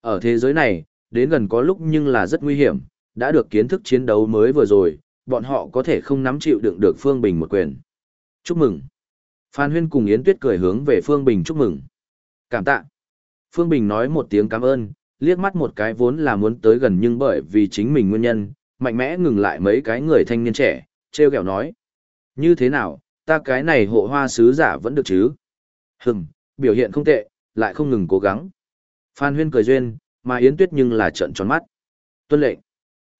Ở thế giới này, đến gần có lúc nhưng là rất nguy hiểm, đã được kiến thức chiến đấu mới vừa rồi, bọn họ có thể không nắm chịu đựng được Phương Bình một quyền. Chúc mừng. Phan Huyên cùng Yến Tuyết cười hướng về Phương Bình chúc mừng. Cảm tạ. Phương Bình nói một tiếng cảm ơn, liếc mắt một cái vốn là muốn tới gần nhưng bởi vì chính mình nguyên nhân, mạnh mẽ ngừng lại mấy cái người thanh niên trẻ, treo kẹo nói. Như thế nào, ta cái này hộ hoa sứ giả vẫn được chứ? Hừm, biểu hiện không tệ, lại không ngừng cố gắng. Phan Huyên cười duyên, mà Yến Tuyết nhưng là trợn tròn mắt. Tuân lệnh.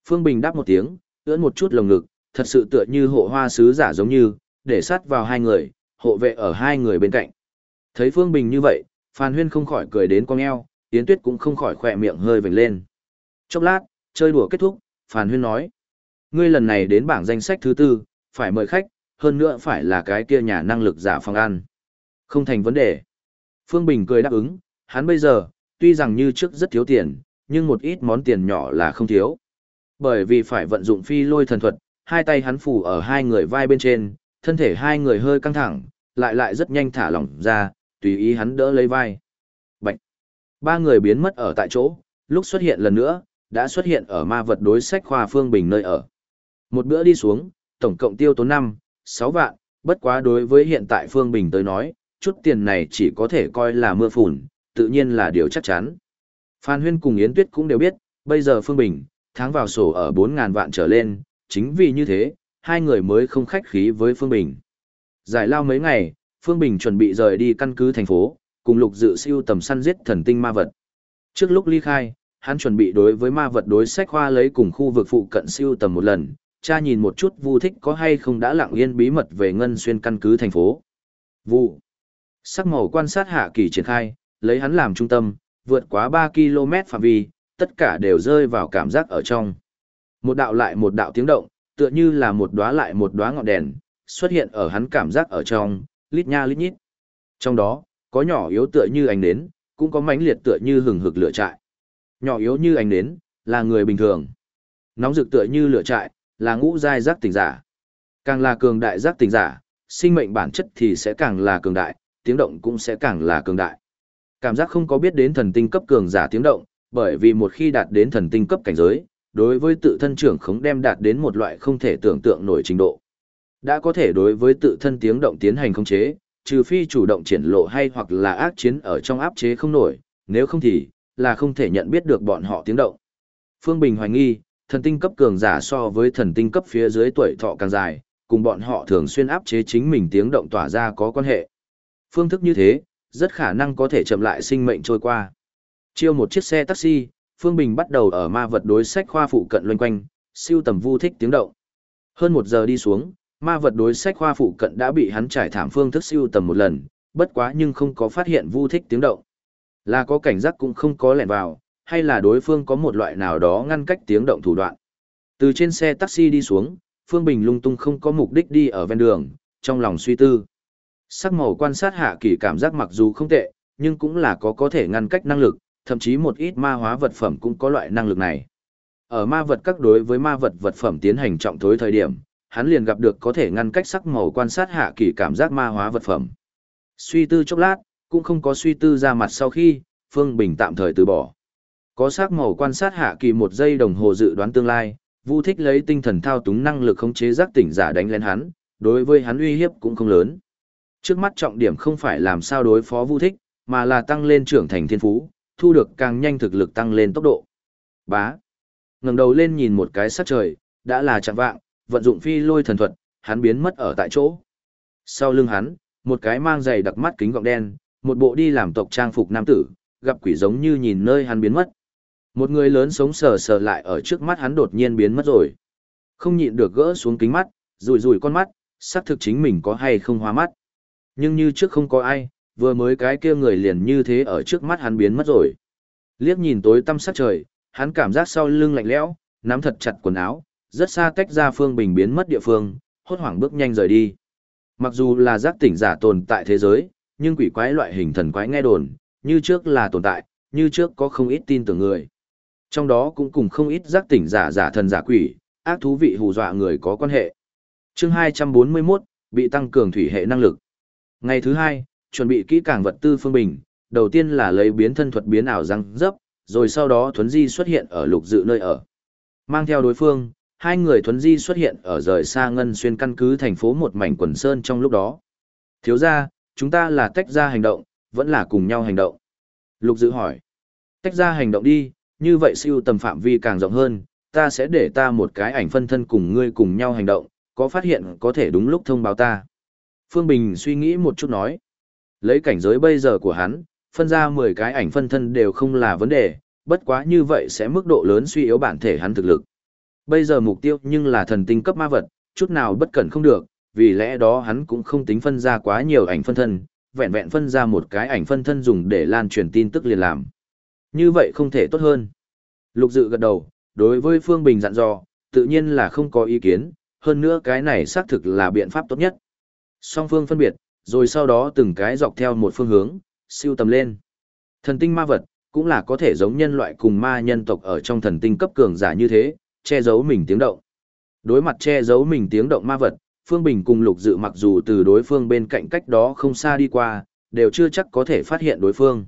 Phương Bình đáp một tiếng, ưỡn một chút lồng ngực, thật sự tựa như hộ hoa sứ giả giống như, để sát vào hai người, hộ vệ ở hai người bên cạnh. Thấy Phương Bình như vậy, Phan Huyên không khỏi cười đến cong eo, Yến Tuyết cũng không khỏi khỏe miệng hơi vểnh lên. Chốc lát, chơi đùa kết thúc, Phan Huyên nói. Ngươi lần này đến bảng danh sách thứ tư, phải mời khách, hơn nữa phải là cái kia nhà năng lực giả phòng ăn. Không thành vấn đề. Phương Bình cười đáp ứng, hắn bây giờ, tuy rằng như trước rất thiếu tiền, nhưng một ít món tiền nhỏ là không thiếu. Bởi vì phải vận dụng phi lôi thần thuật, hai tay hắn phủ ở hai người vai bên trên, thân thể hai người hơi căng thẳng, lại lại rất nhanh thả lỏng ra, tùy ý hắn đỡ lấy vai. Bạch! Ba người biến mất ở tại chỗ, lúc xuất hiện lần nữa, đã xuất hiện ở ma vật đối sách khoa Phương Bình nơi ở. Một bữa đi xuống, tổng cộng tiêu tốn 5, 6 vạn, bất quá đối với hiện tại Phương Bình tới nói, chút tiền này chỉ có thể coi là mưa phùn, tự nhiên là điều chắc chắn. Phan Huyên cùng Yến Tuyết cũng đều biết, bây giờ Phương Bình, tháng vào sổ ở 4.000 vạn trở lên, chính vì như thế, hai người mới không khách khí với Phương Bình. Giải lao mấy ngày, Phương Bình chuẩn bị rời đi căn cứ thành phố, cùng lục dự siêu tầm săn giết thần tinh ma vật. Trước lúc ly khai, hắn chuẩn bị đối với ma vật đối sách khoa lấy cùng khu vực phụ cận siêu tầm một lần, cha nhìn một chút Vu Thích có hay không đã lặng yên bí mật về ngân xuyên căn cứ thành phố. Vu. Sắc màu quan sát hạ kỳ triển khai, lấy hắn làm trung tâm, vượt quá 3 km phạm vi, tất cả đều rơi vào cảm giác ở trong. Một đạo lại một đạo tiếng động, tựa như là một đóa lại một đóa ngọn đèn, xuất hiện ở hắn cảm giác ở trong, lít nha lít nhít. Trong đó, có nhỏ yếu tựa như ánh nến, cũng có mãnh liệt tựa như hừng hực lửa trại. Nhỏ yếu như ánh nến, là người bình thường. Nóng rực tựa như lửa trại, là ngũ giai giác tỉnh giả. Càng là cường đại giác tỉnh giả, sinh mệnh bản chất thì sẽ càng là cường đại, tiếng động cũng sẽ càng là cường đại. Cảm giác không có biết đến thần tinh cấp cường giả tiếng động, bởi vì một khi đạt đến thần tinh cấp cảnh giới, đối với tự thân trưởng khống đem đạt đến một loại không thể tưởng tượng nổi trình độ. Đã có thể đối với tự thân tiếng động tiến hành khống chế, trừ phi chủ động triển lộ hay hoặc là ác chiến ở trong áp chế không nổi, nếu không thì, là không thể nhận biết được bọn họ tiếng động. Phương Bình hoài nghi, thần tinh cấp cường giả so với thần tinh cấp phía dưới tuổi thọ càng dài, cùng bọn họ thường xuyên áp chế chính mình tiếng động tỏa ra có quan hệ. Phương thức như thế, rất khả năng có thể chậm lại sinh mệnh trôi qua. Chiêu một chiếc xe taxi, Phương Bình bắt đầu ở ma vật đối sách khoa phụ cận loanh quanh, siêu tầm vu thích tiếng động. Hơn một giờ đi xuống, ma vật đối sách khoa phụ cận đã bị hắn trải thảm phương thức siêu tầm một lần, bất quá nhưng không có phát hiện vu thích tiếng động. Là có cảnh giác cũng không có lẻn vào, hay là đối phương có một loại nào đó ngăn cách tiếng động thủ đoạn. Từ trên xe taxi đi xuống, Phương Bình lung tung không có mục đích đi ở ven đường, trong lòng suy tư. Sắc màu quan sát hạ kỳ cảm giác mặc dù không tệ, nhưng cũng là có có thể ngăn cách năng lực, thậm chí một ít ma hóa vật phẩm cũng có loại năng lực này. Ở ma vật các đối với ma vật vật phẩm tiến hành trọng thối thời điểm, hắn liền gặp được có thể ngăn cách sắc màu quan sát hạ kỳ cảm giác ma hóa vật phẩm. Suy tư chốc lát, cũng không có suy tư ra mặt sau khi, Phương Bình tạm thời từ bỏ. Có sắc màu quan sát hạ kỳ một giây đồng hồ dự đoán tương lai, Vu thích lấy tinh thần thao túng năng lực khống chế giác tỉnh giả đánh lên hắn, đối với hắn uy hiếp cũng không lớn. Trước mắt trọng điểm không phải làm sao đối phó Vu thích, mà là tăng lên trưởng thành thiên phú, thu được càng nhanh thực lực tăng lên tốc độ. Bá. ngẩng đầu lên nhìn một cái sát trời, đã là chạng vạng, vận dụng phi lôi thần thuật, hắn biến mất ở tại chỗ. Sau lưng hắn, một cái mang giày đặc mắt kính gọng đen, một bộ đi làm tộc trang phục nam tử, gặp quỷ giống như nhìn nơi hắn biến mất. Một người lớn sống sờ sờ lại ở trước mắt hắn đột nhiên biến mất rồi. Không nhịn được gỡ xuống kính mắt, rủi rủi con mắt, xác thực chính mình có hay không hoa mắt. Nhưng như trước không có ai, vừa mới cái kia người liền như thế ở trước mắt hắn biến mất rồi. Liếc nhìn tối tăm sắc trời, hắn cảm giác sau lưng lạnh lẽo, nắm thật chặt quần áo, rất xa cách ra phương bình biến mất địa phương, hốt hoảng bước nhanh rời đi. Mặc dù là giác tỉnh giả tồn tại thế giới, nhưng quỷ quái loại hình thần quái nghe đồn, như trước là tồn tại, như trước có không ít tin tưởng người. Trong đó cũng cùng không ít giác tỉnh giả giả thần giả quỷ, ác thú vị hù dọa người có quan hệ. Chương 241, bị tăng cường thủy hệ năng lực. Ngày thứ hai, chuẩn bị kỹ càng vật tư phương bình, đầu tiên là lấy biến thân thuật biến ảo răng dấp, rồi sau đó thuấn di xuất hiện ở lục dự nơi ở. Mang theo đối phương, hai người thuấn di xuất hiện ở rời xa ngân xuyên căn cứ thành phố một mảnh quần sơn trong lúc đó. Thiếu ra, chúng ta là tách ra hành động, vẫn là cùng nhau hành động. Lục dự hỏi. Tách ra hành động đi, như vậy siêu tầm phạm vi càng rộng hơn, ta sẽ để ta một cái ảnh phân thân cùng ngươi cùng nhau hành động, có phát hiện có thể đúng lúc thông báo ta. Phương Bình suy nghĩ một chút nói. Lấy cảnh giới bây giờ của hắn, phân ra 10 cái ảnh phân thân đều không là vấn đề, bất quá như vậy sẽ mức độ lớn suy yếu bản thể hắn thực lực. Bây giờ mục tiêu nhưng là thần tinh cấp ma vật, chút nào bất cẩn không được, vì lẽ đó hắn cũng không tính phân ra quá nhiều ảnh phân thân, vẹn vẹn phân ra một cái ảnh phân thân dùng để lan truyền tin tức liền làm. Như vậy không thể tốt hơn. Lục dự gật đầu, đối với Phương Bình dặn dò, tự nhiên là không có ý kiến, hơn nữa cái này xác thực là biện pháp tốt nhất. Song phương phân biệt, rồi sau đó từng cái dọc theo một phương hướng, siêu tầm lên. Thần tinh ma vật, cũng là có thể giống nhân loại cùng ma nhân tộc ở trong thần tinh cấp cường giả như thế, che giấu mình tiếng động. Đối mặt che giấu mình tiếng động ma vật, Phương Bình cùng Lục Dự mặc dù từ đối phương bên cạnh cách đó không xa đi qua, đều chưa chắc có thể phát hiện đối phương.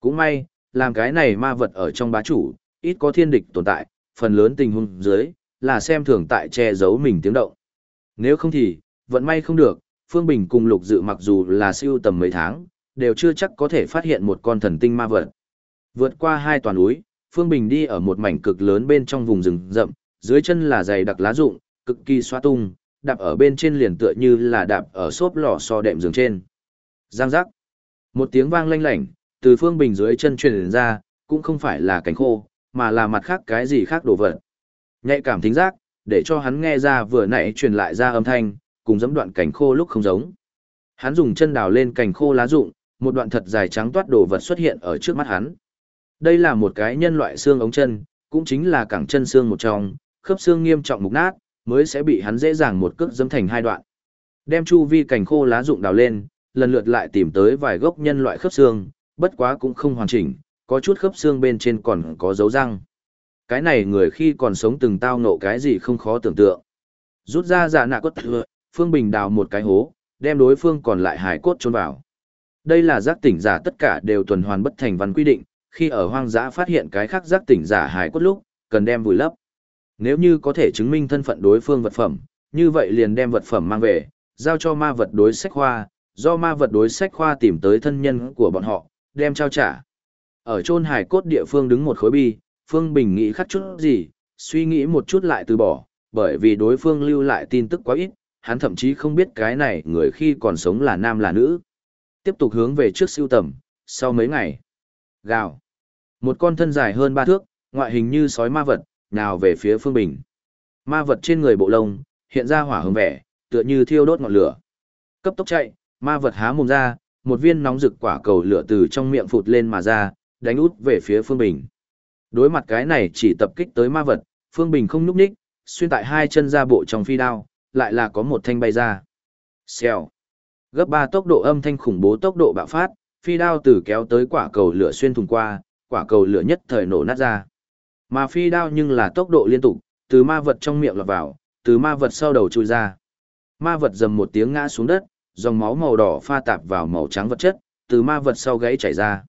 Cũng may, làm cái này ma vật ở trong bá chủ, ít có thiên địch tồn tại, phần lớn tình huống dưới, là xem thường tại che giấu mình tiếng động. Nếu không thì, vận may không được, Phương Bình cùng Lục Dự mặc dù là siêu tầm mấy tháng, đều chưa chắc có thể phát hiện một con thần tinh ma vật. Vượt qua hai toàn núi, Phương Bình đi ở một mảnh cực lớn bên trong vùng rừng rậm, dưới chân là dày đặc lá rụng, cực kỳ xoa tung, đạp ở bên trên liền tựa như là đạp ở xốp lò xo đệm giường trên. Giang giác. Một tiếng vang lanh lảnh, từ Phương Bình dưới chân truyền ra, cũng không phải là cánh khô, mà là mặt khác cái gì khác đổ vật. Nhạy cảm thính giác, để cho hắn nghe ra vừa nãy truyền lại ra âm thanh, cùng dẫm đoạn cảnh khô lúc không giống. Hắn dùng chân đào lên cành khô lá rụng, một đoạn thật dài trắng toát đồ vật xuất hiện ở trước mắt hắn. Đây là một cái nhân loại xương ống chân, cũng chính là cẳng chân xương một trong, khớp xương nghiêm trọng mục nát, mới sẽ bị hắn dễ dàng một cước dẫm thành hai đoạn. Đem chu vi cành khô lá rụng đào lên, lần lượt lại tìm tới vài gốc nhân loại khớp xương, bất quá cũng không hoàn chỉnh, có chút khớp xương bên trên còn có dấu răng. Cái này người khi còn sống từng tao ngộ cái gì không khó tưởng tượng. Rút ra dạ nạ cốt thừa, Phương Bình đào một cái hố, đem đối phương còn lại hải cốt chôn vào. Đây là giác tỉnh giả tất cả đều tuần hoàn bất thành văn quy định, khi ở hoang dã phát hiện cái khác giác tỉnh giả hải cốt lúc, cần đem vùi lấp. Nếu như có thể chứng minh thân phận đối phương vật phẩm, như vậy liền đem vật phẩm mang về, giao cho ma vật đối sách khoa, do ma vật đối sách khoa tìm tới thân nhân của bọn họ, đem trao trả. Ở chôn hải cốt địa phương đứng một khối bi, Phương Bình nghĩ khắc chút gì, suy nghĩ một chút lại từ bỏ, bởi vì đối phương lưu lại tin tức quá ít, hắn thậm chí không biết cái này người khi còn sống là nam là nữ. Tiếp tục hướng về trước siêu tầm, sau mấy ngày. Gào. Một con thân dài hơn ba thước, ngoại hình như sói ma vật, nào về phía Phương Bình. Ma vật trên người bộ lông, hiện ra hỏa hứng vẻ, tựa như thiêu đốt ngọn lửa. Cấp tốc chạy, ma vật há mồm ra, một viên nóng rực quả cầu lửa từ trong miệng phụt lên mà ra, đánh út về phía Phương Bình. Đối mặt cái này chỉ tập kích tới ma vật, Phương Bình không núp ních, xuyên tại hai chân ra bộ trong phi đao, lại là có một thanh bay ra. Xèo. Gấp ba tốc độ âm thanh khủng bố tốc độ bạo phát, phi đao từ kéo tới quả cầu lửa xuyên thùng qua, quả cầu lửa nhất thời nổ nát ra. Mà phi đao nhưng là tốc độ liên tục, từ ma vật trong miệng lọt vào, từ ma vật sau đầu chui ra. Ma vật dầm một tiếng ngã xuống đất, dòng máu màu đỏ pha tạp vào màu trắng vật chất, từ ma vật sau gáy chảy ra.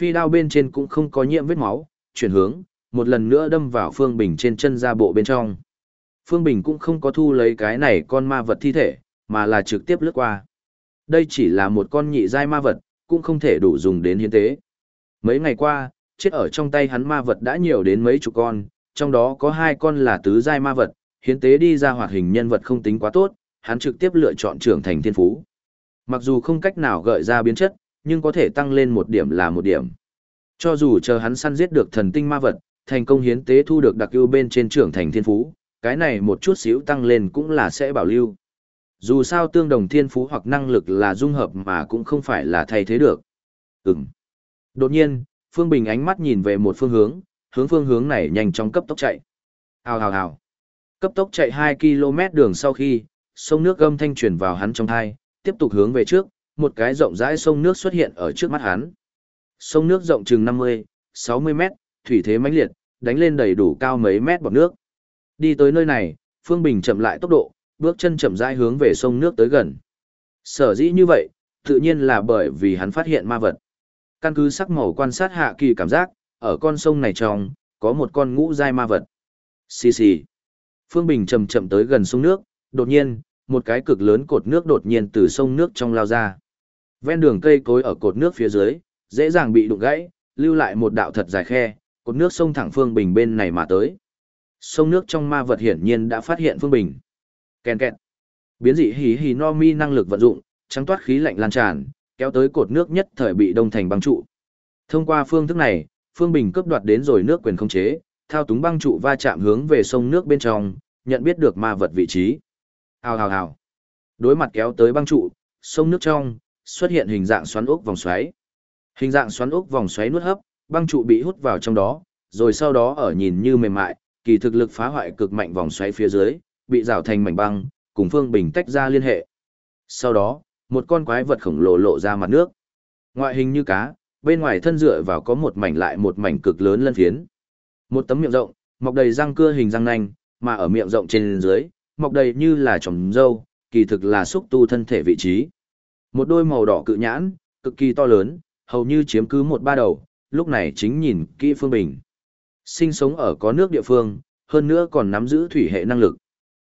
Phi đao bên trên cũng không có nhiễm vết máu, chuyển hướng, một lần nữa đâm vào Phương Bình trên chân ra bộ bên trong. Phương Bình cũng không có thu lấy cái này con ma vật thi thể, mà là trực tiếp lướt qua. Đây chỉ là một con nhị giai ma vật, cũng không thể đủ dùng đến hiến tế. Mấy ngày qua, chết ở trong tay hắn ma vật đã nhiều đến mấy chục con, trong đó có hai con là tứ giai ma vật, hiến tế đi ra hoạt hình nhân vật không tính quá tốt, hắn trực tiếp lựa chọn trưởng thành thiên phú. Mặc dù không cách nào gợi ra biến chất, nhưng có thể tăng lên một điểm là một điểm. Cho dù chờ hắn săn giết được thần tinh ma vật, thành công hiến tế thu được đặc ưu bên trên trưởng thành thiên phú, cái này một chút xíu tăng lên cũng là sẽ bảo lưu. Dù sao tương đồng thiên phú hoặc năng lực là dung hợp mà cũng không phải là thay thế được. Ừm. Đột nhiên, Phương Bình ánh mắt nhìn về một phương hướng, hướng phương hướng này nhanh chóng cấp tốc chạy. Hào hào hào. Cấp tốc chạy 2 km đường sau khi, sông nước gâm thanh truyền vào hắn trong thai, tiếp tục hướng về trước, một cái rộng rãi sông nước xuất hiện ở trước mắt hắn. Sông nước rộng chừng 50, 60 mét, thủy thế mãnh liệt, đánh lên đầy đủ cao mấy mét bọt nước. Đi tới nơi này, Phương Bình chậm lại tốc độ, bước chân chậm rãi hướng về sông nước tới gần. Sở dĩ như vậy, tự nhiên là bởi vì hắn phát hiện ma vật. Căn cứ sắc màu quan sát hạ kỳ cảm giác, ở con sông này trong, có một con ngũ dai ma vật. Xì xì. Phương Bình chậm chậm tới gần sông nước, đột nhiên, một cái cực lớn cột nước đột nhiên từ sông nước trong lao ra. Ven đường cây cối ở cột nước phía dưới, dễ dàng bị đụng gãy, lưu lại một đạo thật dài khe, cột nước sông thẳng Phương Bình bên này mà tới. Sông nước trong ma vật hiển nhiên đã phát hiện Phương Bình. Kèn kẹt. Biến dị hí hí no mi năng lực vận dụng, trắng toát khí lạnh lan tràn, kéo tới cột nước nhất thời bị đông thành băng trụ. Thông qua phương thức này, Phương Bình cướp đoạt đến rồi nước quyền không chế, thao túng băng trụ va chạm hướng về sông nước bên trong, nhận biết được ma vật vị trí. Hào hào hào. Đối mặt kéo tới băng trụ, sông nước trong, xuất hiện hình dạng xoắn ốc vòng xoáy. Hình dạng xoắn ốc vòng xoáy nuốt hấp, băng trụ bị hút vào trong đó, rồi sau đó ở nhìn như mềm mại, kỳ thực lực phá hoại cực mạnh vòng xoáy phía dưới, bị rào thành mảnh băng, cùng Phương Bình tách ra liên hệ. Sau đó, một con quái vật khổng lồ lộ ra mặt nước. Ngoại hình như cá, bên ngoài thân dựa vào có một mảnh lại một mảnh cực lớn lân phiến. Một tấm miệng rộng, mọc đầy răng cưa hình răng nanh, mà ở miệng rộng trên dưới, mọc đầy như là trồng dâu, kỳ thực là xúc tu thân thể vị trí. Một đôi màu đỏ cự nhãn, cực kỳ to lớn, hầu như chiếm cứ một ba đầu, lúc này chính nhìn kỹ Phương Bình. Sinh sống ở có nước địa phương, hơn nữa còn nắm giữ thủy hệ năng lực.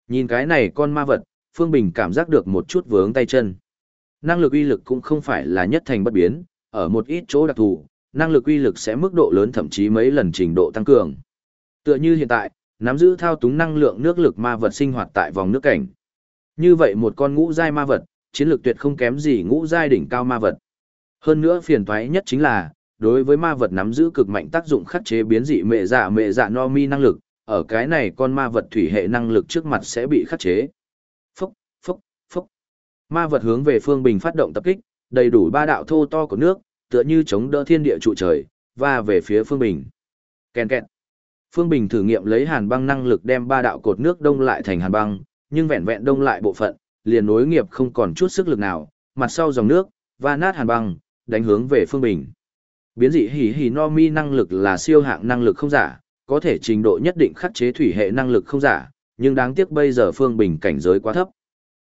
Nhìn cái này con ma vật, Phương Bình cảm giác được một chút vướng tay chân. Năng lực uy lực cũng không phải là nhất thành bất biến, ở một ít chỗ đặc thù, năng lực uy lực sẽ mức độ lớn thậm chí mấy lần trình độ tăng cường. Tựa như hiện tại, nắm giữ thao túng năng lượng nước lực ma vật sinh hoạt tại vòng nước cảnh. Như vậy một con ngũ giai ma vật, chiến lược tuyệt không kém gì ngũ giai đỉnh cao ma vật. Hơn nữa phiền toái nhất chính là, đối với ma vật nắm giữ cực mạnh tác dụng khắc chế biến dị mẹ dạ mẹ dạ no mi năng lực, ở cái này con ma vật thủy hệ năng lực trước mặt sẽ bị khắc chế. Phúc, phúc, phúc. Ma vật hướng về phương bình phát động tập kích, đầy đủ ba đạo thô to của nước, tựa như chống đỡ thiên địa trụ trời, và về phía phương bình. Ken kẹt. Phương Bình thử nghiệm lấy hàn băng năng lực đem ba đạo cột nước đông lại thành hàn băng, nhưng vẹn vẹn đông lại bộ phận, liền nối nghiệp không còn chút sức lực nào, mặt sau dòng nước, và nát hàn băng, đánh hướng về Phương Bình. Biến dị hỉ hỉ no mi năng lực là siêu hạng năng lực không giả, có thể trình độ nhất định khắc chế thủy hệ năng lực không giả, nhưng đáng tiếc bây giờ Phương Bình cảnh giới quá thấp.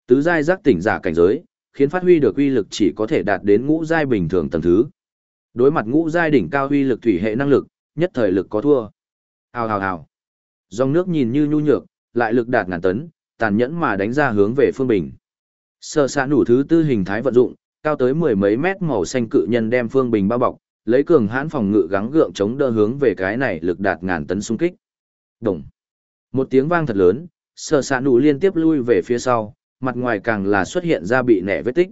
Tứ giai giác tỉnh giả cảnh giới, khiến phát huy được uy lực chỉ có thể đạt đến ngũ giai bình thường tầng thứ. Đối mặt ngũ giai đỉnh cao uy lực thủy hệ năng lực, nhất thời lực có thua. Hào hào hào. Dòng nước nhìn như nhu nhược, lại lực đạt ngàn tấn, tàn nhẫn mà đánh ra hướng về Phương Bình. Sơ xạ nủ thứ tư hình thái vận dụng, cao tới mười mấy mét màu xanh cự nhân đem Phương Bình bao bọc, lấy cường hãn phòng ngự gắng gượng chống đỡ hướng về cái này lực đạt ngàn tấn xung kích. Đồng. Một tiếng vang thật lớn, Sở xạ nụ liên tiếp lui về phía sau, mặt ngoài càng là xuất hiện ra bị nẻ vết tích.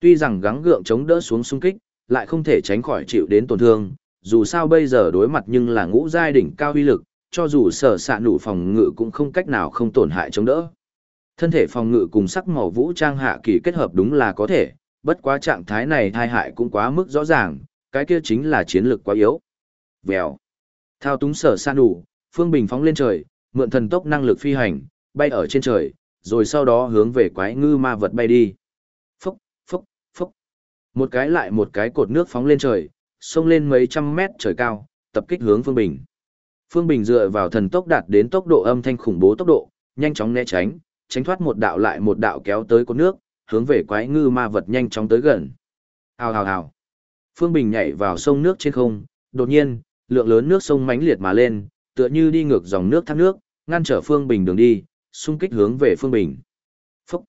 Tuy rằng gắng gượng chống đỡ xuống xung kích, lại không thể tránh khỏi chịu đến tổn thương, dù sao bây giờ đối mặt nhưng là ngũ giai đỉnh cao uy lực, cho dù sở xạ nụ phòng ngự cũng không cách nào không tổn hại chống đỡ. Thân thể phòng ngự cùng sắc màu vũ trang hạ kỳ kết hợp đúng là có thể, bất quá trạng thái này thai hại cũng quá mức rõ ràng, cái kia chính là chiến lược quá yếu. Vèo. Thao túng sở san đủ, phương bình phóng lên trời, mượn thần tốc năng lực phi hành, bay ở trên trời, rồi sau đó hướng về quái ngư ma vật bay đi. Phúc, phúc, phúc. Một cái lại một cái cột nước phóng lên trời, xông lên mấy trăm mét trời cao, tập kích hướng Phương Bình. Phương Bình dựa vào thần tốc đạt đến tốc độ âm thanh khủng bố tốc độ, nhanh chóng né tránh, tránh thoát một đạo lại một đạo kéo tới cột nước, hướng về quái ngư ma vật nhanh chóng tới gần. Hào hào hào. Phương Bình nhảy vào sông nước trên không, đột nhiên, lượng lớn nước sông mãnh liệt mà lên, tựa như đi ngược dòng nước thác nước, ngăn trở Phương Bình đường đi, xung kích hướng về Phương Bình. Phúc.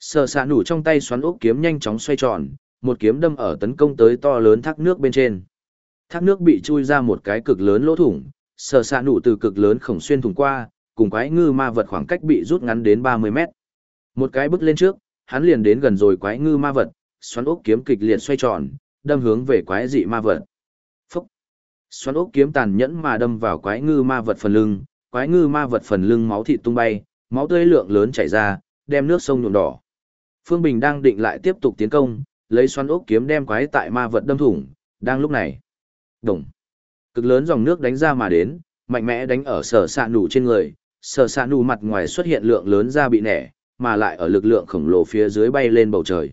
Sờ xạ nủ trong tay xoắn ốc kiếm nhanh chóng xoay tròn, một kiếm đâm ở tấn công tới to lớn thác nước bên trên. Thác nước bị chui ra một cái cực lớn lỗ thủng, sờ xạ nủ từ cực lớn khổng xuyên thủng qua, cùng quái ngư ma vật khoảng cách bị rút ngắn đến 30 mét. Một cái bước lên trước, hắn liền đến gần rồi quái ngư ma vật, xoắn ốc kiếm kịch liệt xoay tròn, đâm hướng về quái dị ma vật. Phúc! Xoắn ốc kiếm tàn nhẫn mà đâm vào quái ngư ma vật phần lưng, quái ngư ma vật phần lưng máu thịt tung bay, máu tươi lượng lớn chảy ra, đem nước sông nhuộm đỏ. Phương Bình đang định lại tiếp tục tiến công, lấy xoắn ốc kiếm đem quái tại ma vật đâm thủng, đang lúc này. Đồng. Cực lớn dòng nước đánh ra mà đến, mạnh mẽ đánh ở sở sạ nụ trên người, sở sạ nụ mặt ngoài xuất hiện lượng lớn da bị nẻ, mà lại ở lực lượng khổng lồ phía dưới bay lên bầu trời.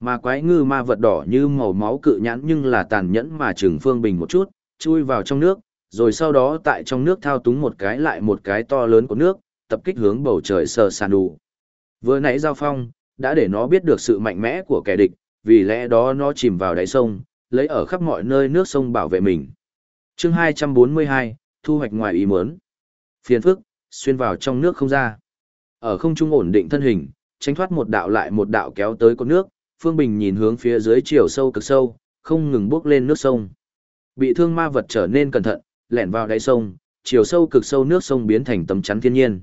Mà quái ngư ma vật đỏ như màu máu cự nhãn nhưng là tàn nhẫn mà trừng phương bình một chút, chui vào trong nước, rồi sau đó tại trong nước thao túng một cái lại một cái to lớn của nước, tập kích hướng bầu trời sờ sàn đủ. Vừa nãy giao phong, đã để nó biết được sự mạnh mẽ của kẻ địch, vì lẽ đó nó chìm vào đáy sông, lấy ở khắp mọi nơi nước sông bảo vệ mình. chương 242, thu hoạch ngoài ý muốn. Phiền phức, xuyên vào trong nước không ra. Ở không trung ổn định thân hình, tránh thoát một đạo lại một đạo kéo tới con nước, Phương Bình nhìn hướng phía dưới chiều sâu cực sâu, không ngừng bước lên nước sông. Bị thương ma vật trở nên cẩn thận, lẻn vào đáy sông, chiều sâu cực sâu nước sông biến thành tấm chắn thiên nhiên.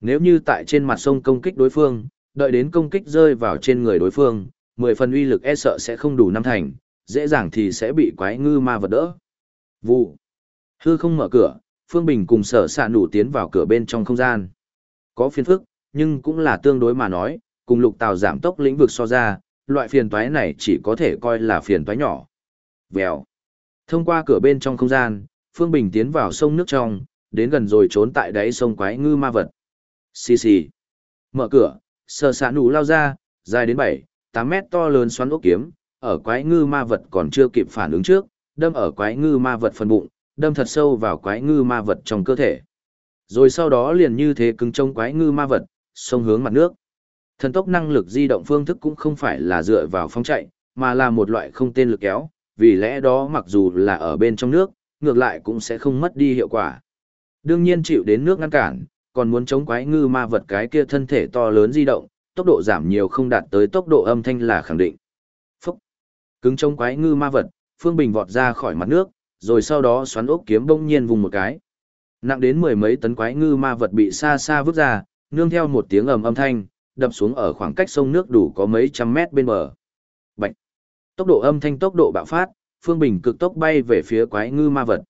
Nếu như tại trên mặt sông công kích đối phương, đợi đến công kích rơi vào trên người đối phương, mười phần uy lực e sợ sẽ không đủ năm thành, dễ dàng thì sẽ bị quái ngư ma vật đỡ. Vụ. Hư không mở cửa, Phương Bình cùng sở xạ nủ tiến vào cửa bên trong không gian. Có phiền phức, nhưng cũng là tương đối mà nói, cùng lục tàu giảm tốc lĩnh vực so ra, loại phiền toái này chỉ có thể coi là phiền toái nhỏ. Vèo. Thông qua cửa bên trong không gian, Phương Bình tiến vào sông nước trong, đến gần rồi trốn tại đáy sông quái ngư ma vật. Xì xì. Mở cửa, sờ sạ nụ lao ra, dài đến 7, 8 mét to lớn xoắn ốc kiếm, ở quái ngư ma vật còn chưa kịp phản ứng trước, đâm ở quái ngư ma vật phần bụng, đâm thật sâu vào quái ngư ma vật trong cơ thể. Rồi sau đó liền như thế cứng trông quái ngư ma vật, sông hướng mặt nước. Thần tốc năng lực di động phương thức cũng không phải là dựa vào phóng chạy, mà là một loại không tên lực kéo, vì lẽ đó mặc dù là ở bên trong nước, ngược lại cũng sẽ không mất đi hiệu quả. Đương nhiên chịu đến nước ngăn cản, còn muốn chống quái ngư ma vật cái kia thân thể to lớn di động, tốc độ giảm nhiều không đạt tới tốc độ âm thanh là khẳng định. Phúc! Cứng chống quái ngư ma vật, Phương Bình vọt ra khỏi mặt nước, rồi sau đó xoắn ốc kiếm bỗng nhiên vùng một cái. Nặng đến mười mấy tấn quái ngư ma vật bị xa xa vứt ra, nương theo một tiếng ầm âm thanh, đập xuống ở khoảng cách sông nước đủ có mấy trăm mét bên bờ. Bạch! Tốc độ âm thanh tốc độ bạo phát, Phương Bình cực tốc bay về phía quái ngư ma vật.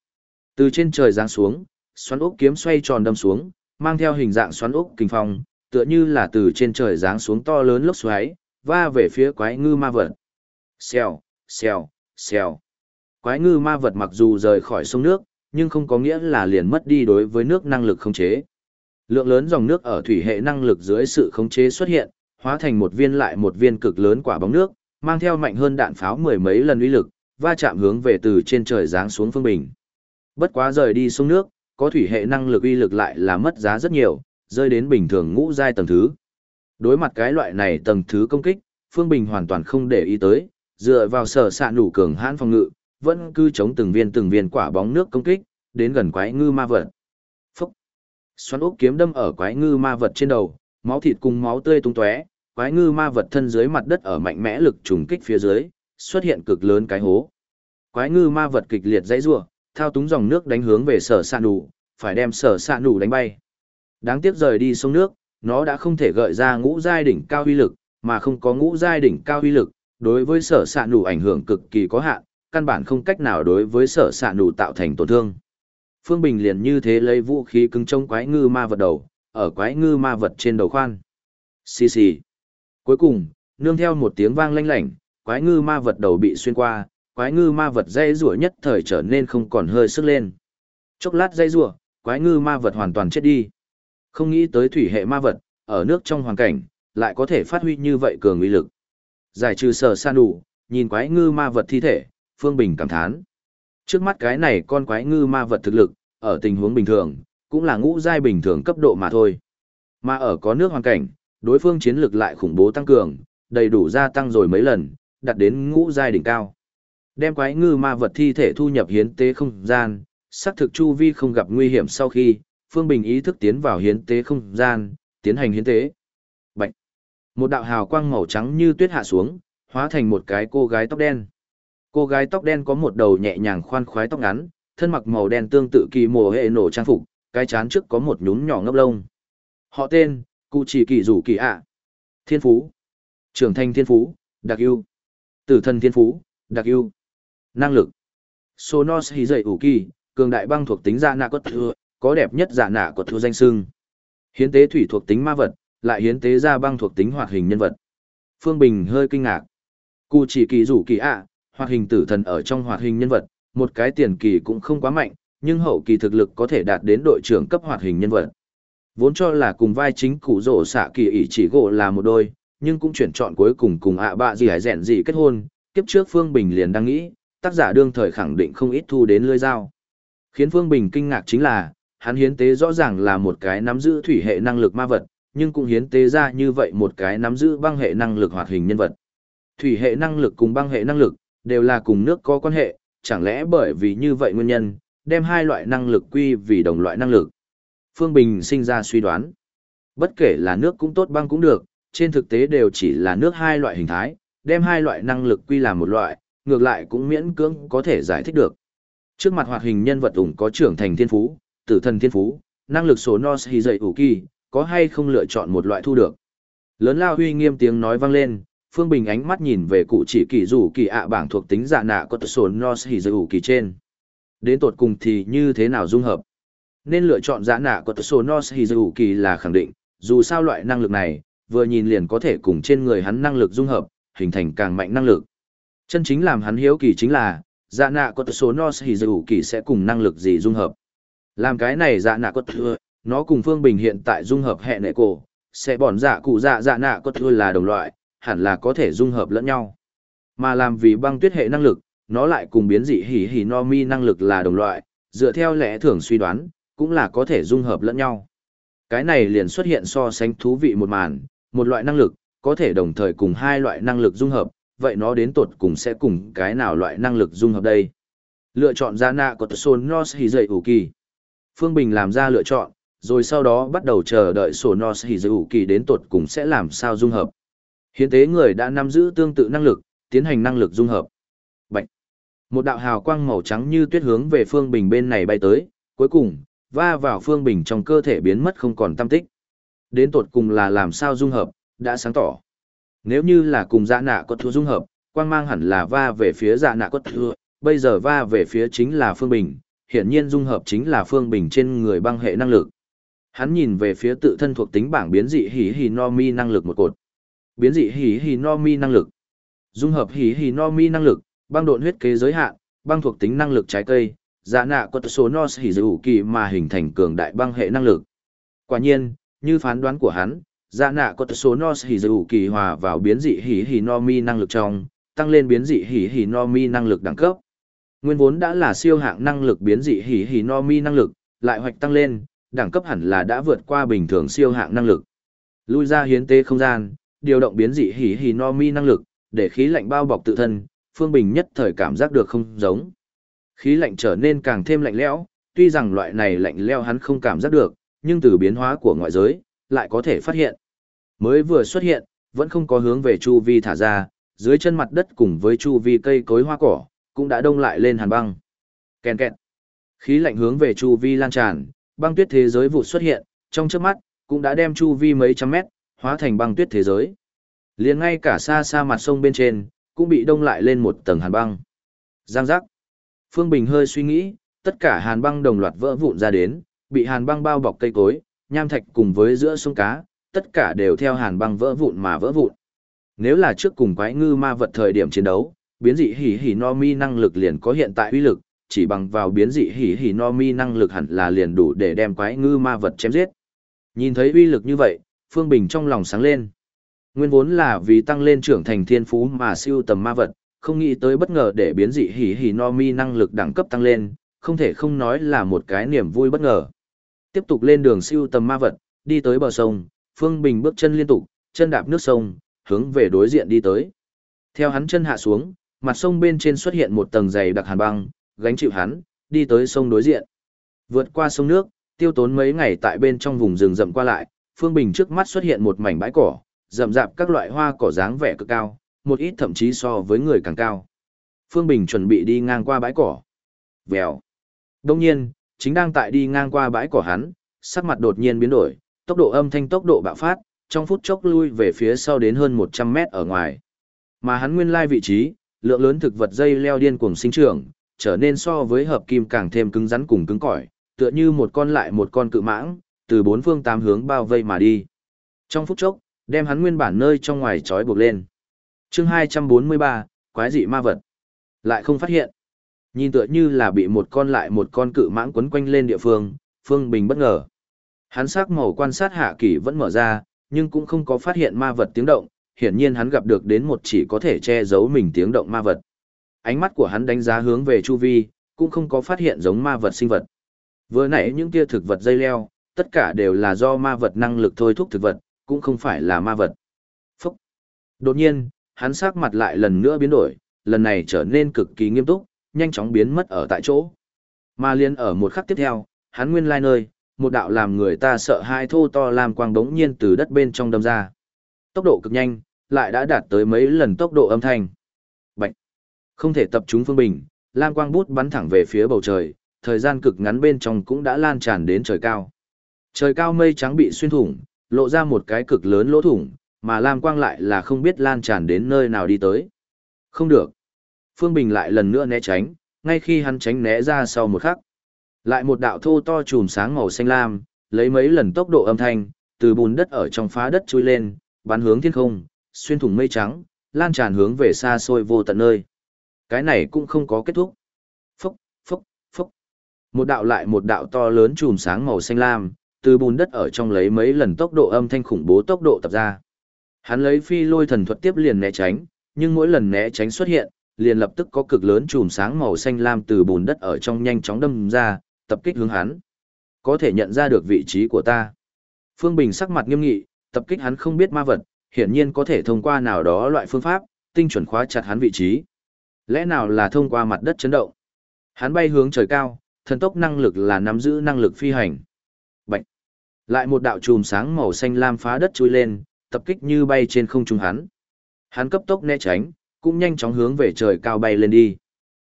Từ trên trời giáng xuống, xoắn ốc kiếm xoay tròn đâm xuống, mang theo hình dạng xoắn ốc kinh phong, tựa như là từ trên trời giáng xuống to lớn lốc xoáy, va về phía quái ngư ma vật. Xèo, xèo, xèo. Quái ngư ma vật mặc dù rời khỏi sông nước, nhưng không có nghĩa là liền mất đi đối với nước năng lực khống chế. Lượng lớn dòng nước ở thủy hệ năng lực dưới sự khống chế xuất hiện, hóa thành một viên lại một viên cực lớn quả bóng nước, mang theo mạnh hơn đạn pháo mười mấy lần uy lực, va chạm hướng về từ trên trời giáng xuống phương bình. Bất quá rời đi sông nước, có thủy hệ năng lực uy lực lại là mất giá rất nhiều, rơi đến bình thường ngũ giai tầng thứ. Đối mặt cái loại này tầng thứ công kích, Phương Bình hoàn toàn không để ý tới, dựa vào sở sạ nủ cường hãn phòng ngự, vẫn cứ chống từng viên từng viên quả bóng nước công kích, đến gần quái ngư ma vật. Xoắn ốc kiếm đâm ở quái ngư ma vật trên đầu, máu thịt cùng máu tươi tung tóe, quái ngư ma vật thân dưới mặt đất ở mạnh mẽ lực trùng kích phía dưới, xuất hiện cực lớn cái hố. Quái ngư ma vật kịch liệt dãy rủa, thao túng dòng nước đánh hướng về sở sạn nủ, phải đem sở sạn nủ đánh bay. Đáng tiếc rời đi sông nước, nó đã không thể gợi ra ngũ giai đỉnh cao uy lực, mà không có ngũ giai đỉnh cao uy lực, đối với sở sạn nủ ảnh hưởng cực kỳ có hạn, căn bản không cách nào đối với sở sạn nủ tạo thành tổn thương. Phương Bình liền như thế lấy vũ khí cứng trông quái ngư ma vật đầu, ở quái ngư ma vật trên đầu khoan. Xì xì. Cuối cùng, nương theo một tiếng vang lanh lảnh, quái ngư ma vật đầu bị xuyên qua, quái ngư ma vật dây rủa nhất thời trở nên không còn hơi sức lên. Chốc lát dây rủa, quái ngư ma vật hoàn toàn chết đi. Không nghĩ tới thủy hệ ma vật, ở nước trong hoàn cảnh, lại có thể phát huy như vậy cường uy lực. Giải trừ sở san đủ, nhìn quái ngư ma vật thi thể, Phương Bình cảm thán. Trước mắt cái này con quái ngư ma vật thực lực, ở tình huống bình thường, cũng là ngũ giai bình thường cấp độ mà thôi. Mà ở có nước hoàn cảnh, đối phương chiến lực lại khủng bố tăng cường, đầy đủ gia tăng rồi mấy lần, đạt đến ngũ giai đỉnh cao. Đem quái ngư ma vật thi thể thu nhập hiến tế không gian, xác thực chu vi không gặp nguy hiểm sau khi, Phương Bình ý thức tiến vào hiến tế không gian, tiến hành hiến tế. Bạch. Một đạo hào quang màu trắng như tuyết hạ xuống, hóa thành một cái cô gái tóc đen. Cô gái tóc đen có một đầu nhẹ nhàng khoan khoái tóc ngắn, thân mặc màu đen tương tự kỳ mùa hệ nổ trang phục, cái chán trước có một nhún nhỏ ngốc lông. Họ tên, Cụ Chỉ Kỳ Rủ Kỳ ạ. Thiên Phú. Trưởng thành Thiên Phú, Đặc ưu Tử thần Thiên Phú, Đặc ưu Năng lực. Sonos hí dậy ủ kỳ, cường đại băng thuộc tính ra nạ cốt thừa, có đẹp nhất giả nạ của thừa danh sưng. Hiến tế thủy thuộc tính ma vật, lại hiến tế ra băng thuộc tính hoạt hình nhân vật. Phương Bình hơi kinh ngạc. Cụ chỉ kỳ rủ kỳ ạ, hoạt hình tử thần ở trong hoạt hình nhân vật, một cái tiền kỳ cũng không quá mạnh, nhưng hậu kỳ thực lực có thể đạt đến đội trưởng cấp hoạt hình nhân vật. Vốn cho là cùng vai chính cụ rổ xạ kỳ ý chỉ gỗ là một đôi, nhưng cũng chuyển chọn cuối cùng cùng ạ bạ gì hải rèn gì kết hôn, kiếp trước Phương Bình liền đang nghĩ, tác giả đương thời khẳng định không ít thu đến lưỡi dao. Khiến Phương Bình kinh ngạc chính là, hắn hiến tế rõ ràng là một cái nắm giữ thủy hệ năng lực ma vật, nhưng cũng hiến tế ra như vậy một cái nắm giữ băng hệ năng lực hoạt hình nhân vật. Thủy hệ năng lực cùng băng hệ năng lực đều là cùng nước có quan hệ, chẳng lẽ bởi vì như vậy nguyên nhân, đem hai loại năng lực quy vì đồng loại năng lực. Phương Bình sinh ra suy đoán. Bất kể là nước cũng tốt băng cũng được, trên thực tế đều chỉ là nước hai loại hình thái, đem hai loại năng lực quy làm một loại, ngược lại cũng miễn cưỡng có thể giải thích được. Trước mặt hoạt hình nhân vật ủng có trưởng thành thiên phú, tử thần thiên phú, năng lực số nos hy dậy ủ kỳ, có hay không lựa chọn một loại thu được. Lớn lao huy nghiêm tiếng nói vang lên, Phương Bình ánh mắt nhìn về cụ chỉ kỳ rủ kỳ ạ bảng thuộc tính dạ nạ có số nos hy dù kỳ trên. Đến tột cùng thì như thế nào dung hợp? Nên lựa chọn dạ nạ có số nos hy dù kỳ là khẳng định, dù sao loại năng lực này, vừa nhìn liền có thể cùng trên người hắn năng lực dung hợp, hình thành càng mạnh năng lực. Chân chính làm hắn hiếu kỳ chính là, dạ nạ có số nos hì dù kỳ sẽ cùng năng lực gì dung hợp. Làm cái này dạ nạ có thừa, nó cùng Phương Bình hiện tại dung hợp hệ nệ cổ, sẽ bọn dạ cụ dạ dạ nạ có thừa là đồng loại, hẳn là có thể dung hợp lẫn nhau. Mà làm vì băng tuyết hệ năng lực, nó lại cùng biến dị hỉ hỉ no mi năng lực là đồng loại, dựa theo lẽ thường suy đoán, cũng là có thể dung hợp lẫn nhau. Cái này liền xuất hiện so sánh thú vị một màn, một loại năng lực, có thể đồng thời cùng hai loại năng lực dung hợp, vậy nó đến tột cùng sẽ cùng cái nào loại năng lực dung hợp đây? Lựa chọn ra nạ của Son Nos Hì Dậy Ủ Kỳ. Phương Bình làm ra lựa chọn, rồi sau đó bắt đầu chờ đợi sổ Nos Hì Dậy Ủ Kỳ đến tột cùng sẽ làm sao dung hợp. Hiện tế người đã nắm giữ tương tự năng lực, tiến hành năng lực dung hợp. Bạch. Một đạo hào quang màu trắng như tuyết hướng về Phương Bình bên này bay tới, cuối cùng, va vào Phương Bình trong cơ thể biến mất không còn tâm tích. Đến tột cùng là làm sao dung hợp, đã sáng tỏ. Nếu như là cùng dạ nạ có thua dung hợp, quang mang hẳn là va về phía dạ nạ có thua, bây giờ va về phía chính là Phương Bình, hiển nhiên dung hợp chính là Phương Bình trên người băng hệ năng lực. Hắn nhìn về phía tự thân thuộc tính bảng biến dị hỉ hỉ no mi năng lực một cột. Biến dị hỉ hỉ no mi năng lực. Dung hợp hỉ hỉ no mi năng lực, băng độn huyết kế giới hạn, băng thuộc tính năng lực trái cây, dạ nạ có số no hỉ dù kỳ mà hình thành cường đại băng hệ năng lực. Quả nhiên, như phán đoán của hắn, dạ nạ có số no hỉ dù kỳ hòa vào biến dị hỉ hỉ no mi năng lực trong, tăng lên biến dị hỉ hỉ no mi năng lực đẳng cấp. Nguyên vốn đã là siêu hạng năng lực biến dị hỉ hỉ no mi năng lực, lại hoạch tăng lên, đẳng cấp hẳn là đã vượt qua bình thường siêu hạng năng lực. Lui ra hiến tế không gian, điều động biến dị hỉ hỉ no mi năng lực, để khí lạnh bao bọc tự thân, Phương Bình nhất thời cảm giác được không giống. Khí lạnh trở nên càng thêm lạnh lẽo, tuy rằng loại này lạnh lẽo hắn không cảm giác được, nhưng từ biến hóa của ngoại giới, lại có thể phát hiện. Mới vừa xuất hiện, vẫn không có hướng về chu vi thả ra, dưới chân mặt đất cùng với chu vi cây cối hoa cỏ, cũng đã đông lại lên hàn băng. Kèn kẹt. Khí lạnh hướng về chu vi lan tràn, băng tuyết thế giới vụ xuất hiện, trong chớp mắt, cũng đã đem chu vi mấy trăm mét, hóa thành băng tuyết thế giới. liền ngay cả xa xa mặt sông bên trên, cũng bị đông lại lên một tầng hàn băng. Giang giác. Phương Bình hơi suy nghĩ, tất cả hàn băng đồng loạt vỡ vụn ra đến, bị hàn băng bao bọc cây cối, nham thạch cùng với giữa sông cá, tất cả đều theo hàn băng vỡ vụn mà vỡ vụn. Nếu là trước cùng quái ngư ma vật thời điểm chiến đấu, biến dị hỉ hỉ no mi năng lực liền có hiện tại uy lực, chỉ bằng vào biến dị hỉ hỉ no mi năng lực hẳn là liền đủ để đem quái ngư ma vật chém giết. Nhìn thấy uy lực như vậy, Phương Bình trong lòng sáng lên. Nguyên vốn là vì tăng lên trưởng thành thiên phú mà siêu tầm ma vật, không nghĩ tới bất ngờ để biến dị hỉ hỉ no mi năng lực đẳng cấp tăng lên, không thể không nói là một cái niềm vui bất ngờ. Tiếp tục lên đường siêu tầm ma vật, đi tới bờ sông, Phương Bình bước chân liên tục, chân đạp nước sông, hướng về đối diện đi tới. Theo hắn chân hạ xuống, mặt sông bên trên xuất hiện một tầng dày đặc hàn băng, gánh chịu hắn, đi tới sông đối diện. Vượt qua sông nước, tiêu tốn mấy ngày tại bên trong vùng rừng rậm qua lại, Phương Bình trước mắt xuất hiện một mảnh bãi cỏ, rậm rạp các loại hoa cỏ dáng vẻ cực cao, một ít thậm chí so với người càng cao. Phương Bình chuẩn bị đi ngang qua bãi cỏ. Vèo. Đông nhiên, chính đang tại đi ngang qua bãi cỏ hắn, sắc mặt đột nhiên biến đổi, tốc độ âm thanh tốc độ bạo phát, trong phút chốc lui về phía sau đến hơn 100 mét ở ngoài. Mà hắn nguyên lai vị trí, lượng lớn thực vật dây leo điên cuồng sinh trưởng, trở nên so với hợp kim càng thêm cứng rắn cùng cứng cỏi, tựa như một con lại một con cự mãng, từ bốn phương tám hướng bao vây mà đi. Trong phút chốc, đem hắn nguyên bản nơi trong ngoài trói buộc lên. Chương 243, quái dị ma vật. Lại không phát hiện. Nhìn tựa như là bị một con lại một con cự mãng quấn quanh lên địa phương, Phương Bình bất ngờ. Hắn sắc màu quan sát hạ kỳ vẫn mở ra, nhưng cũng không có phát hiện ma vật tiếng động, hiển nhiên hắn gặp được đến một chỉ có thể che giấu mình tiếng động ma vật. Ánh mắt của hắn đánh giá hướng về chu vi, cũng không có phát hiện giống ma vật sinh vật. Vừa nãy những tia thực vật dây leo, tất cả đều là do ma vật năng lực thôi thúc thực vật, cũng không phải là ma vật. Phúc! Đột nhiên, hắn sắc mặt lại lần nữa biến đổi, lần này trở nên cực kỳ nghiêm túc, nhanh chóng biến mất ở tại chỗ. Mà liên ở một khắc tiếp theo, hắn nguyên lai nơi, một đạo làm người ta sợ hai thô to làm quang đống nhiên từ đất bên trong đâm ra. Tốc độ cực nhanh, lại đã đạt tới mấy lần tốc độ âm thanh. Bạch! Không thể tập trung phương bình, lam quang bút bắn thẳng về phía bầu trời, thời gian cực ngắn bên trong cũng đã lan tràn đến trời cao. Trời cao mây trắng bị xuyên thủng, lộ ra một cái cực lớn lỗ thủng, mà lam quang lại là không biết lan tràn đến nơi nào đi tới. Không được. Phương Bình lại lần nữa né tránh, ngay khi hắn tránh né ra sau một khắc. Lại một đạo thô to chùm sáng màu xanh lam, lấy mấy lần tốc độ âm thanh, từ bùn đất ở trong phá đất chui lên, bắn hướng thiên không, xuyên thủng mây trắng, lan tràn hướng về xa xôi vô tận nơi. Cái này cũng không có kết thúc. Phúc, phúc, phúc. Một đạo lại một đạo to lớn chùm sáng màu xanh lam, từ bùn đất ở trong lấy mấy lần tốc độ âm thanh khủng bố tốc độ tập ra. Hắn lấy phi lôi thần thuật tiếp liền né tránh, nhưng mỗi lần né tránh xuất hiện, liền lập tức có cực lớn chùm sáng màu xanh lam từ bùn đất ở trong nhanh chóng đâm ra, tập kích hướng hắn. Có thể nhận ra được vị trí của ta. Phương Bình sắc mặt nghiêm nghị, tập kích hắn không biết ma vật, hiển nhiên có thể thông qua nào đó loại phương pháp, tinh chuẩn khóa chặt hắn vị trí. Lẽ nào là thông qua mặt đất chấn động? Hắn bay hướng trời cao, thần tốc năng lực là nắm giữ năng lực phi hành. Lại một đạo chùm sáng màu xanh lam phá đất chui lên, tập kích như bay trên không trung hắn. Hắn cấp tốc né tránh, cũng nhanh chóng hướng về trời cao bay lên đi.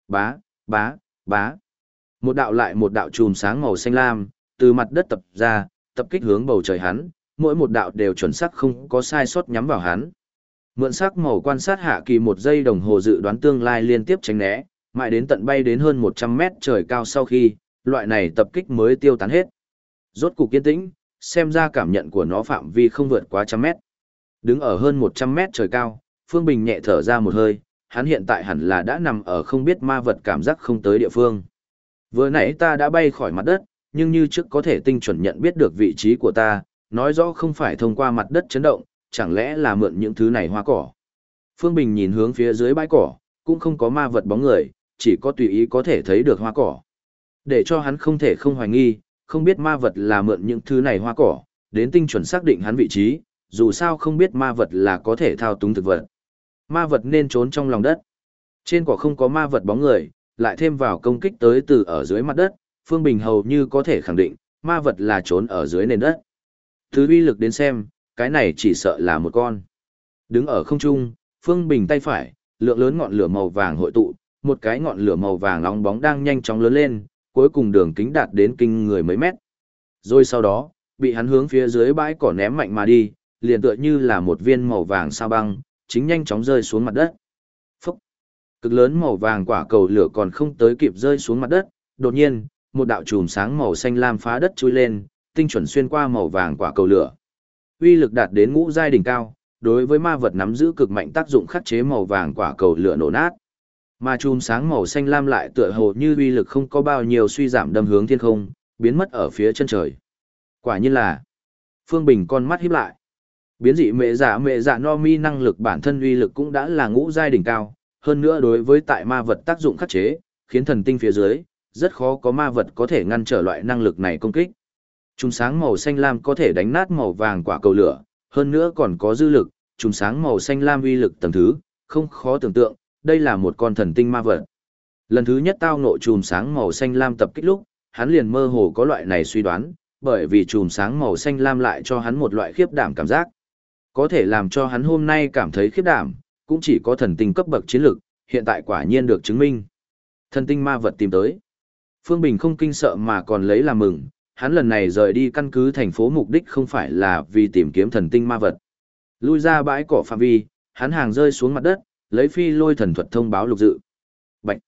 Bá, bá, bá. Một đạo lại một đạo chùm sáng màu xanh lam, từ mặt đất tập ra, tập kích hướng bầu trời hắn, mỗi một đạo đều chuẩn xác không có sai sót nhắm vào hắn. Mượn sắc màu quan sát hạ kỳ một giây đồng hồ dự đoán tương lai liên tiếp tránh né, mãi đến tận bay đến hơn 100 mét trời cao sau khi, loại này tập kích mới tiêu tán hết. Rốt cục kiên tĩnh, xem ra cảm nhận của nó phạm vi không vượt quá trăm mét. Đứng ở hơn 100 mét trời cao, Phương Bình nhẹ thở ra một hơi, hắn hiện tại hẳn là đã nằm ở không biết ma vật cảm giác không tới địa phương. Vừa nãy ta đã bay khỏi mặt đất, nhưng như trước có thể tinh chuẩn nhận biết được vị trí của ta, nói rõ không phải thông qua mặt đất chấn động, chẳng lẽ là mượn những thứ này hoa cỏ. Phương Bình nhìn hướng phía dưới bãi cỏ, cũng không có ma vật bóng người, chỉ có tùy ý có thể thấy được hoa cỏ. Để cho hắn không thể không hoài nghi, không biết ma vật là mượn những thứ này hoa cỏ, đến tinh chuẩn xác định hắn vị trí, dù sao không biết ma vật là có thể thao túng thực vật. Ma vật nên trốn trong lòng đất. Trên quả không có ma vật bóng người, lại thêm vào công kích tới từ ở dưới mặt đất, Phương Bình hầu như có thể khẳng định, ma vật là trốn ở dưới nền đất. Thứ uy lực đến xem, cái này chỉ sợ là một con. Đứng ở không trung, Phương Bình tay phải, lượng lớn ngọn lửa màu vàng hội tụ, một cái ngọn lửa màu vàng nóng bóng đang nhanh chóng lớn lên, cuối cùng đường kính đạt đến kinh người mấy mét. Rồi sau đó, bị hắn hướng phía dưới bãi cỏ ném mạnh mà đi, liền tựa như là một viên màu vàng sao băng, chính nhanh chóng rơi xuống mặt đất. Phúc! Cực lớn màu vàng quả cầu lửa còn không tới kịp rơi xuống mặt đất, đột nhiên, một đạo chùm sáng màu xanh lam phá đất chui lên, tinh chuẩn xuyên qua màu vàng quả cầu lửa. Uy lực đạt đến ngũ giai đỉnh cao, đối với ma vật nắm giữ cực mạnh tác dụng khắc chế màu vàng quả cầu lửa nổ nát. Mà chùm sáng màu xanh lam lại tựa hồ như uy lực không có bao nhiêu suy giảm đâm hướng thiên không, biến mất ở phía chân trời. Quả nhiên là Phương Bình con mắt híp lại. Biến dị mẹ giả mẹ giả no mi năng lực bản thân uy lực cũng đã là ngũ giai đỉnh cao, hơn nữa đối với tại ma vật tác dụng khắc chế, khiến thần tinh phía dưới, rất khó có ma vật có thể ngăn trở loại năng lực này công kích. Trùng sáng màu xanh lam có thể đánh nát màu vàng quả cầu lửa, hơn nữa còn có dư lực, trùng sáng màu xanh lam uy lực tầng thứ, không khó tưởng tượng, đây là một con thần tinh ma vật. Lần thứ nhất tao ngộ chùm sáng màu xanh lam tập kích lúc, hắn liền mơ hồ có loại này suy đoán, bởi vì chùm sáng màu xanh lam lại cho hắn một loại khiếp đảm cảm giác. Có thể làm cho hắn hôm nay cảm thấy khiếp đảm, cũng chỉ có thần tinh cấp bậc chiến lực, hiện tại quả nhiên được chứng minh. Thần tinh ma vật tìm tới. Phương Bình không kinh sợ mà còn lấy làm mừng, hắn lần này rời đi căn cứ thành phố mục đích không phải là vì tìm kiếm thần tinh ma vật. Lui ra bãi cỏ phạm vi, hắn hàng rơi xuống mặt đất, lấy phi lôi thần thuật thông báo lục dự. Bạch!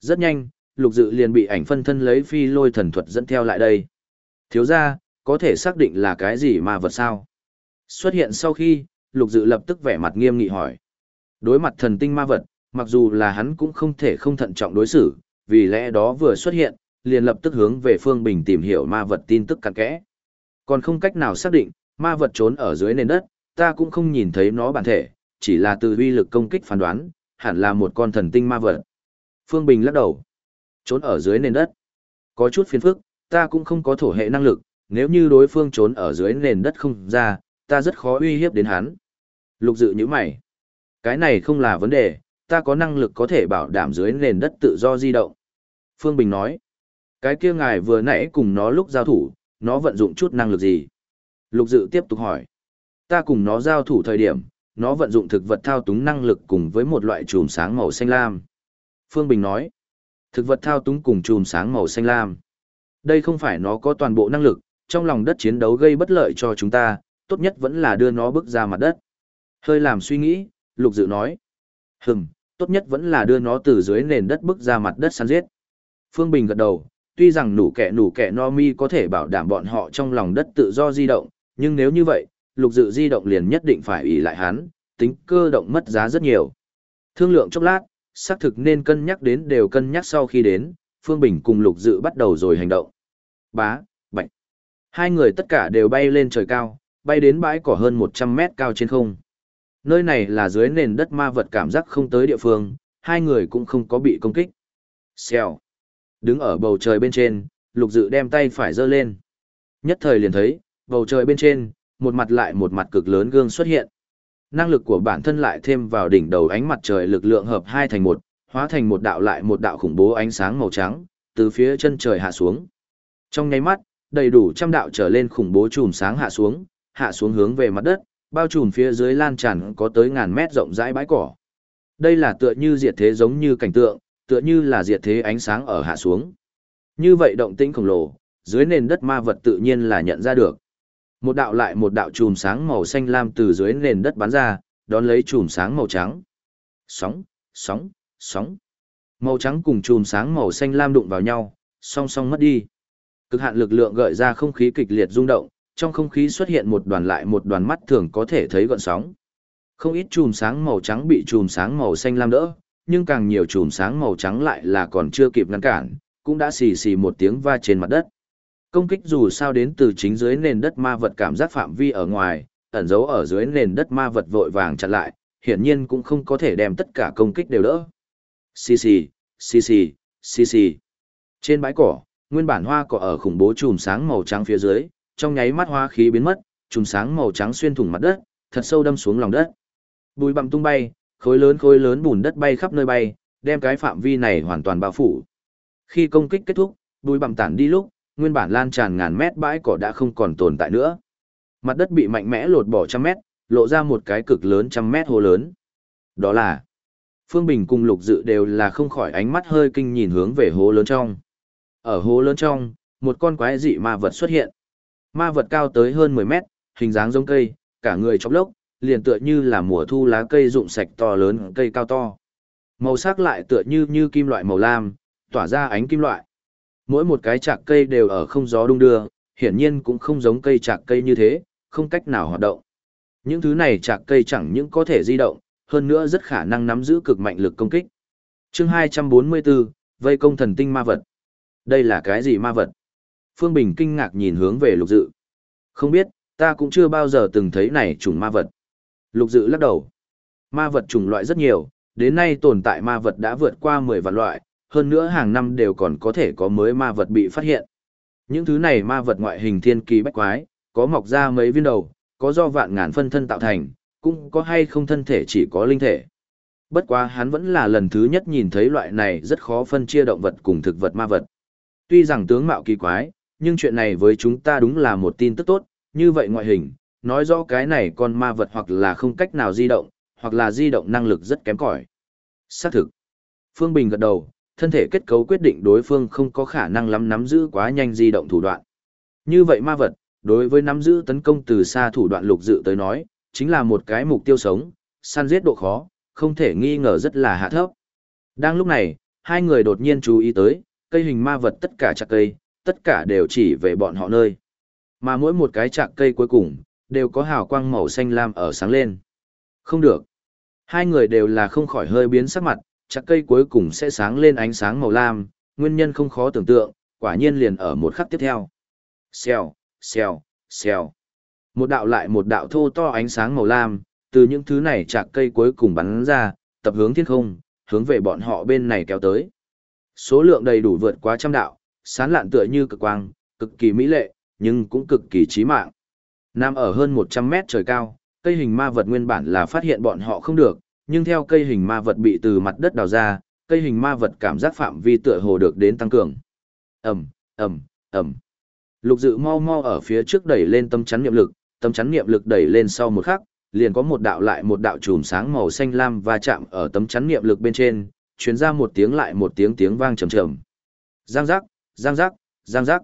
Rất nhanh, lục dự liền bị ảnh phân thân lấy phi lôi thần thuật dẫn theo lại đây. Thiếu ra, có thể xác định là cái gì ma vật sao? Xuất hiện sau khi, lục dự lập tức vẻ mặt nghiêm nghị hỏi. Đối mặt thần tinh ma vật, mặc dù là hắn cũng không thể không thận trọng đối xử, vì lẽ đó vừa xuất hiện, liền lập tức hướng về Phương Bình tìm hiểu ma vật tin tức cặn kẽ. Còn không cách nào xác định, ma vật trốn ở dưới nền đất, ta cũng không nhìn thấy nó bản thể, chỉ là từ uy lực công kích phán đoán, hẳn là một con thần tinh ma vật. Phương Bình lắc đầu. Trốn ở dưới nền đất. Có chút phiền phức, ta cũng không có thổ hệ năng lực, nếu như đối phương trốn ở dưới nền đất không ra, ta rất khó uy hiếp đến hắn. Lục dự như mày. Cái này không là vấn đề, ta có năng lực có thể bảo đảm dưới nền đất tự do di động. Phương Bình nói. Cái kia ngài vừa nãy cùng nó lúc giao thủ, nó vận dụng chút năng lực gì? Lục dự tiếp tục hỏi. Ta cùng nó giao thủ thời điểm, nó vận dụng thực vật thao túng năng lực cùng với một loại chùm sáng màu xanh lam. Phương Bình nói. Thực vật thao túng cùng chùm sáng màu xanh lam. Đây không phải nó có toàn bộ năng lực, trong lòng đất chiến đấu gây bất lợi cho chúng ta, tốt nhất vẫn là đưa nó bước ra mặt đất. Hơi làm suy nghĩ, Lục Dự nói. Hừm, tốt nhất vẫn là đưa nó từ dưới nền đất bước ra mặt đất săn giết. Phương Bình gật đầu, tuy rằng nủ kẻ nủ kẻ no mi có thể bảo đảm bọn họ trong lòng đất tự do di động, nhưng nếu như vậy, Lục Dự di động liền nhất định phải ủy lại hắn, tính cơ động mất giá rất nhiều. Thương lượng chốc lát, xác thực nên cân nhắc đến đều cân nhắc sau khi đến, Phương Bình cùng Lục Dự bắt đầu rồi hành động. Bá, bạch. Hai người tất cả đều bay lên trời cao, bay đến bãi cỏ hơn 100 mét cao trên không. Nơi này là dưới nền đất ma vật cảm giác không tới địa phương, hai người cũng không có bị công kích. Xèo. Đứng ở bầu trời bên trên, Lục Dự đem tay phải giơ lên. Nhất thời liền thấy, bầu trời bên trên, một mặt lại một mặt cực lớn gương xuất hiện. Năng lực của bản thân lại thêm vào đỉnh đầu ánh mặt trời lực lượng hợp hai thành một, hóa thành một đạo lại một đạo khủng bố ánh sáng màu trắng, từ phía chân trời hạ xuống. Trong nháy mắt, đầy đủ trăm đạo trở lên khủng bố chùm sáng hạ xuống, hạ xuống hướng về mặt đất, bao trùm phía dưới lan tràn có tới ngàn mét rộng rãi bãi cỏ. Đây là tựa như diệt thế giống như cảnh tượng, tựa như là diệt thế ánh sáng ở hạ xuống. Như vậy động tĩnh khổng lồ, dưới nền đất ma vật tự nhiên là nhận ra được. Một đạo lại một đạo chùm sáng màu xanh lam từ dưới nền đất bắn ra, đón lấy chùm sáng màu trắng. Sóng, sóng, sóng. Màu trắng cùng chùm sáng màu xanh lam đụng vào nhau, song song mất đi. Cực hạn lực lượng gợi ra không khí kịch liệt rung động, trong không khí xuất hiện một đoàn lại một đoàn mắt thường có thể thấy gợn sóng. Không ít chùm sáng màu trắng bị chùm sáng màu xanh lam đỡ, nhưng càng nhiều chùm sáng màu trắng lại là còn chưa kịp ngăn cản, cũng đã xì xì một tiếng va trên mặt đất. Công kích dù sao đến từ chính dưới nền đất ma vật cảm giác phạm vi ở ngoài, ẩn giấu ở dưới nền đất ma vật vội vàng chặn lại, hiển nhiên cũng không có thể đem tất cả công kích đều đỡ. Xì xì, xì xì, xì xì. Trên bãi cỏ, nguyên bản hoa cỏ ở khủng bố chùm sáng màu trắng phía dưới, trong nháy mắt hoa khí biến mất, chùm sáng màu trắng xuyên thủng mặt đất, thật sâu đâm xuống lòng đất. Bùi bặm tung bay, khối lớn khối lớn bùn đất bay khắp nơi bay, đem cái phạm vi này hoàn toàn bao phủ. Khi công kích kết thúc, bùi bặm tản đi lúc, nguyên bản lan tràn ngàn mét bãi cỏ đã không còn tồn tại nữa. Mặt đất bị mạnh mẽ lột bỏ trăm mét, lộ ra một cái cực lớn trăm mét hồ lớn. Đó là Phương Bình cùng Lục Dự đều là không khỏi ánh mắt hơi kinh nhìn hướng về hố lớn trong. Ở hố lớn trong, một con quái dị ma vật xuất hiện. Ma vật cao tới hơn 10 mét, hình dáng giống cây, cả người chọc lốc, liền tựa như là mùa thu lá cây rụng sạch to lớn cây cao to. Màu sắc lại tựa như như kim loại màu lam, tỏa ra ánh kim loại. Mỗi một cái chạc cây đều ở không gió đung đưa, hiển nhiên cũng không giống cây chạc cây như thế, không cách nào hoạt động. Những thứ này chạc cây chẳng những có thể di động, hơn nữa rất khả năng nắm giữ cực mạnh lực công kích. Chương 244, Vây công thần tinh ma vật. Đây là cái gì ma vật? Phương Bình kinh ngạc nhìn hướng về lục dự. Không biết, ta cũng chưa bao giờ từng thấy này chủng ma vật. Lục dự lắc đầu. Ma vật chủng loại rất nhiều, đến nay tồn tại ma vật đã vượt qua 10 vạn loại, hơn nữa hàng năm đều còn có thể có mới ma vật bị phát hiện. Những thứ này ma vật ngoại hình thiên kỳ bách quái, có mọc ra mấy viên đầu, có do vạn ngàn phân thân tạo thành, cũng có hay không thân thể chỉ có linh thể. Bất quá hắn vẫn là lần thứ nhất nhìn thấy loại này rất khó phân chia động vật cùng thực vật ma vật. Tuy rằng tướng mạo kỳ quái, nhưng chuyện này với chúng ta đúng là một tin tức tốt, như vậy ngoại hình, nói rõ cái này con ma vật hoặc là không cách nào di động, hoặc là di động năng lực rất kém cỏi. Xác thực. Phương Bình gật đầu, thân thể kết cấu quyết định đối phương không có khả năng lắm nắm giữ quá nhanh di động thủ đoạn. Như vậy ma vật, đối với nắm giữ tấn công từ xa thủ đoạn lục dự tới nói, chính là một cái mục tiêu sống, săn giết độ khó, không thể nghi ngờ rất là hạ thấp. Đang lúc này, hai người đột nhiên chú ý tới, cây hình ma vật tất cả chặt cây, tất cả đều chỉ về bọn họ nơi. Mà mỗi một cái chạc cây cuối cùng, đều có hào quang màu xanh lam ở sáng lên. Không được. Hai người đều là không khỏi hơi biến sắc mặt, chạc cây cuối cùng sẽ sáng lên ánh sáng màu lam, nguyên nhân không khó tưởng tượng, quả nhiên liền ở một khắc tiếp theo. Xèo, xèo, xèo. Một đạo lại một đạo thô to ánh sáng màu lam, từ những thứ này chạc cây cuối cùng bắn ra, tập hướng thiên không, hướng về bọn họ bên này kéo tới. Số lượng đầy đủ vượt quá trăm đạo, sán lạn tựa như cực quang, cực kỳ mỹ lệ, nhưng cũng cực kỳ chí mạng. Nam ở hơn 100 mét trời cao, cây hình ma vật nguyên bản là phát hiện bọn họ không được, nhưng theo cây hình ma vật bị từ mặt đất đào ra, cây hình ma vật cảm giác phạm vi tựa hồ được đến tăng cường. ầm ầm ầm, Lục dự mau mau ở phía trước đẩy lên tâm chắn niệm lực, tâm chắn niệm lực đẩy lên sau một khắc, liền có một đạo lại một đạo chùm sáng màu xanh lam va chạm ở tấm chắn niệm lực bên trên, truyền ra một tiếng lại một tiếng tiếng vang trầm trầm. Giang giác, giang giác, giang giác.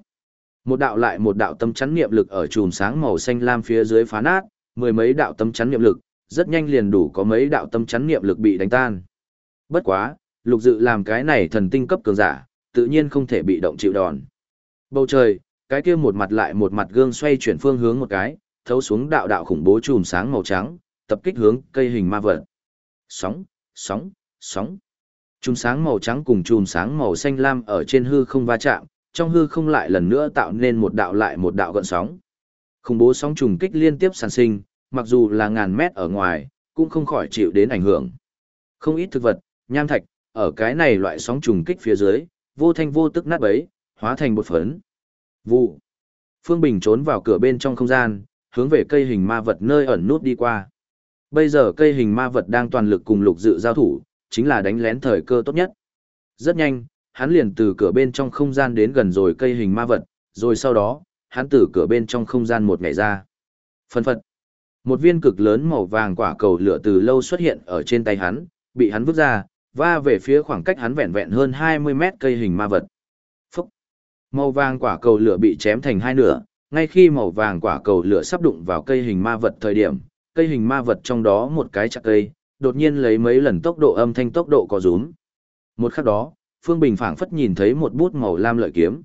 Một đạo lại một đạo tấm chắn niệm lực ở chùm sáng màu xanh lam phía dưới phá nát, mười mấy đạo tấm chắn niệm lực, rất nhanh liền đủ có mấy đạo tâm chắn niệm lực bị đánh tan. Bất quá, lục dự làm cái này thần tinh cấp cường giả, tự nhiên không thể bị động chịu đòn. Bầu trời, cái kia một mặt lại một mặt gương xoay chuyển phương hướng một cái, thấu xuống đạo đạo khủng bố chùm sáng màu trắng, tập kích hướng cây hình ma vật. Sóng, sóng, sóng. Chùm sáng màu trắng cùng chùm sáng màu xanh lam ở trên hư không va chạm, trong hư không lại lần nữa tạo nên một đạo lại một đạo gợn sóng. Khủng bố sóng trùng kích liên tiếp sản sinh, mặc dù là ngàn mét ở ngoài, cũng không khỏi chịu đến ảnh hưởng. Không ít thực vật, nham thạch, ở cái này loại sóng trùng kích phía dưới, vô thanh vô tức nát bấy, hóa thành bột phấn. Vụ. Phương Bình trốn vào cửa bên trong không gian, hướng về cây hình ma vật nơi ẩn nút đi qua. Bây giờ cây hình ma vật đang toàn lực cùng lục dự giao thủ, chính là đánh lén thời cơ tốt nhất. Rất nhanh, hắn liền từ cửa bên trong không gian đến gần rồi cây hình ma vật, rồi sau đó, hắn từ cửa bên trong không gian một ngày ra. Phân phật. Một viên cực lớn màu vàng quả cầu lửa từ lâu xuất hiện ở trên tay hắn, bị hắn vứt ra, va về phía khoảng cách hắn vẹn vẹn hơn 20 mét cây hình ma vật. Phúc! Màu vàng quả cầu lửa bị chém thành hai nửa, ngay khi màu vàng quả cầu lửa sắp đụng vào cây hình ma vật thời điểm, cây hình ma vật trong đó một cái chặt cây, đột nhiên lấy mấy lần tốc độ âm thanh tốc độ có rúm. Một khắc đó, Phương Bình phảng phất nhìn thấy một bút màu lam lợi kiếm.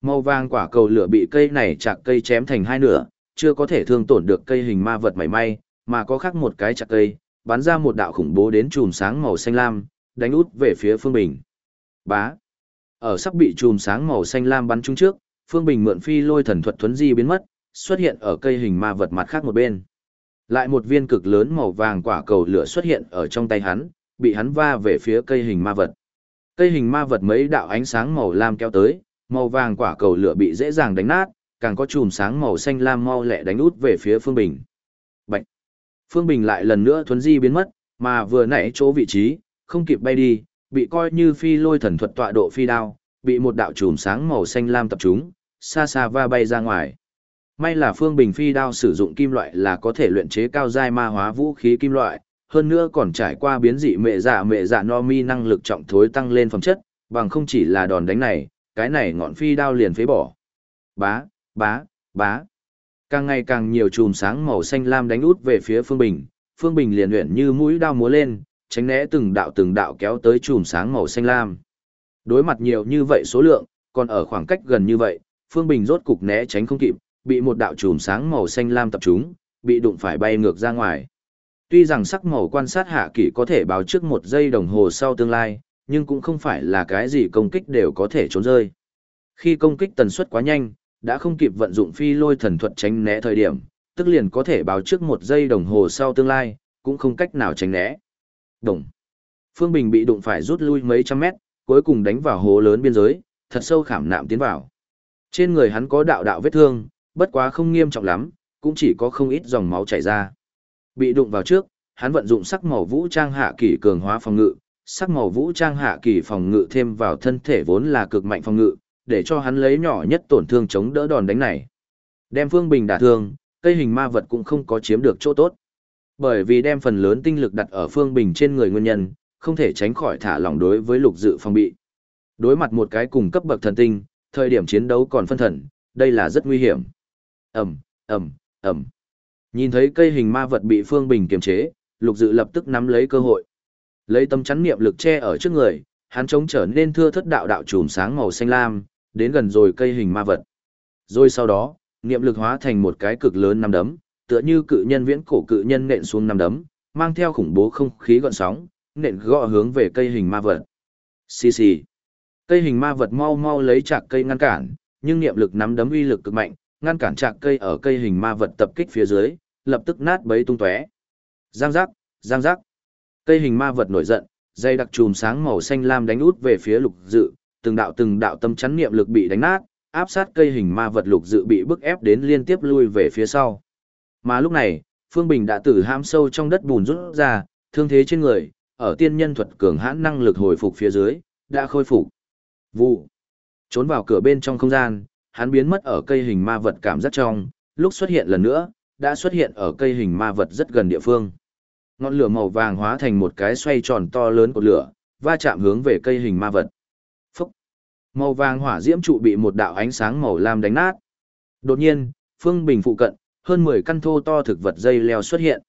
Màu vàng quả cầu lửa bị cây này chặt cây chém thành hai nửa, chưa có thể thương tổn được cây hình ma vật mảy may, mà có khác một cái chặt cây, bắn ra một đạo khủng bố đến chùm sáng màu xanh lam, đánh út về phía Phương Bình. Bá. Ở sắp bị chùm sáng màu xanh lam bắn trúng trước, Phương Bình mượn phi lôi thần thuật thuấn di biến mất, xuất hiện ở cây hình ma vật mặt khác một bên. Lại một viên cực lớn màu vàng quả cầu lửa xuất hiện ở trong tay hắn, bị hắn va về phía cây hình ma vật. Cây hình ma vật mấy đạo ánh sáng màu lam kéo tới, màu vàng quả cầu lửa bị dễ dàng đánh nát, càng có chùm sáng màu xanh lam mau lẹ đánh út về phía Phương Bình. Bạch! Phương Bình lại lần nữa thuấn di biến mất, mà vừa nãy chỗ vị trí, không kịp bay đi, bị coi như phi lôi thần thuật tọa độ phi đao, bị một đạo chùm sáng màu xanh lam tập trung, xa xa va bay ra ngoài. May là Phương Bình phi đao sử dụng kim loại là có thể luyện chế cao giai ma hóa vũ khí kim loại, hơn nữa còn trải qua biến dị mẹ dạ mẹ dạ no mi năng lực trọng thối tăng lên phẩm chất, bằng không chỉ là đòn đánh này, cái này ngọn phi đao liền phế bỏ. Bá, bá, bá. Càng ngày càng nhiều chùm sáng màu xanh lam đánh út về phía Phương Bình, Phương Bình liền luyện như mũi đao múa lên, tránh né từng đạo từng đạo kéo tới chùm sáng màu xanh lam. Đối mặt nhiều như vậy số lượng, còn ở khoảng cách gần như vậy, Phương Bình rốt cục né tránh không kịp, bị một đạo chùm sáng màu xanh lam tập trung, bị đụng phải bay ngược ra ngoài. Tuy rằng sắc màu quan sát hạ kỷ có thể báo trước một giây đồng hồ sau tương lai, nhưng cũng không phải là cái gì công kích đều có thể trốn rơi. Khi công kích tần suất quá nhanh, đã không kịp vận dụng phi lôi thần thuật tránh né thời điểm, tức liền có thể báo trước một giây đồng hồ sau tương lai, cũng không cách nào tránh né. Đồng. Phương Bình bị đụng phải rút lui mấy trăm mét, cuối cùng đánh vào hố lớn biên giới, thật sâu khảm nạm tiến vào. Trên người hắn có đạo đạo vết thương, bất quá không nghiêm trọng lắm, cũng chỉ có không ít dòng máu chảy ra. Bị đụng vào trước, hắn vận dụng sắc màu vũ trang hạ kỳ cường hóa phòng ngự, sắc màu vũ trang hạ kỳ phòng ngự thêm vào thân thể vốn là cực mạnh phòng ngự, để cho hắn lấy nhỏ nhất tổn thương chống đỡ đòn đánh này. Đem Phương Bình đả thương, cây hình ma vật cũng không có chiếm được chỗ tốt. Bởi vì đem phần lớn tinh lực đặt ở Phương Bình trên người nguyên nhân, không thể tránh khỏi thả lỏng đối với lục dự phòng bị. Đối mặt một cái cùng cấp bậc thần tinh, thời điểm chiến đấu còn phân thần, đây là rất nguy hiểm. ầm ầm ầm. Nhìn thấy cây hình ma vật bị Phương Bình kiềm chế, lục dự lập tức nắm lấy cơ hội. Lấy tâm chắn niệm lực che ở trước người, hắn chống trở nên thưa thất đạo đạo chùm sáng màu xanh lam, đến gần rồi cây hình ma vật. Rồi sau đó, niệm lực hóa thành một cái cực lớn năm đấm, tựa như cự nhân viễn cổ cự nhân nện xuống năm đấm, mang theo khủng bố không khí gợn sóng, nện gõ hướng về cây hình ma vật. Xì xì. Cây hình ma vật mau mau lấy chạc cây ngăn cản, nhưng niệm lực nắm đấm uy lực cực mạnh, ngăn cản chạc cây ở cây hình ma vật tập kích phía dưới, lập tức nát bấy tung tóe. Giang giác, giang giác. Cây hình ma vật nổi giận, dây đặc chùm sáng màu xanh lam đánh út về phía lục dự, từng đạo từng đạo tâm chắn niệm lực bị đánh nát, áp sát cây hình ma vật lục dự bị bức ép đến liên tiếp lui về phía sau. Mà lúc này, Phương Bình đã từ hãm sâu trong đất bùn rút ra, thương thế trên người, ở tiên nhân thuật cường hãn năng lực hồi phục phía dưới, đã khôi phục. Vụ. Trốn vào cửa bên trong không gian, hắn biến mất ở cây hình ma vật cảm giác trong, lúc xuất hiện lần nữa, đã xuất hiện ở cây hình ma vật rất gần địa phương. Ngọn lửa màu vàng hóa thành một cái xoay tròn to lớn của lửa, va chạm hướng về cây hình ma vật. Màu vàng hỏa diễm trụ bị một đạo ánh sáng màu lam đánh nát. Đột nhiên, phương bình phụ cận, hơn 10 căn thô to thực vật dây leo xuất hiện.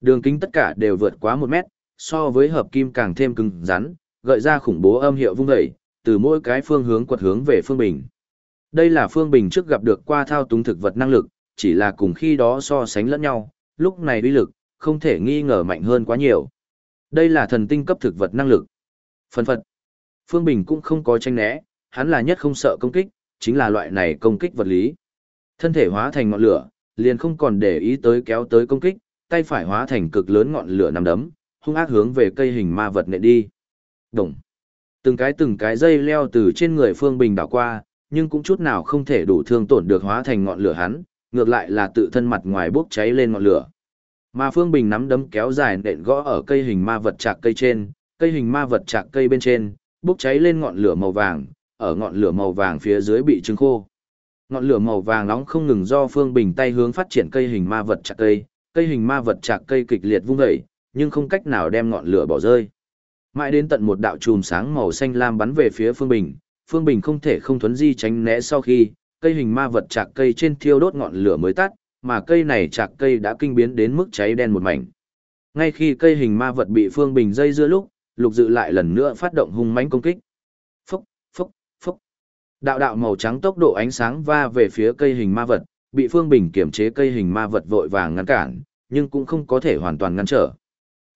Đường kính tất cả đều vượt quá 1 mét, so với hợp kim càng thêm cứng rắn, gợi ra khủng bố âm hiệu vung dậy, từ mỗi cái phương hướng quật hướng về phương bình. Đây là phương bình trước gặp được qua thao túng thực vật năng lực, chỉ là cùng khi đó so sánh lẫn nhau, lúc này uy lực, không thể nghi ngờ mạnh hơn quá nhiều. Đây là thần tinh cấp thực vật năng lực. Phần phật. Phương Bình cũng không có tranh né, hắn là nhất không sợ công kích, chính là loại này công kích vật lý. Thân thể hóa thành ngọn lửa, liền không còn để ý tới kéo tới công kích, tay phải hóa thành cực lớn ngọn lửa nằm đấm, hung ác hướng về cây hình ma vật nện đi. Đồng. Từng cái từng cái dây leo từ trên người Phương Bình đảo qua, nhưng cũng chút nào không thể đủ thương tổn được hóa thành ngọn lửa hắn, ngược lại là tự thân mặt ngoài bốc cháy lên ngọn lửa. Mà Phương Bình nắm đấm kéo dài nện gõ ở cây hình ma vật chạc cây trên, cây hình ma vật chạc cây bên trên, bốc cháy lên ngọn lửa màu vàng, ở ngọn lửa màu vàng phía dưới bị trứng khô. Ngọn lửa màu vàng nóng không ngừng do Phương Bình tay hướng phát triển cây hình ma vật chạc cây, cây hình ma vật chạc cây kịch liệt vung dậy, nhưng không cách nào đem ngọn lửa bỏ rơi. Mãi đến tận một đạo chùm sáng màu xanh lam bắn về phía Phương Bình, Phương Bình không thể không thuấn di tránh né sau khi, cây hình ma vật chạc cây trên thiêu đốt ngọn lửa mới tắt, mà cây này chạc cây đã kinh biến đến mức cháy đen một mảnh. Ngay khi cây hình ma vật bị Phương Bình dây dưa lúc, Lục Dự lại lần nữa phát động hung mãnh công kích. Đạo đạo màu trắng tốc độ ánh sáng va về phía cây hình ma vật, bị Phương Bình kiểm chế cây hình ma vật vội vàng ngăn cản, nhưng cũng không có thể hoàn toàn ngăn trở.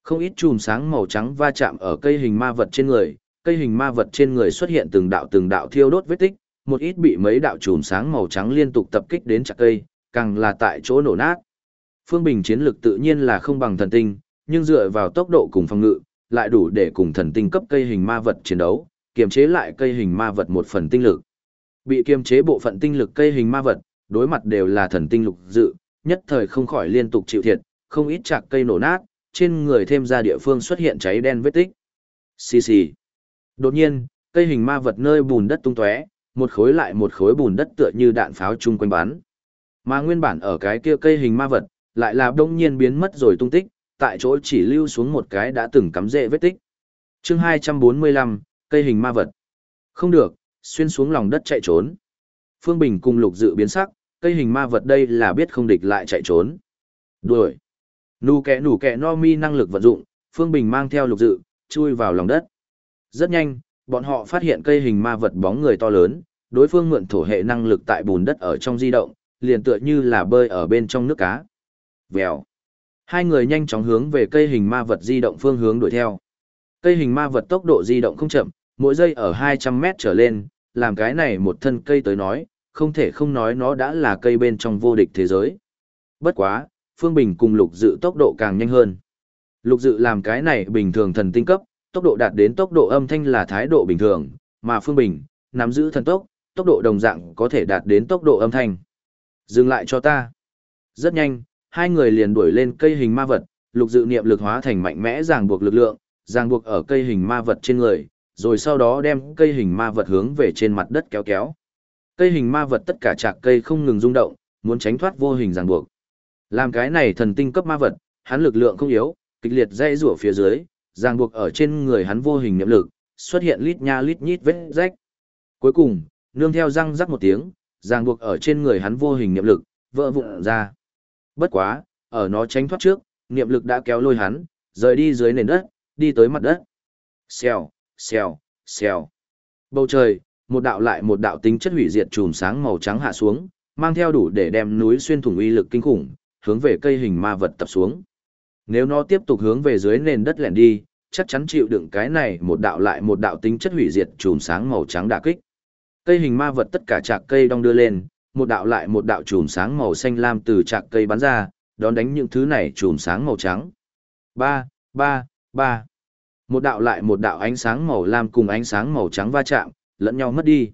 Không ít chùm sáng màu trắng va chạm ở cây hình ma vật trên người, cây hình ma vật trên người xuất hiện từng đạo từng đạo thiêu đốt vết tích, một ít bị mấy đạo chùm sáng màu trắng liên tục tập kích đến chặt cây, càng là tại chỗ nổ nát. Phương Bình chiến lực tự nhiên là không bằng thần tinh, nhưng dựa vào tốc độ cùng phòng ngự, lại đủ để cùng thần tinh cấp cây hình ma vật chiến đấu, kiềm chế lại cây hình ma vật một phần tinh lực. Bị kiềm chế bộ phận tinh lực cây hình ma vật, đối mặt đều là thần tinh lục dự, nhất thời không khỏi liên tục chịu thiệt, không ít chạc cây nổ nát, trên người thêm ra địa phương xuất hiện cháy đen vết tích. Xì xì. Đột nhiên, cây hình ma vật nơi bùn đất tung tóe, một khối lại một khối bùn đất tựa như đạn pháo chung quanh bắn. Mà nguyên bản ở cái kia cây hình ma vật, lại là đông nhiên biến mất rồi tung tích, tại chỗ chỉ lưu xuống một cái đã từng cắm rễ vết tích. chương 245, cây hình ma vật. Không được, xuyên xuống lòng đất chạy trốn. Phương Bình cùng lục dự biến sắc, cây hình ma vật đây là biết không địch lại chạy trốn. Đuổi. Nù kẻ nủ kẻ no mi năng lực vận dụng, Phương Bình mang theo lục dự, chui vào lòng đất. Rất nhanh, bọn họ phát hiện cây hình ma vật bóng người to lớn, đối phương mượn thổ hệ năng lực tại bùn đất ở trong di động, liền tựa như là bơi ở bên trong nước cá. Vèo. Hai người nhanh chóng hướng về cây hình ma vật di động phương hướng đuổi theo. Cây hình ma vật tốc độ di động không chậm, mỗi giây ở 200 mét trở lên, làm cái này một thân cây tới nói, không thể không nói nó đã là cây bên trong vô địch thế giới. Bất quá, Phương Bình cùng lục dự tốc độ càng nhanh hơn. Lục dự làm cái này bình thường thần tinh cấp, tốc độ đạt đến tốc độ âm thanh là thái độ bình thường, mà Phương Bình, nắm giữ thần tốc, tốc độ đồng dạng có thể đạt đến tốc độ âm thanh. Dừng lại cho ta. Rất nhanh, hai người liền đuổi lên cây hình ma vật, lục dự niệm lực hóa thành mạnh mẽ ràng buộc lực lượng, ràng buộc ở cây hình ma vật trên người, rồi sau đó đem cây hình ma vật hướng về trên mặt đất kéo kéo. Cây hình ma vật tất cả chạc cây không ngừng rung động, muốn tránh thoát vô hình ràng buộc. Làm cái này thần tinh cấp ma vật, hắn lực lượng không yếu, kịch liệt dây rủa phía dưới, ràng buộc ở trên người hắn vô hình niệm lực, xuất hiện lít nha lít nhít vết rách. Cuối cùng, nương theo răng rắc một tiếng, ràng buộc ở trên người hắn vô hình niệm lực, vỡ vụn ra. Bất quá, ở nó tránh thoát trước, niệm lực đã kéo lôi hắn, rời đi dưới nền đất, đi tới mặt đất. Xèo, xèo, xèo. Bầu trời, một đạo lại một đạo tính chất hủy diệt chùm sáng màu trắng hạ xuống, mang theo đủ để đem núi xuyên thủng uy lực kinh khủng, hướng về cây hình ma vật tập xuống. Nếu nó tiếp tục hướng về dưới nền đất lẻn đi, chắc chắn chịu đựng cái này một đạo lại một đạo tính chất hủy diệt chùm sáng màu trắng đả kích. Cây hình ma vật tất cả chạc cây đong đưa lên, một đạo lại một đạo chùm sáng màu xanh lam từ chạc cây bắn ra, đón đánh những thứ này chùm sáng màu trắng. Ba, ba, ba. Một đạo lại một đạo ánh sáng màu lam cùng ánh sáng màu trắng va chạm, lẫn nhau mất đi.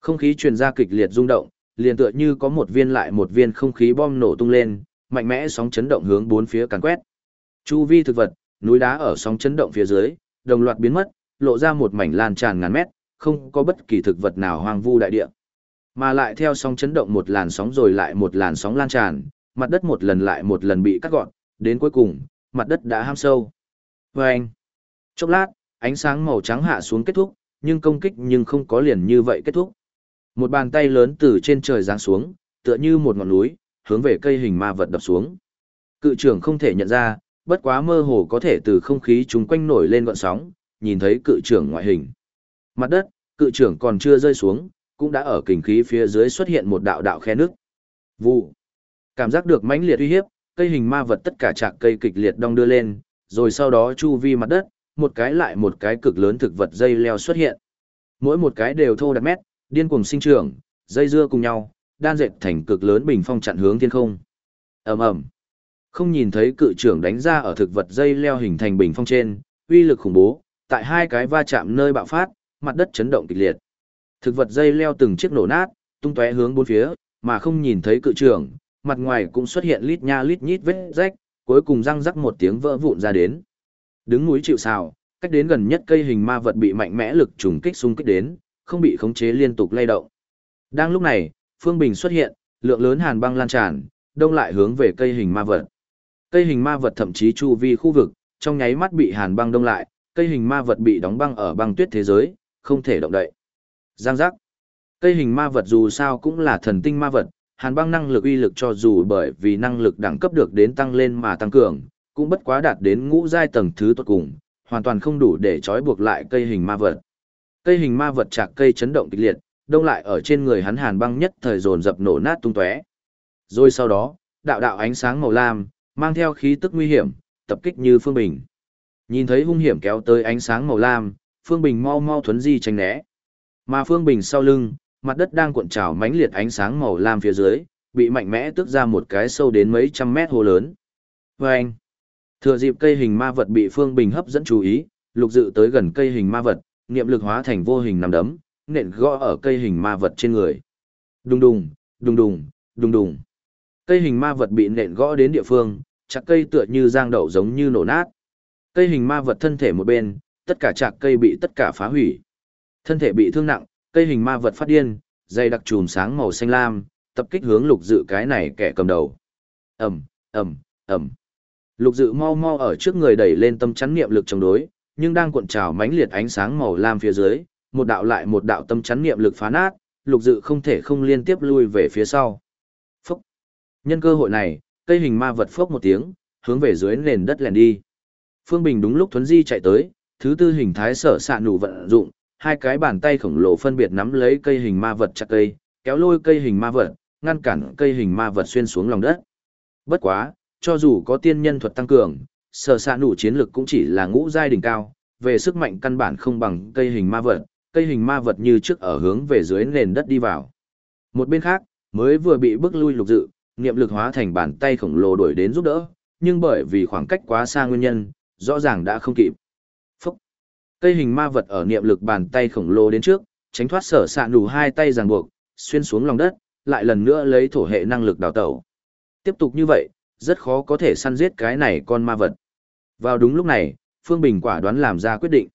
Không khí truyền ra kịch liệt rung động, liền tựa như có một viên lại một viên không khí bom nổ tung lên, mạnh mẽ sóng chấn động hướng bốn phía càn quét. Chu vi thực vật, núi đá ở sóng chấn động phía dưới, đồng loạt biến mất, lộ ra một mảnh lan tràn ngàn mét, không có bất kỳ thực vật nào hoang vu đại địa. Mà lại theo sóng chấn động một làn sóng rồi lại một làn sóng lan tràn, mặt đất một lần lại một lần bị cắt gọn, đến cuối cùng, mặt đất đã ham sâu. Vâng! Chốc lát, ánh sáng màu trắng hạ xuống kết thúc, nhưng công kích nhưng không có liền như vậy kết thúc. Một bàn tay lớn từ trên trời giáng xuống, tựa như một ngọn núi, hướng về cây hình ma vật đập xuống. Cự trưởng không thể nhận ra, bất quá mơ hồ có thể từ không khí chúng quanh nổi lên gọn sóng, nhìn thấy cự trưởng ngoại hình. Mặt đất, cự trưởng còn chưa rơi xuống, cũng đã ở kình khí phía dưới xuất hiện một đạo đạo khe nước. Vụ. Cảm giác được mãnh liệt uy hiếp, cây hình ma vật tất cả chạc cây kịch liệt đong đưa lên, rồi sau đó chu vi mặt đất, một cái lại một cái cực lớn thực vật dây leo xuất hiện. Mỗi một cái đều thô đặc mét, điên cuồng sinh trưởng, dây dưa cùng nhau, đan dệt thành cực lớn bình phong chặn hướng thiên không. Ầm ầm. Không nhìn thấy cự trưởng đánh ra ở thực vật dây leo hình thành bình phong trên, uy lực khủng bố, tại hai cái va chạm nơi bạo phát, mặt đất chấn động kịch liệt. Thực vật dây leo từng chiếc nổ nát, tung tóe hướng bốn phía, mà không nhìn thấy cự trưởng, mặt ngoài cũng xuất hiện lít nha lít nhít vết rách, cuối cùng răng rắc một tiếng vỡ vụn ra đến. Đứng núi chịu sào, cách đến gần nhất cây hình ma vật bị mạnh mẽ lực trùng kích xung kích đến, không bị khống chế liên tục lay động. Đang lúc này, Phương Bình xuất hiện, lượng lớn hàn băng lan tràn, đông lại hướng về cây hình ma vật. Cây hình ma vật thậm chí chu vi khu vực, trong nháy mắt bị hàn băng đông lại, cây hình ma vật bị đóng băng ở băng tuyết thế giới, không thể động đậy. Giang giác. Cây hình ma vật dù sao cũng là thần tinh ma vật, hàn băng năng lực uy lực cho dù bởi vì năng lực đẳng cấp được đến tăng lên mà tăng cường, cũng bất quá đạt đến ngũ giai tầng thứ tốt cùng, hoàn toàn không đủ để trói buộc lại cây hình ma vật. Cây hình ma vật chạc cây chấn động kịch liệt, đông lại ở trên người hắn hàn băng nhất thời dồn dập nổ nát tung tóe. Rồi sau đó, đạo đạo ánh sáng màu lam, mang theo khí tức nguy hiểm, tập kích như Phương Bình. Nhìn thấy hung hiểm kéo tới ánh sáng màu lam, Phương Bình mau mau thuấn di tránh né. Mà Phương Bình sau lưng, mặt đất đang cuộn trào mãnh liệt ánh sáng màu lam phía dưới, bị mạnh mẽ tước ra một cái sâu đến mấy trăm mét hồ lớn. Và anh, thừa dịp cây hình ma vật bị Phương Bình hấp dẫn chú ý, lục dự tới gần cây hình ma vật, niệm lực hóa thành vô hình nằm đấm, nện gõ ở cây hình ma vật trên người. Đùng đùng, đùng đùng, đùng đùng. Cây hình ma vật bị nện gõ đến địa phương, chặt cây tựa như giang đậu giống như nổ nát. Cây hình ma vật thân thể một bên, tất cả chạc cây bị tất cả phá hủy. Thân thể bị thương nặng, cây hình ma vật phát điên, dây đặc chùm sáng màu xanh lam, tập kích hướng lục dự cái này kẻ cầm đầu. Ẩm, Ẩm, Ẩm. Lục dự mau mau ở trước người đẩy lên tâm chắn niệm lực chống đối, nhưng đang cuộn trào mãnh liệt ánh sáng màu lam phía dưới, một đạo lại một đạo tâm chắn niệm lực phá nát, lục dự không thể không liên tiếp lui về phía sau. Phúc! Nhân cơ hội này, cây hình ma vật phốc một tiếng, hướng về dưới nền đất lèn đi. Phương Bình đúng lúc thuấn di chạy tới, thứ tư hình thái sở sạ nụ vận dụng, hai cái bàn tay khổng lồ phân biệt nắm lấy cây hình ma vật chặt cây, kéo lôi cây hình ma vật, ngăn cản cây hình ma vật xuyên xuống lòng đất. Bất quá, cho dù có tiên nhân thuật tăng cường, sở xạ nụ chiến lực cũng chỉ là ngũ giai đỉnh cao, về sức mạnh căn bản không bằng cây hình ma vật, cây hình ma vật như trước ở hướng về dưới nền đất đi vào. Một bên khác, mới vừa bị bức lui lục dự, niệm lực hóa thành bàn tay khổng lồ đuổi đến giúp đỡ, nhưng bởi vì khoảng cách quá xa nguyên nhân, rõ ràng đã không kịp. Phúc! Cây hình ma vật ở niệm lực bàn tay khổng lồ đến trước, tránh thoát sở xạ nụ hai tay ràng buộc, xuyên xuống lòng đất, lại lần nữa lấy thổ hệ năng lực đào tẩu. Tiếp tục như vậy, rất khó có thể săn giết cái này con ma vật. Vào đúng lúc này, Phương Bình quả đoán làm ra quyết định.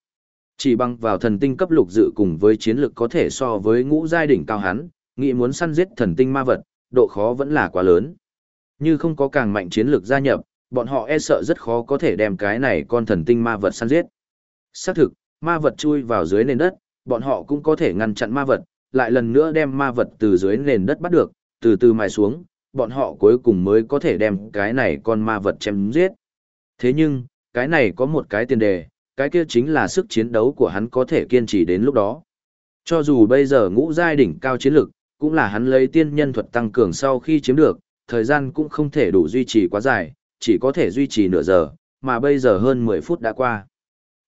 Chỉ bằng vào thần tinh cấp lục dự cùng với chiến lực có thể so với ngũ giai đỉnh cao hắn, nghĩ muốn săn giết thần tinh ma vật, độ khó vẫn là quá lớn. Như không có càng mạnh chiến lược gia nhập, bọn họ e sợ rất khó có thể đem cái này con thần tinh ma vật săn giết. Xác thực, ma vật chui vào dưới nền đất, bọn họ cũng có thể ngăn chặn ma vật, lại lần nữa đem ma vật từ dưới nền đất bắt được, từ từ mài xuống, bọn họ cuối cùng mới có thể đem cái này con ma vật chém giết. Thế nhưng, cái này có một cái tiền đề, cái kia chính là sức chiến đấu của hắn có thể kiên trì đến lúc đó. Cho dù bây giờ ngũ giai đỉnh cao chiến lực, cũng là hắn lấy tiên nhân thuật tăng cường sau khi chiếm được, thời gian cũng không thể đủ duy trì quá dài, chỉ có thể duy trì nửa giờ, mà bây giờ hơn 10 phút đã qua.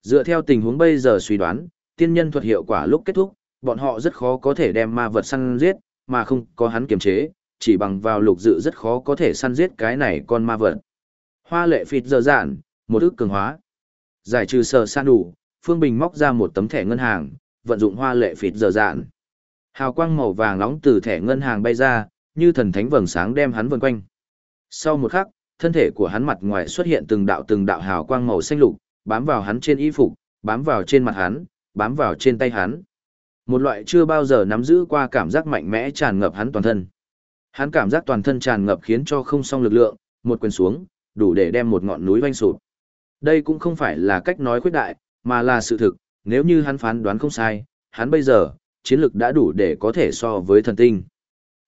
Dựa theo tình huống bây giờ suy đoán, tiên nhân thuật hiệu quả lúc kết thúc, bọn họ rất khó có thể đem ma vật săn giết, mà không có hắn kiềm chế, chỉ bằng vào lục dự rất khó có thể săn giết cái này con ma vật. Hoa lệ phịt dở dạn, một ức cường hóa. Giải trừ sờ san đủ, Phương Bình móc ra một tấm thẻ ngân hàng, vận dụng hoa lệ phịt dở dạn. Hào quang màu vàng nóng từ thẻ ngân hàng bay ra, như thần thánh vầng sáng đem hắn vần quanh. Sau một khắc, thân thể của hắn mặt ngoài xuất hiện từng đạo từng đạo hào quang màu xanh lục, bám vào hắn trên y phục, bám vào trên mặt hắn, bám vào trên tay hắn. Một loại chưa bao giờ nắm giữ qua cảm giác mạnh mẽ tràn ngập hắn toàn thân. Hắn cảm giác toàn thân tràn ngập khiến cho không song lực lượng, một quyền xuống, đủ để đem một ngọn núi vanh sụp. Đây cũng không phải là cách nói khuyết đại, mà là sự thực, nếu như hắn phán đoán không sai, hắn bây giờ, chiến lực đã đủ để có thể so với thần tinh.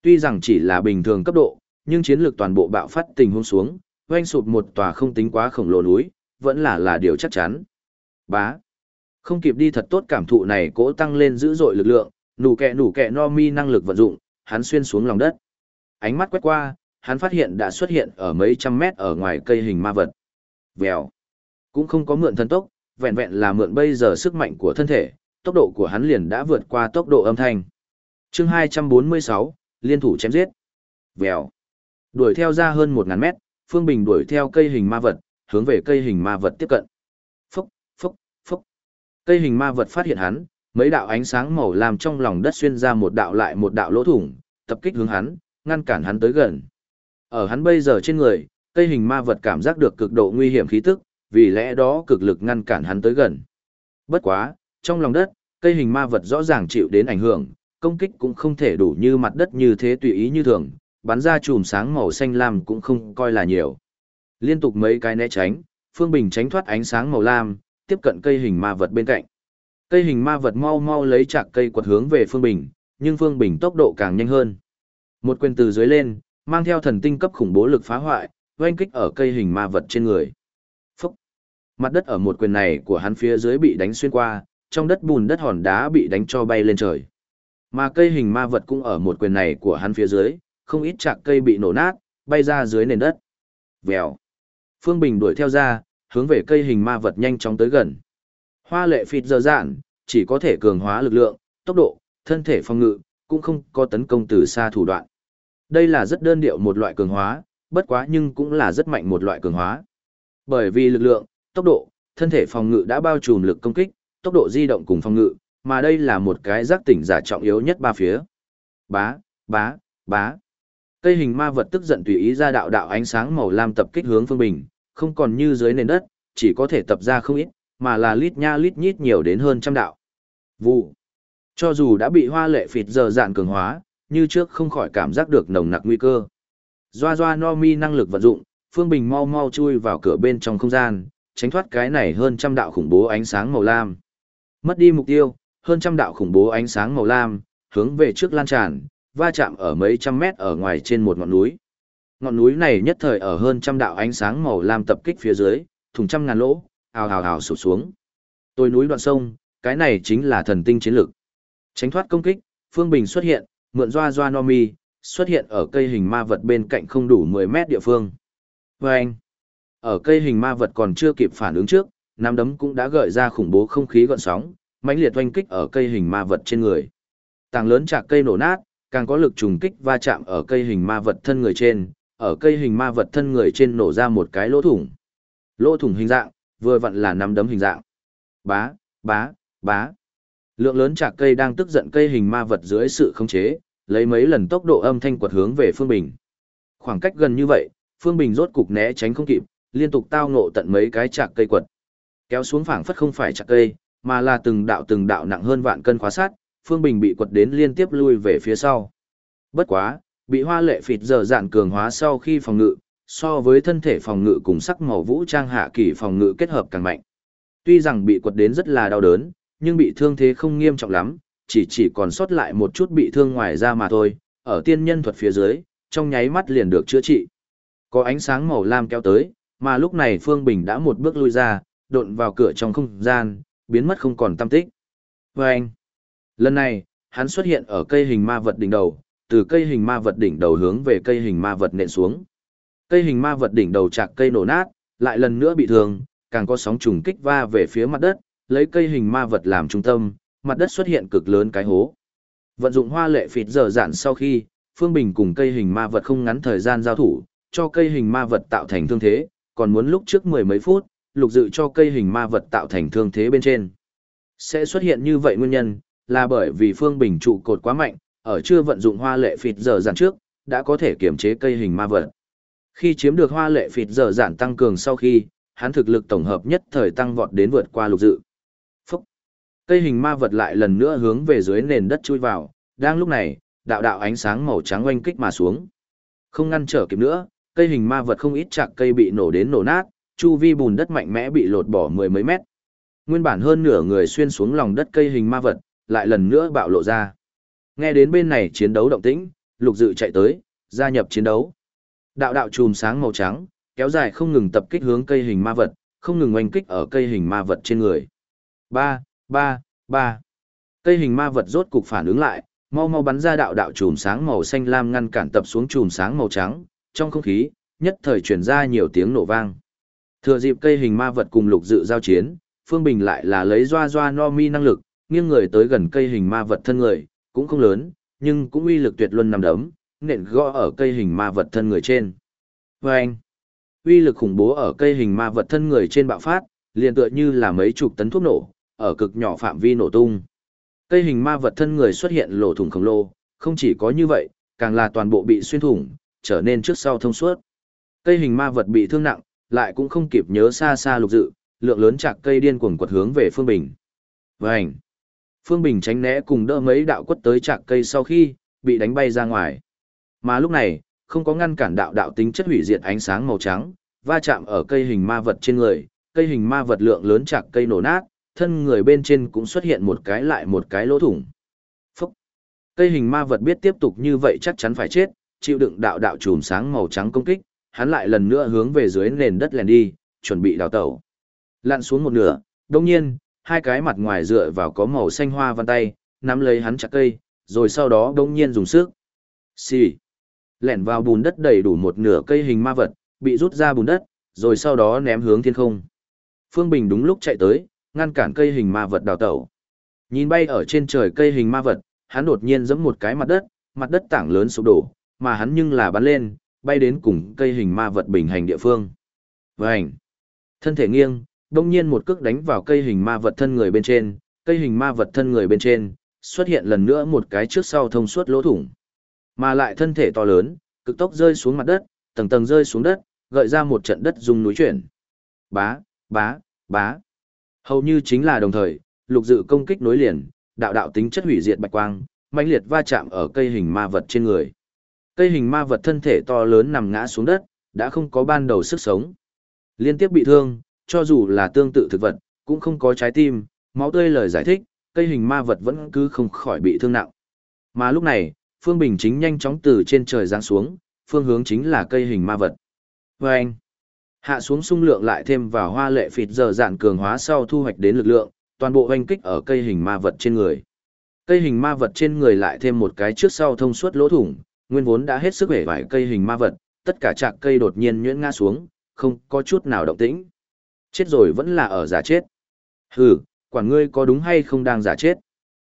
Tuy rằng chỉ là bình thường cấp độ, nhưng chiến lược toàn bộ bạo phát tình huống xuống, oanh sụp một tòa không tính quá khổng lồ núi, vẫn là là điều chắc chắn. Bá. Không kịp đi thật tốt cảm thụ này cỗ tăng lên dữ dội lực lượng, nủ kẹ nủ kẹ no mi năng lực vận dụng, hắn xuyên xuống lòng đất. Ánh mắt quét qua, hắn phát hiện đã xuất hiện ở mấy trăm mét ở ngoài cây hình ma vật. Vèo. Cũng không có mượn thân tốc, vẹn vẹn là mượn bây giờ sức mạnh của thân thể, tốc độ của hắn liền đã vượt qua tốc độ âm thanh. Chương 246, liên thủ chém giết. Vèo. Đuổi theo ra hơn 1000 mét, Phương Bình đuổi theo cây hình ma vật, hướng về cây hình ma vật tiếp cận. Phốc, phốc, phốc. Cây hình ma vật phát hiện hắn, mấy đạo ánh sáng màu làm trong lòng đất xuyên ra một đạo lại một đạo lỗ thủng, tập kích hướng hắn, ngăn cản hắn tới gần. Ở hắn bây giờ trên người, cây hình ma vật cảm giác được cực độ nguy hiểm khí tức, vì lẽ đó cực lực ngăn cản hắn tới gần. Bất quá, trong lòng đất, cây hình ma vật rõ ràng chịu đến ảnh hưởng, công kích cũng không thể đủ như mặt đất như thế tùy ý như thường, bắn ra chùm sáng màu xanh lam cũng không coi là nhiều. Liên tục mấy cái né tránh, Phương Bình tránh thoát ánh sáng màu lam, tiếp cận cây hình ma vật bên cạnh. Cây hình ma vật mau mau lấy chạc cây quật hướng về Phương Bình, nhưng Phương Bình tốc độ càng nhanh hơn. Một quyền từ dưới lên, mang theo thần tinh cấp khủng bố lực phá hoại, oanh kích ở cây hình ma vật trên người. Phúc! Mặt đất ở một quyền này của hắn phía dưới bị đánh xuyên qua, trong đất bùn đất hòn đá bị đánh cho bay lên trời. Mà cây hình ma vật cũng ở một quyền này của hắn phía dưới, không ít chạc cây bị nổ nát, bay ra dưới nền đất. Vèo. Phương Bình đuổi theo ra, hướng về cây hình ma vật nhanh chóng tới gần. Hoa lệ phịt giờ dạn, chỉ có thể cường hóa lực lượng, tốc độ, thân thể phòng ngự, cũng không có tấn công từ xa thủ đoạn. Đây là rất đơn điệu một loại cường hóa, bất quá nhưng cũng là rất mạnh một loại cường hóa. Bởi vì lực lượng, tốc độ, thân thể phòng ngự đã bao trùm lực công kích, tốc độ di động cùng phòng ngự, mà đây là một cái giác tỉnh giả trọng yếu nhất ba phía. Bá, bá, bá. Cây hình ma vật tức giận tùy ý ra đạo đạo ánh sáng màu lam tập kích hướng Phương Bình, không còn như dưới nền đất, chỉ có thể tập ra không ít, mà là lít nha lít nhít nhiều đến hơn trăm đạo. Vụ. Cho dù đã bị hoa lệ phịt giờ dạn cường hóa, như trước không khỏi cảm giác được nồng nặc nguy cơ. Doa doa no mi năng lực vận dụng, Phương Bình mau mau chui vào cửa bên trong không gian, tránh thoát cái này hơn trăm đạo khủng bố ánh sáng màu lam. Mất đi mục tiêu, hơn trăm đạo khủng bố ánh sáng màu lam, hướng về trước lan tràn, va chạm ở mấy trăm mét ở ngoài trên một ngọn núi. Ngọn núi này nhất thời ở hơn trăm đạo ánh sáng màu lam tập kích phía dưới, thùng trăm ngàn lỗ, ào ào ào sụp xuống. Tôi núi đoạn sông, cái này chính là thần tinh chiến lực. Tránh thoát công kích, Phương Bình xuất hiện, mượn doa doa no mi, xuất hiện ở cây hình ma vật bên cạnh không đủ 10 mét địa phương. Và anh, ở cây hình ma vật còn chưa kịp phản ứng trước, nắm đấm cũng đã gợi ra khủng bố không khí gọn sóng, mãnh liệt oanh kích ở cây hình ma vật trên người. Tàng lớn chạc cây nổ nát, càng có lực trùng kích va chạm ở cây hình ma vật thân người trên, ở cây hình ma vật thân người trên nổ ra một cái lỗ thủng. Lỗ thủng hình dạng, vừa vặn là nắm đấm hình dạng. Bá, bá, bá. Lượng lớn chạc cây đang tức giận cây hình ma vật dưới sự khống chế, lấy mấy lần tốc độ âm thanh quật hướng về Phương Bình. Khoảng cách gần như vậy, Phương Bình rốt cục né tránh không kịp, liên tục tao ngộ tận mấy cái chạc cây quật. Kéo xuống phảng phất không phải chạc cây, mà là từng đạo từng đạo nặng hơn vạn cân khóa sát, Phương Bình bị quật đến liên tiếp lui về phía sau. Bất quá, bị hoa lệ phịt giờ dạn cường hóa sau khi phòng ngự, so với thân thể phòng ngự cùng sắc màu vũ trang hạ kỳ phòng ngự kết hợp càng mạnh. Tuy rằng bị quật đến rất là đau đớn, nhưng bị thương thế không nghiêm trọng lắm, chỉ chỉ còn sót lại một chút bị thương ngoài da mà thôi, ở tiên nhân thuật phía dưới, trong nháy mắt liền được chữa trị. Có ánh sáng màu lam kéo tới, mà lúc này Phương Bình đã một bước lui ra, độn vào cửa trong không gian, biến mất không còn tâm tích. Và anh, lần này, hắn xuất hiện ở cây hình ma vật đỉnh đầu, từ cây hình ma vật đỉnh đầu hướng về cây hình ma vật nện xuống. Cây hình ma vật đỉnh đầu chạc cây nổ nát, lại lần nữa bị thương, càng có sóng trùng kích va về phía mặt đất, lấy cây hình ma vật làm trung tâm, mặt đất xuất hiện cực lớn cái hố. Vận dụng hoa lệ phịt dở dạn sau khi, Phương Bình cùng cây hình ma vật không ngắn thời gian giao thủ, cho cây hình ma vật tạo thành thương thế, còn muốn lúc trước mười mấy phút, lục dự cho cây hình ma vật tạo thành thương thế bên trên. Sẽ xuất hiện như vậy nguyên nhân, là bởi vì Phương Bình trụ cột quá mạnh, ở chưa vận dụng hoa lệ phịt dở dạn trước, đã có thể kiểm chế cây hình ma vật. Khi chiếm được hoa lệ phịt dở dạn tăng cường sau khi, hắn thực lực tổng hợp nhất thời tăng vọt đến vượt qua lục dự. Cây hình ma vật lại lần nữa hướng về dưới nền đất chui vào, đang lúc này, đạo đạo ánh sáng màu trắng oanh kích mà xuống. Không ngăn trở kịp nữa, cây hình ma vật không ít chạc cây bị nổ đến nổ nát, chu vi bùn đất mạnh mẽ bị lột bỏ mười mấy mét. Nguyên bản hơn nửa người xuyên xuống lòng đất cây hình ma vật, lại lần nữa bạo lộ ra. Nghe đến bên này chiến đấu động tĩnh, lục dự chạy tới, gia nhập chiến đấu. Đạo đạo chùm sáng màu trắng, kéo dài không ngừng tập kích hướng cây hình ma vật, không ngừng oanh kích ở cây hình ma vật trên người. Ba, ba, ba. Cây hình ma vật rốt cục phản ứng lại, mau mau bắn ra đạo đạo chùm sáng màu xanh lam ngăn cản tập xuống chùm sáng màu trắng, trong không khí, nhất thời truyền ra nhiều tiếng nổ vang. Thừa dịp cây hình ma vật cùng lục dự giao chiến, Phương Bình lại là lấy doa doa no mi năng lực, nghiêng người tới gần cây hình ma vật thân người, cũng không lớn, nhưng cũng uy lực tuyệt luân nằm đấm, nện gõ ở cây hình ma vật thân người trên. Và anh, uy lực khủng bố ở cây hình ma vật thân người trên bạo phát, liền tựa như là mấy chục tấn thuốc nổ, ở cực nhỏ phạm vi nổ tung. Cây hình ma vật thân người xuất hiện lỗ thủng khổng lồ, không chỉ có như vậy, càng là toàn bộ bị xuyên thủng, trở nên trước sau thông suốt. Cây hình ma vật bị thương nặng, lại cũng không kịp nhớ xa xa lục dự, lượng lớn chạc cây điên cuồng quật hướng về Phương Bình. Vành! Phương Bình tránh né cùng đỡ mấy đạo quất tới chạc cây sau khi, bị đánh bay ra ngoài. Mà lúc này, không có ngăn cản đạo đạo tính chất hủy diệt ánh sáng màu trắng, va chạm ở cây hình ma vật trên người, cây hình ma vật lượng lớn chạc cây nổ nát, thân người bên trên cũng xuất hiện một cái lại một cái lỗ thủng. Phúc! Cây hình ma vật biết tiếp tục như vậy chắc chắn phải chết, chịu đựng đạo đạo chùm sáng màu trắng công kích, hắn lại lần nữa hướng về dưới nền đất lèn đi, chuẩn bị đào tẩu. Lặn xuống một nửa, đồng nhiên, hai cái mặt ngoài dựa vào có màu xanh hoa văn tay, nắm lấy hắn chặt cây, rồi sau đó đồng nhiên dùng sức. Xì. Lẻn vào bùn đất đầy đủ một nửa cây hình ma vật, bị rút ra bùn đất, rồi sau đó ném hướng thiên không. Phương Bình đúng lúc chạy tới, ngăn cản cây hình ma vật đào tẩu. Nhìn bay ở trên trời cây hình ma vật, hắn đột nhiên giẫm một cái mặt đất, mặt đất tảng lớn sụp đổ, mà hắn nhưng là bắn lên, bay đến cùng cây hình ma vật bình hành địa phương. Vành! Thân thể nghiêng, đông nhiên một cước đánh vào cây hình ma vật thân người bên trên, cây hình ma vật thân người bên trên, xuất hiện lần nữa một cái trước sau thông suốt lỗ thủng. Mà lại thân thể to lớn, cực tốc rơi xuống mặt đất, tầng tầng rơi xuống đất, gợi ra một trận đất rung núi chuyển. Bá, bá, bá. Hầu như chính là đồng thời, lục dự công kích nối liền, đạo đạo tính chất hủy diệt bạch quang, mãnh liệt va chạm ở cây hình ma vật trên người. Cây hình ma vật thân thể to lớn nằm ngã xuống đất, đã không có ban đầu sức sống. Liên tiếp bị thương, cho dù là tương tự thực vật, cũng không có trái tim, máu tươi lời giải thích, cây hình ma vật vẫn cứ không khỏi bị thương nặng. Mà lúc này, Phương Bình chính nhanh chóng từ trên trời giáng xuống, phương hướng chính là cây hình ma vật. Và anh, hạ xuống sung lượng lại thêm vào hoa lệ phịt giờ dạn cường hóa sau thu hoạch đến lực lượng, toàn bộ hoành kích ở cây hình ma vật trên người. Cây hình ma vật trên người lại thêm một cái trước sau thông suốt lỗ thủng, nguyên vốn đã hết sức hể vải cây hình ma vật, tất cả chạc cây đột nhiên nhuyễn ngã xuống, không có chút nào động tĩnh. Chết rồi vẫn là ở giả chết. Hừ, quản ngươi có đúng hay không đang giả chết.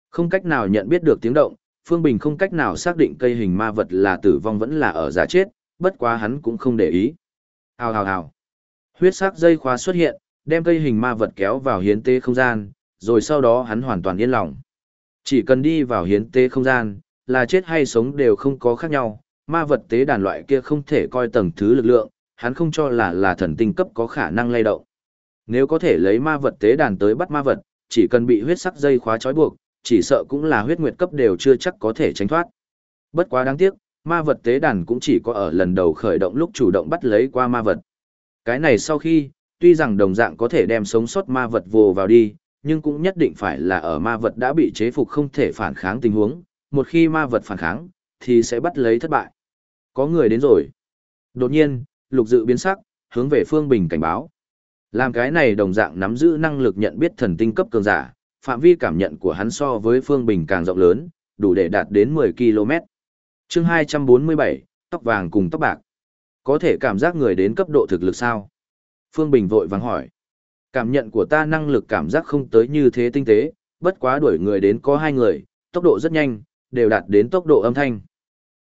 Không cách nào nhận biết được tiếng động, Phương Bình không cách nào xác định cây hình ma vật là tử vong vẫn là ở giả chết, bất quá hắn cũng không để ý. Hào hào hào. Huyết sắc dây khóa xuất hiện, đem cây hình ma vật kéo vào hiến tế không gian, rồi sau đó hắn hoàn toàn yên lòng. Chỉ cần đi vào hiến tế không gian, là chết hay sống đều không có khác nhau, ma vật tế đàn loại kia không thể coi tầng thứ lực lượng, hắn không cho là là thần tinh cấp có khả năng lay động. Nếu có thể lấy ma vật tế đàn tới bắt ma vật, chỉ cần bị huyết sắc dây khóa trói buộc, chỉ sợ cũng là huyết nguyệt cấp đều chưa chắc có thể tránh thoát. Bất quá đáng tiếc, ma vật tế đàn cũng chỉ có ở lần đầu khởi động lúc chủ động bắt lấy qua ma vật. Cái này sau khi, tuy rằng đồng dạng có thể đem sống sót ma vật vồ vào đi, nhưng cũng nhất định phải là ở ma vật đã bị chế phục không thể phản kháng tình huống, một khi ma vật phản kháng, thì sẽ bắt lấy thất bại. Có người đến rồi. Đột nhiên, lục dự biến sắc, hướng về Phương Bình cảnh báo. Làm cái này đồng dạng nắm giữ năng lực nhận biết thần tinh cấp cường giả, phạm vi cảm nhận của hắn so với Phương Bình càng rộng lớn, đủ để đạt đến 10 km. chương 247, tóc vàng cùng tóc bạc. Có thể cảm giác người đến cấp độ thực lực sao? Phương Bình vội vàng hỏi. Cảm nhận của ta năng lực cảm giác không tới như thế tinh tế, bất quá đuổi người đến có hai người, tốc độ rất nhanh, đều đạt đến tốc độ âm thanh.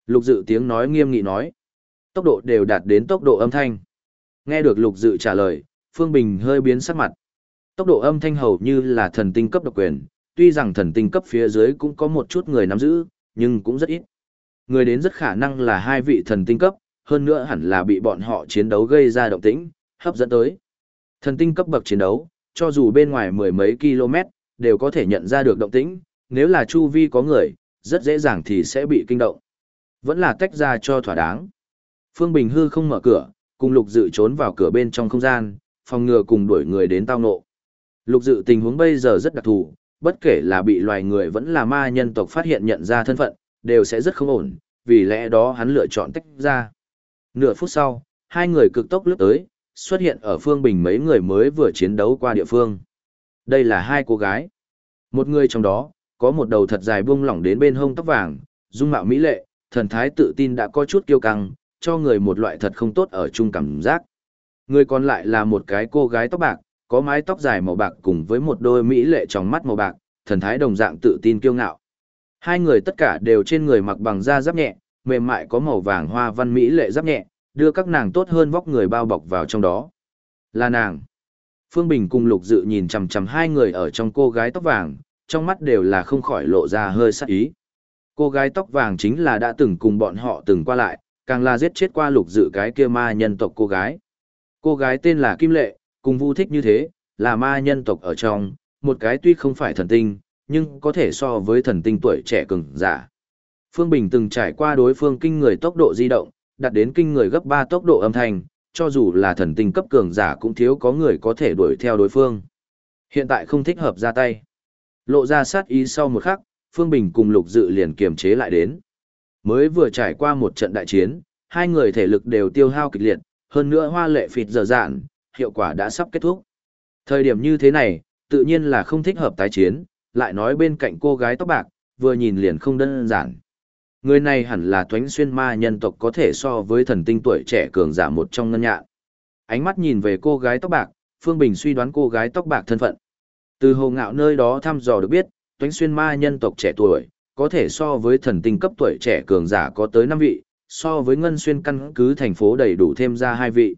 Lục dự tiếng nói nghiêm nghị nói. Tốc độ đều đạt đến tốc độ âm thanh. Nghe được lục dự trả lời, Phương Bình hơi biến sắc mặt. Tốc độ âm thanh hầu như là thần tinh cấp độc quyền, tuy rằng thần tinh cấp phía dưới cũng có một chút người nắm giữ, nhưng cũng rất ít. Người đến rất khả năng là hai vị thần tinh cấp, hơn nữa hẳn là bị bọn họ chiến đấu gây ra động tĩnh, hấp dẫn tới. Thần tinh cấp bậc chiến đấu, cho dù bên ngoài mười mấy km, đều có thể nhận ra được động tĩnh, nếu là chu vi có người, rất dễ dàng thì sẽ bị kinh động. Vẫn là tách ra cho thỏa đáng. Phương Bình hư không mở cửa, cùng lục dự trốn vào cửa bên trong không gian, phòng ngừa cùng đuổi người đến tao nộ. Lục dự tình huống bây giờ rất đặc thù, bất kể là bị loài người vẫn là ma nhân tộc phát hiện nhận ra thân phận, đều sẽ rất không ổn, vì lẽ đó hắn lựa chọn tách ra. Nửa phút sau, hai người cực tốc lướt tới, xuất hiện ở phương bình mấy người mới vừa chiến đấu qua địa phương. Đây là hai cô gái. Một người trong đó, có một đầu thật dài buông lỏng đến bên hông tóc vàng, dung mạo mỹ lệ, thần thái tự tin đã có chút kiêu căng, cho người một loại thật không tốt ở chung cảm giác. Người còn lại là một cái cô gái tóc bạc, có mái tóc dài màu bạc cùng với một đôi mỹ lệ trong mắt màu bạc, thần thái đồng dạng tự tin kiêu ngạo. Hai người tất cả đều trên người mặc bằng da giáp nhẹ, mềm mại có màu vàng hoa văn mỹ lệ giáp nhẹ, đưa các nàng tốt hơn vóc người bao bọc vào trong đó. Là nàng. Phương Bình cùng Lục Dự nhìn chằm chằm hai người ở trong cô gái tóc vàng, trong mắt đều là không khỏi lộ ra hơi sắc ý. Cô gái tóc vàng chính là đã từng cùng bọn họ từng qua lại, càng là giết chết qua Lục Dự cái kia ma nhân tộc cô gái. Cô gái tên là Kim Lệ, cùng Vu thích như thế, là ma nhân tộc ở trong, một cái tuy không phải thần tinh, nhưng có thể so với thần tinh tuổi trẻ cường giả. Phương Bình từng trải qua đối phương kinh người tốc độ di động, đạt đến kinh người gấp 3 tốc độ âm thanh, cho dù là thần tinh cấp cường giả cũng thiếu có người có thể đuổi theo đối phương. Hiện tại không thích hợp ra tay. Lộ ra sát ý sau một khắc, Phương Bình cùng Lục Dự liền kiềm chế lại đến. Mới vừa trải qua một trận đại chiến, hai người thể lực đều tiêu hao kịch liệt, hơn nữa hoa lệ phịt dở dạn, hiệu quả đã sắp kết thúc. Thời điểm như thế này, tự nhiên là không thích hợp tái chiến, lại nói bên cạnh cô gái tóc bạc, vừa nhìn liền không đơn giản. Người này hẳn là toánh xuyên ma nhân tộc có thể so với thần tinh tuổi trẻ cường giả một trong ngân nhạn. Ánh mắt nhìn về cô gái tóc bạc, Phương Bình suy đoán cô gái tóc bạc thân phận. Từ hồ ngạo nơi đó thăm dò được biết, toánh xuyên ma nhân tộc trẻ tuổi, có thể so với thần tinh cấp tuổi trẻ cường giả có tới 5 vị, so với ngân xuyên căn cứ thành phố đầy đủ thêm ra hai vị.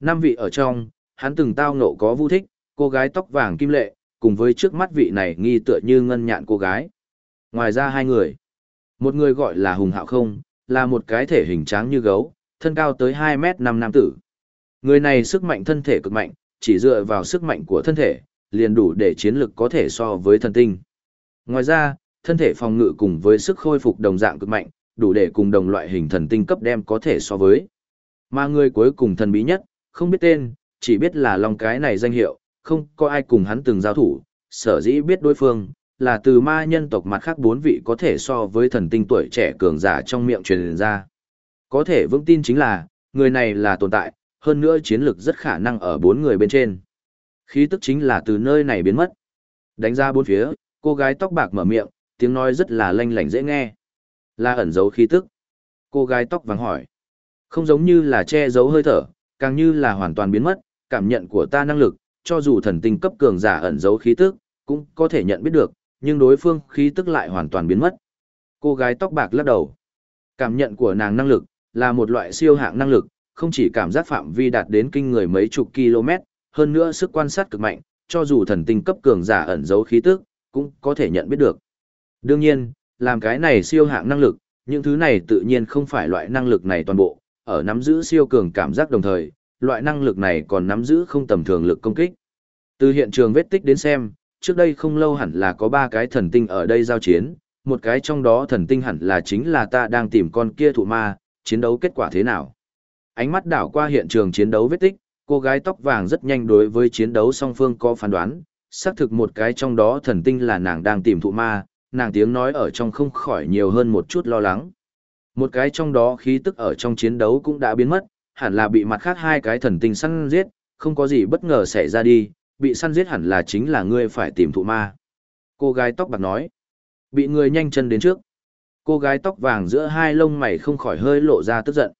Năm vị ở trong, hắn từng tao ngộ có vu thích, cô gái tóc vàng kim lệ, cùng với trước mắt vị này nghi tựa như ngân nhạn cô gái. Ngoài ra hai người, một người gọi là Hùng Hạo Không, là một cái thể hình tráng như gấu, thân cao tới 2 mét 5 nam tử. Người này sức mạnh thân thể cực mạnh, chỉ dựa vào sức mạnh của thân thể, liền đủ để chiến lực có thể so với thần tinh. Ngoài ra, thân thể phòng ngự cùng với sức khôi phục đồng dạng cực mạnh, đủ để cùng đồng loại hình thần tinh cấp đem có thể so với. Mà người cuối cùng thần bí nhất, không biết tên, chỉ biết là long cái này danh hiệu, không có ai cùng hắn từng giao thủ, sở dĩ biết đối phương, là từ ma nhân tộc mặt khác bốn vị có thể so với thần tinh tuổi trẻ cường giả trong miệng truyền ra. Có thể vững tin chính là, người này là tồn tại, hơn nữa chiến lực rất khả năng ở bốn người bên trên. Khí tức chính là từ nơi này biến mất. Đánh ra bốn phía, cô gái tóc bạc mở miệng, tiếng nói rất là lanh lảnh dễ nghe. Là ẩn giấu khí tức. Cô gái tóc vàng hỏi. Không giống như là che giấu hơi thở, càng như là hoàn toàn biến mất, cảm nhận của ta năng lực, cho dù thần tinh cấp cường giả ẩn giấu khí tức, cũng có thể nhận biết được, nhưng đối phương khí tức lại hoàn toàn biến mất. Cô gái tóc bạc lắc đầu. Cảm nhận của nàng năng lực, là một loại siêu hạng năng lực, không chỉ cảm giác phạm vi đạt đến kinh người mấy chục km, hơn nữa sức quan sát cực mạnh, cho dù thần tinh cấp cường giả ẩn giấu khí tức, cũng có thể nhận biết được. Đương nhiên, làm cái này siêu hạng năng lực, những thứ này tự nhiên không phải loại năng lực này toàn bộ, ở nắm giữ siêu cường cảm giác đồng thời, loại năng lực này còn nắm giữ không tầm thường lực công kích. Từ hiện trường vết tích đến xem, trước đây không lâu hẳn là có ba cái thần tinh ở đây giao chiến, một cái trong đó thần tinh hẳn là chính là ta đang tìm con kia thụ ma, chiến đấu kết quả thế nào. Ánh mắt đảo qua hiện trường chiến đấu vết tích, cô gái tóc vàng rất nhanh đối với chiến đấu song phương có phán đoán, xác thực một cái trong đó thần tinh là nàng đang tìm thụ ma, nàng tiếng nói ở trong không khỏi nhiều hơn một chút lo lắng. Một cái trong đó khí tức ở trong chiến đấu cũng đã biến mất, hẳn là bị mặt khác hai cái thần tinh săn giết, không có gì bất ngờ xảy ra đi, bị săn giết hẳn là chính là ngươi phải tìm thụ ma. Cô gái tóc bạc nói, bị người nhanh chân đến trước. Cô gái tóc vàng giữa hai lông mày không khỏi hơi lộ ra tức giận.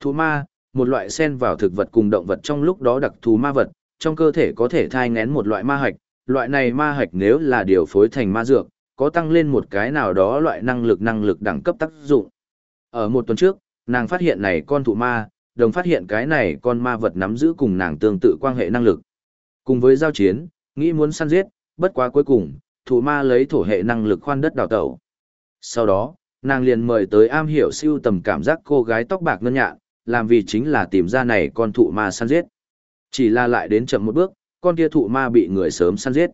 Thụ ma, một loại sen vào thực vật cùng động vật trong lúc đó đặc thù ma vật, trong cơ thể có thể thai ngén một loại ma hạch, loại này ma hạch nếu là điều phối thành ma dược, có tăng lên một cái nào đó loại năng lực năng lực đẳng cấp tác dụng. Ở một tuần trước, nàng phát hiện này con thụ ma, đồng phát hiện cái này con ma vật nắm giữ cùng nàng tương tự quan hệ năng lực. Cùng với giao chiến, nghĩ muốn săn giết, bất quá cuối cùng, thụ ma lấy thổ hệ năng lực khoan đất đào tẩu. Sau đó, nàng liền mời tới am hiểu siêu tầm cảm giác cô gái tóc bạc ngân nhạn, làm vì chính là tìm ra này con thụ ma săn giết. Chỉ là lại đến chậm một bước, con kia thụ ma bị người sớm săn giết.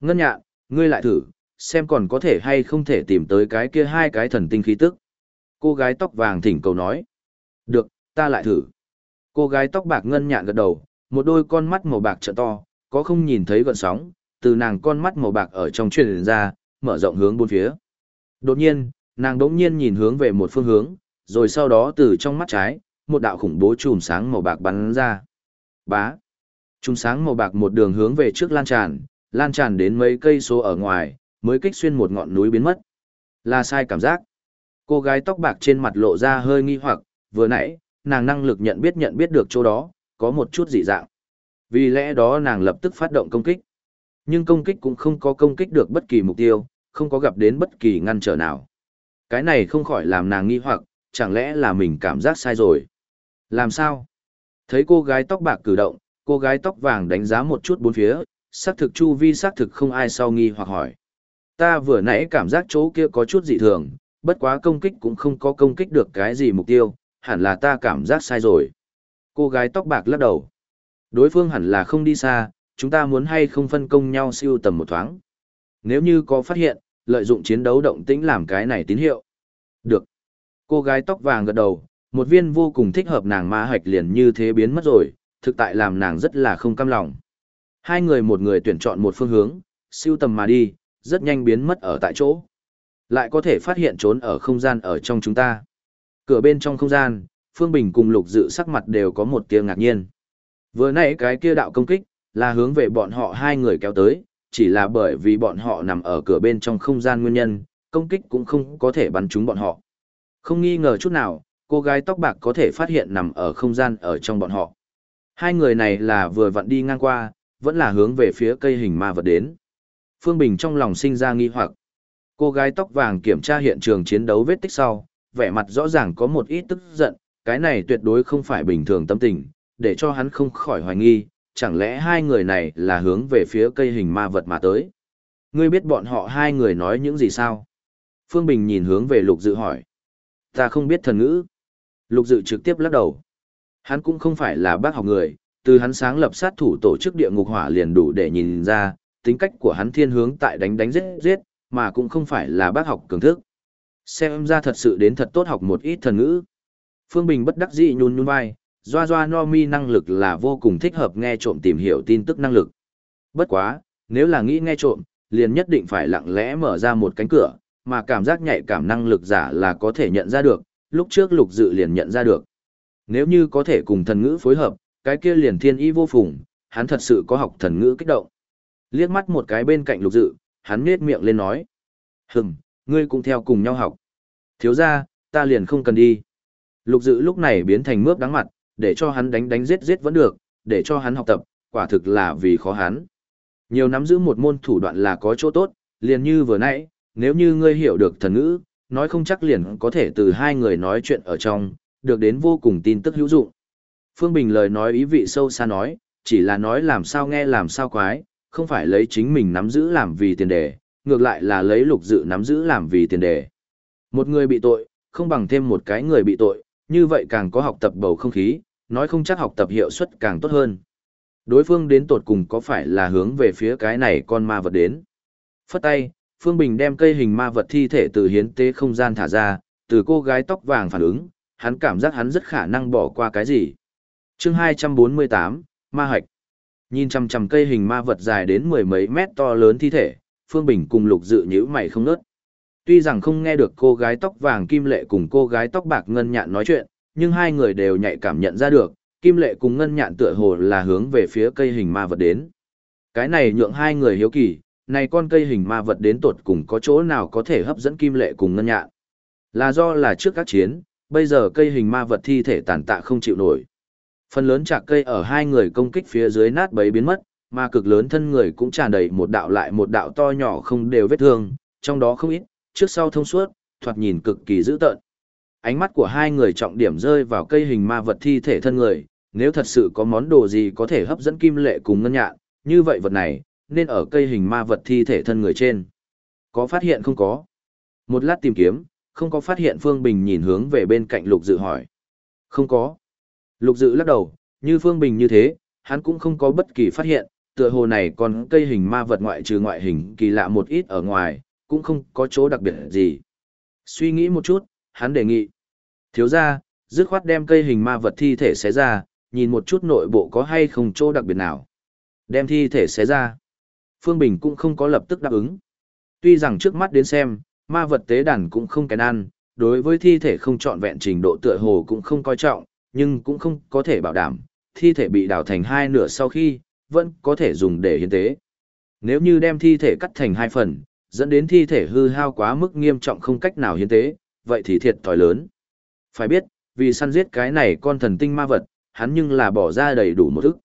Ngân nhạn, Ngươi lại thử, xem còn có thể hay không thể tìm tới cái kia hai cái thần tinh khí tức. Cô gái tóc vàng thỉnh cầu nói. Được, ta lại thử. Cô gái tóc bạc ngân nhạn gật đầu, một đôi con mắt màu bạc trợ to, có không nhìn thấy gợn sóng, từ nàng con mắt màu bạc ở trong truyền ra, mở rộng hướng bốn phía. Đột nhiên, nàng đống nhiên nhìn hướng về một phương hướng, rồi sau đó từ trong mắt trái, một đạo khủng bố chùm sáng màu bạc bắn ra. Bá. Chùm sáng màu bạc một đường hướng về trước lan tràn, lan tràn đến mấy cây số ở ngoài, mới kích xuyên một ngọn núi biến mất. Là sai cảm giác. Cô gái tóc bạc trên mặt lộ ra hơi nghi hoặc, vừa nãy, nàng năng lực nhận biết nhận biết được chỗ đó, có một chút dị dạng. Vì lẽ đó nàng lập tức phát động công kích. Nhưng công kích cũng không có công kích được bất kỳ mục tiêu, không có gặp đến bất kỳ ngăn trở nào. Cái này không khỏi làm nàng nghi hoặc, chẳng lẽ là mình cảm giác sai rồi. Làm sao? Thấy cô gái tóc bạc cử động, cô gái tóc vàng đánh giá một chút bốn phía, xác thực chu vi xác thực không ai sau nghi hoặc hỏi. Ta vừa nãy cảm giác chỗ kia có chút dị thường, bất quá công kích cũng không có công kích được cái gì mục tiêu, hẳn là ta cảm giác sai rồi. Cô gái tóc bạc lắc đầu. Đối phương hẳn là không đi xa, chúng ta muốn hay không phân công nhau siêu tầm một thoáng. Nếu như có phát hiện, lợi dụng chiến đấu động tĩnh làm cái này tín hiệu. Được. Cô gái tóc vàng gật đầu, một viên vô cùng thích hợp nàng ma hạch liền như thế biến mất rồi, thực tại làm nàng rất là không cam lòng. Hai người một người tuyển chọn một phương hướng, siêu tầm mà đi, rất nhanh biến mất ở tại chỗ. Lại có thể phát hiện trốn ở không gian ở trong chúng ta. Cửa bên trong không gian, Phương Bình cùng Lục Dự sắc mặt đều có một tia ngạc nhiên. Vừa nãy cái kia đạo công kích, là hướng về bọn họ hai người kéo tới, chỉ là bởi vì bọn họ nằm ở cửa bên trong không gian nguyên nhân, công kích cũng không có thể bắn trúng bọn họ. Không nghi ngờ chút nào, cô gái tóc bạc có thể phát hiện nằm ở không gian ở trong bọn họ. Hai người này là vừa vặn đi ngang qua, vẫn là hướng về phía cây hình ma vật đến. Phương Bình trong lòng sinh ra nghi hoặc. Cô gái tóc vàng kiểm tra hiện trường chiến đấu vết tích sau, vẻ mặt rõ ràng có một ít tức giận, cái này tuyệt đối không phải bình thường tâm tình, để cho hắn không khỏi hoài nghi, chẳng lẽ hai người này là hướng về phía cây hình ma vật mà tới. Ngươi biết bọn họ hai người nói những gì sao? Phương Bình nhìn hướng về lục dự hỏi. Ta không biết thần ngữ. Lục dự trực tiếp lắc đầu. Hắn cũng không phải là bác học người, từ hắn sáng lập sát thủ tổ chức địa ngục hỏa liền đủ để nhìn ra, tính cách của hắn thiên hướng tại đánh đánh giết giết, mà cũng không phải là bác học cường thức. Xem ra thật sự đến thật tốt học một ít thần ngữ. Phương Bình bất đắc dĩ nhún nhún vai, doa doa no mi năng lực là vô cùng thích hợp nghe trộm tìm hiểu tin tức năng lực. Bất quá, nếu là nghĩ nghe trộm, liền nhất định phải lặng lẽ mở ra một cánh cửa, mà cảm giác nhạy cảm năng lực giả là có thể nhận ra được, lúc trước lục dự liền nhận ra được. Nếu như có thể cùng thần ngữ phối hợp, cái kia liền thiên y vô phùng, hắn thật sự có học thần ngữ kích động. Liếc mắt một cái bên cạnh lục dự, hắn nết miệng lên nói. Hừm, ngươi cũng theo cùng nhau học. Thiếu ra, ta liền không cần đi. Lục dự lúc này biến thành mướp đáng mặt, để cho hắn đánh đánh giết giết vẫn được, để cho hắn học tập, quả thực là vì khó hắn. Nhiều nắm giữ một môn thủ đoạn là có chỗ tốt, liền như vừa nãy, nếu như ngươi hiểu được thần ngữ, nói không chắc liền có thể từ hai người nói chuyện ở trong, được đến vô cùng tin tức hữu dụng. Phương Bình lời nói ý vị sâu xa nói, chỉ là nói làm sao nghe làm sao quái, không phải lấy chính mình nắm giữ làm vì tiền đề, ngược lại là lấy lục dự nắm giữ làm vì tiền đề. Một người bị tội, không bằng thêm một cái người bị tội, như vậy càng có học tập bầu không khí, nói không chắc học tập hiệu suất càng tốt hơn. Đối phương đến tột cùng có phải là hướng về phía cái này con ma vật đến. Phất tay, Phương Bình đem cây hình ma vật thi thể từ hiến tế không gian thả ra, từ cô gái tóc vàng phản ứng, hắn cảm giác hắn rất khả năng bỏ qua cái gì. chương 248, Ma Hạch. Nhìn chằm chằm cây hình ma vật dài đến mười mấy mét to lớn thi thể, Phương Bình cùng lục dự nhữ mày không nớt. Tuy rằng không nghe được cô gái tóc vàng Kim Lệ cùng cô gái tóc bạc Ngân Nhạn nói chuyện, nhưng hai người đều nhạy cảm nhận ra được, Kim Lệ cùng Ngân Nhạn tựa hồ là hướng về phía cây hình ma vật đến. Cái này nhượng hai người hiếu kỳ, này con cây hình ma vật đến tột cùng có chỗ nào có thể hấp dẫn Kim Lệ cùng Ngân Nhạn. Là do là trước các chiến, bây giờ cây hình ma vật thi thể tàn tạ không chịu nổi. Phần lớn chạc cây ở hai người công kích phía dưới nát bấy biến mất, mà cực lớn thân người cũng tràn đầy một đạo lại một đạo to nhỏ không đều vết thương, trong đó không ít, trước sau thông suốt, thoạt nhìn cực kỳ dữ tợn. Ánh mắt của hai người trọng điểm rơi vào cây hình ma vật thi thể thân người, nếu thật sự có món đồ gì có thể hấp dẫn kim lệ cùng ngân nhạn, như vậy vật này, nên ở cây hình ma vật thi thể thân người trên. Có phát hiện không có? Một lát tìm kiếm, không có phát hiện Phương Bình nhìn hướng về bên cạnh Lục Dự hỏi. Không có. Lục Dự lắc đầu, như Phương Bình như thế, hắn cũng không có bất kỳ phát hiện, tựa hồ này còn cây hình ma vật ngoại trừ ngoại hình kỳ lạ một ít ở ngoài, cũng không có chỗ đặc biệt gì. Suy nghĩ một chút, hắn đề nghị. Thiếu ra, dứt khoát đem cây hình ma vật thi thể xé ra, nhìn một chút nội bộ có hay không chỗ đặc biệt nào. Đem thi thể xé ra. Phương Bình cũng không có lập tức đáp ứng. Tuy rằng trước mắt đến xem, ma vật tế đàn cũng không kén ăn, đối với thi thể không trọn vẹn trình độ tựa hồ cũng không coi trọng, nhưng cũng không có thể bảo đảm, thi thể bị đào thành hai nửa sau khi, vẫn có thể dùng để hiến tế. Nếu như đem thi thể cắt thành hai phần, dẫn đến thi thể hư hao quá mức nghiêm trọng không cách nào hiến tế, vậy thì thiệt thòi lớn. Phải biết, vì săn giết cái này con thần tinh ma vật, hắn nhưng là bỏ ra đầy đủ một ức.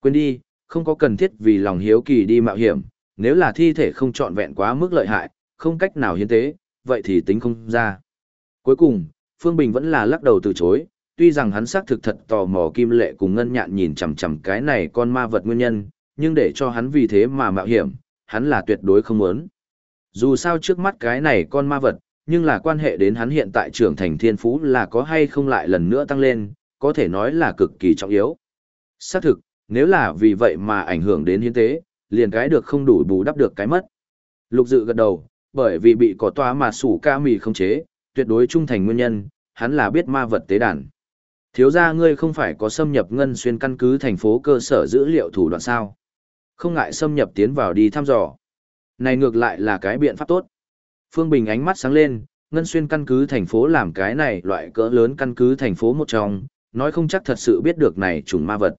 Quên đi, không có cần thiết vì lòng hiếu kỳ đi mạo hiểm, nếu là thi thể không trọn vẹn quá mức lợi hại, không cách nào hiến tế, vậy thì tính không ra. Cuối cùng, Phương Bình vẫn là lắc đầu từ chối, tuy rằng hắn xác thực thật tò mò kim lệ cùng ngân nhạn nhìn chằm chằm cái này con ma vật nguyên nhân, nhưng để cho hắn vì thế mà mạo hiểm, hắn là tuyệt đối không muốn. Dù sao trước mắt cái này con ma vật, nhưng là quan hệ đến hắn hiện tại trưởng thành thiên phú là có hay không lại lần nữa tăng lên, có thể nói là cực kỳ trọng yếu. Xác thực, nếu là vì vậy mà ảnh hưởng đến hiến tế, liền cái được không đủ bù đắp được cái mất. Lục dự gật đầu, bởi vì bị cỏ toa mà sủ ca mì không chế, tuyệt đối trung thành nguyên nhân, hắn là biết ma vật tế đàn. Thiếu ra ngươi không phải có xâm nhập ngân xuyên căn cứ thành phố cơ sở dữ liệu thủ đoạn sao. Không ngại xâm nhập tiến vào đi thăm dò. Này ngược lại là cái biện pháp tốt. Phương Bình ánh mắt sáng lên, ngân xuyên căn cứ thành phố làm cái này loại cỡ lớn căn cứ thành phố một trong, nói không chắc thật sự biết được này trùng ma vật.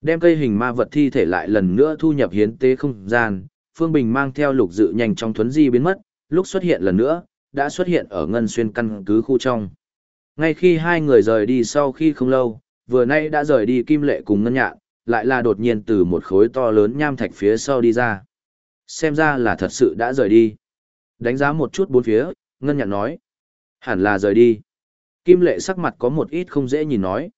Đem cây hình ma vật thi thể lại lần nữa thu nhập hiến tế không gian, Phương Bình mang theo lục dự nhanh trong thuấn di biến mất, lúc xuất hiện lần nữa, đã xuất hiện ở ngân xuyên căn cứ khu trong. Ngay khi hai người rời đi sau khi không lâu, vừa nay đã rời đi kim lệ cùng ngân nhạn, lại là đột nhiên từ một khối to lớn nham thạch phía sau đi ra. Xem ra là thật sự đã rời đi. Đánh giá một chút bốn phía, ngân nhạn nói. Hẳn là rời đi. Kim lệ sắc mặt có một ít không dễ nhìn nói.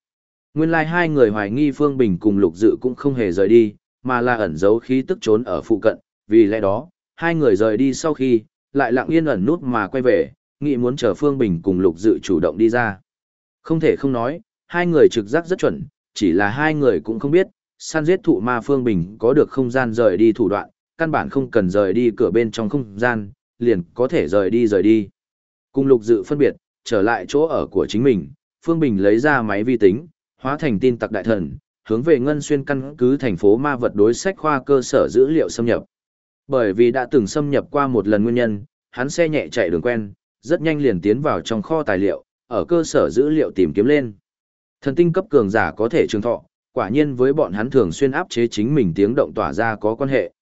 Nguyên lai like hai người hoài nghi Phương Bình cùng lục dự cũng không hề rời đi, mà là ẩn giấu khí tức trốn ở phụ cận, vì lẽ đó, hai người rời đi sau khi, lại lặng yên ẩn nút mà quay về, nghĩ muốn chờ Phương Bình cùng lục dự chủ động đi ra. Không thể không nói, hai người trực giác rất chuẩn, chỉ là hai người cũng không biết, săn giết thụ ma Phương Bình có được không gian rời đi thủ đoạn, căn bản không cần rời đi cửa bên trong không gian, liền có thể rời đi rời đi. Cùng lục dự phân biệt, trở lại chỗ ở của chính mình, Phương Bình lấy ra máy vi tính, hóa thành tin tặc đại thần, hướng về ngân xuyên căn cứ thành phố ma vật đối sách khoa cơ sở dữ liệu xâm nhập. Bởi vì đã từng xâm nhập qua một lần nguyên nhân, hắn xe nhẹ chạy đường quen, rất nhanh liền tiến vào trong kho tài liệu, ở cơ sở dữ liệu tìm kiếm lên. Thần tinh cấp cường giả có thể trường thọ, quả nhiên với bọn hắn thường xuyên áp chế chính mình tiếng động tỏa ra có quan hệ.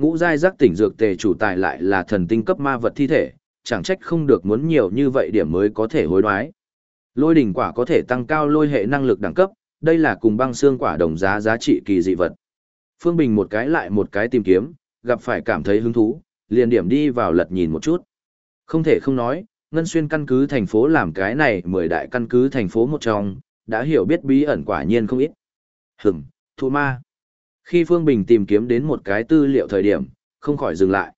Ngũ giai giác tỉnh dược tề chủ tài lại là thần tinh cấp ma vật thi thể, chẳng trách không được muốn nhiều như vậy điểm mới có thể hối đoái. Lôi đỉnh quả có thể tăng cao lôi hệ năng lực đẳng cấp, đây là cùng băng xương quả đồng giá giá trị kỳ dị vật. Phương Bình một cái lại một cái tìm kiếm, gặp phải cảm thấy hứng thú, liền điểm đi vào lật nhìn một chút. Không thể không nói, Ngân Xuyên căn cứ thành phố làm cái này mười đại căn cứ thành phố một trong, đã hiểu biết bí ẩn quả nhiên không ít. Hửm, thụ ma. Khi Phương Bình tìm kiếm đến một cái tư liệu thời điểm, không khỏi dừng lại.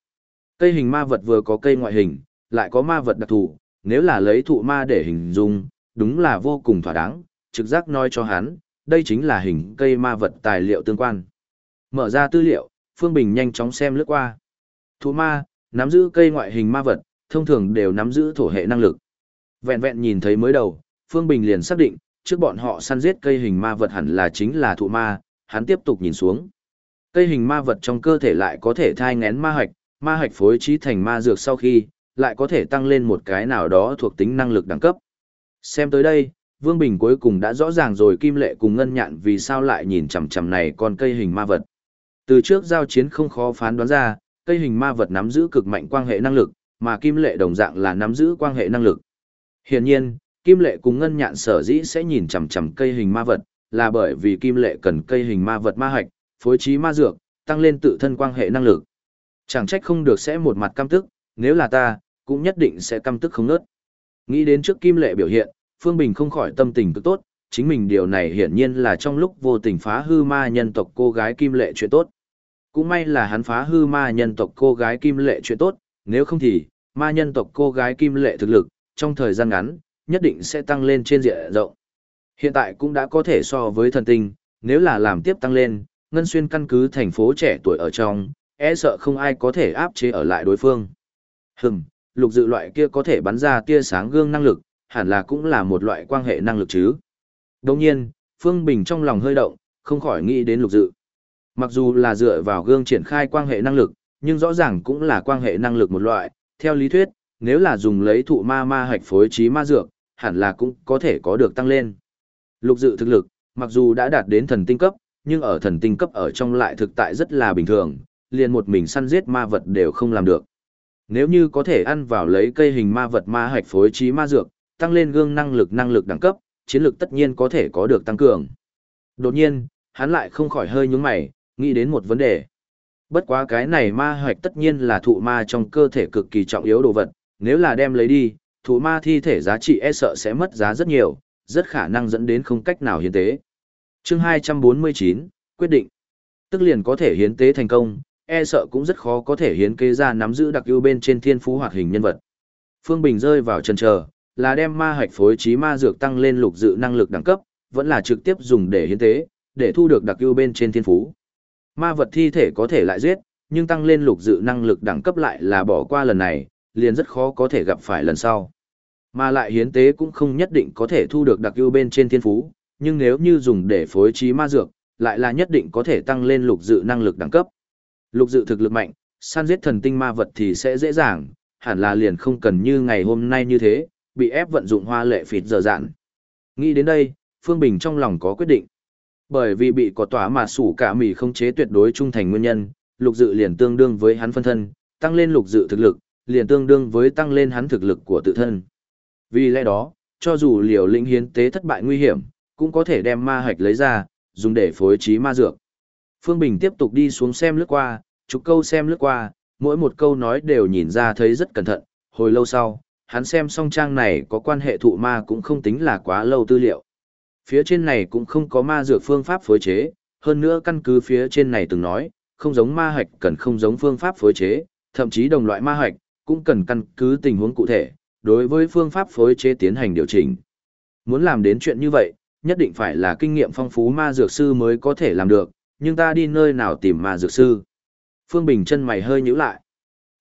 Cây hình ma vật vừa có cây ngoại hình, lại có ma vật đặc thù, nếu là lấy thụ ma để hình dung, đúng là vô cùng thỏa đáng, trực giác nói cho hắn, đây chính là hình cây ma vật tài liệu tương quan. Mở ra tư liệu, Phương Bình nhanh chóng xem lướt qua. Thụ ma, nắm giữ cây ngoại hình ma vật, thông thường đều nắm giữ thổ hệ năng lực. Vẹn vẹn nhìn thấy mới đầu, Phương Bình liền xác định, trước bọn họ săn giết cây hình ma vật hẳn là chính là thụ ma, hắn tiếp tục nhìn xuống. Cây hình ma vật trong cơ thể lại có thể thai ngén ma hạch, ma hạch phối trí thành ma dược sau khi, lại có thể tăng lên một cái nào đó thuộc tính năng lực đẳng cấp. Xem tới đây, Vương Bình cuối cùng đã rõ ràng rồi Kim Lệ cùng Ngân Nhạn vì sao lại nhìn chằm chằm này con cây hình ma vật. Từ trước giao chiến không khó phán đoán ra, cây hình ma vật nắm giữ cực mạnh quan hệ năng lực, mà Kim Lệ đồng dạng là nắm giữ quan hệ năng lực. Hiển nhiên, Kim Lệ cùng Ngân Nhạn sở dĩ sẽ nhìn chằm chằm cây hình ma vật, là bởi vì Kim Lệ cần cây hình ma vật ma hạch, phối trí ma dược, tăng lên tự thân quan hệ năng lực. Chẳng trách không được sẽ một mặt căm tức, nếu là ta, cũng nhất định sẽ căm tức không nớt. Nghĩ đến trước Kim Lệ biểu hiện, Phương Bình không khỏi tâm tình cực tốt, chính mình điều này hiển nhiên là trong lúc vô tình phá hư ma nhân tộc cô gái Kim Lệ chuyện tốt. Cũng may là hắn phá hư ma nhân tộc cô gái Kim Lệ chuyện tốt, nếu không thì, ma nhân tộc cô gái Kim Lệ thực lực, trong thời gian ngắn, nhất định sẽ tăng lên trên diện rộng. Hiện tại cũng đã có thể so với thần tinh, nếu là làm tiếp tăng lên, ngân xuyên căn cứ thành phố trẻ tuổi ở trong, e sợ không ai có thể áp chế ở lại đối phương. Hừm, lục dự loại kia có thể bắn ra tia sáng gương năng lực, hẳn là cũng là một loại quan hệ năng lực chứ. Đồng nhiên, Phương Bình trong lòng hơi động, không khỏi nghĩ đến lục dự. Mặc dù là dựa vào gương triển khai quan hệ năng lực, nhưng rõ ràng cũng là quan hệ năng lực một loại, theo lý thuyết, nếu là dùng lấy thụ ma ma hạch phối trí ma dược, hẳn là cũng có thể có được tăng lên. Lục dự thực lực, mặc dù đã đạt đến thần tinh cấp, nhưng ở thần tinh cấp ở trong lại thực tại rất là bình thường, liền một mình săn giết ma vật đều không làm được. Nếu như có thể ăn vào lấy cây hình ma vật ma hạch phối trí ma dược, tăng lên gương năng lực năng lực đẳng cấp, chiến lực tất nhiên có thể có được tăng cường. Đột nhiên, hắn lại không khỏi hơi nhướng mày, nghĩ đến một vấn đề. Bất quá cái này ma hạch tất nhiên là thụ ma trong cơ thể cực kỳ trọng yếu đồ vật, nếu là đem lấy đi, thụ ma thi thể giá trị e sợ sẽ mất giá rất nhiều, rất khả năng dẫn đến không cách nào hiến tế. Chương 249, quyết định. Tức liền có thể hiến tế thành công, e sợ cũng rất khó có thể hiến kế ra nắm giữ đặc ưu bên trên thiên phú hoạt hình nhân vật. Phương Bình rơi vào chân chờ, là đem ma hạch phối trí ma dược tăng lên lục dự năng lực đẳng cấp, vẫn là trực tiếp dùng để hiến tế, để thu được đặc ưu bên trên thiên phú. Ma vật thi thể có thể lại giết, nhưng tăng lên lục dự năng lực đẳng cấp lại là bỏ qua lần này, liền rất khó có thể gặp phải lần sau. Mà lại hiến tế cũng không nhất định có thể thu được đặc ưu bên trên thiên phú, nhưng nếu như dùng để phối trí ma dược, lại là nhất định có thể tăng lên lục dự năng lực đẳng cấp. Lục dự thực lực mạnh, săn giết thần tinh ma vật thì sẽ dễ dàng, hẳn là liền không cần như ngày hôm nay như thế, bị ép vận dụng hoa lệ phịt dở dạn. Nghĩ đến đây, Phương Bình trong lòng có quyết định. Bởi vì bị có tỏa mà sủ cả mì không chế tuyệt đối trung thành nguyên nhân, lục dự liền tương đương với hắn phân thân, tăng lên lục dự thực lực, liền tương đương với tăng lên hắn thực lực của tự thân. Vì lẽ đó, cho dù liều lĩnh hiến tế thất bại nguy hiểm, cũng có thể đem ma hạch lấy ra, dùng để phối trí ma dược. Phương Bình tiếp tục đi xuống xem lướt qua, chục câu xem lướt qua, mỗi một câu nói đều nhìn ra thấy rất cẩn thận, hồi lâu sau, hắn xem xong trang này có quan hệ thụ ma cũng không tính là quá lâu tư liệu. Phía trên này cũng không có ma dược phương pháp phối chế, hơn nữa căn cứ phía trên này từng nói, không giống ma hạch cần không giống phương pháp phối chế, thậm chí đồng loại ma hạch cũng cần căn cứ tình huống cụ thể, đối với phương pháp phối chế tiến hành điều chỉnh. Muốn làm đến chuyện như vậy, nhất định phải là kinh nghiệm phong phú ma dược sư mới có thể làm được, nhưng ta đi nơi nào tìm ma dược sư. Phương Bình chân mày hơi nhíu lại.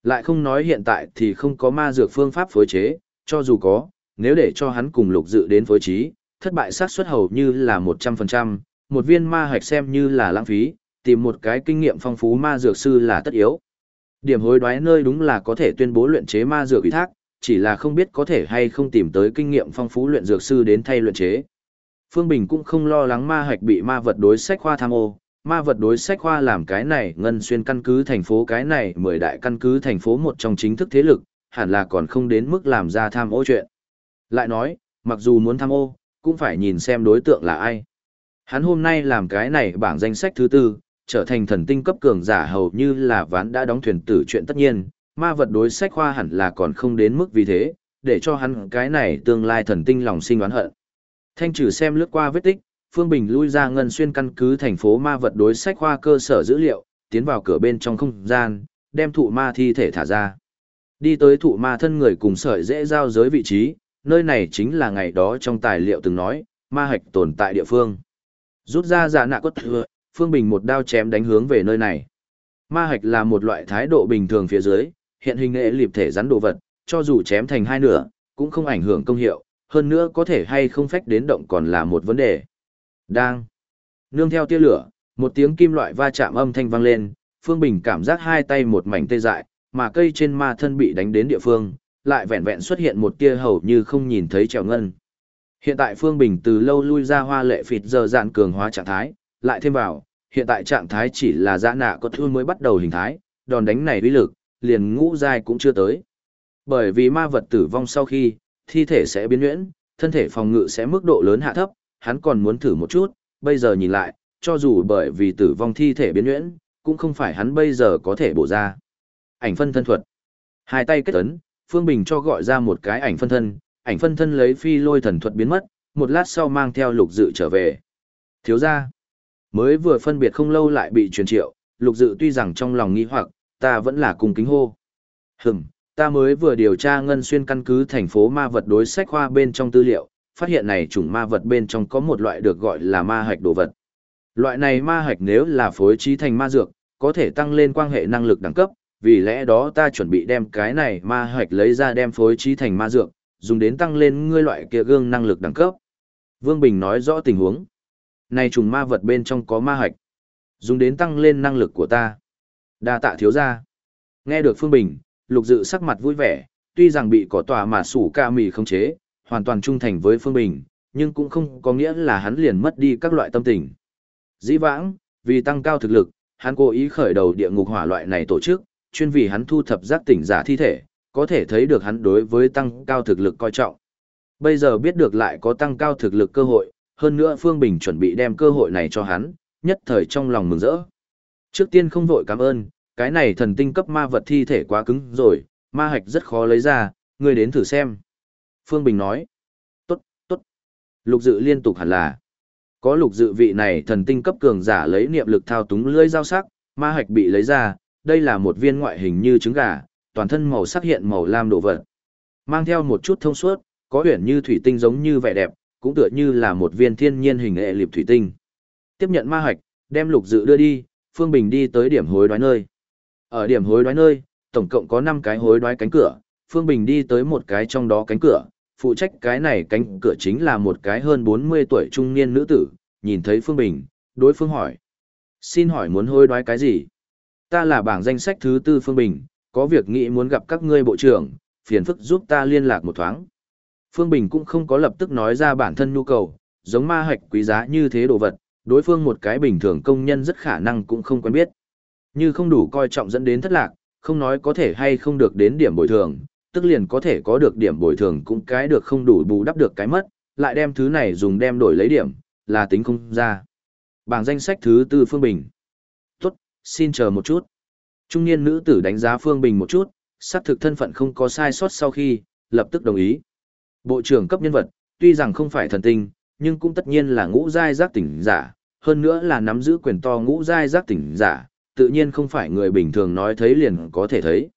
Lại không nói hiện tại thì không có ma dược phương pháp phối chế, cho dù có, nếu để cho hắn cùng lục dự đến phối trí, thất bại xác suất hầu như là 100%, một viên ma hạch xem như là lãng phí, tìm một cái kinh nghiệm phong phú ma dược sư là tất yếu. Điểm hối đoái nơi đúng là có thể tuyên bố luyện chế ma dược ủy thác, chỉ là không biết có thể hay không tìm tới kinh nghiệm phong phú luyện dược sư đến thay luyện chế. Phương Bình cũng không lo lắng ma hạch bị ma vật đối sách khoa tham ô, ma vật đối sách khoa làm cái này ngân xuyên căn cứ thành phố cái này mười đại căn cứ thành phố một trong chính thức thế lực, hẳn là còn không đến mức làm ra tham ô chuyện. Lại nói, mặc dù muốn tham ô, cũng phải nhìn xem đối tượng là ai. Hắn hôm nay làm cái này bảng danh sách thứ tư, trở thành thần tinh cấp cường giả hầu như là ván đã đóng thuyền tử chuyện tất nhiên, ma vật đối sách khoa hẳn là còn không đến mức vì thế, để cho hắn cái này tương lai thần tinh lòng sinh oán hận. Thanh trừ xem lướt qua vết tích, Phương Bình lui ra ngân xuyên căn cứ thành phố ma vật đối sách khoa cơ sở dữ liệu, tiến vào cửa bên trong không gian, đem thụ ma thi thể thả ra. Đi tới thụ ma thân người cùng sợi dễ giao giới vị trí, nơi này chính là ngày đó trong tài liệu từng nói, ma hạch tồn tại địa phương. Rút ra giả nạ cốt thừa, Phương Bình một đao chém đánh hướng về nơi này. Ma hạch là một loại thái độ bình thường phía dưới, hiện hình nghệ liệp thể rắn đồ vật, cho dù chém thành hai nửa, cũng không ảnh hưởng công hiệu, hơn nữa có thể hay không phách đến động còn là một vấn đề. Đang. Nương theo tia lửa, một tiếng kim loại va chạm âm thanh vang lên, Phương Bình cảm giác hai tay một mảnh tê dại, mà cây trên ma thân bị đánh đến địa phương, lại vẹn vẹn xuất hiện một tia hầu như không nhìn thấy trèo ngân. Hiện tại Phương Bình từ lâu lui ra hoa lệ phịt giờ dạn cường hóa trạng thái, lại thêm vào, hiện tại trạng thái chỉ là dã nạ có thương mới bắt đầu hình thái, đòn đánh này uy lực, liền ngũ giai cũng chưa tới. Bởi vì ma vật tử vong sau khi, thi thể sẽ biến nhuyễn, thân thể phòng ngự sẽ mức độ lớn hạ thấp, hắn còn muốn thử một chút, bây giờ nhìn lại, cho dù bởi vì tử vong thi thể biến nhuyễn, cũng không phải hắn bây giờ có thể bổ ra. Ảnh phân thân thuật. Hai tay kết ấn, Phương Bình cho gọi ra một cái ảnh phân thân, ảnh phân thân lấy phi lôi thần thuật biến mất, một lát sau mang theo lục dự trở về. Thiếu ra, mới vừa phân biệt không lâu lại bị truyền triệu, lục dự tuy rằng trong lòng nghi hoặc, ta vẫn là cùng kính hô. Hừm, ta mới vừa điều tra ngân xuyên căn cứ thành phố ma vật đối sách khoa bên trong tư liệu, phát hiện này chủng ma vật bên trong có một loại được gọi là ma hạch đồ vật. Loại này ma hạch nếu là phối trí thành ma dược, có thể tăng lên quan hệ năng lực đẳng cấp, vì lẽ đó ta chuẩn bị đem cái này ma hạch lấy ra đem phối trí thành ma dược, dùng đến tăng lên ngươi loại kia gương năng lực đẳng cấp. Vương Bình nói rõ tình huống. Này trùng ma vật bên trong có ma hạch, dùng đến tăng lên năng lực của ta. Đa tạ thiếu gia. Nghe được Phương Bình, Lục Dự sắc mặt vui vẻ, tuy rằng bị cỏ tòa mà sủ ca mì không chế, hoàn toàn trung thành với Phương Bình, nhưng cũng không có nghĩa là hắn liền mất đi các loại tâm tình. Dĩ vãng, vì tăng cao thực lực, hắn cố ý khởi đầu địa ngục hỏa loại này tổ chức, chuyên vì hắn thu thập giác tỉnh giả thi thể, có thể thấy được hắn đối với tăng cao thực lực coi trọng. Bây giờ biết được lại có tăng cao thực lực cơ hội, hơn nữa Phương Bình chuẩn bị đem cơ hội này cho hắn, nhất thời trong lòng mừng rỡ. Trước tiên không vội cảm ơn, cái này thần tinh cấp ma vật thi thể quá cứng rồi, ma hạch rất khó lấy ra, ngươi đến thử xem. Phương Bình nói, tốt, tốt. Lục dự liên tục hẳn là, có lục dự vị này thần tinh cấp cường giả lấy niệm lực thao túng lưỡi dao sắc, ma hạch bị lấy ra, đây là một viên ngoại hình như trứng gà, toàn thân màu sắc hiện màu lam độ vật. Mang theo một chút thông suốt, có huyền như thủy tinh giống như vẻ đẹp, cũng tựa như là một viên thiên nhiên hình hệ liệp thủy tinh. Tiếp nhận ma hạch, đem lục dự đưa đi, Phương Bình đi tới điểm hối đoái nơi. Ở điểm hối đoái nơi, tổng cộng có 5 cái hối đoái cánh cửa, Phương Bình đi tới một cái trong đó cánh cửa, phụ trách cái này cánh cửa chính là một cái hơn 40 tuổi trung niên nữ tử, nhìn thấy Phương Bình, đối phương hỏi. Xin hỏi muốn hối đoái cái gì? Ta là bảng danh sách thứ tư Phương Bình, có việc nghĩ muốn gặp các ngươi bộ trưởng, phiền phức giúp ta liên lạc một thoáng. Phương Bình cũng không có lập tức nói ra bản thân nhu cầu, giống ma hạch quý giá như thế đồ vật, đối phương một cái bình thường công nhân rất khả năng cũng không quen biết. Như không đủ coi trọng dẫn đến thất lạc, không nói có thể hay không được đến điểm bồi thường, tức liền có thể có được điểm bồi thường cũng cái được không đủ bù đắp được cái mất, lại đem thứ này dùng đem đổi lấy điểm, là tính không ra. Bảng danh sách thứ tư Phương Bình. Tốt, xin chờ một chút. Trung niên nữ tử đánh giá Phương Bình một chút, xác thực thân phận không có sai sót sau khi, lập tức đồng ý. Bộ trưởng cấp nhân vật, tuy rằng không phải thần tinh, nhưng cũng tất nhiên là ngũ giai giác tỉnh giả, hơn nữa là nắm giữ quyền to ngũ giai giác tỉnh giả, tự nhiên không phải người bình thường nói thấy liền có thể thấy.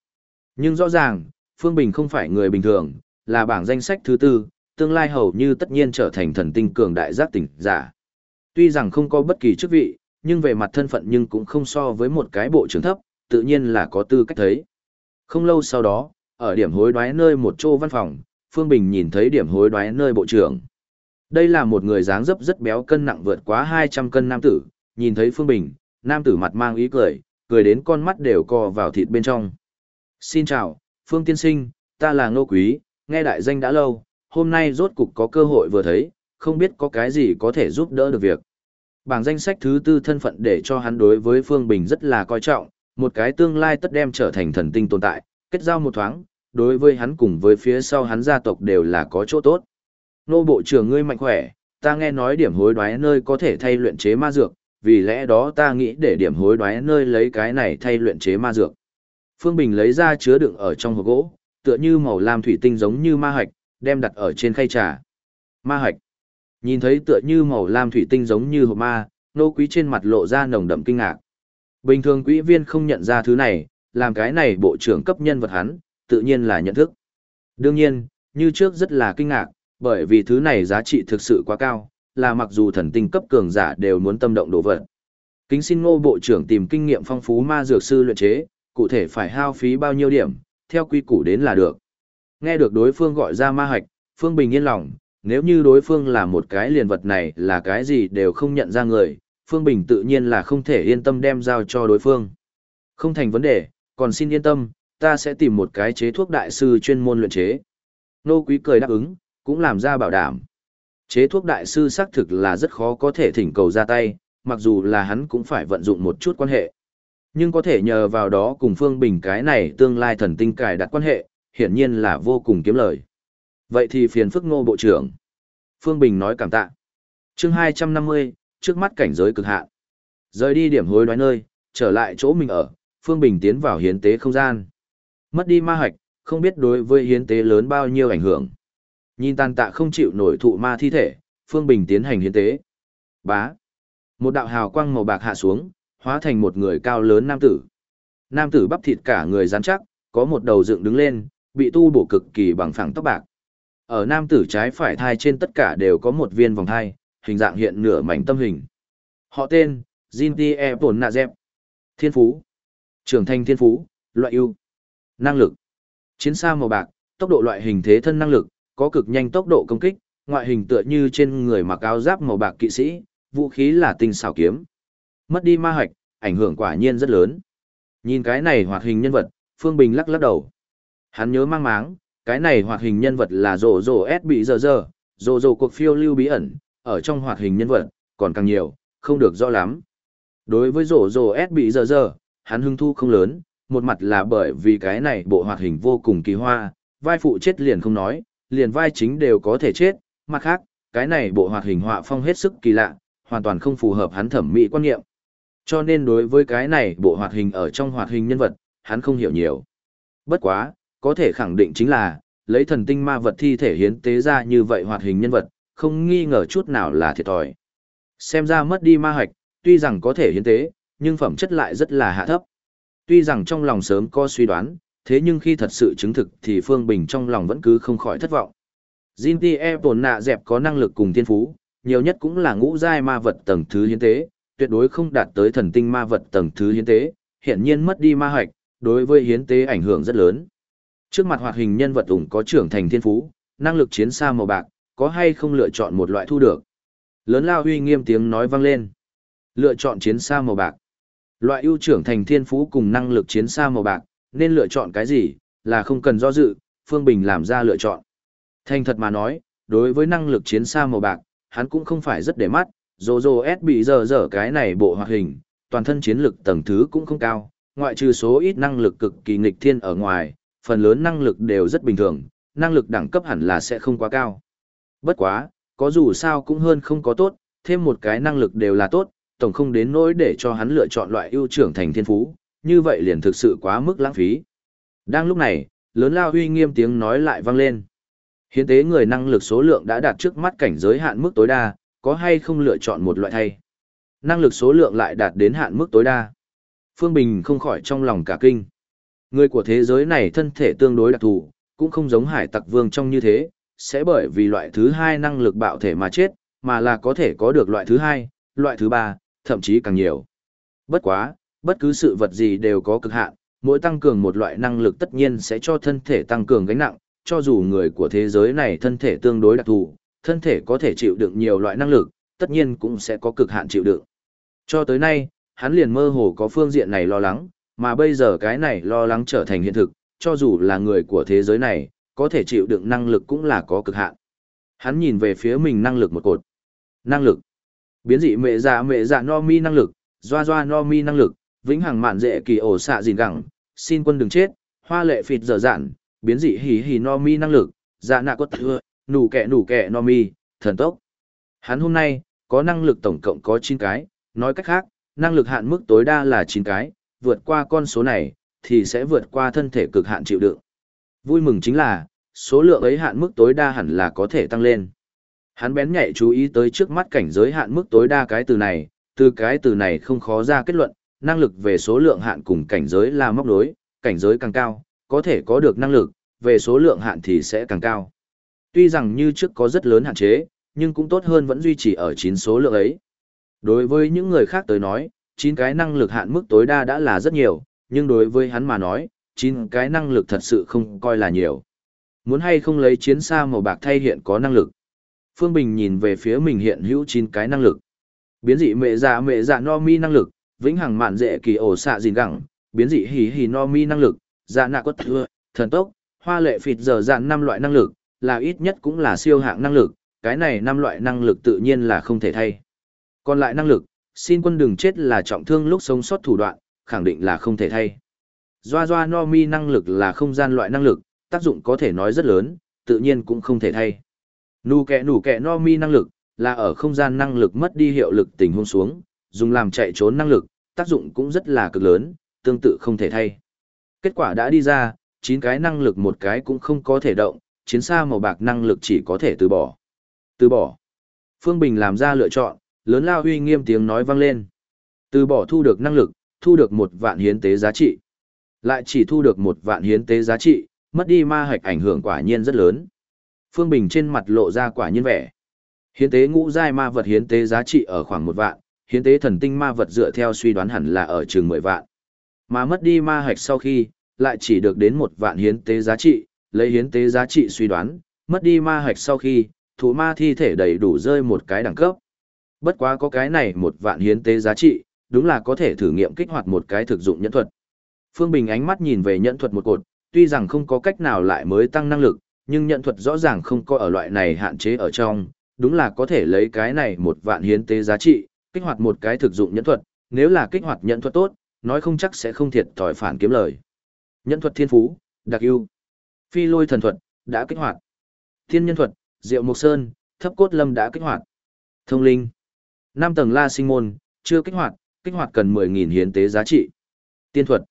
Nhưng rõ ràng, Phương Bình không phải người bình thường, là bảng danh sách thứ tư, tương lai hầu như tất nhiên trở thành thần tinh cường đại giác tỉnh giả. Tuy rằng không có bất kỳ chức vị, nhưng về mặt thân phận nhưng cũng không so với một cái bộ trưởng thấp, tự nhiên là có tư cách thấy. Không lâu sau đó, ở điểm hối đoái nơi một chỗ văn phòng, Phương Bình nhìn thấy điểm hối đoái nơi bộ trưởng. Đây là một người dáng dấp rất béo cân nặng vượt quá 200 cân nam tử, nhìn thấy Phương Bình, nam tử mặt mang ý cười, cười đến con mắt đều co vào thịt bên trong. Xin chào, Phương Tiên Sinh, ta là Ngô Quý, nghe đại danh đã lâu, hôm nay rốt cục có cơ hội vừa thấy, không biết có cái gì có thể giúp đỡ được việc. Bảng danh sách thứ tư thân phận để cho hắn đối với Phương Bình rất là coi trọng, một cái tương lai tất đem trở thành thần tinh tồn tại, kết giao một thoáng, đối với hắn cùng với phía sau hắn gia tộc đều là có chỗ tốt. Nô bộ trưởng ngươi mạnh khỏe, ta nghe nói điểm hối đoái nơi có thể thay luyện chế ma dược, vì lẽ đó ta nghĩ để điểm hối đoái nơi lấy cái này thay luyện chế ma dược. Phương Bình lấy ra chứa đựng ở trong hộp gỗ, tựa như màu lam thủy tinh giống như ma hạch, đem đặt ở trên khay trà. Ma hạch. Nhìn thấy tựa như màu lam thủy tinh giống như hộp ma, nô quý trên mặt lộ ra nồng đậm kinh ngạc. Bình thường quỹ viên không nhận ra thứ này, làm cái này bộ trưởng cấp nhân vật hắn, tự nhiên là nhận thức. Đương nhiên, như trước rất là kinh ngạc, bởi vì thứ này giá trị thực sự quá cao, là mặc dù thần tinh cấp cường giả đều muốn tâm động đồ vật. Kính xin ngô bộ trưởng tìm kinh nghiệm phong phú ma dược sư luyện chế, cụ thể phải hao phí bao nhiêu điểm, theo quy củ đến là được. Nghe được đối phương gọi ra ma hạch, Phương Bình yên lòng, nếu như đối phương là một cái liền vật này là cái gì đều không nhận ra người, Phương Bình tự nhiên là không thể yên tâm đem giao cho đối phương. Không thành vấn đề, còn xin yên tâm, ta sẽ tìm một cái chế thuốc đại sư chuyên môn luyện chế. Nô Quý cười đáp ứng, cũng làm ra bảo đảm. Chế thuốc đại sư xác thực là rất khó có thể thỉnh cầu ra tay, mặc dù là hắn cũng phải vận dụng một chút quan hệ. Nhưng có thể nhờ vào đó cùng Phương Bình cái này tương lai thần tinh cài đặt quan hệ, hiển nhiên là vô cùng kiếm lời. Vậy thì phiền phức ngô bộ trưởng. Phương Bình nói cảm tạ. chương 250, trước mắt cảnh giới cực hạn. Rời đi điểm hối đoái nơi, trở lại chỗ mình ở, Phương Bình tiến vào hiến tế không gian. Mất đi ma hạch, không biết đối với hiến tế lớn bao nhiêu ảnh hưởng. Nhìn tàn tạ không chịu nổi thụ ma thi thể, Phương Bình tiến hành hiến tế. Bá. Một đạo hào quang màu bạc hạ xuống, hóa thành một người cao lớn nam tử. Nam tử bắp thịt cả người rắn chắc, có một đầu dựng đứng lên, bị tu bổ cực kỳ bằng phẳng tóc bạc. Ở nam tử trái phải thai trên tất cả đều có một viên vòng thai, hình dạng hiện nửa mảnh tâm hình. Họ tên, Jinti E Bồn Nạ Dẹp. Thiên phú. Trưởng thành thiên phú, loại ưu. Năng lực. Chiến xa màu bạc, tốc độ loại hình thế thân năng lực, có cực nhanh tốc độ công kích, ngoại hình tựa như trên người mặc áo giáp màu bạc kỵ sĩ, vũ khí là tinh xảo kiếm. Mất đi ma hạch, ảnh hưởng quả nhiên rất lớn. Nhìn cái này hoạt hình nhân vật, Phương Bình lắc lắc đầu. Hắn nhớ mang máng, cái này hoạt hình nhân vật là rồ rồ S bị giờ giờ, rồ rồ cuộc phiêu lưu bí ẩn, ở trong hoạt hình nhân vật, còn càng nhiều, không được rõ lắm. Đối với rồ rồ S bị giờ giờ, hắn hưng thu không lớn, một mặt là bởi vì cái này bộ hoạt hình vô cùng kỳ hoa, vai phụ chết liền không nói, liền vai chính đều có thể chết, mặt khác, cái này bộ hoạt hình họa phong hết sức kỳ lạ, hoàn toàn không phù hợp hắn thẩm mỹ quan niệm. Cho nên đối với cái này bộ hoạt hình ở trong hoạt hình nhân vật, hắn không hiểu nhiều. Bất quá, có thể khẳng định chính là, lấy thần tinh ma vật thi thể hiến tế ra như vậy hoạt hình nhân vật, không nghi ngờ chút nào là thiệt thòi. Xem ra mất đi ma hoạch, tuy rằng có thể hiến tế, nhưng phẩm chất lại rất là hạ thấp. Tuy rằng trong lòng sớm có suy đoán, thế nhưng khi thật sự chứng thực thì Phương Bình trong lòng vẫn cứ không khỏi thất vọng. Jinti E tổn nạ dẹp có năng lực cùng thiên phú, nhiều nhất cũng là ngũ giai ma vật tầng thứ hiến tế, tuyệt đối không đạt tới thần tinh ma vật tầng thứ hiến tế, hiện nhiên mất đi ma hoạch, đối với hiến tế ảnh hưởng rất lớn. Trước mặt hoạt hình nhân vật ủng có trưởng thành thiên phú, năng lực chiến xa màu bạc, có hay không lựa chọn một loại thu được. Lớn lao huy nghiêm tiếng nói vang lên. Lựa chọn chiến xa màu bạc. Loại ưu trưởng thành thiên phú cùng năng lực chiến xa màu bạc, nên lựa chọn cái gì, là không cần do dự, Phương Bình làm ra lựa chọn. Thành thật mà nói, đối với năng lực chiến xa màu bạc, hắn cũng không phải rất để mắt, dồ dồ S bị dở dở cái này bộ hoạt hình, toàn thân chiến lực tầng thứ cũng không cao, ngoại trừ số ít năng lực cực kỳ nghịch thiên ở ngoài, phần lớn năng lực đều rất bình thường, năng lực đẳng cấp hẳn là sẽ không quá cao. Bất quá, có dù sao cũng hơn không có tốt, thêm một cái năng lực đều là tốt, tổng không đến nỗi để cho hắn lựa chọn loại ưu trưởng thành thiên phú, như vậy liền thực sự quá mức lãng phí. Đang lúc này, lớn lao huy nghiêm tiếng nói lại vang lên. Hiến tế người năng lực số lượng đã đạt trước mắt cảnh giới hạn mức tối đa, có hay không lựa chọn một loại thay. Năng lực số lượng lại đạt đến hạn mức tối đa. Phương Bình không khỏi trong lòng cả kinh. Người của thế giới này thân thể tương đối đặc thù, cũng không giống hải tặc vương trong như thế, sẽ bởi vì loại thứ hai năng lực bạo thể mà chết, mà là có thể có được loại thứ hai, loại thứ ba, thậm chí càng nhiều. Bất quá, bất cứ sự vật gì đều có cực hạn, mỗi tăng cường một loại năng lực tất nhiên sẽ cho thân thể tăng cường gánh nặng, cho dù người của thế giới này thân thể tương đối đặc thù, thân thể có thể chịu đựng nhiều loại năng lực, tất nhiên cũng sẽ có cực hạn chịu đựng. Cho tới nay, hắn liền mơ hồ có phương diện này lo lắng, mà bây giờ cái này lo lắng trở thành hiện thực, cho dù là người của thế giới này, có thể chịu đựng năng lực cũng là có cực hạn. Hắn nhìn về phía mình năng lực một cột. Năng lực. Biến dị mẹ dạ mẹ dạ no mi năng lực, doa doa no mi năng lực, vĩnh hằng mạn dễ kỳ ổ xạ dìn gẳng, xin quân đừng chết, hoa lệ phịt dở dạn, biến dị hì hì no mi năng lực, dạ nạ cốt thưa, nủ kẹ nủ kẹ no mi, thần tốc. Hắn hôm nay, có năng lực tổng cộng có chín cái, nói cách khác, năng lực hạn mức tối đa là chín cái, vượt qua con số này, thì sẽ vượt qua thân thể cực hạn chịu đựng. Vui mừng chính là, số lượng ấy hạn mức tối đa hẳn là có thể tăng lên. Hắn bén nhạy chú ý tới trước mắt cảnh giới hạn mức tối đa cái từ này, từ cái từ này không khó ra kết luận, năng lực về số lượng hạn cùng cảnh giới là móc đối, cảnh giới càng cao, có thể có được năng lực, về số lượng hạn thì sẽ càng cao. Tuy rằng như trước có rất lớn hạn chế, nhưng cũng tốt hơn vẫn duy trì ở 9 số lượng ấy. Đối với những người khác tới nói, 9 cái năng lực hạn mức tối đa đã là rất nhiều, nhưng đối với hắn mà nói, 9 cái năng lực thật sự không coi là nhiều. Muốn hay không lấy chiến xa màu bạc thay hiện có năng lực. Phương Bình nhìn về phía mình hiện hữu 9 cái năng lực. Biến dị mẹ dạ mẹ dạ no mi năng lực, vĩnh hằng mạn dễ kỳ ổ xạ dìn gẳng, biến dị hỉ hỉ no mi năng lực, dạ nạ cốt thưa, thần tốc, hoa lệ phịt giờ dạn năm loại năng lực, là ít nhất cũng là siêu hạng năng lực, cái này năm loại năng lực tự nhiên là không thể thay. Còn lại năng lực, xin quân đừng chết là trọng thương lúc sống sót thủ đoạn, khẳng định là không thể thay. Doa doa no mi năng lực là không gian loại năng lực, tác dụng có thể nói rất lớn, tự nhiên cũng không thể thay. Nù kẹ nủ kẹ no mi năng lực, là ở không gian năng lực mất đi hiệu lực tình huống xuống, dùng làm chạy trốn năng lực, tác dụng cũng rất là cực lớn, tương tự không thể thay. Kết quả đã đi ra, 9 cái năng lực một cái cũng không có thể động, chiến xa màu bạc năng lực chỉ có thể từ bỏ. Từ bỏ. Phương Bình làm ra lựa chọn, lớn lao huy nghiêm tiếng nói vang lên. Từ bỏ thu được năng lực, thu được một vạn hiến tế giá trị. Lại chỉ thu được một vạn hiến tế giá trị, mất đi ma hạch ảnh hưởng quả nhiên rất lớn. Phương Bình trên mặt lộ ra quả nhiên vẻ. Hiến tế ngũ giai ma vật hiến tế giá trị ở khoảng một vạn, hiến tế thần tinh ma vật dựa theo suy đoán hẳn là ở chừng 10 vạn. Mà mất đi ma hạch sau khi, lại chỉ được đến một vạn hiến tế giá trị, lấy hiến tế giá trị suy đoán, mất đi ma hạch sau khi, thủ ma thi thể đầy đủ rơi một cái đẳng cấp. Bất quá có cái này một vạn hiến tế giá trị, đúng là có thể thử nghiệm kích hoạt một cái thực dụng nhẫn thuật. Phương Bình ánh mắt nhìn về nhẫn thuật một cột, tuy rằng không có cách nào lại mới tăng năng lực, nhưng nhẫn thuật rõ ràng không có ở loại này hạn chế ở trong, đúng là có thể lấy cái này một vạn hiến tế giá trị, kích hoạt một cái thực dụng nhẫn thuật, nếu là kích hoạt nhẫn thuật tốt, nói không chắc sẽ không thiệt thòi phản kiếm lời. Nhẫn thuật thiên phú, đặc ưu. Phi lôi thần thuật, đã kích hoạt. Thiên nhân thuật, Diệu Mộc Sơn, Thấp Cốt Lâm đã kích hoạt. Thông linh. năm tầng La Sinh môn, chưa kích hoạt, kích hoạt cần 10.000 hiến tế giá trị. Tiên thuật.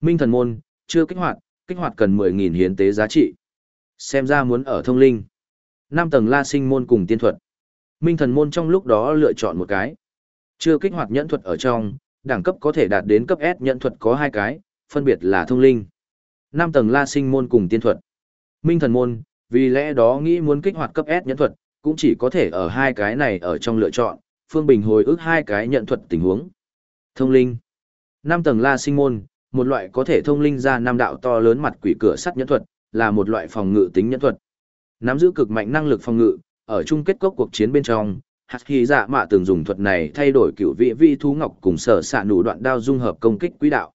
Minh thần môn, chưa kích hoạt, kích hoạt cần 10.000 hiến tế giá trị. Xem ra muốn ở thông linh. năm tầng La Sinh môn cùng tiên thuật. Minh thần môn trong lúc đó lựa chọn một cái. Chưa kích hoạt nhẫn thuật ở trong, đẳng cấp có thể đạt đến cấp S nhẫn thuật có hai cái, phân biệt là thông linh. năm tầng La Sinh môn cùng tiên thuật. Minh thần môn, vì lẽ đó nghĩ muốn kích hoạt cấp S nhẫn thuật, cũng chỉ có thể ở hai cái này ở trong lựa chọn, Phương Bình hồi ức hai cái nhận thuật tình huống. Thông linh. Năm tầng La Sinh môn, một loại có thể thông linh ra năm đạo to lớn mặt quỷ cửa sắt nhẫn thuật, là một loại phòng ngự tính nhẫn thuật. Nắm giữ cực mạnh năng lực phòng ngự, ở chung kết cốc cuộc chiến bên trong, Hạt Hy Dạ Mạ từng dùng thuật này thay đổi cựu vị vi thú ngọc cùng sở xạ nụ đoạn đao dung hợp công kích quỹ đạo.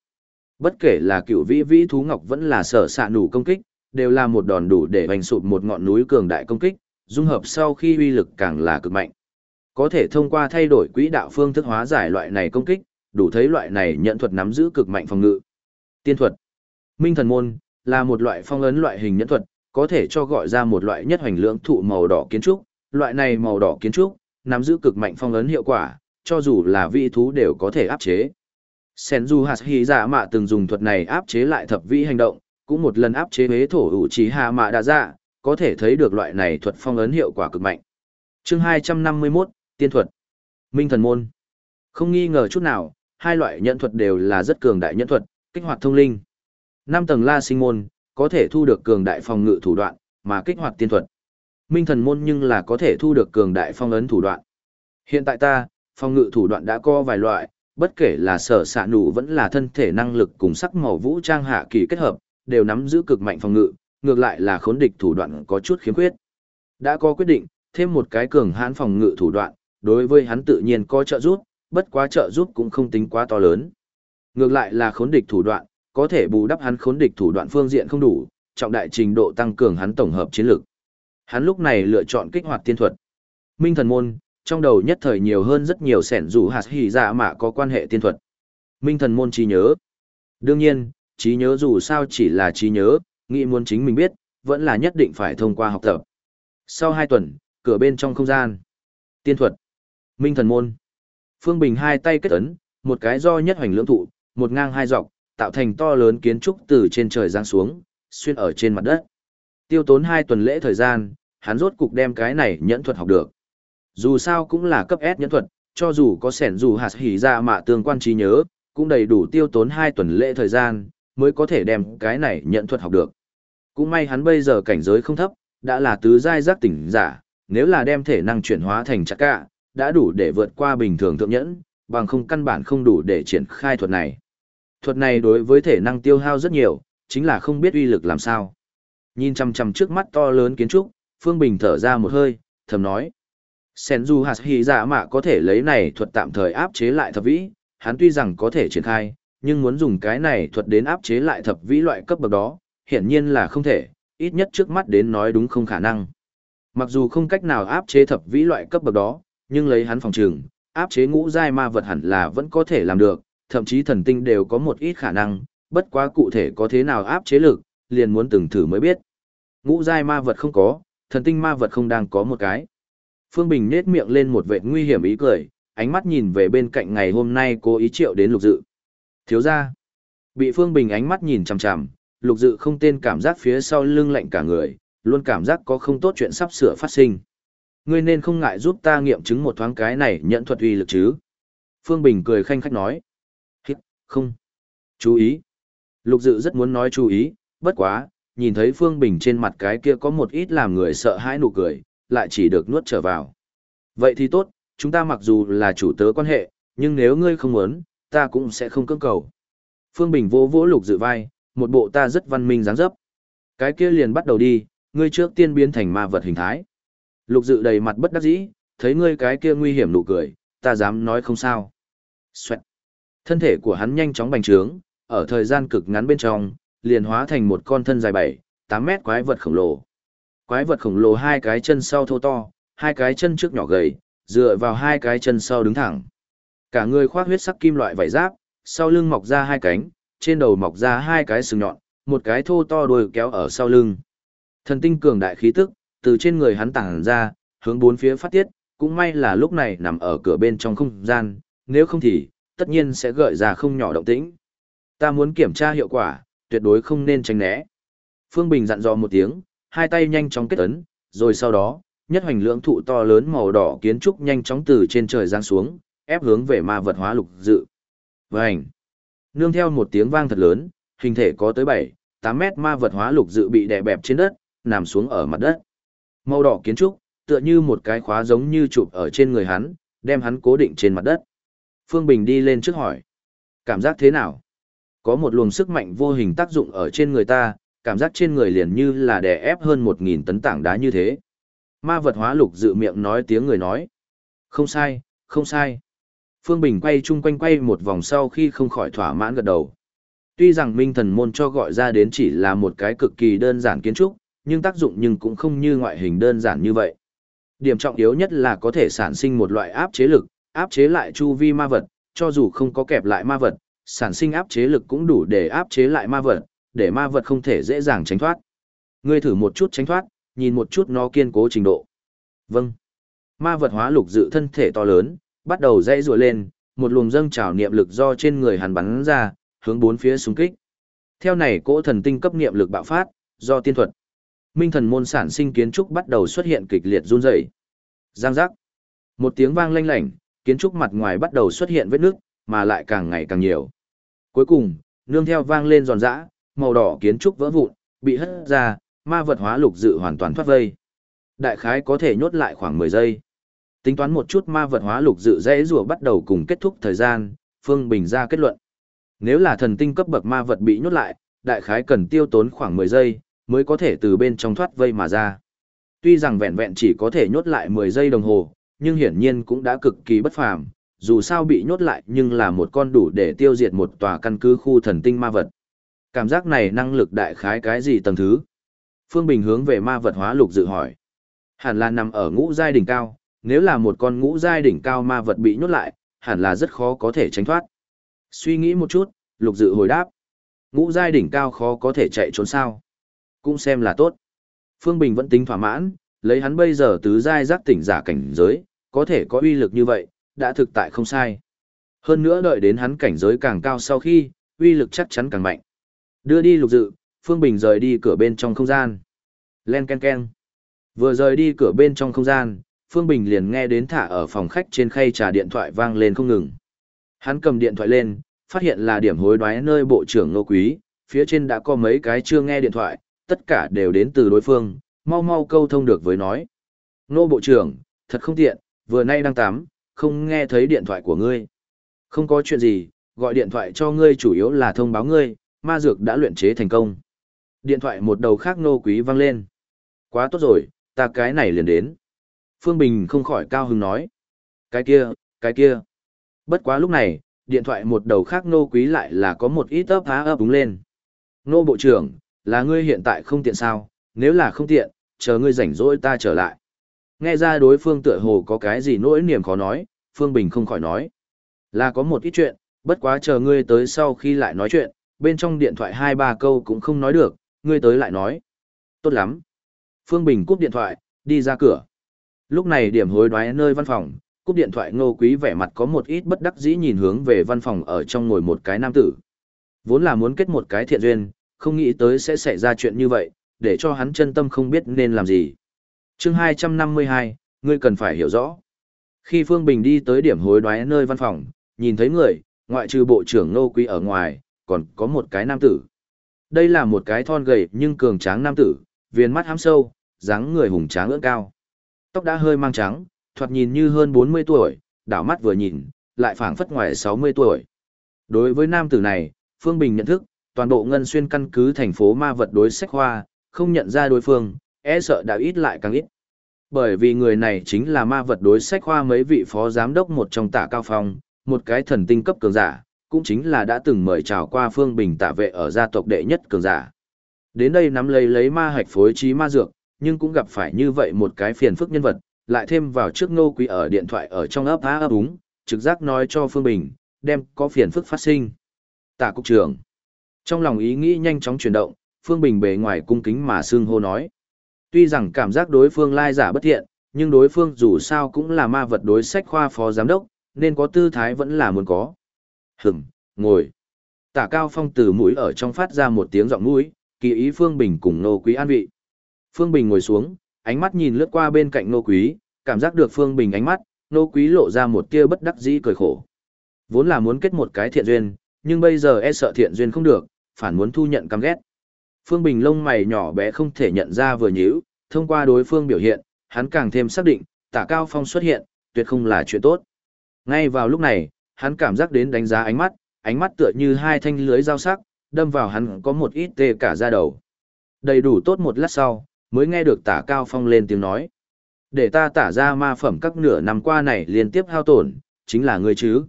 Bất kể là cựu vị vi thú ngọc vẫn là sở xạ nụ công kích, đều là một đòn đủ để bành sụp một ngọn núi cường đại công kích, dung hợp sau khi uy lực càng là cực mạnh. Có thể thông qua thay đổi quỹ đạo phương thức hóa giải loại này công kích, đủ thấy loại này nhận thuật nắm giữ cực mạnh phòng ngự. Tiên thuật. Minh thần môn là một loại phong ấn loại hình nhẫn thuật, có thể cho gọi ra một loại nhất hoành lưỡng thụ màu đỏ kiến trúc, loại này màu đỏ kiến trúc nắm giữ cực mạnh phong ấn hiệu quả, cho dù là vị thú đều có thể áp chế. Senju Hashi giả mạ từng dùng thuật này áp chế lại thập vĩ hành động, cũng một lần áp chế hế thổ ủ trí hạ mạ đã ra, có thể thấy được loại này thuật phong ấn hiệu quả cực mạnh. chương 251, Tiên thuật. Minh thần môn. Không nghi ngờ chút nào, hai loại nhận thuật đều là rất cường đại nhận thuật, kích hoạt thông linh. Năm tầng la sinh môn, có thể thu được cường đại phòng ngự thủ đoạn, mà kích hoạt tiên thuật. Minh thần môn nhưng là có thể thu được cường đại phong ấn thủ đoạn. Hiện tại ta, phong ngự thủ đoạn đã có vài loại, bất kể là sở xạ nụ vẫn là thân thể năng lực cùng sắc màu vũ trang hạ kỳ kết hợp, đều nắm giữ cực mạnh phòng ngự, ngược lại là khốn địch thủ đoạn có chút khiếm khuyết. Đã có quyết định, thêm một cái cường hãn phòng ngự thủ đoạn, đối với hắn tự nhiên có trợ giúp, bất quá trợ giúp cũng không tính quá to lớn. Ngược lại là khốn địch thủ đoạn, có thể bù đắp hắn khốn địch thủ đoạn phương diện không đủ, trọng đại trình độ tăng cường hắn tổng hợp chiến lược. Hắn lúc này lựa chọn kích hoạt tiên thuật. Minh thần môn, trong đầu nhất thời nhiều hơn rất nhiều sẻn rủ hạt hỉ dạ mà có quan hệ tiên thuật. Minh thần môn trí nhớ. Đương nhiên, trí nhớ dù sao chỉ là trí nhớ, nghĩ muốn chính mình biết, vẫn là nhất định phải thông qua học tập. Sau hai tuần, cửa bên trong không gian. Tiên thuật. Minh thần môn. Phương Bình hai tay kết ấn, một cái do nhất hoành lưỡng thụ, một ngang hai dọc, tạo thành to lớn kiến trúc từ trên trời giáng xuống, xuyên ở trên mặt đất. Tiêu tốn hai tuần lễ thời gian, hắn rốt cục đem cái này nhẫn thuật học được. Dù sao cũng là cấp S nhẫn thuật, cho dù có sẻn dù hạt hỉ ra mạ tương quan trí nhớ, cũng đầy đủ tiêu tốn hai tuần lễ thời gian, mới có thể đem cái này nhẫn thuật học được. Cũng may hắn bây giờ cảnh giới không thấp, đã là tứ giai giác tỉnh giả, nếu là đem thể năng chuyển hóa thành chắc cả, đã đủ để vượt qua bình thường thượng nhẫn, bằng không căn bản không đủ để triển khai thuật này. Thuật này đối với thể năng tiêu hao rất nhiều, chính là không biết uy lực làm sao. Nhìn chằm chằm trước mắt to lớn kiến trúc, Phương Bình thở ra một hơi, thầm nói. Senju Hashi giả dạ mạ có thể lấy này thuật tạm thời áp chế lại thập vĩ, hắn tuy rằng có thể triển khai, nhưng muốn dùng cái này thuật đến áp chế lại thập vĩ loại cấp bậc đó, hiển nhiên là không thể, ít nhất trước mắt đến nói đúng không khả năng. Mặc dù không cách nào áp chế thập vĩ loại cấp bậc đó, nhưng lấy hắn phòng trường, áp chế ngũ giai ma vật hẳn là vẫn có thể làm được, thậm chí thần tinh đều có một ít khả năng, bất quá cụ thể có thế nào áp chế lực, liền muốn từng thử mới biết. Ngũ giai ma vật không có, thần tinh ma vật không đang có một cái. Phương Bình nết miệng lên một vệt nguy hiểm ý cười, ánh mắt nhìn về bên cạnh ngày hôm nay cố ý triệu đến lục dự. Thiếu ra, bị Phương Bình ánh mắt nhìn chằm chằm, lục dự không tên cảm giác phía sau lưng lạnh cả người, luôn cảm giác có không tốt chuyện sắp sửa phát sinh. Ngươi nên không ngại giúp ta nghiệm chứng một thoáng cái này nhận thuật uy lực chứ. Phương Bình cười khanh khách nói. Hít, không. Chú ý. Lục dự rất muốn nói chú ý, bất quá, nhìn thấy Phương Bình trên mặt cái kia có một ít làm người sợ hãi nụ cười, lại chỉ được nuốt trở vào. Vậy thì tốt, chúng ta mặc dù là chủ tớ quan hệ, Nhưng nếu ngươi không muốn, ta cũng sẽ không cưỡng cầu. Phương Bình vỗ vỗ lục dự vai, một bộ ta rất văn minh dáng dấp. Cái kia liền bắt đầu đi, ngươi trước tiên biến thành ma vật hình thái. Lục dự đầy mặt bất đắc dĩ, thấy ngươi cái kia nguy hiểm nụ cười, ta dám nói không sao. Xoẹt. Thân thể của hắn nhanh chóng bành trướng, ở thời gian cực ngắn bên trong, liền hóa thành một con thân dài 7, 8 mét quái vật khổng lồ. Quái vật khổng lồ hai cái chân sau thô to, hai cái chân trước nhỏ gầy, dựa vào hai cái chân sau đứng thẳng. Cả người khoác huyết sắc kim loại vảy giáp, sau lưng mọc ra hai cánh, trên đầu mọc ra hai cái sừng nhọn, một cái thô to đuôi kéo ở sau lưng. Thần tinh cường đại khí tức, từ trên người hắn tàng ra, hướng bốn phía phát tiết, cũng may là lúc này nằm ở cửa bên trong không gian, nếu không thì, tất nhiên sẽ gợi ra không nhỏ động tĩnh. Ta muốn kiểm tra hiệu quả, tuyệt đối không nên tránh né. Phương Bình dặn dò một tiếng, hai tay nhanh chóng kết ấn, rồi sau đó, nhất hoành lưỡng thụ to lớn màu đỏ kiến trúc nhanh chóng từ trên trời giáng xuống, ép hướng về ma vật hóa lục dự. Vành! Nương theo một tiếng vang thật lớn, hình thể có tới 7, 8 mét ma vật hóa lục dự bị đè bẹp trên đất, nằm xuống ở mặt đất. Màu đỏ kiến trúc, tựa như một cái khóa giống như chụp ở trên người hắn, đem hắn cố định trên mặt đất. Phương Bình đi lên trước hỏi. Cảm giác thế nào? Có một luồng sức mạnh vô hình tác dụng ở trên người ta, cảm giác trên người liền như là đè ép hơn 1.000 tấn tảng đá như thế. Ma vật hóa lục dự miệng nói tiếng người nói. Không sai, không sai. Phương Bình quay chung quanh quay một vòng sau khi không khỏi thỏa mãn gật đầu. Tuy rằng minh thần môn cho gọi ra đến chỉ là một cái cực kỳ đơn giản kiến trúc, nhưng tác dụng nhưng cũng không như ngoại hình đơn giản như vậy. Điểm trọng yếu nhất là có thể sản sinh một loại áp chế lực, áp chế lại chu vi ma vật, cho dù không có kẹp lại ma vật, sản sinh áp chế lực cũng đủ để áp chế lại ma vật, để ma vật không thể dễ dàng tránh thoát. Ngươi thử một chút tránh thoát, nhìn một chút nó kiên cố trình độ. Vâng. Ma vật hóa lục dự thân thể to lớn, bắt đầu dãy rùa lên, một luồng dâng trào niệm lực do trên người hắn bắn ra, hướng bốn phía xung kích. Theo này cỗ thần tinh cấp niệm lực bạo phát, do tiên thuật. Minh thần môn sản sinh kiến trúc bắt đầu xuất hiện kịch liệt run rẩy. Giang giác. Một tiếng vang lanh lảnh, kiến trúc mặt ngoài bắt đầu xuất hiện vết nước, mà lại càng ngày càng nhiều. Cuối cùng, nương theo vang lên giòn giã, màu đỏ kiến trúc vỡ vụn, bị hất ra, ma vật hóa lục dự hoàn toàn thoát vây. Đại khái có thể nhốt lại khoảng 10 giây. Tính toán một chút ma vật hóa lục dự dễ rùa bắt đầu cùng kết thúc thời gian, Phương Bình ra kết luận. Nếu là thần tinh cấp bậc ma vật bị nhốt lại, đại khái cần tiêu tốn khoảng 10 giây, mới có thể từ bên trong thoát vây mà ra. Tuy rằng vẹn vẹn chỉ có thể nhốt lại 10 giây đồng hồ, nhưng hiển nhiên cũng đã cực kỳ bất phàm, dù sao bị nhốt lại nhưng là một con đủ để tiêu diệt một tòa căn cứ khu thần tinh ma vật. Cảm giác này năng lực đại khái cái gì tầng thứ? Phương Bình hướng về ma vật hóa lục dự hỏi. Hẳn là nằm ở ngũ giai đỉnh cao, nếu là một con ngũ giai đỉnh cao ma vật bị nhốt lại, hẳn là rất khó có thể tránh thoát. Suy nghĩ một chút, lục dự hồi đáp. Ngũ giai đỉnh cao khó có thể chạy trốn sao. Cũng xem là tốt. Phương Bình vẫn tính thỏa mãn, lấy hắn bây giờ tứ giai giác tỉnh giả cảnh giới, có thể có uy lực như vậy, đã thực tại không sai. Hơn nữa đợi đến hắn cảnh giới càng cao sau khi, uy lực chắc chắn càng mạnh. Đưa đi lục dự, Phương Bình rời đi cửa bên trong không gian. Len ken ken. Vừa rời đi cửa bên trong không gian, Phương Bình liền nghe đến thả ở phòng khách trên khay trà điện thoại vang lên không ngừng. Hắn cầm điện thoại lên, phát hiện là điểm hối đoái nơi bộ trưởng Nô Quý, phía trên đã có mấy cái chưa nghe điện thoại, tất cả đều đến từ đối phương, mau mau câu thông được với nói. Nô bộ trưởng, thật không tiện, vừa nay đang tắm, không nghe thấy điện thoại của ngươi. Không có chuyện gì, gọi điện thoại cho ngươi chủ yếu là thông báo ngươi, ma dược đã luyện chế thành công. Điện thoại một đầu khác nô quý vang lên. Quá tốt rồi, ta cái này liền đến. Phương Bình không khỏi cao hứng nói. Cái kia, cái kia. Bất quá lúc này, điện thoại một đầu khác nô quý lại là có một ít ấp há ấp đúng lên. Nô bộ trưởng, là ngươi hiện tại không tiện sao, nếu là không tiện, chờ ngươi rảnh rỗi ta trở lại. Nghe ra đối phương tựa hồ có cái gì nỗi niềm khó nói, Phương Bình không khỏi nói. Là có một ít chuyện, bất quá chờ ngươi tới sau khi lại nói chuyện, bên trong điện thoại hai ba câu cũng không nói được, ngươi tới lại nói. Tốt lắm. Phương Bình cúp điện thoại, đi ra cửa. Lúc này điểm hối đoái nơi văn phòng, cúp điện thoại ngô quý vẻ mặt có một ít bất đắc dĩ nhìn hướng về văn phòng ở trong ngồi một cái nam tử. Vốn là muốn kết một cái thiện duyên, không nghĩ tới sẽ xảy ra chuyện như vậy, để cho hắn chân tâm không biết nên làm gì chương 252, ngươi cần phải hiểu rõ. Khi Phương Bình đi tới điểm hối đoái nơi văn phòng, nhìn thấy người, ngoại trừ bộ trưởng Nô Quý ở ngoài, còn có một cái nam tử. Đây là một cái thon gầy nhưng cường tráng nam tử, viên mắt hám sâu, dáng người hùng tráng ưỡn cao. Tóc đã hơi mang trắng, thoạt nhìn như hơn 40 tuổi, đảo mắt vừa nhìn, lại phảng phất ngoài 60 tuổi. Đối với nam tử này, Phương Bình nhận thức, toàn bộ ngân xuyên căn cứ thành phố ma vật đối sách hoa, không nhận ra đối phương, e sợ đã ít lại càng ít. Bởi vì người này chính là ma vật đối sách khoa mấy vị phó giám đốc một trong tạ cao phong, một cái thần tinh cấp cường giả, cũng chính là đã từng mời chào qua Phương Bình tạ vệ ở gia tộc đệ nhất cường giả. Đến đây nắm lấy lấy ma hạch phối trí ma dược, nhưng cũng gặp phải như vậy một cái phiền phức nhân vật, lại thêm vào trước ngô quý ở điện thoại ở trong ấp á ấp úng, trực giác nói cho Phương Bình, đem có phiền phức phát sinh. Tạ cục trưởng. Trong lòng ý nghĩ nhanh chóng chuyển động, Phương Bình bề ngoài cung kính mà xương hô nói. Tuy rằng cảm giác đối phương lai giả bất thiện, nhưng đối phương dù sao cũng là ma vật đối sách khoa phó giám đốc, nên có tư thái vẫn là muốn có. Hửm, ngồi. Tả Cao Phong từ mũi ở trong phát ra một tiếng giọng mũi, kỳ ý Phương Bình cùng nô quý an vị. Phương Bình ngồi xuống, ánh mắt nhìn lướt qua bên cạnh nô quý, cảm giác được Phương Bình ánh mắt, nô quý lộ ra một tia bất đắc dĩ cười khổ. Vốn là muốn kết một cái thiện duyên, nhưng bây giờ e sợ thiện duyên không được, phản muốn thu nhận căm ghét. Phương Bình lông mày nhỏ bé không thể nhận ra vừa nhíu, thông qua đối phương biểu hiện, hắn càng thêm xác định, tả cao phong xuất hiện, tuyệt không là chuyện tốt. Ngay vào lúc này, hắn cảm giác đến đánh giá ánh mắt, ánh mắt tựa như hai thanh lưới dao sắc, đâm vào hắn có một ít tê cả da đầu. Đầy đủ tốt một lát sau, mới nghe được tả cao phong lên tiếng nói. Để ta tả ra ma phẩm các nửa năm qua này liên tiếp hao tổn, chính là ngươi chứ.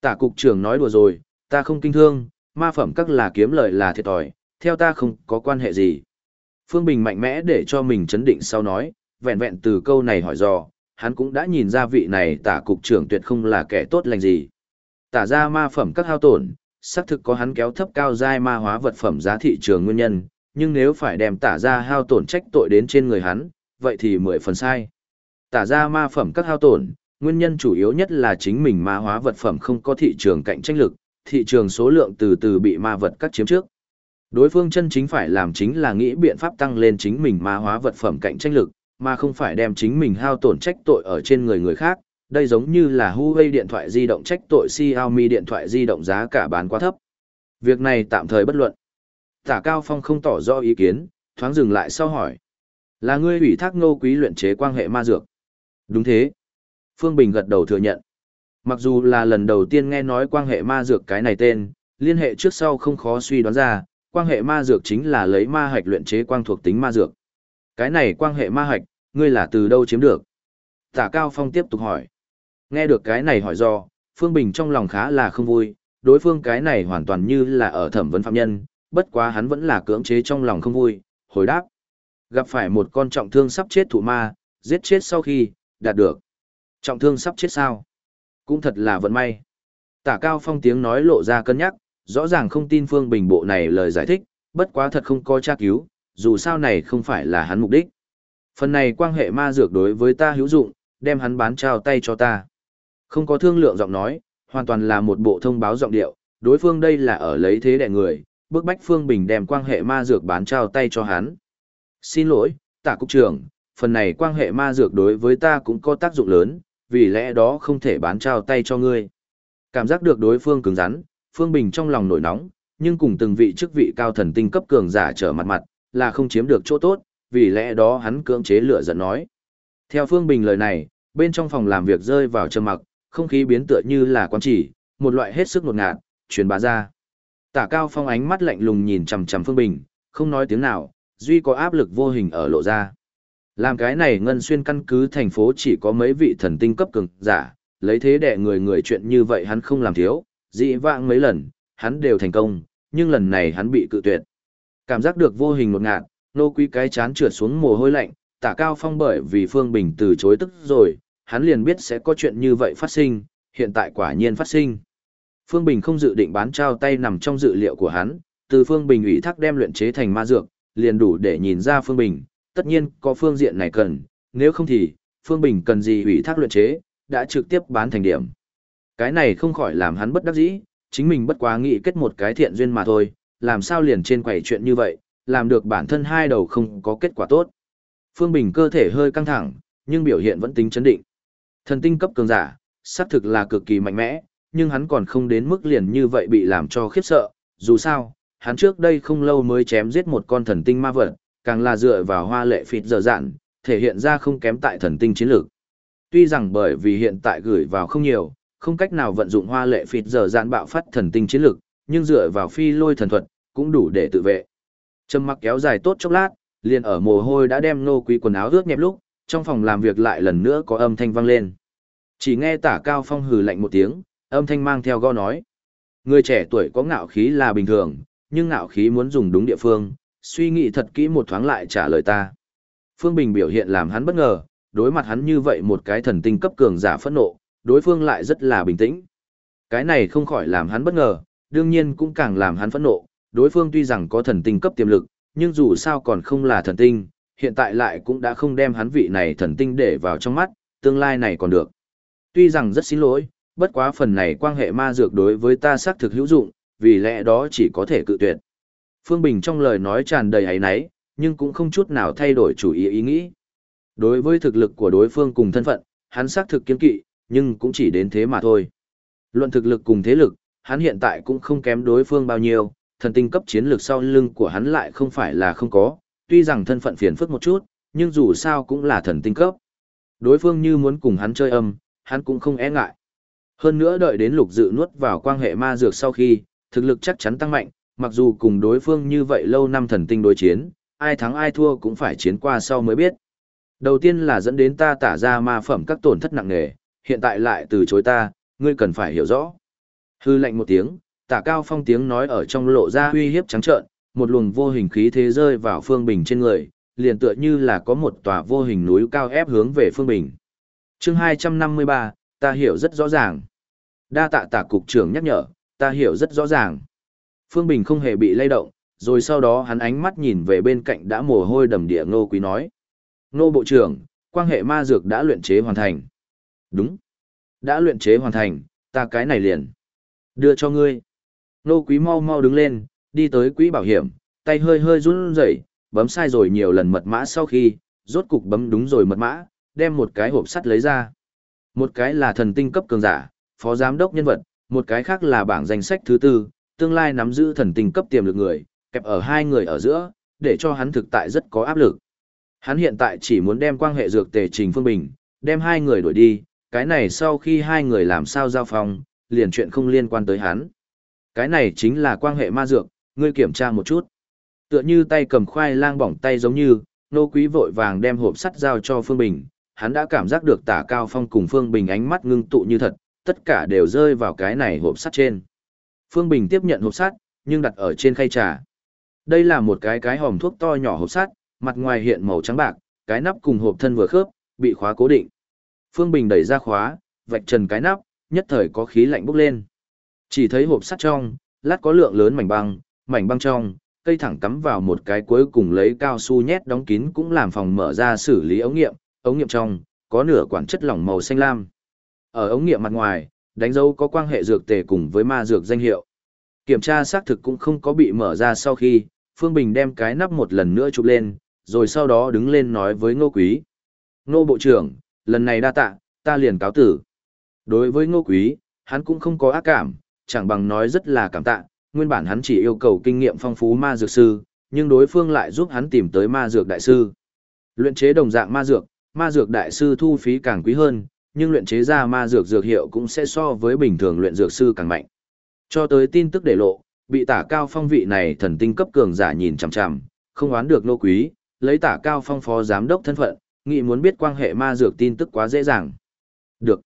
Tả cục trưởng nói đùa rồi, ta không kinh thương, ma phẩm các là kiếm lợi là thiệt thòi, theo ta không có quan hệ gì. Phương Bình mạnh mẽ để cho mình chấn định sau nói, vẹn vẹn từ câu này hỏi dò, hắn cũng đã nhìn ra vị này tả cục trưởng tuyệt không là kẻ tốt lành gì. Tả ra ma phẩm các hao tổn, xác thực có hắn kéo thấp cao giai ma hóa vật phẩm giá thị trường nguyên nhân, nhưng nếu phải đem tả ra hao tổn trách tội đến trên người hắn, vậy thì mười phần sai. Tả ra ma phẩm các hao tổn, nguyên nhân chủ yếu nhất là chính mình ma hóa vật phẩm không có thị trường cạnh tranh lực, thị trường số lượng từ từ bị ma vật cắt chiếm trước. Đối phương chân chính phải làm chính là nghĩ biện pháp tăng lên chính mình ma hóa vật phẩm cạnh tranh lực, mà không phải đem chính mình hao tổn trách tội ở trên người người khác. Đây giống như là Huawei điện thoại di động trách tội Xiaomi điện thoại di động giá cả bán quá thấp. Việc này tạm thời bất luận. Tả Cao Phong không tỏ rõ ý kiến, thoáng dừng lại sau hỏi. Là ngươi ủy thác ngô quý luyện chế quan hệ ma dược. Đúng thế. Phương Bình gật đầu thừa nhận. Mặc dù là lần đầu tiên nghe nói quan hệ ma dược cái này tên, liên hệ trước sau không khó suy đoán ra, quan hệ ma dược chính là lấy ma hạch luyện chế quang thuộc tính ma dược. Cái này quan hệ ma hạch, ngươi là từ đâu chiếm được? Tả Cao Phong tiếp tục hỏi. Nghe được cái này hỏi do, Phương Bình trong lòng khá là không vui, đối phương cái này hoàn toàn như là ở thẩm vấn phạm nhân, bất quá hắn vẫn là cưỡng chế trong lòng không vui, hồi đáp. Gặp phải một con trọng thương sắp chết thụ ma, giết chết sau khi, đạt được. Trọng thương sắp chết sao? Cũng thật là vận may. Tả Cao Phong tiếng nói lộ ra cân nhắc, rõ ràng không tin Phương Bình bộ này lời giải thích, bất quá thật không có tra cứu, dù sao này không phải là hắn mục đích. Phần này quan hệ ma dược đối với ta hữu dụng, đem hắn bán trao tay cho ta. Không có thương lượng giọng nói, hoàn toàn là một bộ thông báo giọng điệu, đối phương đây là ở lấy thế đẻ người, bức bách Phương Bình đem quan hệ ma dược bán trao tay cho hắn. Xin lỗi, tạ cục trưởng, phần này quan hệ ma dược đối với ta cũng có tác dụng lớn, vì lẽ đó không thể bán trao tay cho ngươi. Cảm giác được đối phương cứng rắn, Phương Bình trong lòng nổi nóng, nhưng cùng từng vị chức vị cao thần tinh cấp cường giả trở mặt mặt, là không chiếm được chỗ tốt, vì lẽ đó hắn cưỡng chế lửa giận nói. Theo Phương Bình lời này, bên trong phòng làm việc rơi vào trầm mặc, không khí biến tựa như là quan chỉ, một loại hết sức nột ngạt, truyền bá ra. Tả Cao Phong ánh mắt lạnh lùng nhìn chằm chằm Phương Bình, không nói tiếng nào, duy có áp lực vô hình ở lộ ra. Làm cái này ngân xuyên căn cứ thành phố chỉ có mấy vị thần tinh cấp cường giả, lấy thế đẻ người người chuyện như vậy hắn không làm thiếu, dị vãng mấy lần, hắn đều thành công, nhưng lần này hắn bị cự tuyệt. Cảm giác được vô hình một ngạt, nô quý cái chán trượt xuống mồ hôi lạnh, tả cao phong bởi vì Phương Bình từ chối tức rồi, hắn liền biết sẽ có chuyện như vậy phát sinh, hiện tại quả nhiên phát sinh. Phương Bình không dự định bán trao tay nằm trong dự liệu của hắn, từ Phương Bình ủy thác đem luyện chế thành ma dược, liền đủ để nhìn ra Phương Bình, tất nhiên có phương diện này cần, nếu không thì, Phương Bình cần gì ủy thác luyện chế, đã trực tiếp bán thành điểm. Cái này không khỏi làm hắn bất đắc dĩ, chính mình bất quá nghĩ kết một cái thiện duyên mà thôi, làm sao liền trên quầy chuyện như vậy, làm được bản thân hai đầu không có kết quả tốt. Phương Bình cơ thể hơi căng thẳng, nhưng biểu hiện vẫn tính chấn định. Thần tinh cấp cường giả, xác thực là cực kỳ mạnh mẽ, nhưng hắn còn không đến mức liền như vậy bị làm cho khiếp sợ, dù sao, hắn trước đây không lâu mới chém giết một con thần tinh ma vật, càng là dựa vào hoa lệ phịt dở dạn, thể hiện ra không kém tại thần tinh chiến lược. Tuy rằng bởi vì hiện tại gửi vào không nhiều, không cách nào vận dụng hoa lệ phịt giờ dạn bạo phát thần tinh chiến lực, nhưng dựa vào phi lôi thần thuật, cũng đủ để tự vệ. Trầm mặc kéo dài tốt chốc lát, liền ở mồ hôi đã đem nô quý quần áo ướt nhẹp lúc, trong phòng làm việc lại lần nữa có âm thanh vang lên. Chỉ nghe tả cao phong hừ lạnh một tiếng, âm thanh mang theo go nói. Người trẻ tuổi có ngạo khí là bình thường, nhưng ngạo khí muốn dùng đúng địa phương, suy nghĩ thật kỹ một thoáng lại trả lời ta. Phương Bình biểu hiện làm hắn bất ngờ, đối mặt hắn như vậy một cái thần tinh cấp cường giả phẫn nộ, đối phương lại rất là bình tĩnh. Cái này không khỏi làm hắn bất ngờ, đương nhiên cũng càng làm hắn phẫn nộ, đối phương tuy rằng có thần tinh cấp tiềm lực, nhưng dù sao còn không là thần tinh, hiện tại lại cũng đã không đem hắn vị này thần tinh để vào trong mắt, tương lai này còn được. Tuy rằng rất xin lỗi, bất quá phần này quan hệ ma dược đối với ta xác thực hữu dụng, vì lẽ đó chỉ có thể cự tuyệt. Phương Bình trong lời nói tràn đầy ấy náy, nhưng cũng không chút nào thay đổi chủ ý ý nghĩ. Đối với thực lực của đối phương cùng thân phận, hắn xác thực kiên kỵ, nhưng cũng chỉ đến thế mà thôi. Luận thực lực cùng thế lực, hắn hiện tại cũng không kém đối phương bao nhiêu, thần tinh cấp chiến lược sau lưng của hắn lại không phải là không có, tuy rằng thân phận phiền phức một chút, nhưng dù sao cũng là thần tinh cấp. Đối phương như muốn cùng hắn chơi âm, hắn cũng không e ngại. Hơn nữa đợi đến lục dự nuốt vào quan hệ ma dược sau khi, thực lực chắc chắn tăng mạnh, mặc dù cùng đối phương như vậy lâu năm thần tinh đối chiến, ai thắng ai thua cũng phải chiến qua sau mới biết. Đầu tiên là dẫn đến ta tả ra ma phẩm các tổn thất nặng nề, hiện tại lại từ chối ta, ngươi cần phải hiểu rõ. Hư lệnh một tiếng, tả cao phong tiếng nói ở trong lộ ra uy hiếp trắng trợn, một luồng vô hình khí thế rơi vào phương bình trên người, liền tựa như là có một tòa vô hình núi cao ép hướng về phương bình. chương 253, ta hiểu rất rõ ràng. Đa tạ tả cục trưởng nhắc nhở, ta hiểu rất rõ ràng. Phương Bình không hề bị lay động, rồi sau đó hắn ánh mắt nhìn về bên cạnh đã mồ hôi đầm địa ngô quý nói. Ngô Bộ trưởng, quan hệ ma dược đã luyện chế hoàn thành. Đúng. Đã luyện chế hoàn thành, ta cái này liền. Đưa cho ngươi. Nô quý mau mau đứng lên, đi tới quỹ bảo hiểm, tay hơi hơi run rẩy, bấm sai rồi nhiều lần mật mã sau khi, rốt cục bấm đúng rồi mật mã, đem một cái hộp sắt lấy ra. Một cái là thần tinh cấp cường giả, phó giám đốc nhân vật, một cái khác là bảng danh sách thứ tư, tương lai nắm giữ thần tinh cấp tiềm lực người, kẹp ở hai người ở giữa, để cho hắn thực tại rất có áp lực. Hắn hiện tại chỉ muốn đem quan hệ dược tề trình phương bình, đem hai người đuổi đi, cái này sau khi hai người làm sao giao phòng, liền chuyện không liên quan tới hắn. Cái này chính là quan hệ ma dược, ngươi kiểm tra một chút. Tựa như tay cầm khoai lang bỏng tay giống như, nô quý vội vàng đem hộp sắt giao cho Phương Bình, hắn đã cảm giác được tả cao phong cùng Phương Bình ánh mắt ngưng tụ như thật, tất cả đều rơi vào cái này hộp sắt trên. Phương Bình tiếp nhận hộp sắt, nhưng đặt ở trên khay trà. Đây là một cái cái hòm thuốc to nhỏ hộp sắt, mặt ngoài hiện màu trắng bạc, cái nắp cùng hộp thân vừa khớp, bị khóa cố định. Phương Bình đẩy ra khóa, vạch trần cái nắp, nhất thời có khí lạnh bốc lên. Chỉ thấy hộp sắt trong, lát có lượng lớn mảnh băng, mảnh băng trong, cây thẳng cắm vào một cái cuối cùng lấy cao su nhét đóng kín cũng làm phòng mở ra xử lý ống nghiệm, ống nghiệm trong, có nửa quản chất lỏng màu xanh lam. Ở ống nghiệm mặt ngoài, đánh dấu có quan hệ dược tề cùng với ma dược danh hiệu. Kiểm tra xác thực cũng không có bị mở ra sau khi, Phương Bình đem cái nắp một lần nữa chụp lên, rồi sau đó đứng lên nói với Ngô Quý. Ngô Bộ trưởng, lần này đa tạ, ta liền cáo tử. Đối với Ngô Quý, hắn cũng không có ác cảm, chẳng bằng nói rất là cảm tạ, nguyên bản hắn chỉ yêu cầu kinh nghiệm phong phú ma dược sư, nhưng đối phương lại giúp hắn tìm tới ma dược đại sư. Luyện chế đồng dạng ma dược, ma dược đại sư thu phí càng quý hơn, nhưng luyện chế ra ma dược dược hiệu cũng sẽ so với bình thường luyện dược sư càng mạnh. Cho tới tin tức để lộ, bị tả cao phong vị này thần tinh cấp cường giả nhìn chằm chằm, không oán được nô quý, lấy tả cao phong phó giám đốc thân phận, nghĩ muốn biết quan hệ ma dược tin tức quá dễ dàng. Được.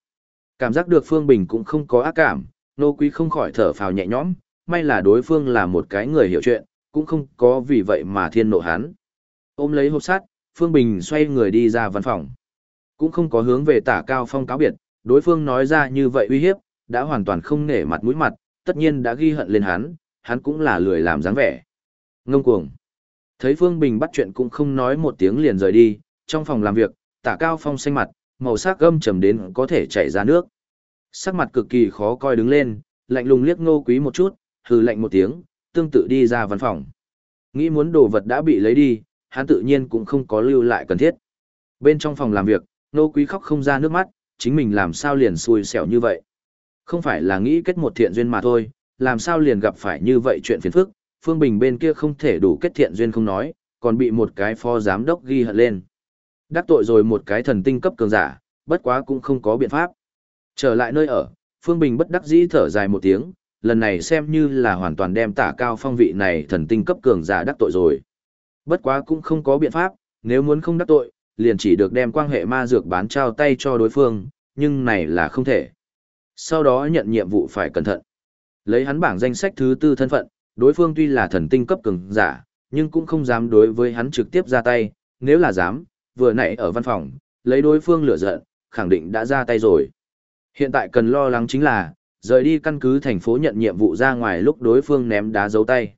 Cảm giác được Phương Bình cũng không có ác cảm, nô quý không khỏi thở phào nhẹ nhõm, may là đối phương là một cái người hiểu chuyện, cũng không có vì vậy mà thiên nộ hắn. Ôm lấy hộp sắt, Phương Bình xoay người đi ra văn phòng. Cũng không có hướng về tả cao phong cáo biệt, đối phương nói ra như vậy uy hiếp, đã hoàn toàn không nể mặt mũi mặt, tất nhiên đã ghi hận lên hắn, hắn cũng là lười làm dáng vẻ. Ngông cuồng. Thấy Phương Bình bắt chuyện cũng không nói một tiếng liền rời đi, trong phòng làm việc, tả cao phong xanh mặt, màu sắc gâm trầm đến có thể chảy ra nước. Sắc mặt cực kỳ khó coi đứng lên, lạnh lùng liếc ngô quý một chút, hừ lạnh một tiếng, tương tự đi ra văn phòng. Nghĩ muốn đồ vật đã bị lấy đi, hắn tự nhiên cũng không có lưu lại cần thiết. Bên trong phòng làm việc, ngô quý khóc không ra nước mắt, chính mình làm sao liền xui xẻo như vậy. Không phải là nghĩ kết một thiện duyên mà thôi, làm sao liền gặp phải như vậy chuyện phiền phức, Phương Bình bên kia không thể đủ kết thiện duyên không nói, còn bị một cái phó giám đốc ghi hận lên. Đắc tội rồi một cái thần tinh cấp cường giả, bất quá cũng không có biện pháp. Trở lại nơi ở, Phương Bình bất đắc dĩ thở dài một tiếng, lần này xem như là hoàn toàn đem tả cao phong vị này thần tinh cấp cường giả đắc tội rồi. Bất quá cũng không có biện pháp, nếu muốn không đắc tội, liền chỉ được đem quan hệ ma dược bán trao tay cho đối phương, nhưng này là không thể. Sau đó nhận nhiệm vụ phải cẩn thận. Lấy hắn bảng danh sách thứ tư thân phận, đối phương tuy là thần tinh cấp cường giả, nhưng cũng không dám đối với hắn trực tiếp ra tay, nếu là dám, vừa nãy ở văn phòng, lấy đối phương lửa giận, khẳng định đã ra tay rồi. Hiện tại cần lo lắng chính là, rời đi căn cứ thành phố nhận nhiệm vụ ra ngoài lúc đối phương ném đá dấu tay.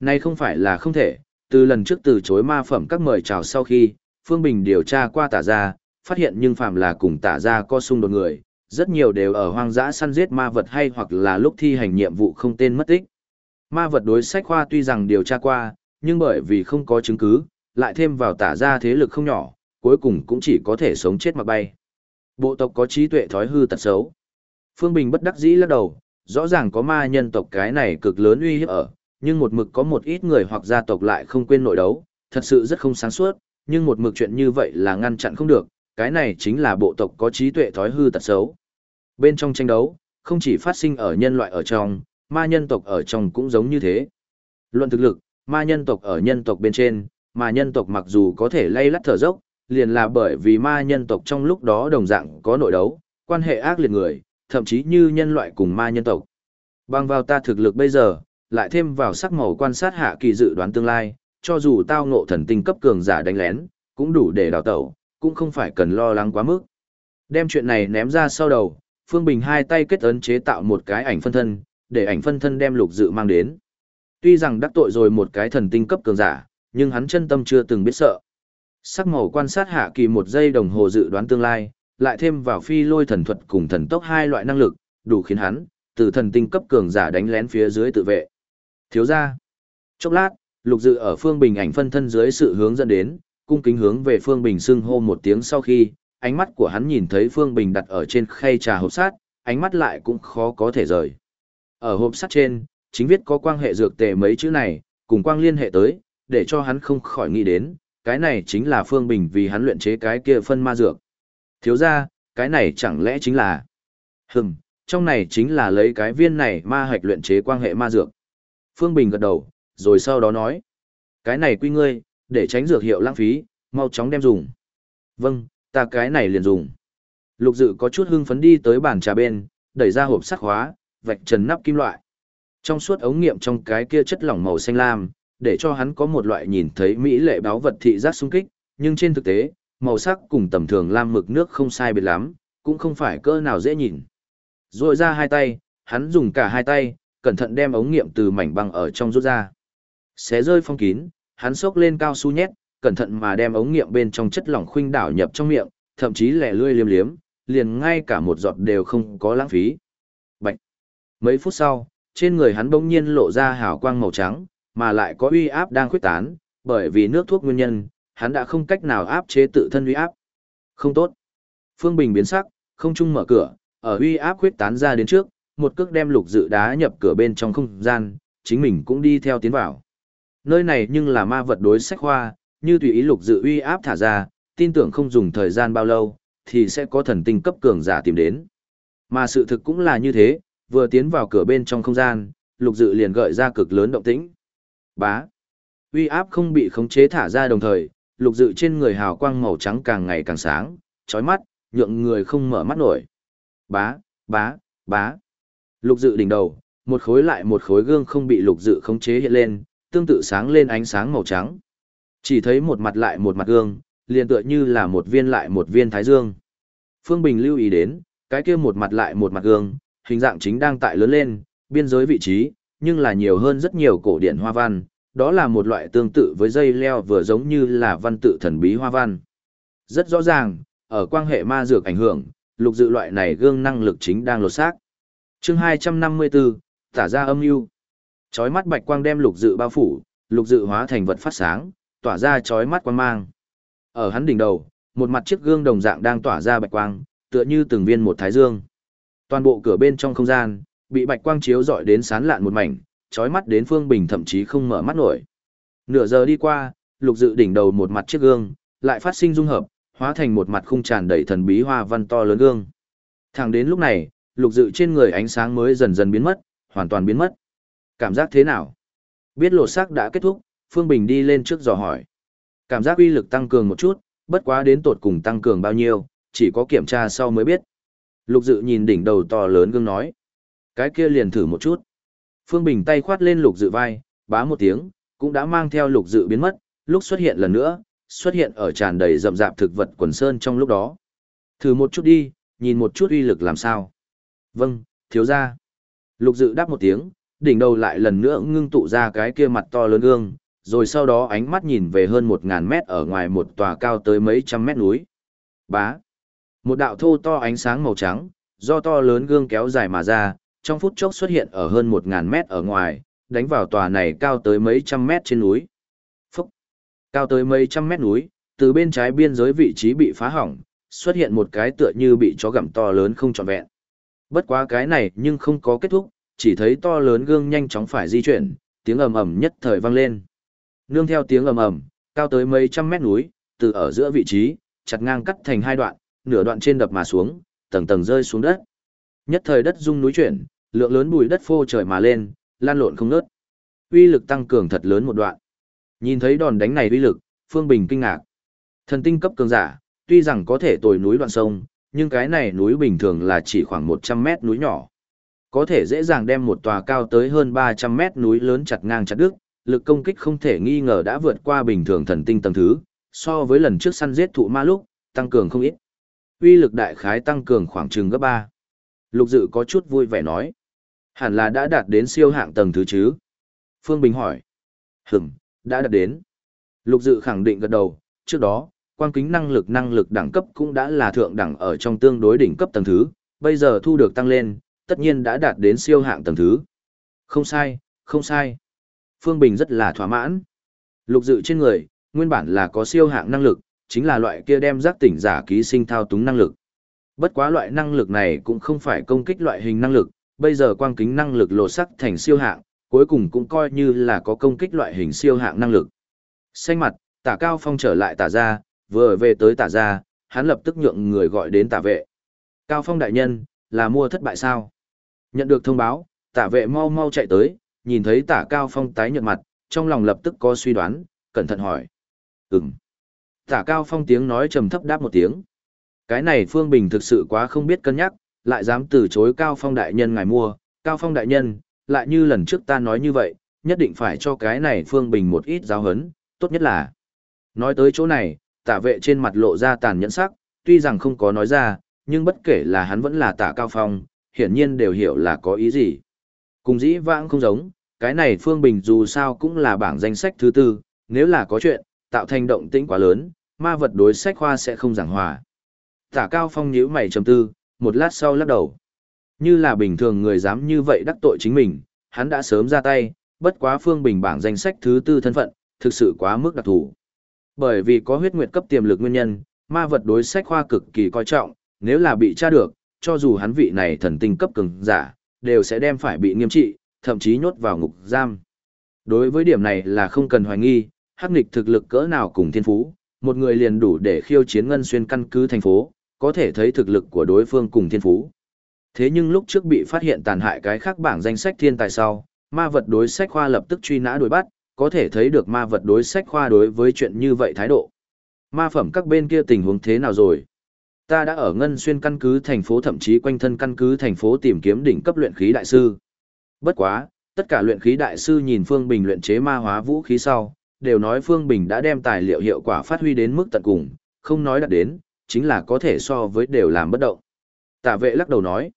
Nay không phải là không thể, từ lần trước từ chối ma phẩm các mời chào sau khi, Phương Bình điều tra qua tả ra, phát hiện nhưng phàm là cùng tả ra có xung đột người, rất nhiều đều ở hoang dã săn giết ma vật hay hoặc là lúc thi hành nhiệm vụ không tên mất tích. Ma vật đối sách khoa tuy rằng điều tra qua, nhưng bởi vì không có chứng cứ, lại thêm vào tả ra thế lực không nhỏ, cuối cùng cũng chỉ có thể sống chết mà bay. Bộ tộc có trí tuệ thói hư tật xấu. Phương Bình bất đắc dĩ lắc đầu, rõ ràng có ma nhân tộc cái này cực lớn uy hiếp ở, nhưng một mực có một ít người hoặc gia tộc lại không quên nội đấu, thật sự rất không sáng suốt, nhưng một mực chuyện như vậy là ngăn chặn không được, cái này chính là bộ tộc có trí tuệ thói hư tật xấu. Bên trong tranh đấu, không chỉ phát sinh ở nhân loại ở trong, ma nhân tộc ở trong cũng giống như thế. Luận thực lực, ma nhân tộc ở nhân tộc bên trên, mà nhân tộc mặc dù có thể lay lắt thở dốc, liền là bởi vì ma nhân tộc trong lúc đó đồng dạng có nội đấu, quan hệ ác liệt người, thậm chí như nhân loại cùng ma nhân tộc. Bằng vào ta thực lực bây giờ, lại thêm vào sắc màu quan sát hạ kỳ dự đoán tương lai, cho dù tao ngộ thần tinh cấp cường giả đánh lén, cũng đủ để đào tẩu, cũng không phải cần lo lắng quá mức. Đem chuyện này ném ra sau đầu, Phương Bình hai tay kết ấn chế tạo một cái ảnh phân thân, để ảnh phân thân đem lục dự mang đến. Tuy rằng đắc tội rồi một cái thần tinh cấp cường giả, nhưng hắn chân tâm chưa từng biết sợ. Sắc màu quan sát hạ kỳ một giây đồng hồ dự đoán tương lai, lại thêm vào phi lôi thần thuật cùng thần tốc hai loại năng lực, đủ khiến hắn, từ thần tinh cấp cường giả đánh lén phía dưới tự vệ. Thiếu ra. Chốc lát, lục dự ở phương bình ảnh phân thân dưới sự hướng dẫn đến, cung kính hướng về phương bình xưng hô một tiếng sau khi, ánh mắt của hắn nhìn thấy phương bình đặt ở trên khay trà hộp sát, ánh mắt lại cũng khó có thể rời. Ở hộp sắt trên, chính viết có quan hệ dược tề mấy chữ này, cùng quang liên hệ tới, để cho hắn không khỏi nghĩ đến, cái này chính là Phương Bình vì hắn luyện chế cái kia phân ma dược. Thiếu ra, cái này chẳng lẽ chính là... Hừm, trong này chính là lấy cái viên này ma hạch luyện chế quan hệ ma dược. Phương Bình gật đầu, rồi sau đó nói. Cái này quy ngươi, để tránh dược hiệu lãng phí, mau chóng đem dùng. Vâng, ta cái này liền dùng. Lục dự có chút hưng phấn đi tới bàn trà bên, đẩy ra hộp sắt hóa, vạch trần nắp kim loại. Trong suốt ống nghiệm trong cái kia chất lỏng màu xanh lam, để cho hắn có một loại nhìn thấy mỹ lệ báo vật thị giác sung kích, nhưng trên thực tế, màu sắc cùng tầm thường lam mực nước không sai biệt lắm, cũng không phải cỡ nào dễ nhìn. Rồi ra hai tay, hắn dùng cả hai tay, cẩn thận đem ống nghiệm từ mảnh băng ở trong rút ra. Xé rơi phong kín, hắn xốc lên cao su nhét, cẩn thận mà đem ống nghiệm bên trong chất lỏng khuynh đảo nhập trong miệng, thậm chí lẻ lươi liếm liếm, liền ngay cả một giọt đều không có lãng phí. Bạch! Mấy phút sau, trên người hắn bỗng nhiên lộ ra hào quang màu trắng, mà lại có uy áp đang khuếch tán, bởi vì nước thuốc nguyên nhân, hắn đã không cách nào áp chế tự thân uy áp. Không tốt. Phương Bình biến sắc, không chung mở cửa, ở uy áp khuếch tán ra đến trước, một cước đem lục dự đá nhập cửa bên trong không gian, chính mình cũng đi theo tiến vào. Nơi này nhưng là ma vật đối sách hoa, như tùy ý lục dự uy áp thả ra, tin tưởng không dùng thời gian bao lâu, thì sẽ có thần tinh cấp cường giả tìm đến. Mà sự thực cũng là như thế, vừa tiến vào cửa bên trong không gian, lục dự liền gợi ra cực lớn động tĩnh. Bá. Uy áp không bị khống chế thả ra đồng thời, lục dự trên người hào quang màu trắng càng ngày càng sáng, chói mắt, nhượng người không mở mắt nổi. Bá, bá, bá. Lục dự đỉnh đầu, một khối lại một khối gương không bị lục dự khống chế hiện lên, tương tự sáng lên ánh sáng màu trắng. Chỉ thấy một mặt lại một mặt gương, liền tựa như là một viên lại một viên thái dương. Phương Bình lưu ý đến, cái kia một mặt lại một mặt gương, hình dạng chính đang tại lớn lên, biên giới vị trí, nhưng là nhiều hơn rất nhiều cổ điển hoa văn, đó là một loại tương tự với dây leo vừa giống như là văn tự thần bí hoa văn. Rất rõ ràng, ở quan hệ ma dược ảnh hưởng, lục dự loại này gương năng lực chính đang lột xác. Chương 254, tả ra âm mưu. Chói mắt bạch quang đem lục dự bao phủ, lục dự hóa thành vật phát sáng, tỏa ra chói mắt quang mang. Ở hắn đỉnh đầu, một mặt chiếc gương đồng dạng đang tỏa ra bạch quang, tựa như từng viên một thái dương. Toàn bộ cửa bên trong không gian, bị bạch quang chiếu dọi đến sán lạn một mảnh, chói mắt đến Phương Bình thậm chí không mở mắt nổi. Nửa giờ đi qua, Lục Dự đỉnh đầu một mặt chiếc gương, lại phát sinh dung hợp, hóa thành một mặt khung tràn đầy thần bí hoa văn to lớn gương. Thẳng đến lúc này, lục dự trên người ánh sáng mới dần dần biến mất, hoàn toàn biến mất. Cảm giác thế nào? Biết lột xác đã kết thúc, Phương Bình đi lên trước dò hỏi. Cảm giác uy lực tăng cường một chút, bất quá đến tột cùng tăng cường bao nhiêu, chỉ có kiểm tra sau mới biết. Lục dự nhìn đỉnh đầu to lớn gương nói. Cái kia liền thử một chút. Phương Bình tay khoát lên lục dự vai, bá một tiếng, cũng đã mang theo lục dự biến mất, lúc xuất hiện lần nữa, xuất hiện ở tràn đầy rậm rạp thực vật quần sơn trong lúc đó. Thử một chút đi, nhìn một chút uy lực làm sao. Vâng, thiếu ra. Lục dự đáp một tiếng, đỉnh đầu lại lần nữa ngưng tụ ra cái kia mặt to lớn gương, rồi sau đó ánh mắt nhìn về hơn một ngàn mét ở ngoài một tòa cao tới mấy trăm mét núi. Bá. Một đạo thô to ánh sáng màu trắng, do to lớn gương kéo dài mà ra, trong phút chốc xuất hiện ở hơn 1.000 mét ở ngoài, đánh vào tòa này cao tới mấy trăm mét trên núi. Phúc! Cao tới mấy trăm mét núi, từ bên trái biên giới vị trí bị phá hỏng, xuất hiện một cái tựa như bị chó gặm to lớn không trọn vẹn. Bất quá cái này nhưng không có kết thúc, chỉ thấy to lớn gương nhanh chóng phải di chuyển, tiếng ầm ầm nhất thời vang lên. Nương theo tiếng ầm ầm, cao tới mấy trăm mét núi, từ ở giữa vị trí, chặt ngang cắt thành hai đoạn, nửa đoạn trên đập mà xuống, tầng tầng rơi xuống đất. Nhất thời đất rung núi chuyển, lượng lớn bụi đất phô trời mà lên, lan lộn không ngớt. Uy lực tăng cường thật lớn một đoạn. Nhìn thấy đòn đánh này uy lực, Phương Bình kinh ngạc. Thần tinh cấp cường giả, tuy rằng có thể tồi núi đoạn sông, nhưng cái này núi bình thường là chỉ khoảng 100 mét núi nhỏ. Có thể dễ dàng đem một tòa cao tới hơn 300 mét núi lớn chặt ngang chặt đứt, lực công kích không thể nghi ngờ đã vượt qua bình thường thần tinh tầng thứ, so với lần trước săn giết thụ ma lúc, tăng cường không ít. Uy lực đại khái tăng cường khoảng chừng gấp 3. Lục dự có chút vui vẻ nói. Hẳn là đã đạt đến siêu hạng tầng thứ chứ? Phương Bình hỏi. Hửm, đã đạt đến. Lục dự khẳng định gật đầu, trước đó, quang kính năng lực năng lực đẳng cấp cũng đã là thượng đẳng ở trong tương đối đỉnh cấp tầng thứ, bây giờ thu được tăng lên, tất nhiên đã đạt đến siêu hạng tầng thứ. Không sai, không sai. Phương Bình rất là thỏa mãn. Lục dự trên người, nguyên bản là có siêu hạng năng lực, chính là loại kia đem giác tỉnh giả ký sinh thao túng năng lực. Bất quá loại năng lực này cũng không phải công kích loại hình năng lực, bây giờ quang kính năng lực lột sắc thành siêu hạng, cuối cùng cũng coi như là có công kích loại hình siêu hạng năng lực. Xanh mặt, tả cao phong trở lại tả ra, vừa về tới tả ra, hắn lập tức nhượng người gọi đến tả vệ. Cao phong đại nhân, là mua thất bại sao? Nhận được thông báo, tả vệ mau mau chạy tới, nhìn thấy tả cao phong tái nhợt mặt, trong lòng lập tức có suy đoán, cẩn thận hỏi. Ừm. Tả cao phong tiếng nói trầm thấp đáp một tiếng. Cái này Phương Bình thực sự quá không biết cân nhắc, lại dám từ chối cao phong đại nhân ngài mua, cao phong đại nhân, lại như lần trước ta nói như vậy, nhất định phải cho cái này Phương Bình một ít giáo hấn, tốt nhất là. Nói tới chỗ này, tả vệ trên mặt lộ ra tàn nhẫn sắc, tuy rằng không có nói ra, nhưng bất kể là hắn vẫn là tả cao phong, hiển nhiên đều hiểu là có ý gì. Cùng dĩ vãng không giống, cái này Phương Bình dù sao cũng là bảng danh sách thứ tư, nếu là có chuyện, tạo thành động tĩnh quá lớn, ma vật đối sách khoa sẽ không giảng hòa. Tả cao phong nhíu mày trầm tư, một lát sau lắc đầu. Như là bình thường người dám như vậy đắc tội chính mình, hắn đã sớm ra tay, bất quá Phương Bình bảng danh sách thứ tư thân phận, thực sự quá mức đặc thù. Bởi vì có huyết nguyệt cấp tiềm lực nguyên nhân, ma vật đối sách khoa cực kỳ coi trọng, nếu là bị tra được, cho dù hắn vị này thần tinh cấp cường giả, đều sẽ đem phải bị nghiêm trị, thậm chí nhốt vào ngục giam. Đối với điểm này là không cần hoài nghi, hắc nghịch thực lực cỡ nào cùng thiên phú, một người liền đủ để khiêu chiến ngân xuyên căn cứ thành phố, có thể thấy thực lực của đối phương cùng thiên phú. Thế nhưng lúc trước bị phát hiện tàn hại cái khác bảng danh sách thiên tài sau, ma vật đối sách khoa lập tức truy nã đuổi bắt, có thể thấy được ma vật đối sách khoa đối với chuyện như vậy thái độ. Ma phẩm các bên kia tình huống thế nào rồi? Ta đã ở ngân xuyên căn cứ thành phố thậm chí quanh thân căn cứ thành phố tìm kiếm đỉnh cấp luyện khí đại sư. Bất quá, tất cả luyện khí đại sư nhìn Phương Bình luyện chế ma hóa vũ khí sau, đều nói Phương Bình đã đem tài liệu hiệu quả phát huy đến mức tận cùng, không nói đạt đến, chính là có thể so với đều làm bất động. Tả vệ lắc đầu nói,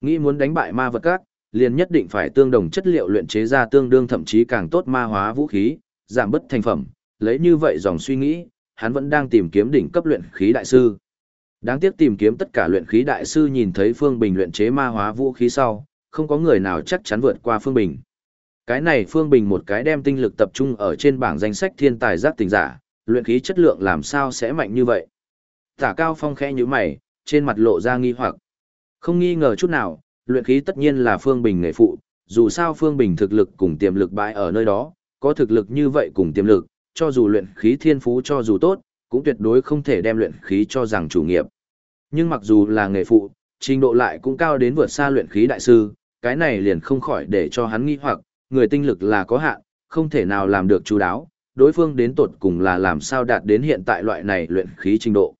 nghĩ muốn đánh bại ma vật các, liền nhất định phải tương đồng chất liệu luyện chế ra tương đương thậm chí càng tốt ma hóa vũ khí, giảm bất thành phẩm, lấy như vậy dòng suy nghĩ, hắn vẫn đang tìm kiếm đỉnh cấp luyện khí đại sư. Đáng tiếc tìm kiếm tất cả luyện khí đại sư nhìn thấy Phương Bình luyện chế ma hóa vũ khí sau, không có người nào chắc chắn vượt qua Phương Bình. Cái này Phương Bình một cái đem tinh lực tập trung ở trên bảng danh sách thiên tài giác tình giả, luyện khí chất lượng làm sao sẽ mạnh như vậy. Tả Cao Phong khẽ nhíu mày, trên mặt lộ ra nghi hoặc. Không nghi ngờ chút nào, luyện khí tất nhiên là Phương Bình nghề phụ, dù sao Phương Bình thực lực cùng tiềm lực bãi ở nơi đó, có thực lực như vậy cùng tiềm lực, cho dù luyện khí thiên phú cho dù tốt, cũng tuyệt đối không thể đem luyện khí cho rằng chủ nghiệp. Nhưng mặc dù là nghề phụ, trình độ lại cũng cao đến vượt xa luyện khí đại sư, cái này liền không khỏi để cho hắn nghi hoặc, người tinh lực là có hạn, không thể nào làm được chú đáo, đối phương đến tột cùng là làm sao đạt đến hiện tại loại này luyện khí trình độ.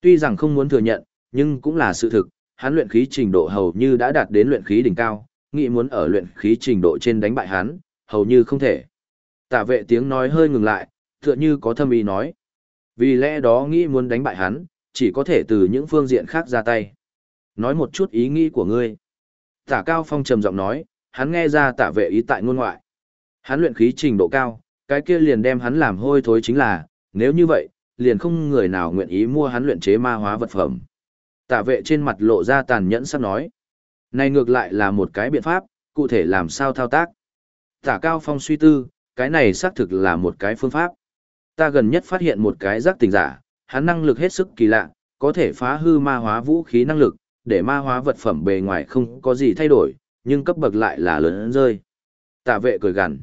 Tuy rằng không muốn thừa nhận, nhưng cũng là sự thực, hắn luyện khí trình độ hầu như đã đạt đến luyện khí đỉnh cao, nghĩ muốn ở luyện khí trình độ trên đánh bại hắn, hầu như không thể. Tả vệ tiếng nói hơi ngừng lại, tựa như có thâm ý nói. Vì lẽ đó nghĩ muốn đánh bại hắn, chỉ có thể từ những phương diện khác ra tay. Nói một chút ý nghĩ của ngươi. Tả Cao Phong trầm giọng nói, hắn nghe ra tả vệ ý tại ngôn ngoại. Hắn luyện khí trình độ cao, cái kia liền đem hắn làm hôi thối chính là, nếu như vậy, liền không người nào nguyện ý mua hắn luyện chế ma hóa vật phẩm. Tả vệ trên mặt lộ ra tàn nhẫn sắp nói. Này ngược lại là một cái biện pháp, cụ thể làm sao thao tác. Tả Cao Phong suy tư, cái này xác thực là một cái phương pháp. Ta gần nhất phát hiện một cái giác tình giả, hắn năng lực hết sức kỳ lạ, có thể phá hư ma hóa vũ khí năng lực, để ma hóa vật phẩm bề ngoài không có gì thay đổi, nhưng cấp bậc lại là lớn rơi. Tả vệ cười gằn.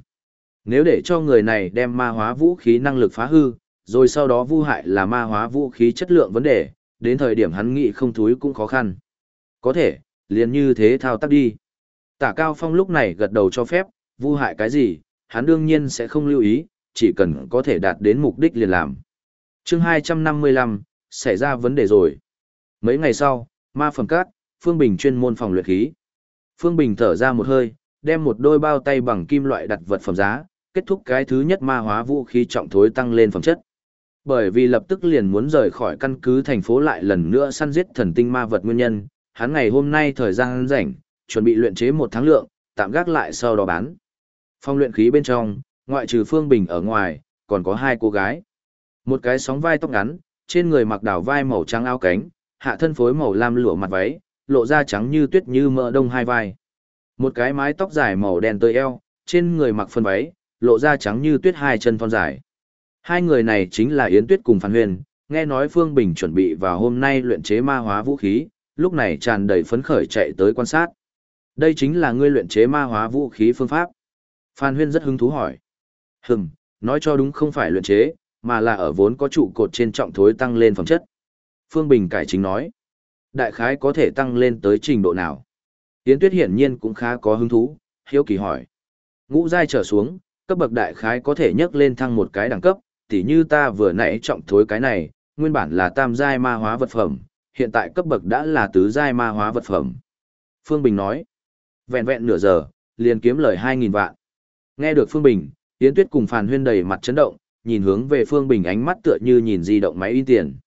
Nếu để cho người này đem ma hóa vũ khí năng lực phá hư, rồi sau đó vu hại là ma hóa vũ khí chất lượng vấn đề, đến thời điểm hắn nghĩ không thúi cũng khó khăn. Có thể, liền như thế thao tác đi. Tả Cao Phong lúc này gật đầu cho phép, vu hại cái gì, hắn đương nhiên sẽ không lưu ý, chỉ cần có thể đạt đến mục đích liền làm. chương 255, xảy ra vấn đề rồi. Mấy ngày sau, ma phẩm cát, Phương Bình chuyên môn phòng luyện khí. Phương Bình thở ra một hơi, đem một đôi bao tay bằng kim loại đặt vật phẩm giá, kết thúc cái thứ nhất ma hóa vũ khí trọng thối tăng lên phẩm chất. Bởi vì lập tức liền muốn rời khỏi căn cứ thành phố lại lần nữa săn giết thần tinh ma vật nguyên nhân, hắn ngày hôm nay thời gian rảnh, chuẩn bị luyện chế một tháng lượng, tạm gác lại sau đó bán. Phong luyện khí bên trong, ngoại trừ Phương Bình ở ngoài, còn có hai cô gái. Một cái sóng vai tóc ngắn, trên người mặc đảo vai màu trắng áo cánh, hạ thân phối màu lam lửa mặt váy, lộ ra trắng như tuyết như mỡ đông hai vai. Một cái mái tóc dài màu đen tơi eo, trên người mặc phân váy, lộ ra trắng như tuyết hai chân thon dài. Hai người này chính là Yến Tuyết cùng Phan Huyền, nghe nói Phương Bình chuẩn bị vào hôm nay luyện chế ma hóa vũ khí, lúc này tràn đầy phấn khởi chạy tới quan sát. Đây chính là ngươi luyện chế ma hóa vũ khí phương pháp. Phan Huyên rất hứng thú hỏi. Hừm, nói cho đúng không phải luyện chế, mà là ở vốn có trụ cột trên trọng thối tăng lên phẩm chất. Phương Bình cải chính nói. Đại khái có thể tăng lên tới trình độ nào? Yến Tuyết hiển nhiên cũng khá có hứng thú, hiếu kỳ hỏi. Ngũ giai trở xuống, cấp bậc đại khái có thể nhấc lên thăng một cái đẳng cấp, tỉ như ta vừa nãy trọng thối cái này, nguyên bản là tam giai ma hóa vật phẩm, hiện tại cấp bậc đã là tứ giai ma hóa vật phẩm. Phương Bình nói, vẹn vẹn nửa giờ, liền kiếm lời 2.000 vạn. Nghe được Phương Bình, Yến Tuyết cùng Phàn Huyên đầy mặt chấn động, nhìn hướng về Phương Bình ánh mắt tựa như nhìn di động máy in tiền.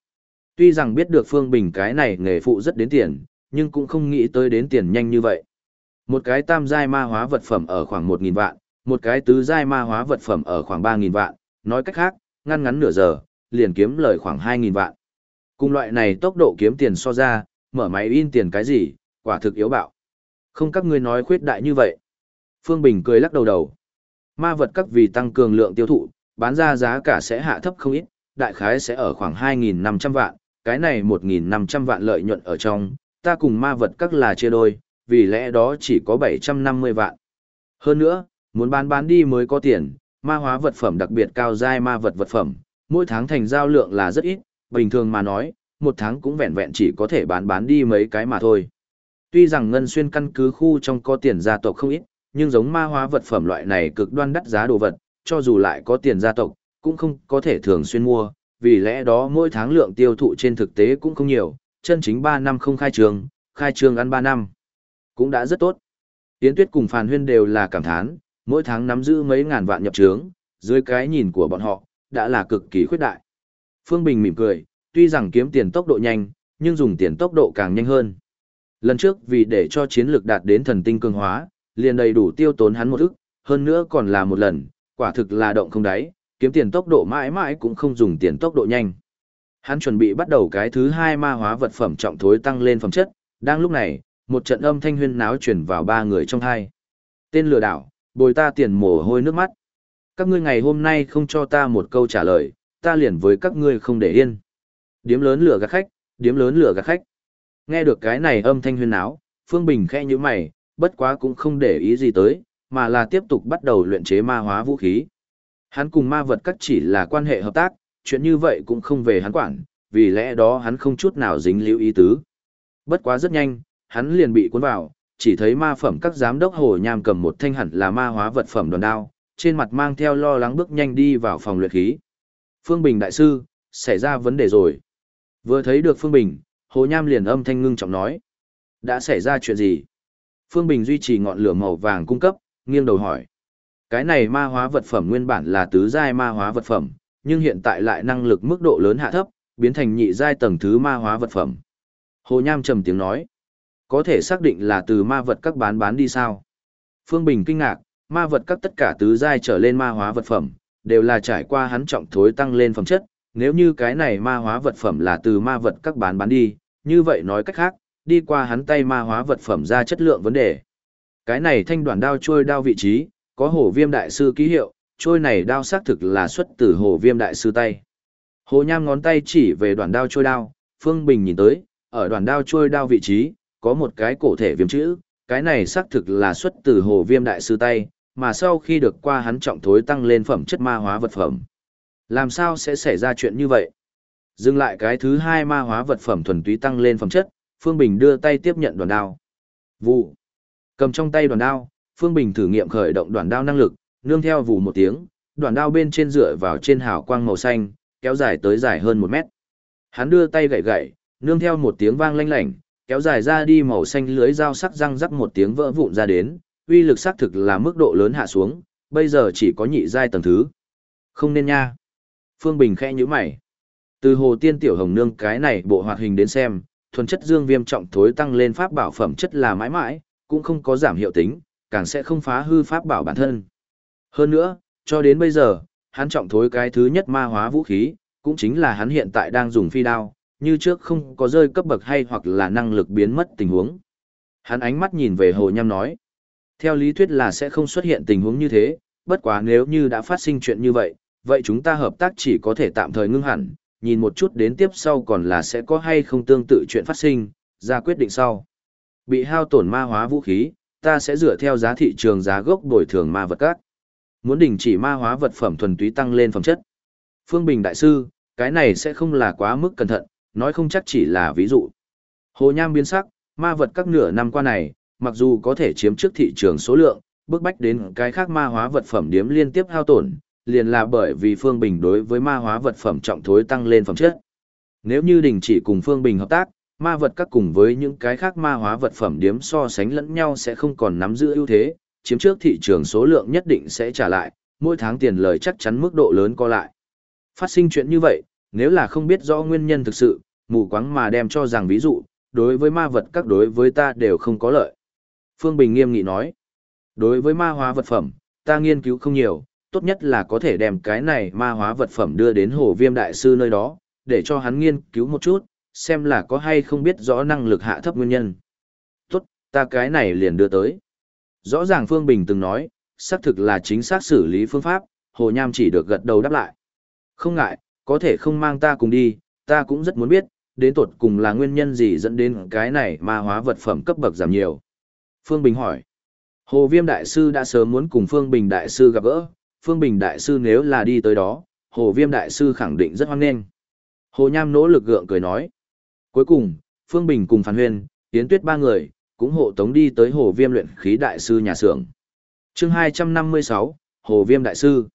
Tuy rằng biết được Phương Bình cái này nghề phụ rất đến tiền, nhưng cũng không nghĩ tới đến tiền nhanh như vậy. Một cái tam giai ma hóa vật phẩm ở khoảng 1.000 vạn, một cái tứ giai ma hóa vật phẩm ở khoảng 3.000 vạn, nói cách khác, ngăn ngắn nửa giờ, liền kiếm lời khoảng 2.000 vạn. Cùng loại này tốc độ kiếm tiền so ra, mở máy in tiền cái gì, quả thực yếu bạo. Không các ngươi nói khuyết đại như vậy. Phương Bình cười lắc đầu đầu. Ma vật các vì tăng cường lượng tiêu thụ, bán ra giá cả sẽ hạ thấp không ít, đại khái sẽ ở khoảng 2.500 vạn, cái này 1.500 vạn lợi nhuận ở trong, ta cùng ma vật các là chia đôi, vì lẽ đó chỉ có 750 vạn. Hơn nữa, muốn bán bán đi mới có tiền, ma hóa vật phẩm đặc biệt cao giai ma vật vật phẩm, mỗi tháng thành giao lượng là rất ít, bình thường mà nói, một tháng cũng vẹn vẹn chỉ có thể bán bán đi mấy cái mà thôi. Tuy rằng ngân xuyên căn cứ khu trong có tiền gia tộc không ít, nhưng giống ma hóa vật phẩm loại này cực đoan đắt giá đồ vật, cho dù lại có tiền gia tộc, cũng không có thể thường xuyên mua, vì lẽ đó mỗi tháng lượng tiêu thụ trên thực tế cũng không nhiều, chân chính 3 năm không khai trường, khai trường ăn 3 năm. Cũng đã rất tốt. Tiến tuyết cùng Phàn Huyên đều là cảm thán, mỗi tháng nắm giữ mấy ngàn vạn nhập trướng, dưới cái nhìn của bọn họ, đã là cực kỳ khuyết đại. Phương Bình mỉm cười, tuy rằng kiếm tiền tốc độ nhanh, nhưng dùng tiền tốc độ càng nhanh hơn. Lần trước vì để cho chiến lược đạt đến thần tinh cường hóa, liền đầy đủ tiêu tốn hắn một ức, hơn nữa còn là một lần, quả thực là động không đáy, kiếm tiền tốc độ mãi mãi cũng không dùng tiền tốc độ nhanh. Hắn chuẩn bị bắt đầu cái thứ hai ma hóa vật phẩm trọng thối tăng lên phẩm chất, đang lúc này, một trận âm thanh huyên náo chuyển vào ba người trong hai. Tên lừa đảo, bồi ta tiền mồ hôi nước mắt. Các ngươi ngày hôm nay không cho ta một câu trả lời, ta liền với các ngươi không để yên. Điếm lớn lửa gạt khách, điếm lớn lửa gạt khách. Nghe được cái này âm thanh huyên náo, Phương Bình khẽ như mày, bất quá cũng không để ý gì tới, mà là tiếp tục bắt đầu luyện chế ma hóa vũ khí. Hắn cùng ma vật các chỉ là quan hệ hợp tác, chuyện như vậy cũng không về hắn quản, vì lẽ đó hắn không chút nào dính lưu ý tứ. Bất quá rất nhanh, hắn liền bị cuốn vào, chỉ thấy ma phẩm các giám đốc hồ nham cầm một thanh hẳn là ma hóa vật phẩm đòn đao, trên mặt mang theo lo lắng bước nhanh đi vào phòng luyện khí. Phương Bình đại sư, xảy ra vấn đề rồi. Vừa thấy được Phương Bình, Hồ Nham liền âm thanh ngưng trọng nói. Đã xảy ra chuyện gì? Phương Bình duy trì ngọn lửa màu vàng cung cấp, nghiêng đầu hỏi. Cái này ma hóa vật phẩm nguyên bản là tứ giai ma hóa vật phẩm, nhưng hiện tại lại năng lực mức độ lớn hạ thấp, biến thành nhị giai tầng thứ ma hóa vật phẩm. Hồ Nham trầm tiếng nói. Có thể xác định là từ ma vật các bán bán đi sao? Phương Bình kinh ngạc, ma vật các tất cả tứ giai trở lên ma hóa vật phẩm, đều là trải qua hắn trọng thối tăng lên phẩm chất, nếu như cái này ma hóa vật phẩm là từ ma vật các bán bán đi, như vậy nói cách khác, đi qua hắn tay ma hóa vật phẩm ra chất lượng vấn đề. Cái này thanh đoàn đao trôi đao vị trí, có hồ viêm đại sư ký hiệu, trôi này đao xác thực là xuất từ hồ viêm đại sư tay. Hồ nham ngón tay chỉ về đoàn đao trôi đao, Phương Bình nhìn tới, ở đoàn đao trôi đao vị trí, có một cái cổ thể viêm chữ, cái này xác thực là xuất từ hồ viêm đại sư tay, mà sau khi được qua hắn trọng thối tăng lên phẩm chất ma hóa vật phẩm. Làm sao sẽ xảy ra chuyện như vậy? Dừng lại cái thứ hai ma hóa vật phẩm thuần túy tăng lên phẩm chất, Phương Bình đưa tay tiếp nhận đoàn đao. Vụ. Cầm trong tay đoàn đao, Phương Bình thử nghiệm khởi động đoàn đao năng lực, nương theo vụ một tiếng, đoàn đao bên trên dựa vào trên hào quang màu xanh, kéo dài tới dài hơn một mét. Hắn đưa tay gậy gậy, nương theo một tiếng vang lanh lảnh, kéo dài ra đi màu xanh lưới dao sắc răng rắc một tiếng vỡ vụn ra đến, uy lực xác thực là mức độ lớn hạ xuống, bây giờ chỉ có nhị giai tầng thứ. Không nên nha. Phương Bình khẽ nhíu mày. Từ hồ tiên tiểu hồng nương cái này bộ hoạt hình đến xem, thuần chất dương viêm trọng thối tăng lên pháp bảo phẩm chất là mãi mãi, cũng không có giảm hiệu tính, càng sẽ không phá hư pháp bảo bản thân. Hơn nữa, cho đến bây giờ, hắn trọng thối cái thứ nhất ma hóa vũ khí, cũng chính là hắn hiện tại đang dùng phi đao, như trước không có rơi cấp bậc hay hoặc là năng lực biến mất tình huống. Hắn ánh mắt nhìn về hồ nham nói. Theo lý thuyết là sẽ không xuất hiện tình huống như thế, bất quá nếu như đã phát sinh chuyện như vậy, vậy chúng ta hợp tác chỉ có thể tạm thời ngưng hẳn, nhìn một chút đến tiếp sau còn là sẽ có hay không tương tự chuyện phát sinh, ra quyết định sau. Bị hao tổn ma hóa vũ khí, ta sẽ dựa theo giá thị trường giá gốc bồi thường ma vật các. Muốn đình chỉ ma hóa vật phẩm thuần túy tăng lên phẩm chất. Phương Bình Đại Sư, cái này sẽ không là quá mức cẩn thận, nói không chắc chỉ là ví dụ. Hồ Nham biến sắc, ma vật các nửa năm qua này, mặc dù có thể chiếm trước thị trường số lượng, bước bách đến cái khác ma hóa vật phẩm điếm liên tiếp hao tổn, liền là bởi vì Phương Bình đối với ma hóa vật phẩm trọng thối tăng lên phẩm chất. Nếu như đình chỉ cùng Phương Bình hợp tác, ma vật các cùng với những cái khác ma hóa vật phẩm điếm so sánh lẫn nhau sẽ không còn nắm giữ ưu thế, chiếm trước thị trường số lượng nhất định sẽ trả lại, mỗi tháng tiền lời chắc chắn mức độ lớn co lại. Phát sinh chuyện như vậy, nếu là không biết rõ nguyên nhân thực sự, mù quáng mà đem cho rằng ví dụ, đối với ma vật các đối với ta đều không có lợi. Phương Bình nghiêm nghị nói, đối với ma hóa vật phẩm, ta nghiên cứu không nhiều, tốt nhất là có thể đem cái này ma hóa vật phẩm đưa đến hồ viêm đại sư nơi đó, để cho hắn nghiên cứu một chút, xem là có hay không biết rõ năng lực hạ thấp nguyên nhân. Tốt, ta cái này liền đưa tới. Rõ ràng Phương Bình từng nói, xác thực là chính xác xử lý phương pháp, Hồ Nham chỉ được gật đầu đáp lại. Không ngại, có thể không mang ta cùng đi, ta cũng rất muốn biết, đến tột cùng là nguyên nhân gì dẫn đến cái này ma hóa vật phẩm cấp bậc giảm nhiều. Phương Bình hỏi. Hồ Viêm Đại Sư đã sớm muốn cùng Phương Bình Đại Sư gặp gỡ, Phương Bình Đại Sư nếu là đi tới đó, Hồ Viêm Đại Sư khẳng định rất hoan nghênh. Hồ Nham nỗ lực gượng cười nói. Cuối cùng, Phương Bình cùng Phan Huyên, Tiến Tuyết ba người, cũng hộ tống đi tới Hồ Viêm luyện khí đại sư nhà xưởng. Chương 256, Hồ Viêm đại sư.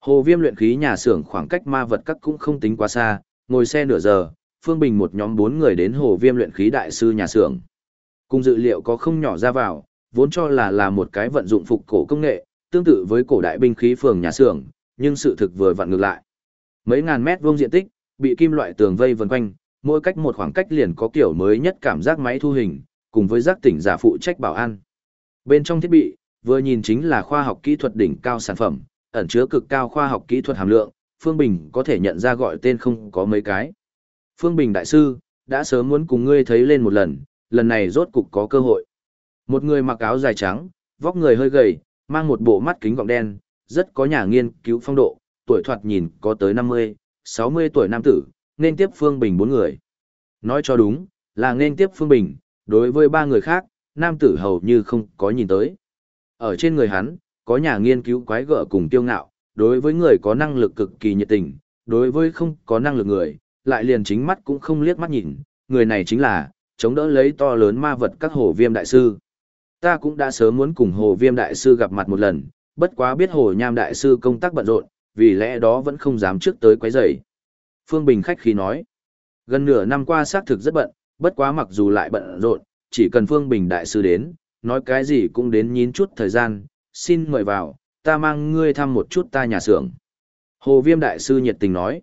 Hồ Viêm luyện khí nhà xưởng khoảng cách ma vật các cũng không tính quá xa, ngồi xe nửa giờ, Phương Bình một nhóm bốn người đến Hồ Viêm luyện khí đại sư nhà xưởng. Cùng dự liệu có không nhỏ ra vào, vốn cho là là một cái vận dụng phục cổ công nghệ, tương tự với cổ đại binh khí phường nhà xưởng, nhưng sự thực vừa vặn ngược lại. Mấy ngàn mét vuông diện tích, bị kim loại tường vây vần quanh, mỗi cách một khoảng cách liền có kiểu mới nhất cảm giác máy thu hình, cùng với giác tỉnh giả phụ trách bảo an. Bên trong thiết bị, vừa nhìn chính là khoa học kỹ thuật đỉnh cao sản phẩm, ẩn chứa cực cao khoa học kỹ thuật hàm lượng, Phương Bình có thể nhận ra gọi tên không có mấy cái. Phương Bình đại sư, đã sớm muốn cùng ngươi thấy lên một lần, lần này rốt cục có cơ hội. Một người mặc áo dài trắng, vóc người hơi gầy, mang một bộ mắt kính gọng đen, rất có nhà nghiên cứu phong độ, tuổi thoạt nhìn có tới 50, 60 tuổi nam tử, nên tiếp Phương Bình bốn người. Nói cho đúng, là nên tiếp Phương Bình, đối với ba người khác, nam tử hầu như không có nhìn tới. Ở trên người hắn, có nhà nghiên cứu quái gở cùng tiêu ngạo, đối với người có năng lực cực kỳ nhiệt tình, đối với không có năng lực người, lại liền chính mắt cũng không liếc mắt nhìn, người này chính là chống đỡ lấy to lớn ma vật các hồ viêm đại sư. Ta cũng đã sớm muốn cùng hồ viêm đại sư gặp mặt một lần, bất quá biết hồ nham đại sư công tác bận rộn, vì lẽ đó vẫn không dám trước tới quấy rầy. Phương Bình khách khí nói, gần nửa năm qua xác thực rất bận, bất quá mặc dù lại bận rộn, chỉ cần Phương Bình đại sư đến, nói cái gì cũng đến nhín chút thời gian, xin mời vào, ta mang ngươi thăm một chút ta nhà xưởng. Hồ Viêm đại sư nhiệt tình nói,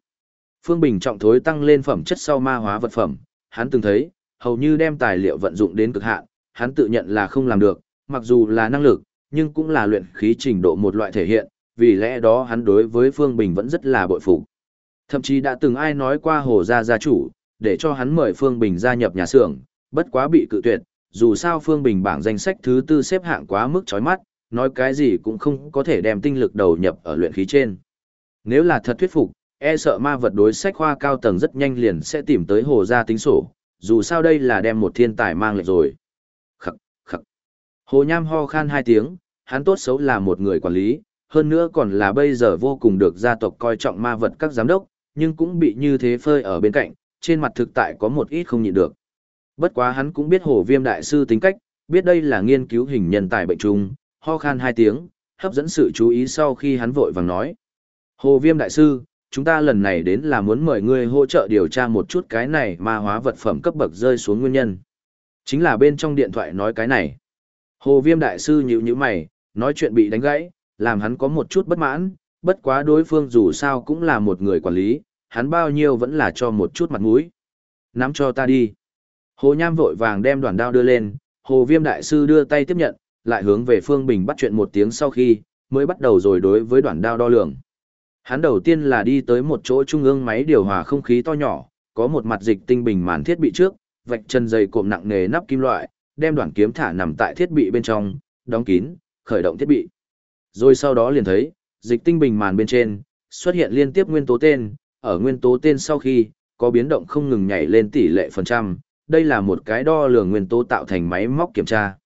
Phương Bình trọng thối tăng lên phẩm chất sau ma hóa vật phẩm, hắn từng thấy, hầu như đem tài liệu vận dụng đến cực hạn, hắn tự nhận là không làm được, mặc dù là năng lực, nhưng cũng là luyện khí trình độ một loại thể hiện, vì lẽ đó hắn đối với Phương Bình vẫn rất là bội phục. Thậm chí đã từng ai nói qua Hồ gia gia chủ, để cho hắn mời Phương Bình gia nhập nhà xưởng, bất quá bị cự tuyệt, dù sao Phương Bình bảng danh sách thứ tư xếp hạng quá mức chói mắt, nói cái gì cũng không có thể đem tinh lực đầu nhập ở luyện khí trên. Nếu là thật thuyết phục, e sợ ma vật đối sách khoa cao tầng rất nhanh liền sẽ tìm tới hồ gia tính sổ, dù sao đây là đem một thiên tài mang lại rồi. Khắc, khắc. Hồ Nham ho khan hai tiếng, hắn tốt xấu là một người quản lý, hơn nữa còn là bây giờ vô cùng được gia tộc coi trọng ma vật các giám đốc, nhưng cũng bị như thế phơi ở bên cạnh, trên mặt thực tại có một ít không nhịn được. Bất quá hắn cũng biết hồ viêm đại sư tính cách, biết đây là nghiên cứu hình nhân tài bệnh trung, ho khan hai tiếng, hấp dẫn sự chú ý sau khi hắn vội vàng nói. Hồ viêm đại sư, chúng ta lần này đến là muốn mời ngươi hỗ trợ điều tra một chút cái này ma hóa vật phẩm cấp bậc rơi xuống nguyên nhân. Chính là bên trong điện thoại nói cái này. Hồ viêm đại sư nhíu nhíu mày, nói chuyện bị đánh gãy, làm hắn có một chút bất mãn, bất quá đối phương dù sao cũng là một người quản lý, hắn bao nhiêu vẫn là cho một chút mặt mũi. Nắm cho ta đi. Hồ Nham vội vàng đem đoàn đao đưa lên, Hồ Viêm đại sư đưa tay tiếp nhận, lại hướng về Phương Bình bắt chuyện một tiếng sau khi, mới bắt đầu rồi đối với đoạn đao đo lường. Hắn đầu tiên là đi tới một chỗ trung ương máy điều hòa không khí to nhỏ, có một mặt dịch tinh bình màn thiết bị trước, vạch chân dây cộm nặng nề nắp kim loại, đem đoạn kiếm thả nằm tại thiết bị bên trong, đóng kín, khởi động thiết bị. Rồi sau đó liền thấy, dịch tinh bình màn bên trên, xuất hiện liên tiếp nguyên tố tên, ở nguyên tố tên sau khi, có biến động không ngừng nhảy lên tỷ lệ phần trăm, đây là một cái đo lường nguyên tố tạo thành máy móc kiểm tra.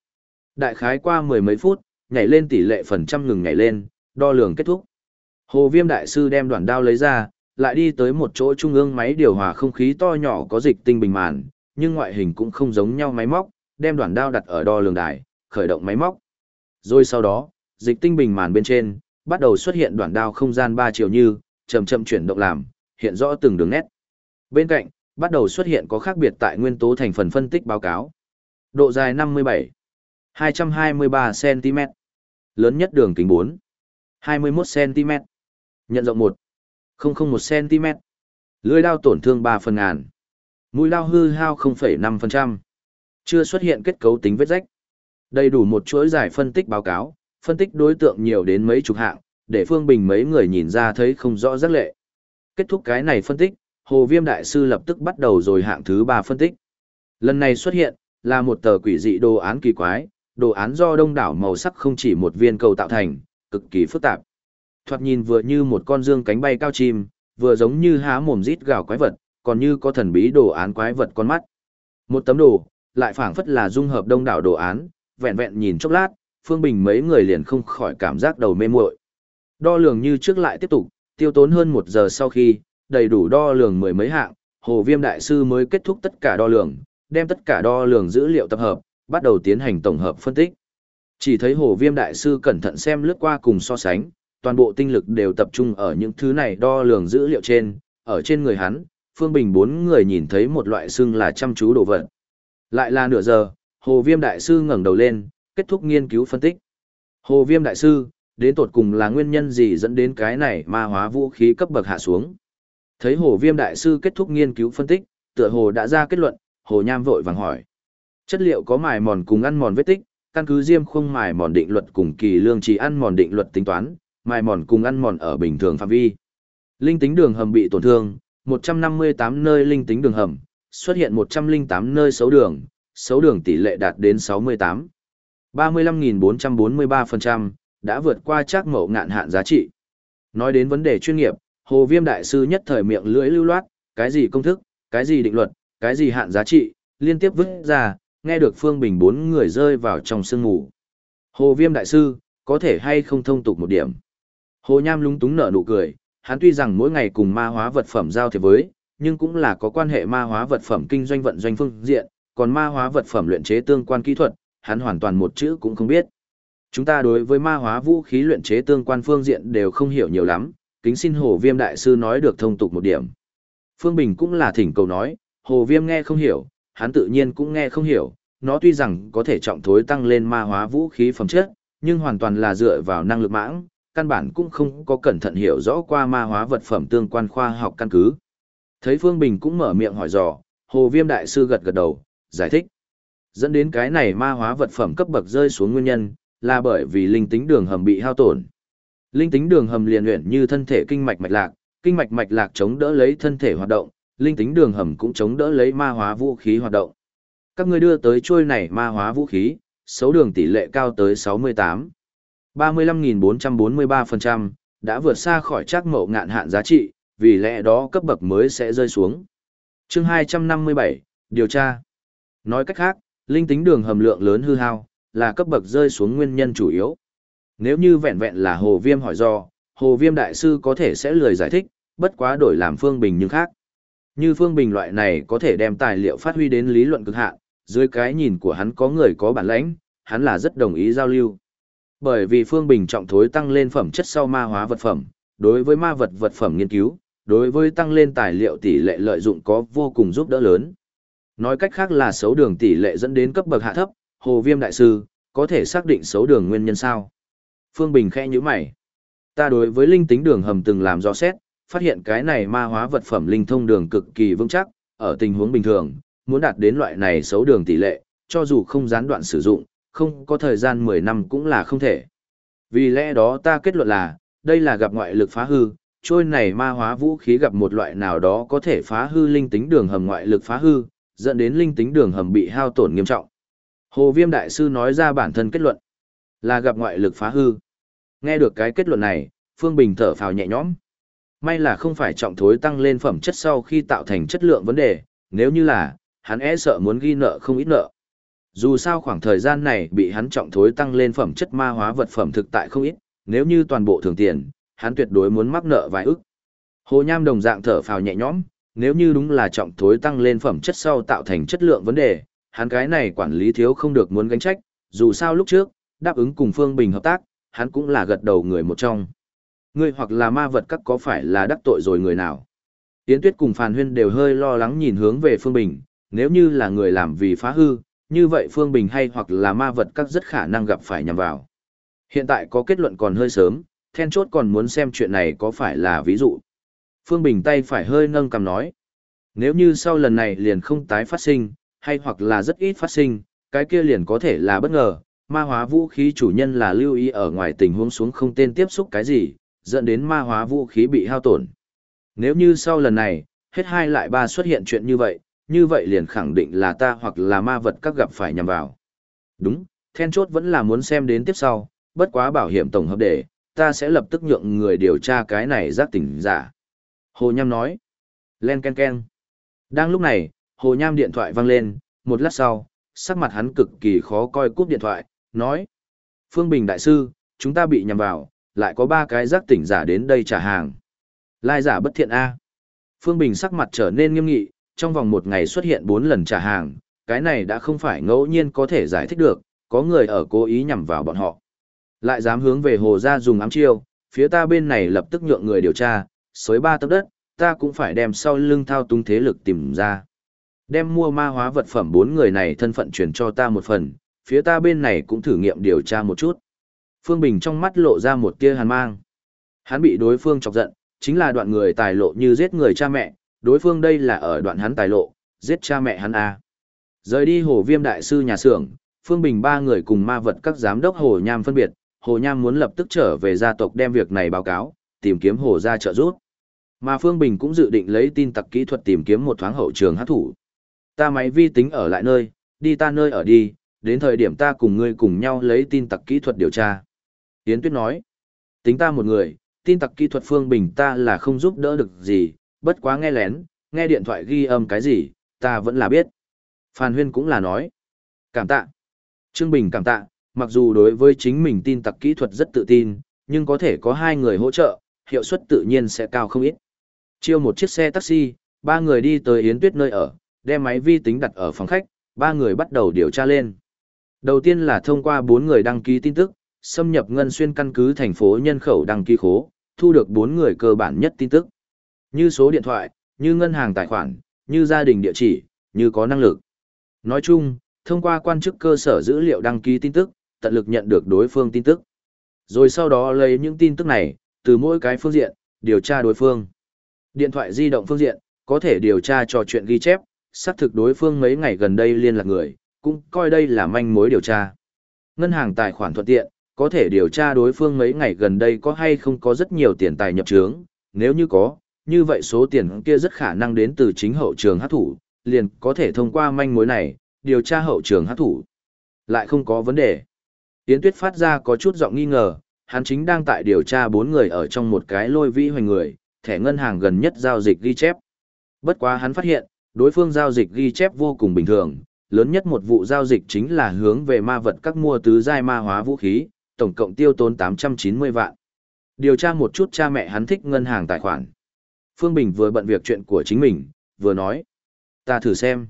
Đại khái qua mười mấy phút, nhảy lên tỷ lệ phần trăm ngừng nhảy lên, đo lường kết thúc. Hồ Viêm đại sư đem đoạn đao lấy ra, lại đi tới một chỗ trung ương máy điều hòa không khí to nhỏ có dịch tinh bình màn, nhưng ngoại hình cũng không giống nhau máy móc, đem đoạn đao đặt ở đo lường đài, khởi động máy móc. Rồi sau đó, dịch tinh bình màn bên trên, bắt đầu xuất hiện đoạn đao không gian ba chiều như, chậm chậm chuyển động làm, hiện rõ từng đường nét. Bên cạnh, bắt đầu xuất hiện có khác biệt tại nguyên tố thành phần phân tích báo cáo. Độ dài 57, 223 cm, lớn nhất đường kính 4, 21 cm, nhận rộng 1, 001 cm, lưỡi đao tổn thương 3 phần ngàn, mũi đao hư hao 0,5%, chưa xuất hiện kết cấu tính vết rách. Đầy đủ một chuỗi giải phân tích báo cáo, phân tích đối tượng nhiều đến mấy chục hạng, để Phương Bình mấy người nhìn ra thấy không rõ rất lệ. Kết thúc cái này phân tích, Hồ Viêm Đại Sư lập tức bắt đầu rồi hạng thứ ba phân tích. Lần này xuất hiện, là một tờ quỷ dị đồ án kỳ quái, đồ án do đông đảo màu sắc không chỉ một viên cầu tạo thành, cực kỳ phức tạp. Thoạt nhìn vừa như một con dương cánh bay cao chim, vừa giống như há mồm rít gào quái vật, còn như có thần bí đồ án quái vật con mắt. Một tấm đồ, lại phảng phất là dung hợp đông đảo đồ án, vẹn vẹn nhìn chốc lát, Phương Bình mấy người liền không khỏi cảm giác đầu mê muội. Đo lường như trước lại tiếp tục, tiêu tốn hơn một giờ sau khi, đầy đủ đo lường mười mấy hạng, Hồ Viêm Đại Sư mới kết thúc tất cả đo lường, đem tất cả đo lường dữ liệu tập hợp, bắt đầu tiến hành tổng hợp phân tích. Chỉ thấy Hồ Viêm Đại Sư cẩn thận xem lướt qua cùng so sánh, toàn bộ tinh lực đều tập trung ở những thứ này đo lường dữ liệu trên, ở trên người hắn, Phương Bình bốn người nhìn thấy một loại xương là chăm chú đồ vật. Lại là nửa giờ, Hồ Viêm Đại Sư ngẩng đầu lên, kết thúc nghiên cứu phân tích. Hồ Viêm Đại Sư, đến tột cùng là nguyên nhân gì dẫn đến cái này ma hóa vũ khí cấp bậc hạ xuống. Thấy Hồ Viêm Đại Sư kết thúc nghiên cứu phân tích, tựa hồ đã ra kết luận, Hồ Nham vội vàng hỏi. Chất liệu có mài mòn cùng ăn mòn vết tích, căn cứ diêm không mài mòn định luật cùng kỳ lương chỉ ăn mòn định luật tính toán, mài mòn cùng ăn mòn ở bình thường phạm vi. Linh tính đường hầm bị tổn thương, 158 nơi linh tính đường hầm, xuất hiện 108 nơi xấu đường, xấu đường tỷ lệ đạt đến 68. 35.443%, đã vượt qua chắc mẫu ngạn hạn giá trị. Nói đến vấn đề chuyên nghiệp, Hồ Viêm Đại Sư nhất thời miệng lưỡi lưu loát, cái gì công thức, cái gì định luật, cái gì hạn giá trị, liên tiếp vứt ra, nghe được Phương Bình bốn người rơi vào trong sương ngủ. Hồ Viêm Đại Sư, có thể hay không thông tục một điểm. Hồ Nham lúng túng nở nụ cười, hắn tuy rằng mỗi ngày cùng ma hóa vật phẩm giao thiệp với, nhưng cũng là có quan hệ ma hóa vật phẩm kinh doanh vận doanh phương diện, còn ma hóa vật phẩm luyện chế tương quan kỹ thuật, hắn hoàn toàn một chữ cũng không biết. Chúng ta đối với ma hóa vũ khí luyện chế tương quan phương diện đều không hiểu nhiều lắm, kính xin Hồ Viêm Đại Sư nói được thông tục một điểm. Phương Bình cũng là thỉnh cầu nói, Hồ Viêm nghe không hiểu, hắn tự nhiên cũng nghe không hiểu, nó tuy rằng có thể trọng thối tăng lên ma hóa vũ khí phẩm chất, nhưng hoàn toàn là dựa vào năng lực mãng, căn bản cũng không có cẩn thận hiểu rõ qua ma hóa vật phẩm tương quan khoa học căn cứ. Thấy Phương Bình cũng mở miệng hỏi dò, Hồ Viêm Đại Sư gật gật đầu, giải thích. Dẫn đến cái này ma hóa vật phẩm cấp bậc rơi xuống nguyên nhân, là bởi vì linh tính đường hầm bị hao tổn. Linh tính đường hầm liền luyện như thân thể kinh mạch mạch lạc, kinh mạch mạch lạc chống đỡ lấy thân thể hoạt động, linh tính đường hầm cũng chống đỡ lấy ma hóa vũ khí hoạt động. Các ngươi đưa tới trôi này ma hóa vũ khí, số đường tỷ lệ cao tới 68. 35.443%, đã vượt xa khỏi chắc mậu ngạn hạn giá trị, vì lẽ đó cấp bậc mới sẽ rơi xuống. chương 257, điều tra. Nói cách khác, linh tính đường hầm lượng lớn hư hao, là cấp bậc rơi xuống nguyên nhân chủ yếu. Nếu như vẹn vẹn là hồ viêm hỏi do, hồ viêm đại sư có thể sẽ lười giải thích, bất quá đổi làm phương bình nhưng khác. Như phương bình loại này có thể đem tài liệu phát huy đến lý luận cực hạn, dưới cái nhìn của hắn có người có bản lãnh, hắn là rất đồng ý giao lưu. Bởi vì phương bình trọng thối tăng lên phẩm chất sau ma hóa vật phẩm, đối với ma vật vật phẩm nghiên cứu, đối với tăng lên tài liệu tỷ lệ lợi dụng có vô cùng giúp đỡ lớn. Nói cách khác là xấu đường tỷ lệ dẫn đến cấp bậc hạ thấp, Hồ Viêm đại sư, có thể xác định xấu đường nguyên nhân sao? Phương Bình khẽ nhíu mày. Ta đối với linh tính đường hầm từng làm rõ xét, phát hiện cái này ma hóa vật phẩm linh thông đường cực kỳ vững chắc, ở tình huống bình thường, muốn đạt đến loại này xấu đường tỷ lệ, cho dù không gián đoạn sử dụng, không có thời gian 10 năm cũng là không thể. Vì lẽ đó ta kết luận là, đây là gặp ngoại lực phá hư, trôi này ma hóa vũ khí gặp một loại nào đó có thể phá hư linh tính đường hầm ngoại lực phá hư, dẫn đến linh tính đường hầm bị hao tổn nghiêm trọng. Hồ Viêm Đại Sư nói ra bản thân kết luận, là gặp ngoại lực phá hư. Nghe được cái kết luận này, Phương Bình thở phào nhẹ nhõm. May là không phải trọng thối tăng lên phẩm chất sau khi tạo thành chất lượng vấn đề, nếu như là, hắn e sợ muốn ghi nợ không ít nợ. Dù sao khoảng thời gian này bị hắn trọng thối tăng lên phẩm chất ma hóa vật phẩm thực tại không ít, nếu như toàn bộ thường tiền, hắn tuyệt đối muốn mắc nợ vài ức. Hồ Nham đồng dạng thở phào nhẹ nhõm, nếu như đúng là trọng thối tăng lên phẩm chất sau tạo thành chất lượng vấn đề, hắn cái này quản lý thiếu không được muốn gánh trách, dù sao lúc trước, đáp ứng cùng Phương Bình hợp tác, hắn cũng là gật đầu người một trong. Ngươi hoặc là ma vật các có phải là đắc tội rồi người nào? Yến Tuyết cùng Phàn Huyên đều hơi lo lắng nhìn hướng về Phương Bình, nếu như là người làm vì phá hư, như vậy Phương Bình hay hoặc là ma vật các rất khả năng gặp phải nhằm vào. Hiện tại có kết luận còn hơi sớm, then chốt còn muốn xem chuyện này có phải là ví dụ. Phương Bình tay phải hơi nâng cầm nói. Nếu như sau lần này liền không tái phát sinh, hay hoặc là rất ít phát sinh, cái kia liền có thể là bất ngờ, ma hóa vũ khí chủ nhân là lưu ý ở ngoài tình huống xuống không tên tiếp xúc cái gì, dẫn đến ma hóa vũ khí bị hao tổn. Nếu như sau lần này, hết hai lại ba xuất hiện chuyện như vậy, như vậy liền khẳng định là ta hoặc là ma vật các gặp phải nhằm vào. Đúng, then chốt vẫn là muốn xem đến tiếp sau, bất quá bảo hiểm tổng hợp để, ta sẽ lập tức nhượng người điều tra cái này giác tỉnh giả. Hồ Nham nói. Len ken ken. Đang lúc này, Hồ Nham điện thoại vang lên, một lát sau, sắc mặt hắn cực kỳ khó coi cúp điện thoại, nói. Phương Bình Đại Sư, chúng ta bị nhầm vào, lại có ba cái giác tỉnh giả đến đây trả hàng. Lai giả bất thiện A. Phương Bình sắc mặt trở nên nghiêm nghị, trong vòng một ngày xuất hiện bốn lần trả hàng, cái này đã không phải ngẫu nhiên có thể giải thích được, có người ở cố ý nhằm vào bọn họ. Lại dám hướng về hồ ra dùng ám chiêu, phía ta bên này lập tức nhượng người điều tra, xới ba tấc đất, ta cũng phải đem sau lưng thao túng thế lực tìm ra. Đem mua ma hóa vật phẩm bốn người này thân phận truyền cho ta một phần, phía ta bên này cũng thử nghiệm điều tra một chút. Phương Bình trong mắt lộ ra một tia hàn mang. Hắn bị đối phương chọc giận, chính là đoạn người tài lộ như giết người cha mẹ, đối phương đây là ở đoạn hắn tài lộ, giết cha mẹ hắn a. Rời đi hồ viêm đại sư nhà xưởng, Phương Bình ba người cùng ma vật các giám đốc hồ nham phân biệt, hồ nham muốn lập tức trở về gia tộc đem việc này báo cáo, tìm kiếm hồ gia trợ giúp. Mà Phương Bình cũng dự định lấy tin tặc kỹ thuật tìm kiếm một thoáng hậu trường hát thủ. Ta máy vi tính ở lại nơi, đi ta nơi ở đi, đến thời điểm ta cùng ngươi cùng nhau lấy tin tặc kỹ thuật điều tra. Yến Tuyết nói, tính ta một người, tin tặc kỹ thuật Phương Bình ta là không giúp đỡ được gì, bất quá nghe lén, nghe điện thoại ghi âm cái gì, ta vẫn là biết. Phan Huyên cũng là nói, cảm tạ. Trương Bình cảm tạ, mặc dù đối với chính mình tin tặc kỹ thuật rất tự tin, nhưng có thể có hai người hỗ trợ, hiệu suất tự nhiên sẽ cao không ít. Chiêu một chiếc xe taxi, ba người đi tới Yến Tuyết nơi ở, đem máy vi tính đặt ở phòng khách, ba người bắt đầu điều tra lên. Đầu tiên là thông qua bốn người đăng ký tin tức, xâm nhập ngân xuyên căn cứ thành phố nhân khẩu đăng ký khố, thu được bốn người cơ bản nhất tin tức. Như số điện thoại, như ngân hàng tài khoản, như gia đình địa chỉ, như có năng lực. Nói chung, thông qua quan chức cơ sở dữ liệu đăng ký tin tức, tận lực nhận được đối phương tin tức. Rồi sau đó lấy những tin tức này, từ mỗi cái phương diện, điều tra đối phương. Điện thoại di động phương diện, có thể điều tra trò chuyện ghi chép, xác thực đối phương mấy ngày gần đây liên lạc người, cũng coi đây là manh mối điều tra. Ngân hàng tài khoản thuận tiện, có thể điều tra đối phương mấy ngày gần đây có hay không có rất nhiều tiền tài nhập trướng, nếu như có, như vậy số tiền kia rất khả năng đến từ chính hậu trường hát thủ, liền có thể thông qua manh mối này, điều tra hậu trường hát thủ. Lại không có vấn đề. Yến Tuyết phát ra có chút giọng nghi ngờ, hắn chính đang tại điều tra bốn người ở trong một cái lôi vĩ hoành người, thẻ ngân hàng gần nhất giao dịch ghi chép. Bất quá hắn phát hiện, đối phương giao dịch ghi chép vô cùng bình thường, lớn nhất một vụ giao dịch chính là hướng về ma vật các mua tứ giai ma hóa vũ khí, tổng cộng tiêu tốn 890 vạn. Điều tra một chút cha mẹ hắn thích ngân hàng tài khoản. Phương Bình vừa bận việc chuyện của chính mình, vừa nói. Ta thử xem.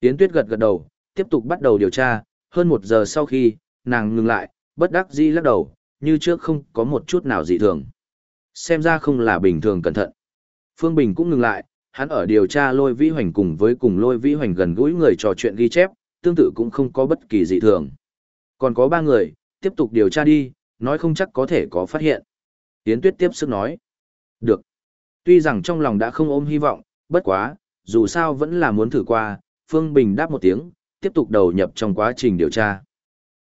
Yến Tuyết gật gật đầu, tiếp tục bắt đầu điều tra, hơn một giờ sau khi, nàng ngừng lại, bất đắc dĩ lắc đầu, như trước không có một chút nào dị thường. Xem ra không là bình thường cẩn thận. Phương Bình cũng ngừng lại, hắn ở điều tra lôi vĩ hoành cùng với cùng lôi vĩ hoành gần gũi người trò chuyện ghi chép, tương tự cũng không có bất kỳ dị thường. Còn có ba người, tiếp tục điều tra đi, nói không chắc có thể có phát hiện. Yến Tuyết tiếp sức nói. Được. Tuy rằng trong lòng đã không ôm hy vọng, bất quá, dù sao vẫn là muốn thử qua, Phương Bình đáp một tiếng, tiếp tục đầu nhập trong quá trình điều tra.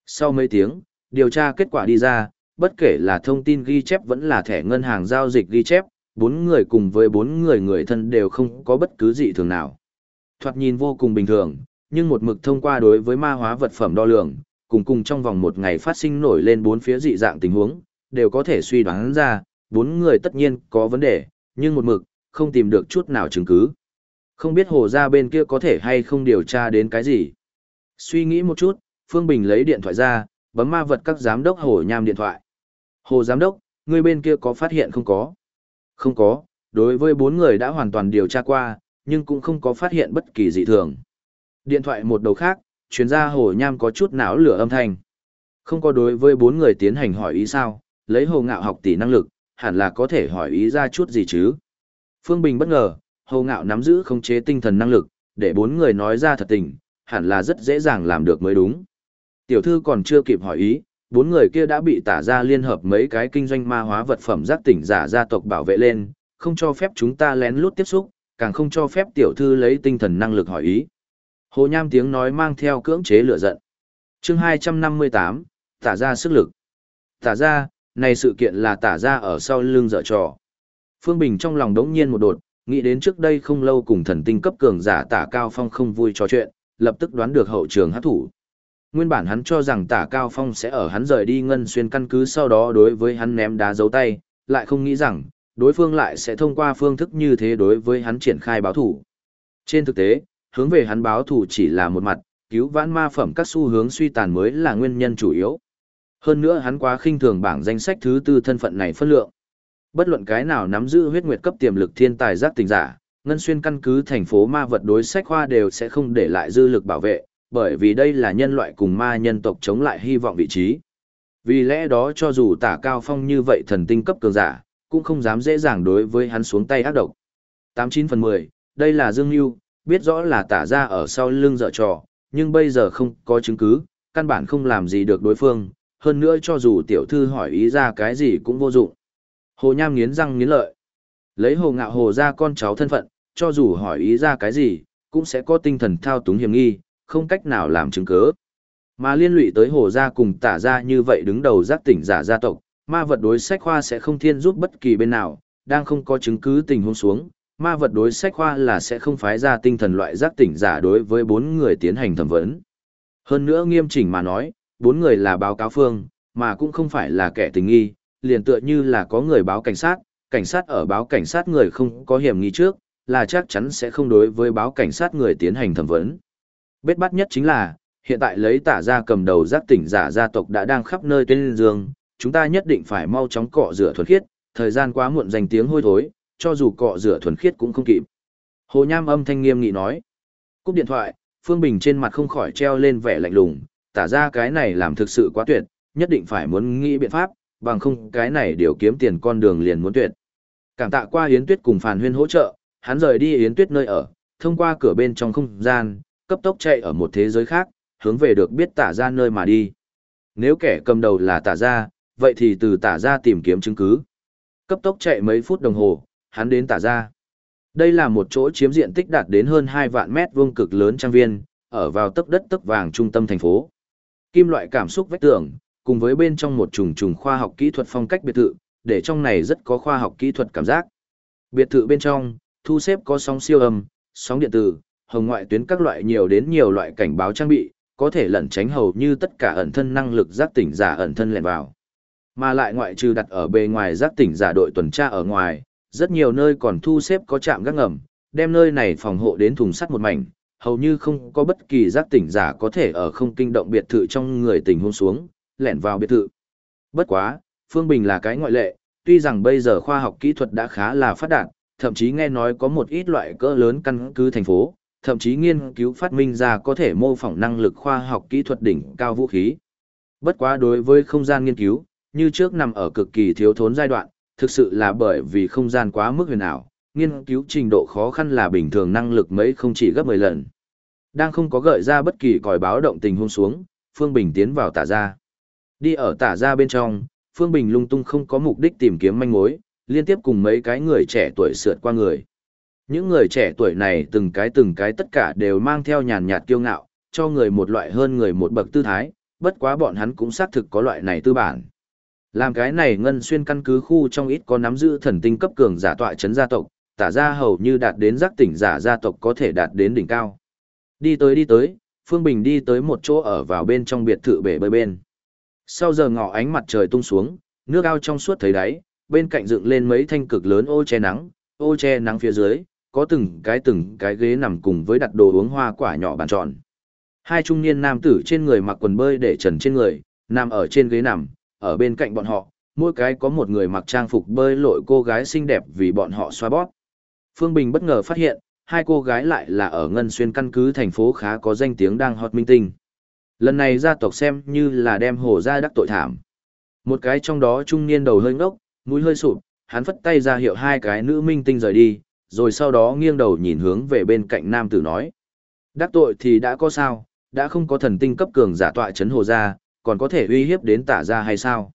Sau mấy tiếng, điều tra kết quả đi ra, bất kể là thông tin ghi chép vẫn là thẻ ngân hàng giao dịch ghi chép, bốn người cùng với bốn người người thân đều không có bất cứ gì thường nào. Thoạt nhìn vô cùng bình thường, nhưng một mực thông qua đối với ma hóa vật phẩm đo lường, cùng cùng trong vòng một ngày phát sinh nổi lên bốn phía dị dạng tình huống, đều có thể suy đoán ra, bốn người tất nhiên có vấn đề, nhưng một mực, không tìm được chút nào chứng cứ. Không biết hồ ra bên kia có thể hay không điều tra đến cái gì. Suy nghĩ một chút, Phương Bình lấy điện thoại ra, bấm ma vật các giám đốc hồ nham điện thoại. Hồ giám đốc, người bên kia có phát hiện không có? Không có, đối với bốn người đã hoàn toàn điều tra qua, nhưng cũng không có phát hiện bất kỳ dị thường. Điện thoại một đầu khác, chuyên gia hồ nham có chút não lửa âm thanh. Không có đối với bốn người tiến hành hỏi ý sao, lấy hồ ngạo học tỷ năng lực, hẳn là có thể hỏi ý ra chút gì chứ. Phương Bình bất ngờ, hồ ngạo nắm giữ khống chế tinh thần năng lực, để bốn người nói ra thật tình, hẳn là rất dễ dàng làm được mới đúng. Tiểu thư còn chưa kịp hỏi ý, bốn người kia đã bị tả ra liên hợp mấy cái kinh doanh ma hóa vật phẩm giác tỉnh giả gia tộc bảo vệ lên, không cho phép chúng ta lén lút tiếp xúc, càng không cho phép tiểu thư lấy tinh thần năng lực hỏi ý. Hồ Nham tiếng nói mang theo cưỡng chế lửa giận. chương 258, tả ra sức lực. Tả ra, này sự kiện là tả ra ở sau lưng dở trò. Phương Bình trong lòng đống nhiên một đột, nghĩ đến trước đây không lâu cùng thần tinh cấp cường giả tả cao phong không vui trò chuyện, lập tức đoán được hậu trường hát thủ. Nguyên bản hắn cho rằng tả cao phong sẽ ở hắn rời đi ngân xuyên căn cứ sau đó đối với hắn ném đá dấu tay, lại không nghĩ rằng, đối phương lại sẽ thông qua phương thức như thế đối với hắn triển khai báo thủ. Trên thực tế, hướng về hắn báo thủ chỉ là một mặt, cứu vãn ma phẩm các xu hướng suy tàn mới là nguyên nhân chủ yếu. Hơn nữa hắn quá khinh thường bảng danh sách thứ tư thân phận này phân lượng. Bất luận cái nào nắm giữ huyết nguyệt cấp tiềm lực thiên tài giác tình giả, ngân xuyên căn cứ thành phố ma vật đối sách khoa đều sẽ không để lại dư lực bảo vệ, bởi vì đây là nhân loại cùng ma nhân tộc chống lại hy vọng vị trí. Vì lẽ đó cho dù tả cao phong như vậy thần tinh cấp cường giả, cũng không dám dễ dàng đối với hắn xuống tay ác độc. 89 phần 10, đây là Dương Nhu, biết rõ là tả ra ở sau lưng dở trò, nhưng bây giờ không có chứng cứ, căn bản không làm gì được đối phương, hơn nữa cho dù tiểu thư hỏi ý ra cái gì cũng vô dụng. Hồ Nham nghiến răng nghiến lợi. Lấy hồ ngạo hồ ra con cháu thân phận, cho dù hỏi ý ra cái gì, cũng sẽ có tinh thần thao túng hiểm nghi, không cách nào làm chứng cứ. Mà liên lụy tới hồ gia cùng tả gia như vậy đứng đầu giác tỉnh giả gia tộc, ma vật đối sách khoa sẽ không thiên giúp bất kỳ bên nào, đang không có chứng cứ tình huống xuống, ma vật đối sách khoa là sẽ không phái ra tinh thần loại giác tỉnh giả đối với bốn người tiến hành thẩm vấn. Hơn nữa nghiêm chỉnh mà nói, bốn người là báo cáo phương, mà cũng không phải là kẻ tình nghi, liền tựa như là có người báo cảnh sát, cảnh sát ở báo cảnh sát người không có hiểm nghi trước, là chắc chắn sẽ không đối với báo cảnh sát người tiến hành thẩm vấn. Bết bắt nhất chính là, hiện tại lấy tả ra cầm đầu giác tỉnh giả gia tộc đã đang khắp nơi trên giường, chúng ta nhất định phải mau chóng cọ rửa thuần khiết, thời gian quá muộn dành tiếng hôi thối, cho dù cọ rửa thuần khiết cũng không kịp. Hồ Nham âm thanh nghiêm nghị nói. Cúp điện thoại, Phương Bình trên mặt không khỏi treo lên vẻ lạnh lùng, tả ra cái này làm thực sự quá tuyệt, nhất định phải muốn nghĩ biện pháp, bằng không cái này điều kiếm tiền con đường liền muốn tuyệt. Cảm tạ qua Yến Tuyết cùng Phàn Huyên hỗ trợ, hắn rời đi Yến Tuyết nơi ở, thông qua cửa bên trong không gian, cấp tốc chạy ở một thế giới khác, hướng về được biết tả ra nơi mà đi. Nếu kẻ cầm đầu là tả ra, vậy thì từ tả ra tìm kiếm chứng cứ. Cấp tốc chạy mấy phút đồng hồ, hắn đến tả ra. Đây là một chỗ chiếm diện tích đạt đến hơn 2 vạn mét vuông cực lớn trang viên, ở vào tấc đất tấc vàng trung tâm thành phố. Kim loại cảm xúc vách tường, cùng với bên trong một trùng trùng khoa học kỹ thuật phong cách biệt thự, để trong này rất có khoa học kỹ thuật cảm giác. Biệt thự bên trong, thu xếp có sóng siêu âm, sóng điện tử, hồng ngoại tuyến các loại nhiều đến nhiều loại cảnh báo trang bị, có thể lẩn tránh hầu như tất cả ẩn thân năng lực giác tỉnh giả ẩn thân lẻn vào. Mà lại ngoại trừ đặt ở bề ngoài giác tỉnh giả đội tuần tra ở ngoài, rất nhiều nơi còn thu xếp có trạm gác ngầm, đem nơi này phòng hộ đến thùng sắt một mảnh, hầu như không có bất kỳ giác tỉnh giả có thể ở không kinh động biệt thự trong người tình hôn xuống, lẻn vào biệt thự. Bất quá, Phương Bình là cái ngoại lệ, tuy rằng bây giờ khoa học kỹ thuật đã khá là phát đạt, thậm chí nghe nói có một ít loại cỡ lớn căn cứ thành phố, thậm chí nghiên cứu phát minh ra có thể mô phỏng năng lực khoa học kỹ thuật đỉnh cao vũ khí. Bất quá đối với không gian nghiên cứu, như trước nằm ở cực kỳ thiếu thốn giai đoạn, thực sự là bởi vì không gian quá mức huyền ảo, nghiên cứu trình độ khó khăn là bình thường năng lực mấy không chỉ gấp 10 lần. Đang không có gợi ra bất kỳ còi báo động tình huống xuống, Phương Bình tiến vào tả ra. Đi ở tả ra bên trong, Phương Bình lung tung không có mục đích tìm kiếm manh mối, liên tiếp cùng mấy cái người trẻ tuổi sượt qua người. Những người trẻ tuổi này từng cái từng cái tất cả đều mang theo nhàn nhạt kiêu ngạo, cho người một loại hơn người một bậc tư thái, bất quá bọn hắn cũng xác thực có loại này tư bản. Làm cái này ngân xuyên căn cứ khu trong ít có nắm giữ thần tinh cấp cường giả tọa chấn gia tộc, tả ra hầu như đạt đến giác tỉnh giả gia tộc có thể đạt đến đỉnh cao. Đi tới đi tới, Phương Bình đi tới một chỗ ở vào bên trong biệt thự bể bơi bên. Sau giờ ngọ ánh mặt trời tung xuống, nước ao trong suốt thấy đáy, bên cạnh dựng lên mấy thanh cực lớn ô che nắng, ô che nắng phía dưới, có từng cái từng cái ghế nằm cùng với đặt đồ uống hoa quả nhỏ bàn tròn. Hai trung niên nam tử trên người mặc quần bơi để trần trên người, nằm ở trên ghế nằm, ở bên cạnh bọn họ, mỗi cái có một người mặc trang phục bơi lội cô gái xinh đẹp vì bọn họ xoa bóp. Phương Bình bất ngờ phát hiện, hai cô gái lại là ở Ngân Xuyên căn cứ thành phố khá có danh tiếng đang hot minh tinh. Lần này gia tộc xem như là đem hồ ra đắc tội thảm. Một cái trong đó trung niên đầu hơi ngốc, mũi hơi sụp, hắn phất tay ra hiệu hai cái nữ minh tinh rời đi, rồi sau đó nghiêng đầu nhìn hướng về bên cạnh nam tử nói. Đắc tội thì đã có sao, đã không có thần tinh cấp cường giả tọa chấn hồ ra, còn có thể uy hiếp đến tả ra hay sao?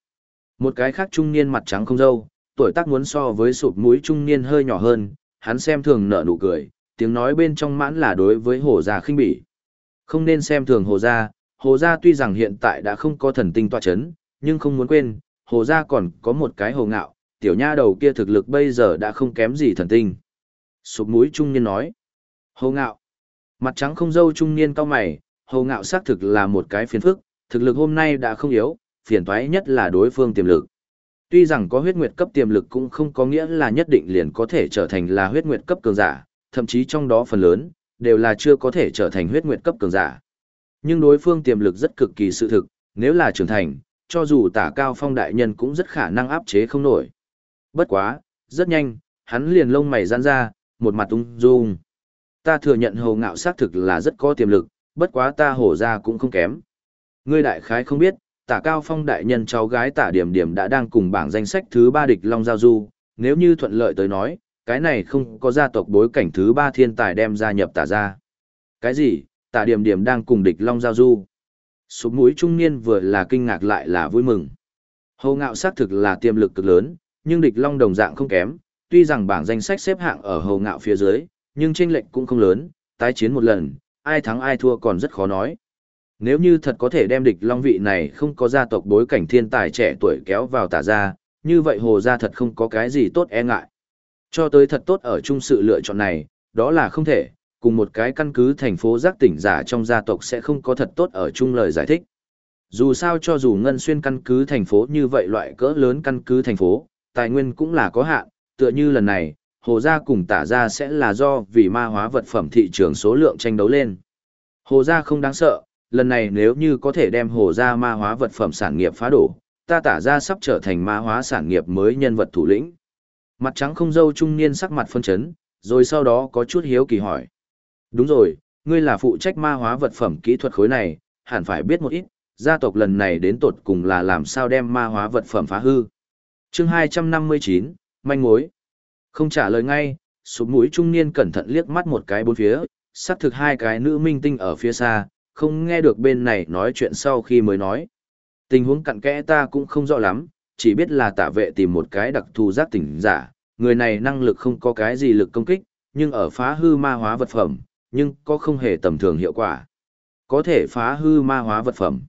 Một cái khác trung niên mặt trắng không dâu, tuổi tác muốn so với sụp mũi trung niên hơi nhỏ hơn, hắn xem thường nở nụ cười, tiếng nói bên trong mãn là đối với hồ gia khinh bỉ. Không nên xem thường hồ gia, hồ gia tuy rằng hiện tại đã không có thần tinh tọa chấn, nhưng không muốn quên, hồ gia còn có một cái hồ ngạo, tiểu nha đầu kia thực lực bây giờ đã không kém gì thần tinh. Sụp mũi trung niên nói. Hồ ngạo. Mặt trắng không dâu trung niên cao mày, hồ ngạo xác thực là một cái phiền phức, thực lực hôm nay đã không yếu, phiền toái nhất là đối phương tiềm lực. Tuy rằng có huyết nguyệt cấp tiềm lực cũng không có nghĩa là nhất định liền có thể trở thành là huyết nguyệt cấp cường giả, thậm chí trong đó phần lớn, đều là chưa có thể trở thành huyết nguyệt cấp cường giả. Nhưng đối phương tiềm lực rất cực kỳ sự thực, nếu là trưởng thành, cho dù tả cao phong đại nhân cũng rất khả năng áp chế không nổi. Bất quá, rất nhanh, hắn liền lông mày giãn ra, một mặt ung dung. Ta thừa nhận hồ ngạo xác thực là rất có tiềm lực, bất quá ta hổ ra cũng không kém. Ngươi đại khái không biết, tả cao phong đại nhân cháu gái tả điểm điểm đã đang cùng bảng danh sách thứ ba địch Long Giao Du, nếu như thuận lợi tới nói, cái này không có gia tộc bối cảnh thứ ba thiên tài đem gia nhập tả ra. Cái gì, tả điểm điểm đang cùng địch Long Giao Du? Sụp mũi trung niên vừa là kinh ngạc lại là vui mừng. Hồ ngạo xác thực là tiềm lực cực lớn, nhưng địch Long đồng dạng không kém, tuy rằng bảng danh sách xếp hạng ở hồ ngạo phía dưới, nhưng tranh lệch cũng không lớn, tái chiến một lần, ai thắng ai thua còn rất khó nói. Nếu như thật có thể đem địch long vị này không có gia tộc bối cảnh thiên tài trẻ tuổi kéo vào tả ra, như vậy hồ gia thật không có cái gì tốt e ngại. Cho tới thật tốt ở chung sự lựa chọn này, đó là không thể, cùng một cái căn cứ thành phố giác tỉnh giả trong gia tộc sẽ không có thật tốt ở chung lời giải thích. Dù sao cho dù ngân xuyên căn cứ thành phố như vậy loại cỡ lớn căn cứ thành phố, tài nguyên cũng là có hạn, tựa như lần này, hồ gia cùng tả gia sẽ là do vì ma hóa vật phẩm thị trường số lượng tranh đấu lên. Hồ gia không đáng sợ, lần này nếu như có thể đem hồ ra ma hóa vật phẩm sản nghiệp phá đổ, ta tả ra sắp trở thành ma hóa sản nghiệp mới nhân vật thủ lĩnh. Mặt trắng không dâu trung niên sắc mặt phân chấn, rồi sau đó có chút hiếu kỳ hỏi. Đúng rồi, ngươi là phụ trách ma hóa vật phẩm kỹ thuật khối này, hẳn phải biết một ít, gia tộc lần này đến tột cùng là làm sao đem ma hóa vật phẩm phá hư. chương 259, manh mối. Không trả lời ngay, sụp mũi trung niên cẩn thận liếc mắt một cái bốn phía, xác thực hai cái nữ minh tinh ở phía xa, không nghe được bên này nói chuyện sau khi mới nói. Tình huống cặn kẽ ta cũng không rõ lắm, chỉ biết là tả vệ tìm một cái đặc thù giác tỉnh giả, người này năng lực không có cái gì lực công kích, nhưng ở phá hư ma hóa vật phẩm, nhưng có không hề tầm thường hiệu quả. Có thể phá hư ma hóa vật phẩm.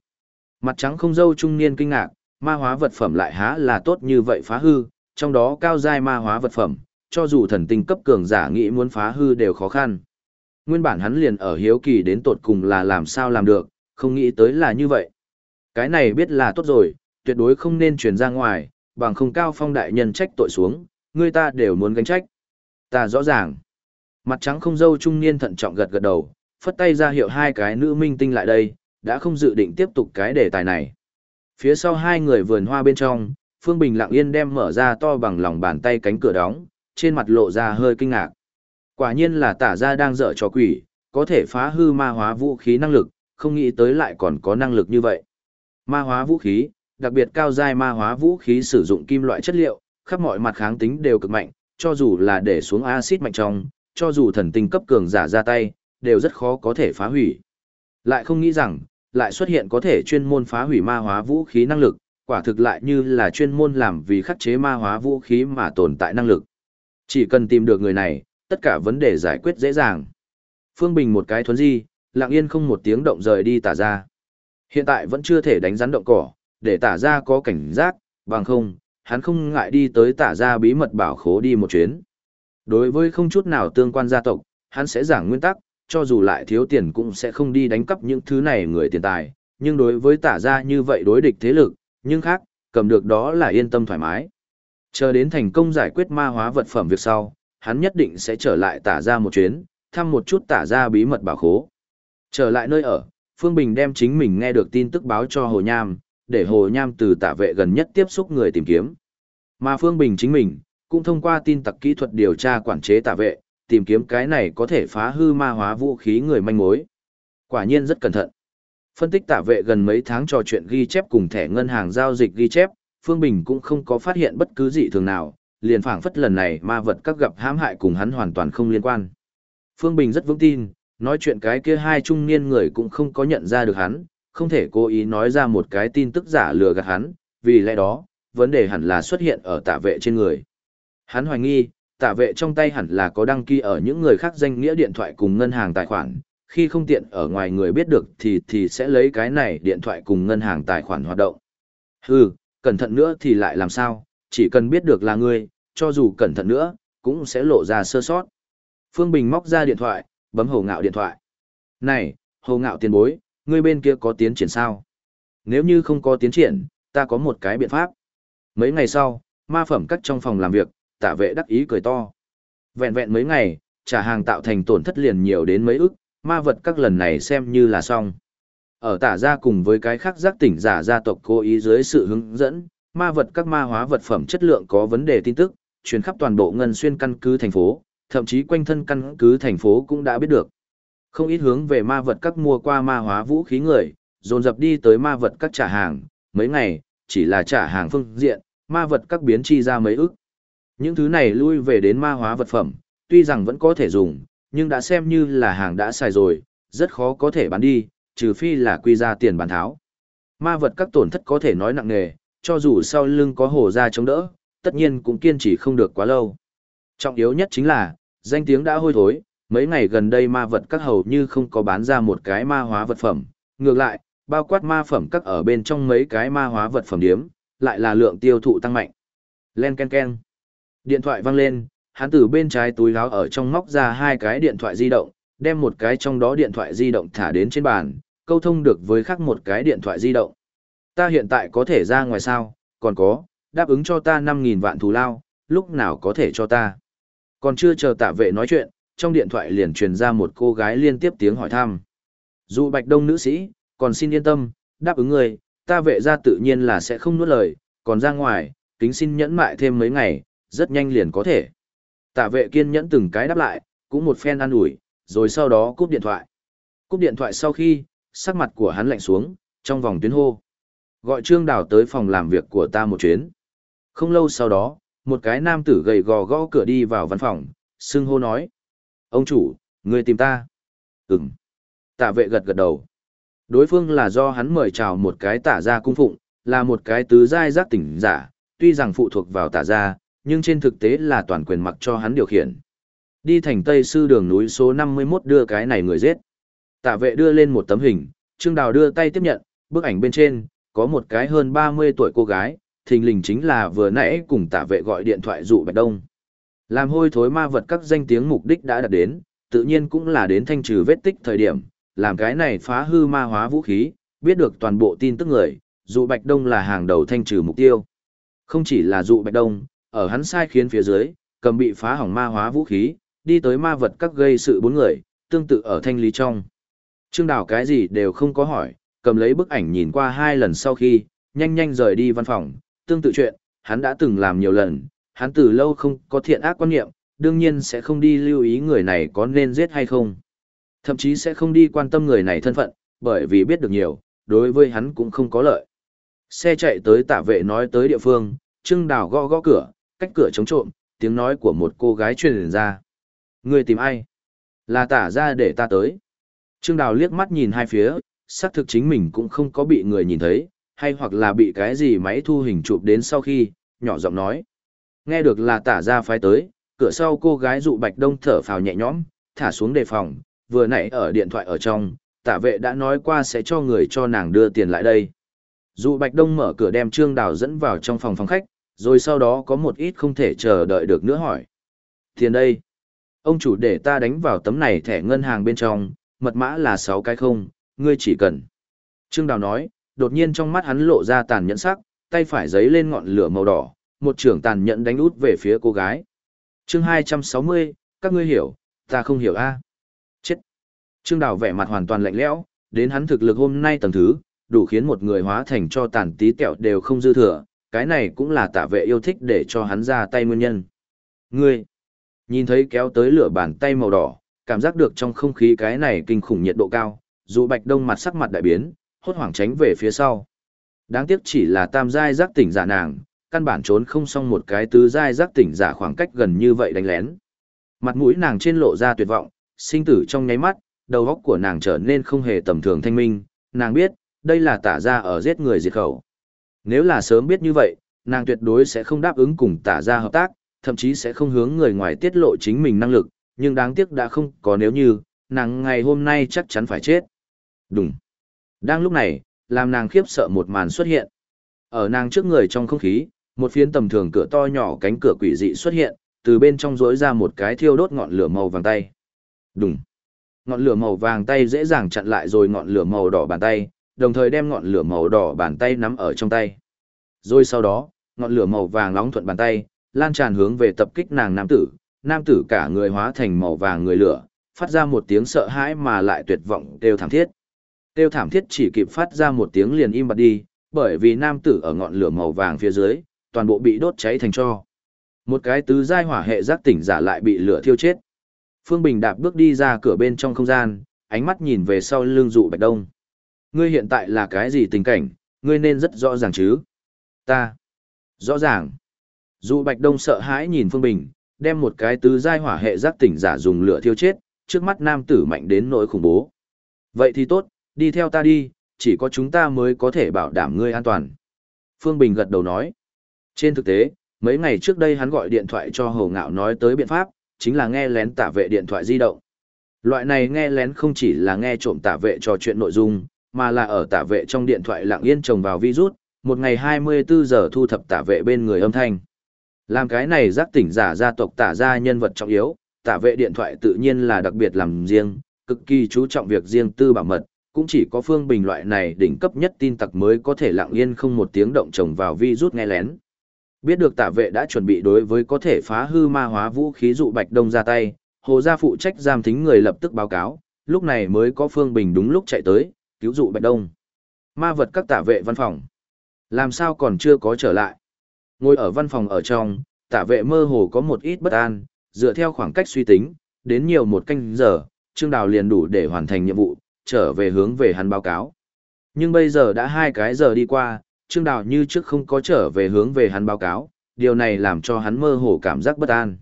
Mặt trắng không dâu trung niên kinh ngạc, ma hóa vật phẩm lại há là tốt như vậy phá hư, trong đó cao giai ma hóa vật phẩm, cho dù thần tinh cấp cường giả nghĩ muốn phá hư đều khó khăn. Nguyên bản hắn liền ở hiếu kỳ đến tột cùng là làm sao làm được, không nghĩ tới là như vậy. Cái này biết là tốt rồi, tuyệt đối không nên truyền ra ngoài, bằng không cao phong đại nhân trách tội xuống, người ta đều muốn gánh trách. Ta rõ ràng. Mặt trắng không dâu trung niên thận trọng gật gật đầu, phất tay ra hiệu hai cái nữ minh tinh lại đây, đã không dự định tiếp tục cái đề tài này. Phía sau hai người vườn hoa bên trong, Phương Bình lặng yên đem mở ra to bằng lòng bàn tay cánh cửa đóng, trên mặt lộ ra hơi kinh ngạc. Quả nhiên là tả ra đang dở cho quỷ, có thể phá hư ma hóa vũ khí năng lực, không nghĩ tới lại còn có năng lực như vậy. Ma hóa vũ khí, đặc biệt cao giai ma hóa vũ khí sử dụng kim loại chất liệu, khắp mọi mặt kháng tính đều cực mạnh, cho dù là để xuống axit mạnh trong, cho dù thần tinh cấp cường giả ra tay, đều rất khó có thể phá hủy. Lại không nghĩ rằng, lại xuất hiện có thể chuyên môn phá hủy ma hóa vũ khí năng lực, quả thực lại như là chuyên môn làm vì khắc chế ma hóa vũ khí mà tồn tại năng lực. Chỉ cần tìm được người này, tất cả vấn đề giải quyết dễ dàng. Phương Bình một cái thuấn di, lặng yên không một tiếng động rời đi tả ra. Hiện tại vẫn chưa thể đánh rắn động cỏ, để tả ra có cảnh giác, bằng không, hắn không ngại đi tới tả ra bí mật bảo khố đi một chuyến. Đối với không chút nào tương quan gia tộc, hắn sẽ giảng nguyên tắc, cho dù lại thiếu tiền cũng sẽ không đi đánh cắp những thứ này người tiền tài, nhưng đối với tả ra như vậy đối địch thế lực, nhưng khác, cầm được đó là yên tâm thoải mái. Chờ đến thành công giải quyết ma hóa vật phẩm việc sau, hắn nhất định sẽ trở lại tả ra một chuyến, thăm một chút tả ra bí mật bảo khố. Trở lại nơi ở, Phương Bình đem chính mình nghe được tin tức báo cho Hồ Nham, để Hồ Nham từ tả vệ gần nhất tiếp xúc người tìm kiếm. Mà Phương Bình chính mình, cũng thông qua tin tặc kỹ thuật điều tra quản chế tả vệ, tìm kiếm cái này có thể phá hư ma hóa vũ khí người manh mối. Quả nhiên rất cẩn thận. Phân tích tả vệ gần mấy tháng trò chuyện ghi chép cùng thẻ ngân hàng giao dịch ghi chép, Phương Bình cũng không có phát hiện bất cứ gì thường nào, liền phảng phất lần này ma vật các gặp hãm hại cùng hắn hoàn toàn không liên quan. Phương Bình rất vững tin, nói chuyện cái kia hai trung niên người cũng không có nhận ra được hắn, không thể cố ý nói ra một cái tin tức giả lừa gạt hắn, vì lẽ đó, vấn đề hẳn là xuất hiện ở tả vệ trên người. Hắn hoài nghi, tả vệ trong tay hẳn là có đăng ký ở những người khác danh nghĩa điện thoại cùng ngân hàng tài khoản, khi không tiện ở ngoài người biết được thì thì sẽ lấy cái này điện thoại cùng ngân hàng tài khoản hoạt động. Hừ, cẩn thận nữa thì lại làm sao, chỉ cần biết được là ngươi, cho dù cẩn thận nữa, cũng sẽ lộ ra sơ sót. Phương Bình móc ra điện thoại, bấm hồ ngạo điện thoại. Này, hồ ngạo tiền bối, ngươi bên kia có tiến triển sao? Nếu như không có tiến triển, ta có một cái biện pháp. Mấy ngày sau, ma phẩm cắt trong phòng làm việc, tả vệ đắc ý cười to. Vẹn vẹn mấy ngày, trả hàng tạo thành tổn thất liền nhiều đến mấy ức, ma vật các lần này xem như là xong. Ở tả ra cùng với cái khác giác tỉnh giả gia tộc cố ý dưới sự hướng dẫn, ma vật các ma hóa vật phẩm chất lượng có vấn đề tin tức, truyền khắp toàn bộ ngân xuyên căn cứ thành phố, thậm chí quanh thân căn cứ thành phố cũng đã biết được. Không ít hướng về ma vật các mua qua ma hóa vũ khí người, dồn dập đi tới ma vật các trả hàng, mấy ngày, chỉ là trả hàng phương diện, ma vật các biến chi ra mấy ức. Những thứ này lui về đến ma hóa vật phẩm, tuy rằng vẫn có thể dùng, nhưng đã xem như là hàng đã xài rồi, rất khó có thể bán đi, trừ phi là quy ra tiền bán tháo. Ma vật các tổn thất có thể nói nặng nề, cho dù sau lưng có hồ ra chống đỡ, tất nhiên cũng kiên trì không được quá lâu. Trọng yếu nhất chính là, danh tiếng đã hôi thối, mấy ngày gần đây ma vật các hầu như không có bán ra một cái ma hóa vật phẩm, ngược lại, bao quát ma phẩm các ở bên trong mấy cái ma hóa vật phẩm điếm, lại là lượng tiêu thụ tăng mạnh. Len ken ken. Điện thoại vang lên, hắn từ bên trái túi áo ở trong móc ra hai cái điện thoại di động, đem một cái trong đó điện thoại di động thả đến trên bàn, câu thông được với khác một cái điện thoại di động. Ta hiện tại có thể ra ngoài sao, còn có, đáp ứng cho ta 5.000 vạn thù lao, lúc nào có thể cho ta. Còn chưa chờ tạ vệ nói chuyện, trong điện thoại liền truyền ra một cô gái liên tiếp tiếng hỏi thăm. Dù bạch đông nữ sĩ, còn xin yên tâm, đáp ứng người, ta vệ ra tự nhiên là sẽ không nuốt lời, còn ra ngoài, kính xin nhẫn mại thêm mấy ngày, rất nhanh liền có thể. Tạ vệ kiên nhẫn từng cái đáp lại, cũng một phen an ủi, rồi sau đó cúp điện thoại. Cúp điện thoại sau khi, sắc mặt của hắn lạnh xuống, trong vòng tuyến hô. Gọi Trương Đào tới phòng làm việc của ta một chuyến. Không lâu sau đó, một cái nam tử gầy gò gõ cửa đi vào văn phòng, xưng hô nói. Ông chủ, người tìm ta. Ừm. Tạ vệ gật gật đầu. Đối phương là do hắn mời chào một cái tả gia cung phụng, là một cái tứ giai giác tỉnh giả, tuy rằng phụ thuộc vào tả gia, nhưng trên thực tế là toàn quyền mặc cho hắn điều khiển. Đi thành Tây Sư đường núi số 51 đưa cái này người giết. Tạ vệ đưa lên một tấm hình, Trương Đào đưa tay tiếp nhận, bức ảnh bên trên, có một cái hơn 30 tuổi cô gái, thình lình chính là vừa nãy cùng Tả vệ gọi điện thoại dụ Bạch Đông. Làm hôi thối ma vật các danh tiếng mục đích đã đạt đến, tự nhiên cũng là đến thanh trừ vết tích thời điểm, làm cái này phá hư ma hóa vũ khí, biết được toàn bộ tin tức người, dụ Bạch Đông là hàng đầu thanh trừ mục tiêu. Không chỉ là dụ Bạch Đông, ở hắn sai khiến phía dưới, cầm bị phá hỏng ma hóa vũ khí, đi tới ma vật các gây sự bốn người, tương tự ở thanh lý trong. Trương Đào cái gì đều không có hỏi, cầm lấy bức ảnh nhìn qua hai lần sau khi, nhanh nhanh rời đi văn phòng, tương tự chuyện, hắn đã từng làm nhiều lần, hắn từ lâu không có thiện ác quan niệm, đương nhiên sẽ không đi lưu ý người này có nên giết hay không. Thậm chí sẽ không đi quan tâm người này thân phận, bởi vì biết được nhiều, đối với hắn cũng không có lợi. Xe chạy tới tả vệ nói tới địa phương, Trương Đào gõ gõ cửa, cách cửa chống trộm, tiếng nói của một cô gái truyền ra. Người tìm ai? Là tả ra để ta tới. Trương Đào liếc mắt nhìn hai phía, xác thực chính mình cũng không có bị người nhìn thấy, hay hoặc là bị cái gì máy thu hình chụp đến sau khi, nhỏ giọng nói. Nghe được là tả ra phái tới, cửa sau cô gái dụ bạch đông thở phào nhẹ nhõm, thả xuống đề phòng, vừa nãy ở điện thoại ở trong, tả vệ đã nói qua sẽ cho người cho nàng đưa tiền lại đây. Dụ bạch đông mở cửa đem trương đào dẫn vào trong phòng phòng khách, rồi sau đó có một ít không thể chờ đợi được nữa hỏi. Tiền đây, ông chủ để ta đánh vào tấm này thẻ ngân hàng bên trong, mật mã là 6 cái không, ngươi chỉ cần. Trương Đào nói, đột nhiên trong mắt hắn lộ ra tàn nhẫn sắc, tay phải giấy lên ngọn lửa màu đỏ, một trưởng tàn nhẫn đánh út về phía cô gái. chương 260, các ngươi hiểu, ta không hiểu a Chết. Trương Đào vẻ mặt hoàn toàn lạnh lẽo, đến hắn thực lực hôm nay tầng thứ, đủ khiến một người hóa thành cho tàn tí tẹo đều không dư thừa, cái này cũng là tạ vệ yêu thích để cho hắn ra tay nguyên nhân. Ngươi, nhìn thấy kéo tới lửa bàn tay màu đỏ, cảm giác được trong không khí cái này kinh khủng nhiệt độ cao, dù bạch đông mặt sắc mặt đại biến, hốt hoảng tránh về phía sau. Đáng tiếc chỉ là tam giai giác tỉnh giả nàng, căn bản trốn không xong một cái tứ giai giác tỉnh giả khoảng cách gần như vậy đánh lén. Mặt mũi nàng trên lộ ra tuyệt vọng, sinh tử trong nháy mắt, đầu óc của nàng trở nên không hề tầm thường thanh minh, nàng biết, đây là tả ra ở giết người diệt khẩu. Nếu là sớm biết như vậy, nàng tuyệt đối sẽ không đáp ứng cùng tả ra hợp tác, thậm chí sẽ không hướng người ngoài tiết lộ chính mình năng lực, nhưng đáng tiếc đã không có nếu như, nàng ngày hôm nay chắc chắn phải chết. Đúng. Đang lúc này, làm nàng khiếp sợ một màn xuất hiện. Ở nàng trước người trong không khí, một phiến tầm thường cửa to nhỏ cánh cửa quỷ dị xuất hiện, từ bên trong rỗi ra một cái thiêu đốt ngọn lửa màu vàng tay. đùng Ngọn lửa màu vàng tay dễ dàng chặn lại rồi ngọn lửa màu đỏ bàn tay, đồng thời đem ngọn lửa màu đỏ bàn tay nắm ở trong tay. Rồi sau đó, ngọn lửa màu vàng nóng thuận bàn tay, lan tràn hướng về tập kích nàng nam tử, nam tử cả người hóa thành màu vàng người lửa, phát ra một tiếng sợ hãi mà lại tuyệt vọng đều thảm thiết. Kêu thảm thiết chỉ kịp phát ra một tiếng liền im bặt đi, bởi vì nam tử ở ngọn lửa màu vàng phía dưới, toàn bộ bị đốt cháy thành tro. Một cái tứ giai hỏa hệ giác tỉnh giả lại bị lửa thiêu chết. Phương Bình đạp bước đi ra cửa bên trong không gian, ánh mắt nhìn về sau lưng dụ Bạch Đông. Ngươi hiện tại là cái gì tình cảnh, ngươi nên rất rõ ràng chứ? Ta. Rõ ràng. Dụ Bạch Đông sợ hãi nhìn Phương Bình, đem một cái tứ giai hỏa hệ giác tỉnh giả dùng lửa thiêu chết, trước mắt nam tử mạnh đến nỗi khủng bố. Vậy thì tốt, đi theo ta đi, chỉ có chúng ta mới có thể bảo đảm ngươi an toàn. Phương Bình gật đầu nói. Trên thực tế, mấy ngày trước đây hắn gọi điện thoại cho Hồ Ngạo nói tới biện pháp, chính là nghe lén tả vệ điện thoại di động. Loại này nghe lén không chỉ là nghe trộm tả vệ trò chuyện nội dung, mà là ở tả vệ trong điện thoại lặng yên trồng vào virus, một ngày 24 giờ thu thập tả vệ bên người âm thanh. Làm cái này giác tỉnh giả gia tộc tả ra nhân vật trọng yếu, tả vệ điện thoại tự nhiên là đặc biệt làm riêng, cực kỳ chú trọng việc riêng tư bảo mật, cũng chỉ có phương bình loại này đỉnh cấp nhất tin tặc mới có thể lặng yên không một tiếng động trồng vào vi rút nghe lén. Biết được tả vệ đã chuẩn bị đối với có thể phá hư ma hóa vũ khí dụ bạch đông ra tay, hồ gia phụ trách giam thính người lập tức báo cáo, lúc này mới có phương bình đúng lúc chạy tới, cứu dụ bạch đông. Ma vật các tả vệ văn phòng. Làm sao còn chưa có trở lại? Ngồi ở văn phòng ở trong, tả vệ mơ hồ có một ít bất an, dựa theo khoảng cách suy tính, đến nhiều một canh giờ, Trương Đào liền đủ để hoàn thành nhiệm vụ, trở về hướng về hắn báo cáo. Nhưng bây giờ đã hai cái giờ đi qua, Trương Đào như trước không có trở về hướng về hắn báo cáo, điều này làm cho hắn mơ hồ cảm giác bất an.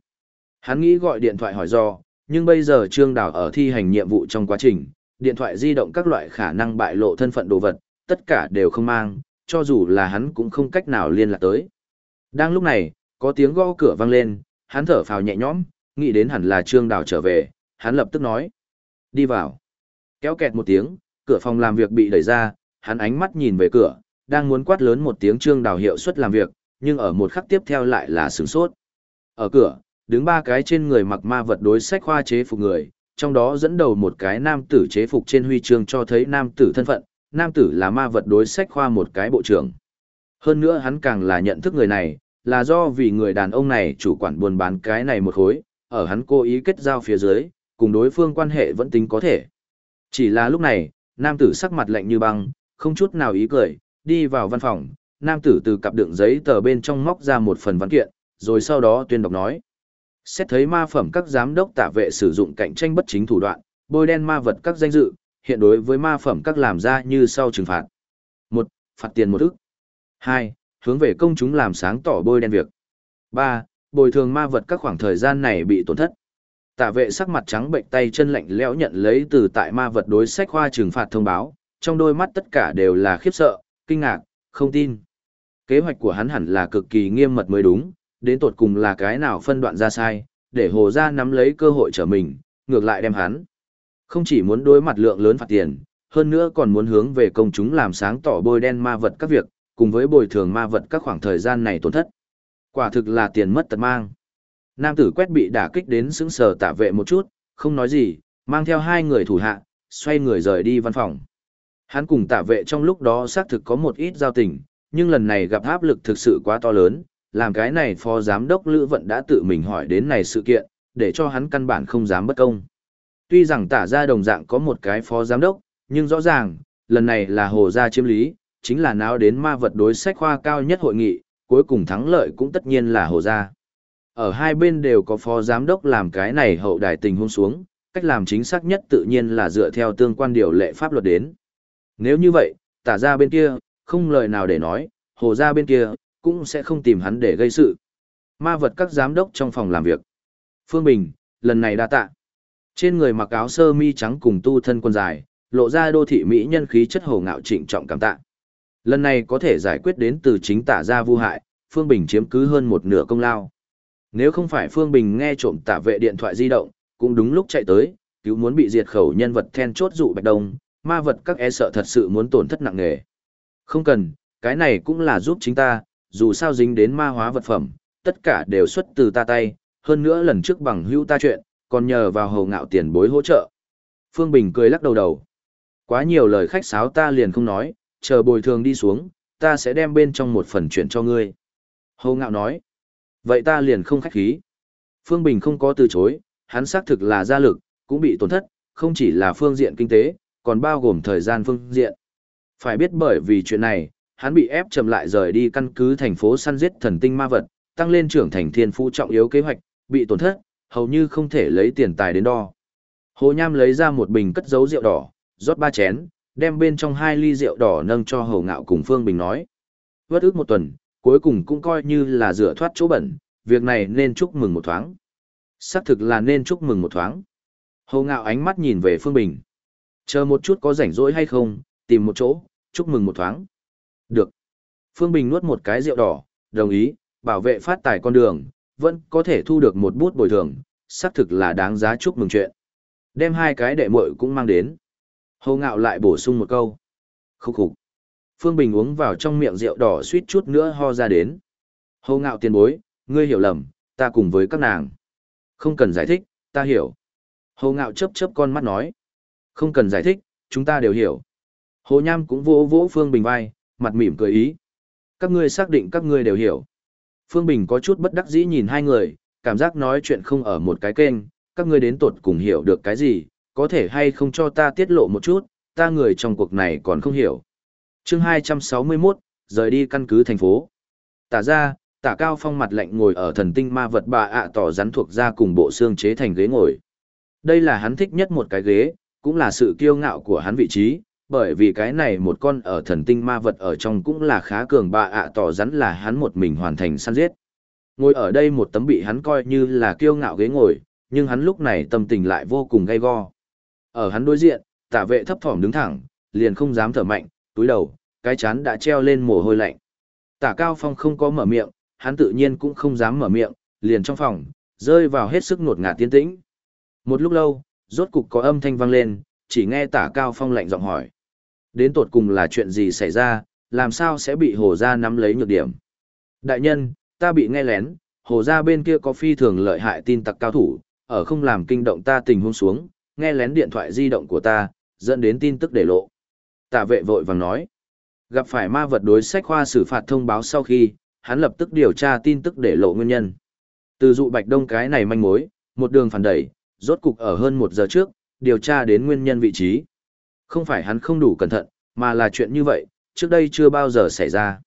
Hắn nghĩ gọi điện thoại hỏi do, nhưng bây giờ Trương Đào ở thi hành nhiệm vụ trong quá trình, điện thoại di động các loại khả năng bại lộ thân phận đồ vật, tất cả đều không mang, cho dù là hắn cũng không cách nào liên lạc tới. Đang lúc này, có tiếng gõ cửa vang lên, hắn thở phào nhẹ nhõm, nghĩ đến hẳn là Trương Đào trở về, hắn lập tức nói. Đi vào. Kéo kẹt một tiếng, cửa phòng làm việc bị đẩy ra, hắn ánh mắt nhìn về cửa, đang muốn quát lớn một tiếng Trương Đào hiệu suất làm việc, nhưng ở một khắc tiếp theo lại là sửng sốt. Ở cửa, đứng ba cái trên người mặc ma vật đối sách khoa chế phục người, trong đó dẫn đầu một cái nam tử chế phục trên huy chương cho thấy nam tử thân phận, nam tử là ma vật đối sách khoa một cái bộ trưởng. Hơn nữa hắn càng là nhận thức người này, là do vì người đàn ông này chủ quản buôn bán cái này một khối, ở hắn cố ý kết giao phía dưới, cùng đối phương quan hệ vẫn tính có thể. Chỉ là lúc này, nam tử sắc mặt lạnh như băng, không chút nào ý cười, đi vào văn phòng, nam tử từ cặp đựng giấy tờ bên trong móc ra một phần văn kiện, rồi sau đó tuyên đọc nói. Xét thấy ma phẩm các giám đốc tả vệ sử dụng cạnh tranh bất chính thủ đoạn, bôi đen ma vật các danh dự, hiện đối với ma phẩm các làm ra như sau trừng phạt. một Phạt tiền một ức. hai Hướng về công chúng làm sáng tỏ bôi đen việc. ba Bồi thường ma vật các khoảng thời gian này bị tổn thất. Tả vệ sắc mặt trắng bệnh tay chân lạnh lẽo nhận lấy từ tại ma vật đối sách khoa trừng phạt thông báo, trong đôi mắt tất cả đều là khiếp sợ, kinh ngạc, không tin. Kế hoạch của hắn hẳn là cực kỳ nghiêm mật mới đúng, đến tột cùng là cái nào phân đoạn ra sai, để hồ ra nắm lấy cơ hội trở mình, ngược lại đem hắn. Không chỉ muốn đối mặt lượng lớn phạt tiền, hơn nữa còn muốn hướng về công chúng làm sáng tỏ bôi đen ma vật các việc, cùng với bồi thường ma vật các khoảng thời gian này tổn thất. Quả thực là tiền mất tật mang. Nam tử quét bị đả kích đến sững sờ tạ vệ một chút, không nói gì, mang theo hai người thủ hạ, xoay người rời đi văn phòng. Hắn cùng tạ vệ trong lúc đó xác thực có một ít giao tình, nhưng lần này gặp áp lực thực sự quá to lớn, làm cái này phó giám đốc Lữ Vận đã tự mình hỏi đến này sự kiện, để cho hắn căn bản không dám bất công. Tuy rằng tả ra đồng dạng có một cái phó giám đốc, nhưng rõ ràng, lần này là hồ gia chiếm lý, chính là náo đến ma vật đối sách khoa cao nhất hội nghị, cuối cùng thắng lợi cũng tất nhiên là hồ gia. Ở hai bên đều có phó giám đốc làm cái này hậu đài tình hôn xuống, cách làm chính xác nhất tự nhiên là dựa theo tương quan điều lệ pháp luật đến. Nếu như vậy, tả ra bên kia, không lời nào để nói, hồ ra bên kia, cũng sẽ không tìm hắn để gây sự. Ma vật các giám đốc trong phòng làm việc. Phương Bình, lần này đa tạ. Trên người mặc áo sơ mi trắng cùng tu thân quân dài, lộ ra đô thị mỹ nhân khí chất hồ ngạo trịnh trọng cảm tạ. Lần này có thể giải quyết đến từ chính tả ra vu hại, Phương Bình chiếm cứ hơn một nửa công lao. Nếu không phải Phương Bình nghe trộm tả vệ điện thoại di động, cũng đúng lúc chạy tới, cứu muốn bị diệt khẩu nhân vật then chốt dụ Bạch Đông, ma vật các e sợ thật sự muốn tổn thất nặng nề. Không cần, cái này cũng là giúp chính ta, dù sao dính đến ma hóa vật phẩm, tất cả đều xuất từ ta tay, hơn nữa lần trước bằng hữu ta chuyện, còn nhờ vào hầu ngạo tiền bối hỗ trợ. Phương Bình cười lắc đầu đầu. Quá nhiều lời khách sáo ta liền không nói, chờ bồi thường đi xuống, ta sẽ đem bên trong một phần chuyển cho ngươi. Hầu ngạo nói. Vậy ta liền không khách khí. Phương Bình không có từ chối, hắn xác thực là gia lực, cũng bị tổn thất, không chỉ là phương diện kinh tế, còn bao gồm thời gian phương diện. Phải biết bởi vì chuyện này, hắn bị ép chậm lại rời đi căn cứ thành phố săn giết thần tinh ma vật, tăng lên trưởng thành thiên phú trọng yếu kế hoạch, bị tổn thất, hầu như không thể lấy tiền tài đến đo. Hồ Nham lấy ra một bình cất dấu rượu đỏ, rót ba chén, đem bên trong hai ly rượu đỏ nâng cho Hầu Ngạo cùng Phương Bình nói. Vất ước một tuần, cuối cùng cũng coi như là rửa thoát chỗ bẩn, việc này nên chúc mừng một thoáng. Xác thực là nên chúc mừng một thoáng. Hồ Ngạo ánh mắt nhìn về Phương Bình. Chờ một chút có rảnh rỗi hay không, tìm một chỗ, chúc mừng một thoáng. Được. Phương Bình nuốt một cái rượu đỏ, đồng ý, bảo vệ phát tài con đường, vẫn có thể thu được một bút bồi thường, xác thực là đáng giá chúc mừng chuyện. Đem hai cái đệ muội cũng mang đến. Hồ ngạo lại bổ sung một câu. Khúc khục. Phương Bình uống vào trong miệng rượu đỏ suýt chút nữa ho ra đến. Hầu ngạo tiền bối, ngươi hiểu lầm, ta cùng với các nàng. Không cần giải thích, ta hiểu. Hầu ngạo chớp chớp con mắt nói. Không cần giải thích, chúng ta đều hiểu. Hồ Nham cũng vỗ vỗ Phương Bình vai, mặt mỉm cười ý. Các ngươi xác định các ngươi đều hiểu. Phương Bình có chút bất đắc dĩ nhìn hai người, cảm giác nói chuyện không ở một cái kênh, các ngươi đến tột cùng hiểu được cái gì, có thể hay không cho ta tiết lộ một chút, ta người trong cuộc này còn không hiểu chương 261, rời đi căn cứ thành phố. Tả ra, tả cao phong mặt lạnh ngồi ở thần tinh ma vật bà ạ tỏ rắn thuộc ra cùng bộ xương chế thành ghế ngồi. Đây là hắn thích nhất một cái ghế, cũng là sự kiêu ngạo của hắn vị trí, bởi vì cái này một con ở thần tinh ma vật ở trong cũng là khá cường bà ạ tỏ rắn là hắn một mình hoàn thành săn giết. Ngồi ở đây một tấm bị hắn coi như là kiêu ngạo ghế ngồi, nhưng hắn lúc này tâm tình lại vô cùng gay go. Ở hắn đối diện, tả vệ thấp thỏm đứng thẳng, liền không dám thở mạnh, túi đầu, cái chán đã treo lên mồ hôi lạnh. Tả Cao Phong không có mở miệng, hắn tự nhiên cũng không dám mở miệng, liền trong phòng, rơi vào hết sức ngột ngạt tiến tĩnh. Một lúc lâu, rốt cục có âm thanh vang lên, chỉ nghe Tả Cao Phong lạnh giọng hỏi. Đến tột cùng là chuyện gì xảy ra, làm sao sẽ bị hồ gia nắm lấy nhược điểm? Đại nhân, ta bị nghe lén, hồ gia bên kia có phi thường lợi hại tin tặc cao thủ, ở không làm kinh động ta tình huống xuống, nghe lén điện thoại di động của ta, dẫn đến tin tức để lộ. Tạ vệ vội vàng nói, gặp phải ma vật đối sách khoa xử phạt thông báo sau khi, hắn lập tức điều tra tin tức để lộ nguyên nhân. Từ dụ bạch đông cái này manh mối, một đường phản đẩy, rốt cục ở hơn một giờ trước, điều tra đến nguyên nhân vị trí. Không phải hắn không đủ cẩn thận, mà là chuyện như vậy, trước đây chưa bao giờ xảy ra.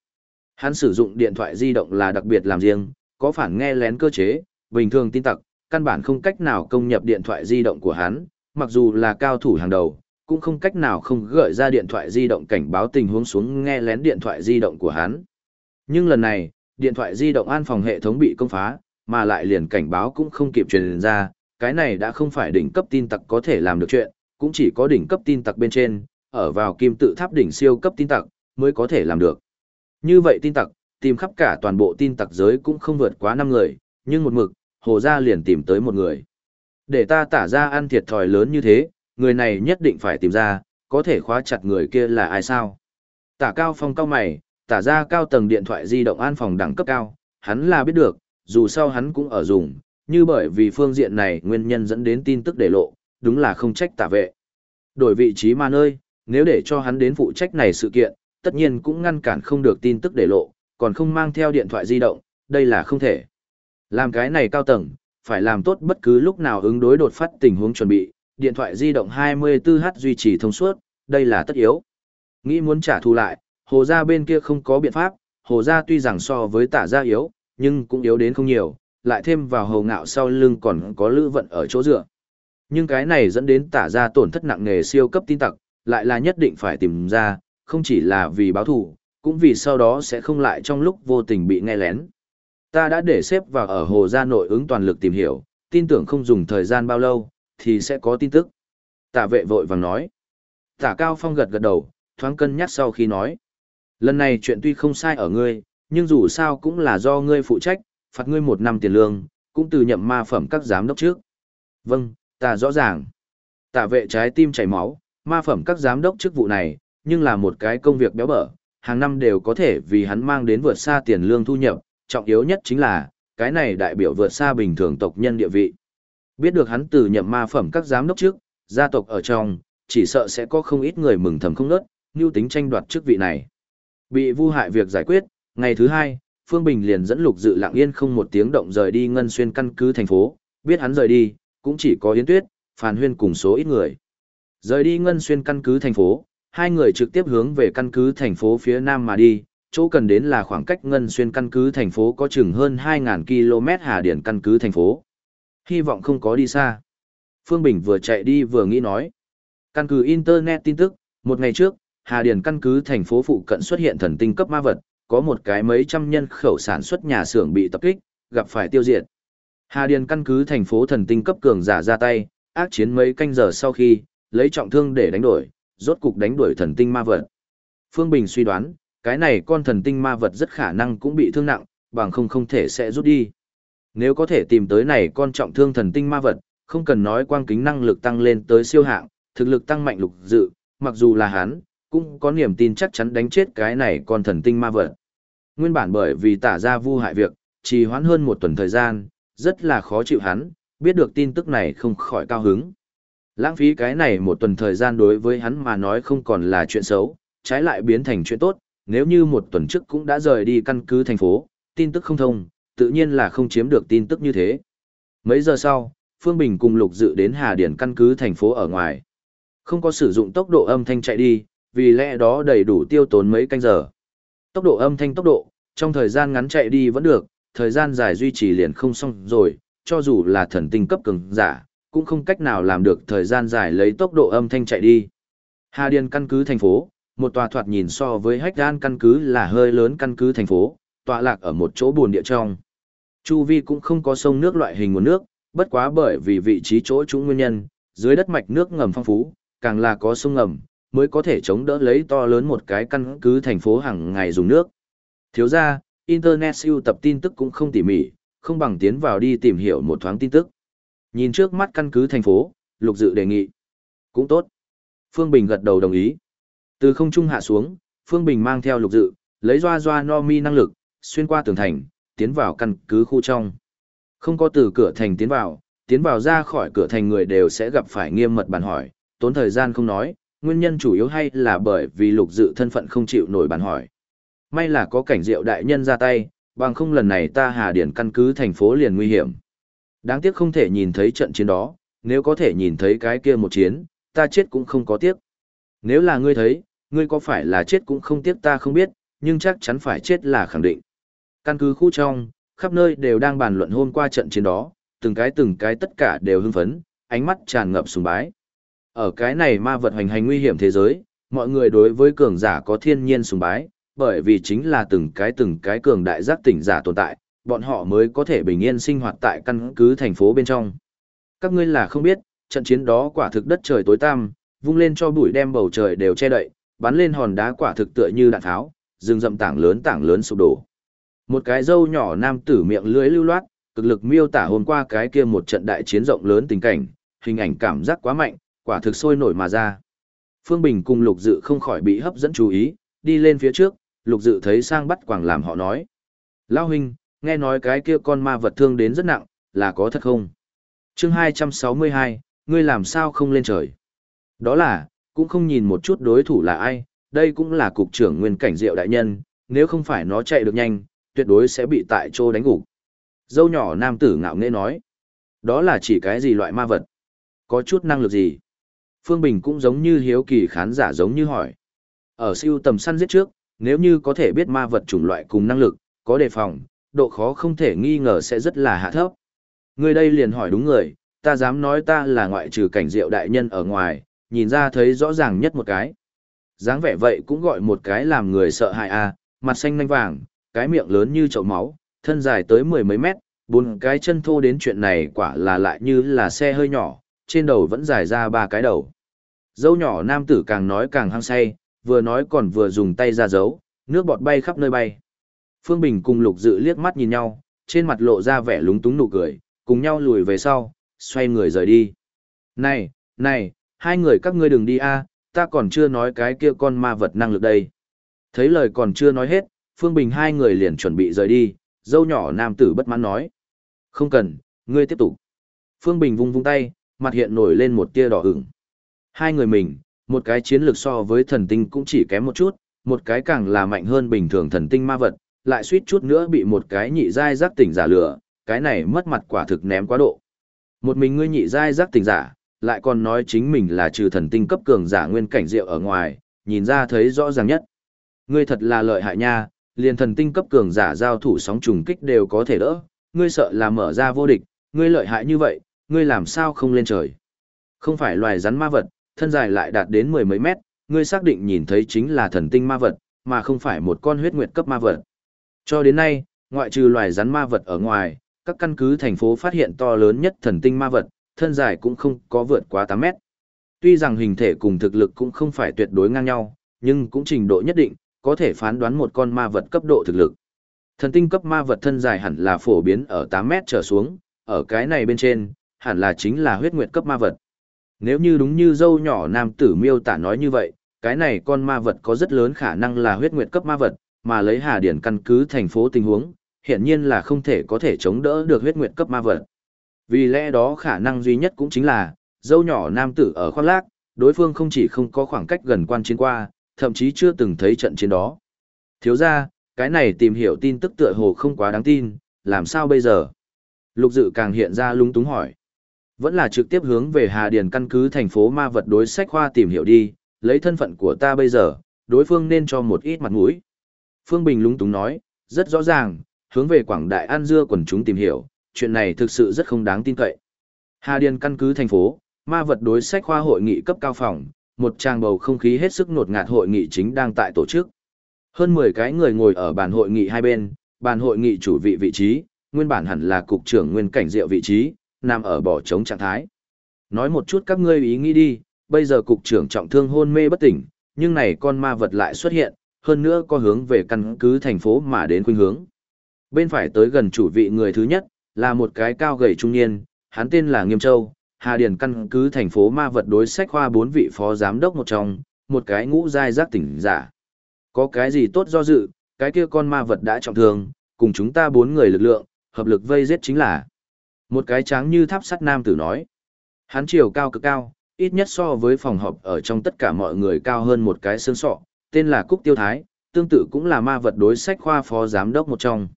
Hắn sử dụng điện thoại di động là đặc biệt làm riêng, có phản nghe lén cơ chế, bình thường tin tặc, căn bản không cách nào công nhập điện thoại di động của hắn, mặc dù là cao thủ hàng đầu, cũng không cách nào không gợi ra điện thoại di động cảnh báo tình huống xuống nghe lén điện thoại di động của hắn. Nhưng lần này, điện thoại di động an phòng hệ thống bị công phá, mà lại liền cảnh báo cũng không kịp truyền ra, cái này đã không phải đỉnh cấp tin tặc có thể làm được chuyện, cũng chỉ có đỉnh cấp tin tặc bên trên, ở vào kim tự tháp đỉnh siêu cấp tin tặc, mới có thể làm được. Như vậy tin tặc, tìm khắp cả toàn bộ tin tặc giới cũng không vượt quá 5 người, nhưng một mực, hồ gia liền tìm tới một người. Để ta tả ra ăn thiệt thòi lớn như thế, người này nhất định phải tìm ra, có thể khóa chặt người kia là ai sao. Tả cao phong cao mày, tả ra cao tầng điện thoại di động an phòng đẳng cấp cao, hắn là biết được, dù sao hắn cũng ở dùng, như bởi vì phương diện này nguyên nhân dẫn đến tin tức để lộ, đúng là không trách tả vệ. Đổi vị trí mà nơi, nếu để cho hắn đến phụ trách này sự kiện, tất nhiên cũng ngăn cản không được tin tức để lộ, còn không mang theo điện thoại di động, đây là không thể. Làm cái này cao tầng, phải làm tốt bất cứ lúc nào ứng đối đột phát tình huống chuẩn bị, điện thoại di động 24H duy trì thông suốt, đây là tất yếu. Nghĩ muốn trả thù lại, hồ gia bên kia không có biện pháp, hồ gia tuy rằng so với tả gia yếu, nhưng cũng yếu đến không nhiều, lại thêm vào hầu ngạo sau lưng còn có lữ vận ở chỗ dựa. Nhưng cái này dẫn đến tả gia tổn thất nặng nề siêu cấp tin tặc, lại là nhất định phải tìm ra, không chỉ là vì báo thù, cũng vì sau đó sẽ không lại trong lúc vô tình bị nghe lén. Ta đã để xếp vào ở hồ gia nội ứng toàn lực tìm hiểu, tin tưởng không dùng thời gian bao lâu, thì sẽ có tin tức. Tả vệ vội vàng nói. Tả Cao Phong gật gật đầu, thoáng cân nhắc sau khi nói. Lần này chuyện tuy không sai ở ngươi, nhưng dù sao cũng là do ngươi phụ trách, phạt ngươi một năm tiền lương, cũng từ nhậm ma phẩm các giám đốc trước. Vâng, ta rõ ràng. Tả vệ trái tim chảy máu, ma phẩm các giám đốc chức vụ này, nhưng là một cái công việc béo bở, hàng năm đều có thể vì hắn mang đến vượt xa tiền lương thu nhập, trọng yếu nhất chính là, cái này đại biểu vượt xa bình thường tộc nhân địa vị. Biết được hắn từ nhậm ma phẩm các giám đốc trước, gia tộc ở trong, chỉ sợ sẽ có không ít người mừng thầm không nớt, như tính tranh đoạt chức vị này. Bị vu hại việc giải quyết, ngày thứ hai, Phương Bình liền dẫn lục dự lặng yên không một tiếng động rời đi ngân xuyên căn cứ thành phố, biết hắn rời đi, cũng chỉ có Yến Tuyết, phàn Huyên cùng số ít người. Rời đi ngân xuyên căn cứ thành phố, hai người trực tiếp hướng về căn cứ thành phố phía nam mà đi, chỗ cần đến là khoảng cách ngân xuyên căn cứ thành phố có chừng hơn 2.000 km hà điển căn cứ thành phố. Hy vọng không có đi xa. Phương Bình vừa chạy đi vừa nghĩ nói. Căn cứ Internet tin tức, một ngày trước, Hà Điền căn cứ thành phố phụ cận xuất hiện thần tinh cấp ma vật, có một cái mấy trăm nhân khẩu sản xuất nhà xưởng bị tập kích, gặp phải tiêu diệt. Hà Điền căn cứ thành phố thần tinh cấp cường giả ra tay, ác chiến mấy canh giờ sau khi, lấy trọng thương để đánh đổi, rốt cục đánh đuổi thần tinh ma vật. Phương Bình suy đoán, cái này con thần tinh ma vật rất khả năng cũng bị thương nặng, bằng không không thể sẽ rút đi. Nếu có thể tìm tới này con trọng thương thần tinh ma vật, không cần nói quang kính năng lực tăng lên tới siêu hạng, thực lực tăng mạnh lục dự, mặc dù là hắn, cũng có niềm tin chắc chắn đánh chết cái này con thần tinh ma vật. Nguyên bản bởi vì tả ra vu hại việc, trì hoãn hơn một tuần thời gian, rất là khó chịu hắn, biết được tin tức này không khỏi cao hứng. Lãng phí cái này một tuần thời gian đối với hắn mà nói không còn là chuyện xấu, trái lại biến thành chuyện tốt, nếu như một tuần trước cũng đã rời đi căn cứ thành phố, tin tức không thông, tự nhiên là không chiếm được tin tức như thế. Mấy giờ sau, Phương Bình cùng Lục Dự đến Hà Điển căn cứ thành phố ở ngoài. Không có sử dụng tốc độ âm thanh chạy đi, vì lẽ đó đầy đủ tiêu tốn mấy canh giờ. Tốc độ âm thanh tốc độ, trong thời gian ngắn chạy đi vẫn được, thời gian dài duy trì liền không xong rồi, cho dù là thần tinh cấp cường giả, cũng không cách nào làm được thời gian dài lấy tốc độ âm thanh chạy đi. Hà Điền căn cứ thành phố, một tòa thoạt nhìn so với hách Đan căn cứ là hơi lớn căn cứ thành phố, tọa lạc ở một chỗ buồn địa trong. Chu vi cũng không có sông nước loại hình nguồn nước, bất quá bởi vì vị trí chỗ trũng nguyên nhân, dưới đất mạch nước ngầm phong phú, càng là có sông ngầm, mới có thể chống đỡ lấy to lớn một cái căn cứ thành phố hàng ngày dùng nước. Thiếu ra, Internet siêu tập tin tức cũng không tỉ mỉ, không bằng tiến vào đi tìm hiểu một thoáng tin tức. Nhìn trước mắt căn cứ thành phố, Lục Dự đề nghị. Cũng tốt. Phương Bình gật đầu đồng ý. Từ không trung hạ xuống, Phương Bình mang theo Lục Dự, lấy doa doa no mi năng lực, xuyên qua tường thành, tiến vào căn cứ khu trong. Không có từ cửa thành tiến vào, tiến vào ra khỏi cửa thành người đều sẽ gặp phải nghiêm mật bàn hỏi, tốn thời gian không nói, nguyên nhân chủ yếu hay là bởi vì lục dự thân phận không chịu nổi bàn hỏi. May là có cảnh diệu đại nhân ra tay, bằng không lần này ta hà điển căn cứ thành phố liền nguy hiểm. Đáng tiếc không thể nhìn thấy trận chiến đó, nếu có thể nhìn thấy cái kia một chiến, ta chết cũng không có tiếc. Nếu là ngươi thấy, ngươi có phải là chết cũng không tiếc ta không biết, nhưng chắc chắn phải chết là khẳng định. Căn cứ khu trong, khắp nơi đều đang bàn luận hôm qua trận chiến đó, từng cái từng cái tất cả đều hưng phấn, ánh mắt tràn ngập sùng bái. Ở cái này ma vật hoành hành nguy hiểm thế giới, mọi người đối với cường giả có thiên nhiên sùng bái, bởi vì chính là từng cái từng cái cường đại giác tỉnh giả tồn tại, bọn họ mới có thể bình yên sinh hoạt tại căn cứ thành phố bên trong. Các ngươi là không biết, trận chiến đó quả thực đất trời tối tăm, vung lên cho bụi đem bầu trời đều che đậy, bắn lên hòn đá quả thực tựa như đạn tháo, rừng rậm tảng lớn tảng lớn sụp đổ. Một cái dâu nhỏ nam tử miệng lưỡi lưu loát, cực lực miêu tả hôm qua cái kia một trận đại chiến rộng lớn tình cảnh, hình ảnh cảm giác quá mạnh, quả thực sôi nổi mà ra. Phương Bình cùng Lục Dự không khỏi bị hấp dẫn chú ý, đi lên phía trước, Lục Dự thấy sang bắt quảng làm họ nói. Lao huynh, nghe nói cái kia con ma vật thương đến rất nặng, là có thật không? chương 262, ngươi làm sao không lên trời? Đó là, cũng không nhìn một chút đối thủ là ai, đây cũng là cục trưởng nguyên cảnh diệu đại nhân, nếu không phải nó chạy được nhanh, tuyệt đối sẽ bị tại chỗ đánh gục. Dâu nhỏ nam tử ngạo nghễ nói. Đó là chỉ cái gì loại ma vật? Có chút năng lực gì? Phương Bình cũng giống như hiếu kỳ khán giả giống như hỏi. Ở siêu tầm săn giết trước, nếu như có thể biết ma vật chủng loại cùng năng lực, có đề phòng, độ khó không thể nghi ngờ sẽ rất là hạ thấp. Người đây liền hỏi đúng người, ta dám nói ta là ngoại trừ cảnh diệu đại nhân ở ngoài, nhìn ra thấy rõ ràng nhất một cái. dáng vẻ vậy cũng gọi một cái làm người sợ hại à, mặt xanh nanh vàng, cái miệng lớn như chậu máu, thân dài tới mười mấy mét, bốn cái chân thô đến chuyện này quả là lại như là xe hơi nhỏ, trên đầu vẫn dài ra ba cái đầu. Dâu nhỏ nam tử càng nói càng hăng say, vừa nói còn vừa dùng tay ra dấu, nước bọt bay khắp nơi bay. Phương Bình cùng Lục Dự liếc mắt nhìn nhau, trên mặt lộ ra vẻ lúng túng nụ cười, cùng nhau lùi về sau, xoay người rời đi. Này, này, hai người các ngươi đừng đi a, ta còn chưa nói cái kia con ma vật năng lực đây. Thấy lời còn chưa nói hết, Phương Bình hai người liền chuẩn bị rời đi, dâu nhỏ nam tử bất mãn nói. Không cần, ngươi tiếp tục. Phương Bình vung vung tay, mặt hiện nổi lên một tia đỏ ửng. Hai người mình, một cái chiến lược so với thần tinh cũng chỉ kém một chút, một cái càng là mạnh hơn bình thường thần tinh ma vật, lại suýt chút nữa bị một cái nhị giai giác tỉnh giả lửa, cái này mất mặt quả thực ném quá độ. Một mình ngươi nhị giai giác tỉnh giả, lại còn nói chính mình là trừ thần tinh cấp cường giả nguyên cảnh diệu ở ngoài, nhìn ra thấy rõ ràng nhất. Ngươi thật là lợi hại nha, liền thần tinh cấp cường giả giao thủ sóng trùng kích đều có thể đỡ, ngươi sợ là mở ra vô địch, ngươi lợi hại như vậy, ngươi làm sao không lên trời. Không phải loài rắn ma vật, thân dài lại đạt đến mười mấy mét, ngươi xác định nhìn thấy chính là thần tinh ma vật, mà không phải một con huyết nguyệt cấp ma vật. Cho đến nay, ngoại trừ loài rắn ma vật ở ngoài, các căn cứ thành phố phát hiện to lớn nhất thần tinh ma vật, thân dài cũng không có vượt quá 8 mét. Tuy rằng hình thể cùng thực lực cũng không phải tuyệt đối ngang nhau, nhưng cũng trình độ nhất định, có thể phán đoán một con ma vật cấp độ thực lực. Thần tinh cấp ma vật thân dài hẳn là phổ biến ở 8 mét trở xuống, ở cái này bên trên, hẳn là chính là huyết nguyệt cấp ma vật. Nếu như đúng như dâu nhỏ nam tử miêu tả nói như vậy, cái này con ma vật có rất lớn khả năng là huyết nguyệt cấp ma vật, mà lấy Hà Điển căn cứ thành phố tình huống, hiện nhiên là không thể có thể chống đỡ được huyết nguyệt cấp ma vật. Vì lẽ đó khả năng duy nhất cũng chính là, dâu nhỏ nam tử ở khoác lác, đối phương không chỉ không có khoảng cách gần quan chiến qua, thậm chí chưa từng thấy trận chiến đó. Thiếu ra, cái này tìm hiểu tin tức tựa hồ không quá đáng tin, làm sao bây giờ? Lục dự càng hiện ra lung túng hỏi. Vẫn là trực tiếp hướng về Hà Điền căn cứ thành phố ma vật đối sách khoa tìm hiểu đi, lấy thân phận của ta bây giờ, đối phương nên cho một ít mặt mũi. Phương Bình lung túng nói, rất rõ ràng, hướng về quảng đại an dưa quần chúng tìm hiểu, chuyện này thực sự rất không đáng tin cậy. Hà Điền căn cứ thành phố, ma vật đối sách khoa hội nghị cấp cao phòng, một trang bầu không khí hết sức nột ngạt hội nghị chính đang tại tổ chức. Hơn 10 cái người ngồi ở bàn hội nghị hai bên, bàn hội nghị chủ vị vị trí, nguyên bản hẳn là cục trưởng nguyên cảnh diệu vị trí, nằm ở bỏ trống trạng thái. Nói một chút các ngươi ý nghĩ đi, bây giờ cục trưởng trọng thương hôn mê bất tỉnh, nhưng này con ma vật lại xuất hiện, hơn nữa có hướng về căn cứ thành phố mà đến khuynh hướng. Bên phải tới gần chủ vị người thứ nhất, là một cái cao gầy trung niên, hắn tên là Nghiêm Châu, Hà Điền căn cứ thành phố ma vật đối sách khoa bốn vị phó giám đốc một trong, một cái ngũ giai giác tỉnh giả. Có cái gì tốt do dự, cái kia con ma vật đã trọng thương, cùng chúng ta bốn người lực lượng, hợp lực vây giết chính là. Một cái tráng như tháp sắt nam tử nói. Hắn chiều cao cực cao, ít nhất so với phòng họp ở trong tất cả mọi người cao hơn một cái xương sọ, tên là Cúc Tiêu Thái, tương tự cũng là ma vật đối sách khoa phó giám đốc một trong.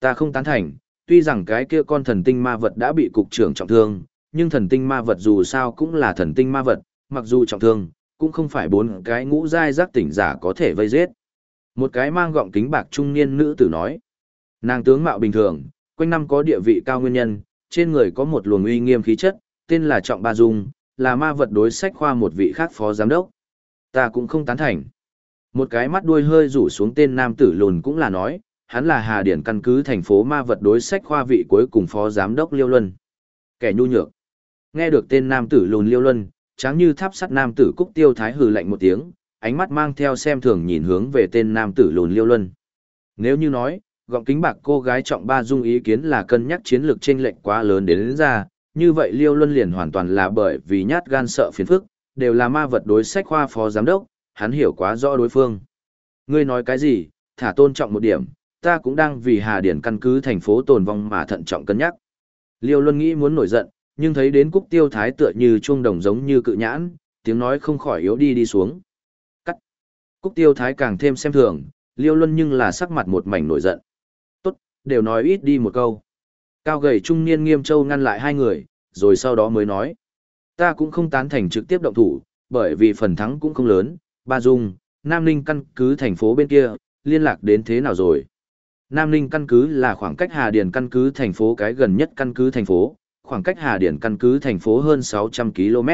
Ta không tán thành, tuy rằng cái kia con thần tinh ma vật đã bị cục trưởng trọng thương, nhưng thần tinh ma vật dù sao cũng là thần tinh ma vật, mặc dù trọng thương, cũng không phải bốn cái ngũ giai giác tỉnh giả có thể vây giết. Một cái mang gọng kính bạc trung niên nữ tử nói. Nàng tướng mạo bình thường, quanh năm có địa vị cao nguyên nhân, trên người có một luồng uy nghiêm khí chất, tên là Trọng Ba Dung, là ma vật đối sách khoa một vị khác phó giám đốc. Ta cũng không tán thành. Một cái mắt đuôi hơi rủ xuống tên nam tử lùn cũng là nói, hắn là Hà Điển căn cứ thành phố ma vật đối sách khoa vị cuối cùng phó giám đốc Liêu Luân. Kẻ nhu nhược. Nghe được tên nam tử lùn Liêu Luân, tráng như tháp sắt nam tử Cúc Tiêu Thái hừ lạnh một tiếng, ánh mắt mang theo xem thường nhìn hướng về tên nam tử lùn Liêu Luân. Nếu như nói, gọng kính bạc cô gái trọng ba dung ý kiến là cân nhắc chiến lược chênh lệch quá lớn đến, đến ra, như vậy Liêu Luân liền hoàn toàn là bởi vì nhát gan sợ phiền phức, đều là ma vật đối sách khoa phó giám đốc, hắn hiểu quá rõ đối phương. Ngươi nói cái gì, thả tôn trọng một điểm, ta cũng đang vì Hà Điển căn cứ thành phố tồn vong mà thận trọng cân nhắc. Liêu Luân nghĩ muốn nổi giận, nhưng thấy đến Cúc Tiêu Thái tựa như chuông đồng giống như cự nhãn, tiếng nói không khỏi yếu đi đi xuống. Cắt. Cúc Tiêu Thái càng thêm xem thường, Liêu Luân nhưng là sắc mặt một mảnh nổi giận. Tốt, đều nói ít đi một câu. Cao gầy trung niên nghiêm châu ngăn lại hai người, rồi sau đó mới nói. Ta cũng không tán thành trực tiếp động thủ, bởi vì phần thắng cũng không lớn. Ba Dung, Nam Ninh căn cứ thành phố bên kia, liên lạc đến thế nào rồi? Nam Ninh căn cứ là khoảng cách Hà Điền căn cứ thành phố cái gần nhất căn cứ thành phố, khoảng cách Hà Điền căn cứ thành phố hơn 600 km.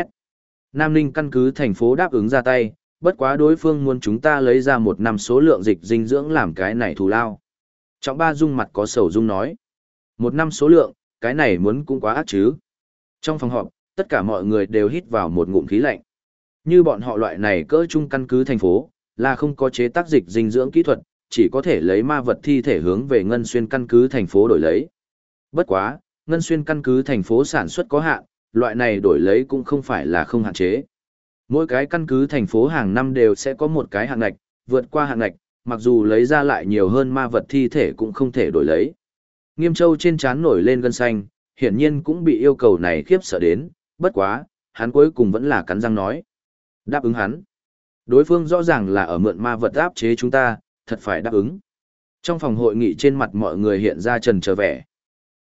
Nam Ninh căn cứ thành phố đáp ứng ra tay, bất quá đối phương muốn chúng ta lấy ra một năm số lượng dịch dinh dưỡng làm cái này thù lao. Trọng ba dung mặt có sầu dung nói. Một năm số lượng, cái này muốn cũng quá ác chứ. Trong phòng họp, tất cả mọi người đều hít vào một ngụm khí lạnh. Như bọn họ loại này cỡ chung căn cứ thành phố, là không có chế tác dịch dinh dưỡng kỹ thuật, chỉ có thể lấy ma vật thi thể hướng về ngân xuyên căn cứ thành phố đổi lấy. Bất quá, ngân xuyên căn cứ thành phố sản xuất có hạn, loại này đổi lấy cũng không phải là không hạn chế. Mỗi cái căn cứ thành phố hàng năm đều sẽ có một cái hạng ngạch, vượt qua hạng ngạch, mặc dù lấy ra lại nhiều hơn ma vật thi thể cũng không thể đổi lấy. Nghiêm Châu trên trán nổi lên gân xanh, hiển nhiên cũng bị yêu cầu này khiếp sợ đến, bất quá, hắn cuối cùng vẫn là cắn răng nói. Đáp ứng hắn. Đối phương rõ ràng là ở mượn ma vật áp chế chúng ta, thật phải đáp ứng. Trong phòng hội nghị trên mặt mọi người hiện ra trần trở vẻ.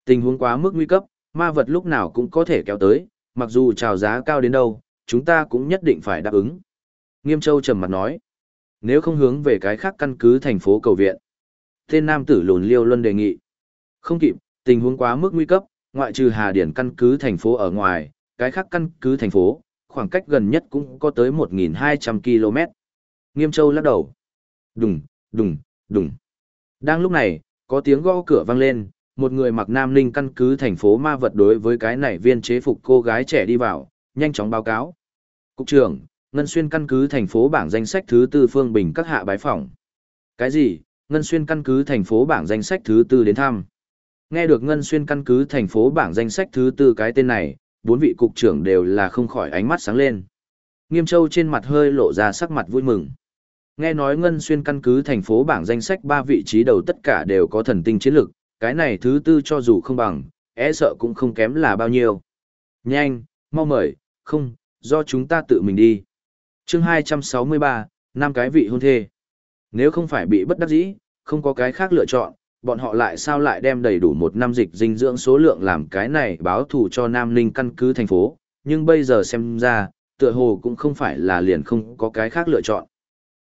Tình huống quá mức nguy cấp, ma vật lúc nào cũng có thể kéo tới, mặc dù trào giá cao đến đâu, chúng ta cũng nhất định phải đáp ứng. Nghiêm Châu trầm mặt nói. Nếu không hướng về cái khác căn cứ thành phố cầu viện. Tên nam tử lùn liêu luân đề nghị. Không kịp, tình huống quá mức nguy cấp, ngoại trừ Hà Điển căn cứ thành phố ở ngoài, cái khác căn cứ thành phố, khoảng cách gần nhất cũng có tới 1.200 km. Nghiêm Châu lắc đầu. Đùng, đùng, đùng. Đang lúc này, có tiếng gõ cửa vang lên, một người mặc nam ninh căn cứ thành phố ma vật đối với cái này viên chế phục cô gái trẻ đi vào, nhanh chóng báo cáo. Cục trưởng, Ngân Xuyên căn cứ thành phố bảng danh sách thứ tư phương bình các hạ bái phỏng. Cái gì? Ngân Xuyên căn cứ thành phố bảng danh sách thứ tư đến thăm. Nghe được Ngân Xuyên căn cứ thành phố bảng danh sách thứ tư cái tên này, bốn vị cục trưởng đều là không khỏi ánh mắt sáng lên. Nghiêm Châu trên mặt hơi lộ ra sắc mặt vui mừng. Nghe nói Ngân Xuyên căn cứ thành phố bảng danh sách ba vị trí đầu tất cả đều có thần tinh chiến lực, cái này thứ tư cho dù không bằng, e sợ cũng không kém là bao nhiêu. Nhanh, mau mời, không, do chúng ta tự mình đi. chương 263, năm cái vị hôn thê. Nếu không phải bị bất đắc dĩ, không có cái khác lựa chọn, bọn họ lại sao lại đem đầy đủ một năm dịch dinh dưỡng số lượng làm cái này báo thù cho Nam Ninh căn cứ thành phố, nhưng bây giờ xem ra, tựa hồ cũng không phải là liền không có cái khác lựa chọn.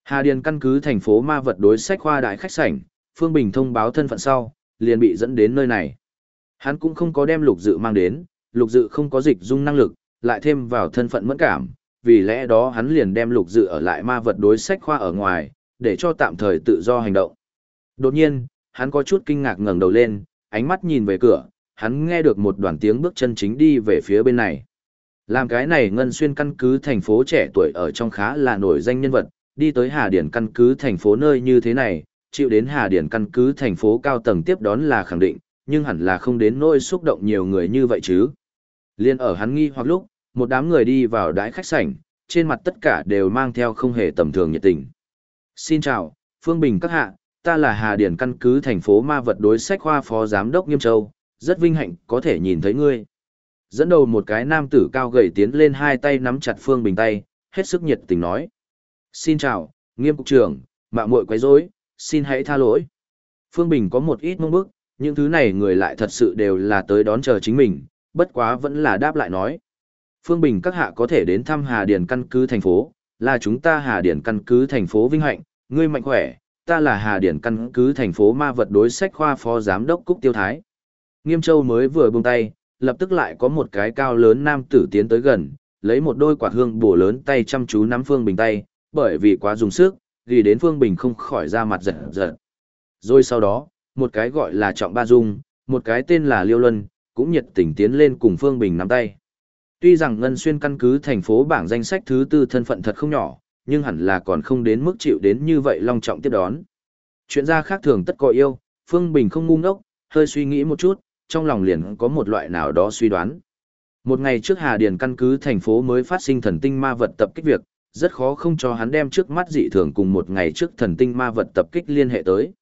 Hà Điền căn cứ thành phố ma vật đối sách khoa đại khách sảnh, Phương Bình thông báo thân phận sau, liền bị dẫn đến nơi này. Hắn cũng không có đem lục dự mang đến, lục dự không có dịch dung năng lực, lại thêm vào thân phận mẫn cảm, vì lẽ đó hắn liền đem lục dự ở lại ma vật đối sách khoa ở ngoài, để cho tạm thời tự do hành động. Đột nhiên, hắn có chút kinh ngạc ngẩng đầu lên, ánh mắt nhìn về cửa, hắn nghe được một đoàn tiếng bước chân chính đi về phía bên này. Làm cái này ngân xuyên căn cứ thành phố trẻ tuổi ở trong khá là nổi danh nhân vật, đi tới Hà Điển căn cứ thành phố nơi như thế này, chịu đến Hà Điển căn cứ thành phố cao tầng tiếp đón là khẳng định, nhưng hẳn là không đến nỗi xúc động nhiều người như vậy chứ. Liên ở hắn nghi hoặc lúc, một đám người đi vào đái khách sảnh, trên mặt tất cả đều mang theo không hề tầm thường nhiệt tình. Xin chào, Phương Bình các hạ, ta là Hà Điển căn cứ thành phố ma vật đối sách khoa phó giám đốc Nghiêm Châu, rất vinh hạnh có thể nhìn thấy ngươi. Dẫn đầu một cái nam tử cao gầy tiến lên hai tay nắm chặt Phương Bình tay, hết sức nhiệt tình nói. Xin chào, Nghiêm Cục trưởng, mạo muội quấy rối, xin hãy tha lỗi. Phương Bình có một ít mong bức, những thứ này người lại thật sự đều là tới đón chờ chính mình, bất quá vẫn là đáp lại nói. Phương Bình các hạ có thể đến thăm Hà Điền căn cứ thành phố, là chúng ta Hà Điền căn cứ thành phố vinh hạnh, ngươi mạnh khỏe, ta là Hà Điền căn cứ thành phố ma vật đối sách khoa phó giám đốc Cúc Tiêu Thái. Nghiêm Châu mới vừa buông tay, lập tức lại có một cái cao lớn nam tử tiến tới gần, lấy một đôi quạt hương bổ lớn tay chăm chú nắm Phương Bình tay, bởi vì quá dùng sức, ghi đến Phương Bình không khỏi ra mặt giật giật. Rồi sau đó, một cái gọi là Trọng Ba Dung, một cái tên là Liêu Luân, cũng nhiệt tình tiến lên cùng Phương Bình nắm tay. Tuy rằng Ngân Xuyên căn cứ thành phố bảng danh sách thứ tư thân phận thật không nhỏ, nhưng hẳn là còn không đến mức chịu đến như vậy long trọng tiếp đón. Chuyện ra khác thường tất có yêu, Phương Bình không ngu ngốc, hơi suy nghĩ một chút, trong lòng liền có một loại nào đó suy đoán. Một ngày trước Hà Điền căn cứ thành phố mới phát sinh thần tinh ma vật tập kích việc, rất khó không cho hắn đem trước mắt dị thường cùng một ngày trước thần tinh ma vật tập kích liên hệ tới.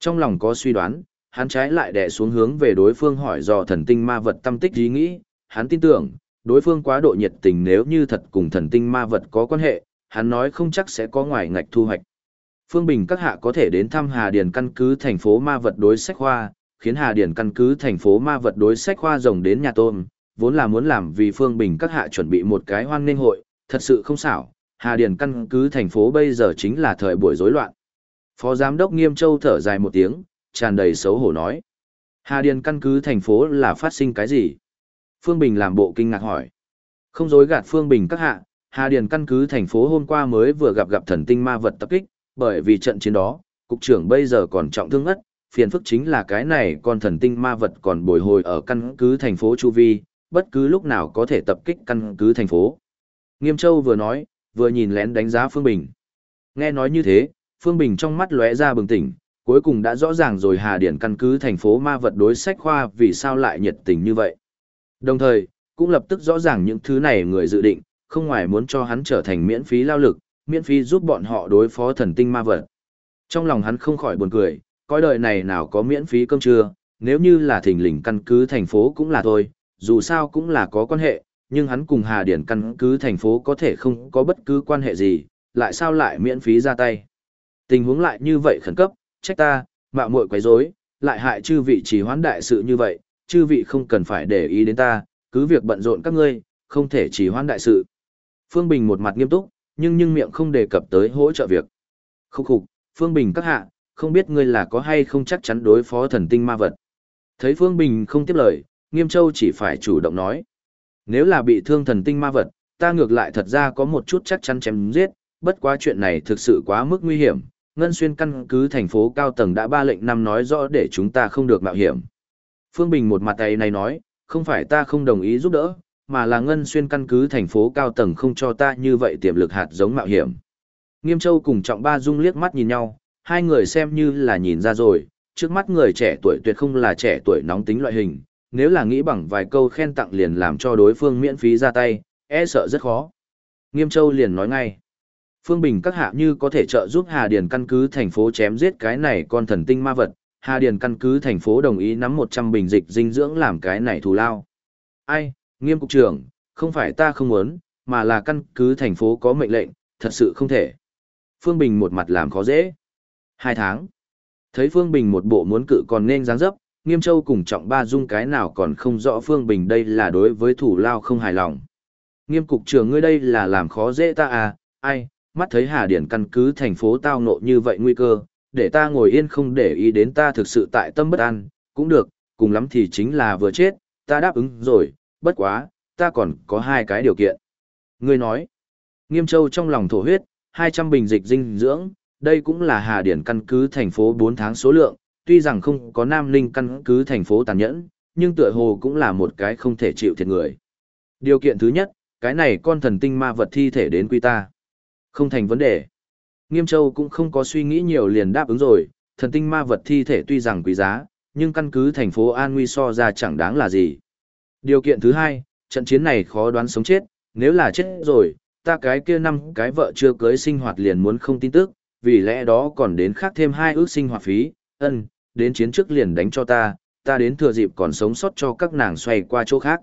Trong lòng có suy đoán, hắn trái lại đè xuống hướng về đối phương hỏi dò thần tinh ma vật tâm tích ý nghĩ, hắn tin tưởng, đối phương quá độ nhiệt tình nếu như thật cùng thần tinh ma vật có quan hệ, hắn nói không chắc sẽ có ngoài ngạch thu hoạch. Phương Bình các hạ có thể đến thăm Hà Điền căn cứ thành phố ma vật đối sách khoa, khiến Hà Điền căn cứ thành phố ma vật đối sách khoa rồng đến nhà tôm, vốn là muốn làm vì Phương Bình các hạ chuẩn bị một cái hoan nghênh hội, thật sự không xảo, Hà Điền căn cứ thành phố bây giờ chính là thời buổi rối loạn. Phó giám đốc Nghiêm Châu thở dài một tiếng, tràn đầy xấu hổ nói. Hà Điền căn cứ thành phố là phát sinh cái gì? Phương Bình làm bộ kinh ngạc hỏi. Không dối gạt Phương Bình các hạ, Hà Điền căn cứ thành phố hôm qua mới vừa gặp gặp thần tinh ma vật tập kích, bởi vì trận chiến đó, cục trưởng bây giờ còn trọng thương ngất, phiền phức chính là cái này con thần tinh ma vật còn bồi hồi ở căn cứ thành phố Chu Vi, bất cứ lúc nào có thể tập kích căn cứ thành phố. Nghiêm Châu vừa nói, vừa nhìn lén đánh giá Phương Bình. Nghe nói như thế, Phương Bình trong mắt lóe ra bừng tỉnh, cuối cùng đã rõ ràng rồi Hà Điển căn cứ thành phố ma vật đối sách khoa vì sao lại nhiệt tình như vậy. Đồng thời, cũng lập tức rõ ràng những thứ này người dự định, không ngoài muốn cho hắn trở thành miễn phí lao lực, miễn phí giúp bọn họ đối phó thần tinh ma vật. Trong lòng hắn không khỏi buồn cười, coi đời này nào có miễn phí cơm trưa, nếu như là thỉnh lình căn cứ thành phố cũng là thôi, dù sao cũng là có quan hệ, nhưng hắn cùng Hà Điển căn cứ thành phố có thể không có bất cứ quan hệ gì, lại sao lại miễn phí ra tay. Tình huống lại như vậy khẩn cấp, trách ta, mạo muội quấy rối, lại hại chư vị chỉ hoán đại sự như vậy, chư vị không cần phải để ý đến ta, cứ việc bận rộn các ngươi, không thể chỉ hoán đại sự. Phương Bình một mặt nghiêm túc, nhưng nhưng miệng không đề cập tới hỗ trợ việc. Khúc khục, Phương Bình các hạ, không biết ngươi là có hay không chắc chắn đối phó thần tinh ma vật. Thấy Phương Bình không tiếp lời, Nghiêm Châu chỉ phải chủ động nói. Nếu là bị thương thần tinh ma vật, ta ngược lại thật ra có một chút chắc chắn chém giết, bất quá chuyện này thực sự quá mức nguy hiểm. Ngân xuyên căn cứ thành phố cao tầng đã ba lệnh năm nói rõ để chúng ta không được mạo hiểm. Phương Bình một mặt tay này nói, không phải ta không đồng ý giúp đỡ, mà là ngân xuyên căn cứ thành phố cao tầng không cho ta như vậy tiềm lực hạt giống mạo hiểm. Nghiêm Châu cùng Trọng Ba Dung liếc mắt nhìn nhau, hai người xem như là nhìn ra rồi, trước mắt người trẻ tuổi tuyệt không là trẻ tuổi nóng tính loại hình, nếu là nghĩ bằng vài câu khen tặng liền làm cho đối phương miễn phí ra tay, e sợ rất khó. Nghiêm Châu liền nói ngay. Phương Bình các hạ như có thể trợ giúp Hà Điền căn cứ thành phố chém giết cái này con thần tinh ma vật, Hà Điền căn cứ thành phố đồng ý nắm 100 bình dịch dinh dưỡng làm cái này thù lao. Ai, nghiêm cục trưởng, không phải ta không muốn, mà là căn cứ thành phố có mệnh lệnh, thật sự không thể. Phương Bình một mặt làm khó dễ. Hai tháng. Thấy Phương Bình một bộ muốn cự còn nên dáng dấp, Nghiêm Châu cùng Trọng Ba Dung cái nào còn không rõ Phương Bình đây là đối với thủ lao không hài lòng. Nghiêm cục trưởng ngươi đây là làm khó dễ ta à, ai, mắt thấy Hà Điển căn cứ thành phố tao nộ như vậy nguy cơ, để ta ngồi yên không để ý đến ta thực sự tại tâm bất an, cũng được, cùng lắm thì chính là vừa chết, ta đáp ứng rồi, bất quá, ta còn có hai cái điều kiện. Ngươi nói, Nghiêm Châu trong lòng thổ huyết, 200 bình dịch dinh dưỡng, đây cũng là Hà Điển căn cứ thành phố 4 tháng số lượng, tuy rằng không có Nam Linh căn cứ thành phố tàn nhẫn, nhưng tựa hồ cũng là một cái không thể chịu thiệt người. Điều kiện thứ nhất, cái này con thần tinh ma vật thi thể đến quy ta. Không thành vấn đề. Nghiêm Châu cũng không có suy nghĩ nhiều liền đáp ứng rồi, thần tinh ma vật thi thể tuy rằng quý giá, nhưng căn cứ thành phố An Nguy so ra chẳng đáng là gì. Điều kiện thứ hai, trận chiến này khó đoán sống chết, nếu là chết rồi, ta cái kia năm cái vợ chưa cưới sinh hoạt liền muốn không tin tức, vì lẽ đó còn đến khác thêm hai ước sinh hoạt phí, ân, đến chiến trước liền đánh cho ta, ta đến thừa dịp còn sống sót cho các nàng xoay qua chỗ khác.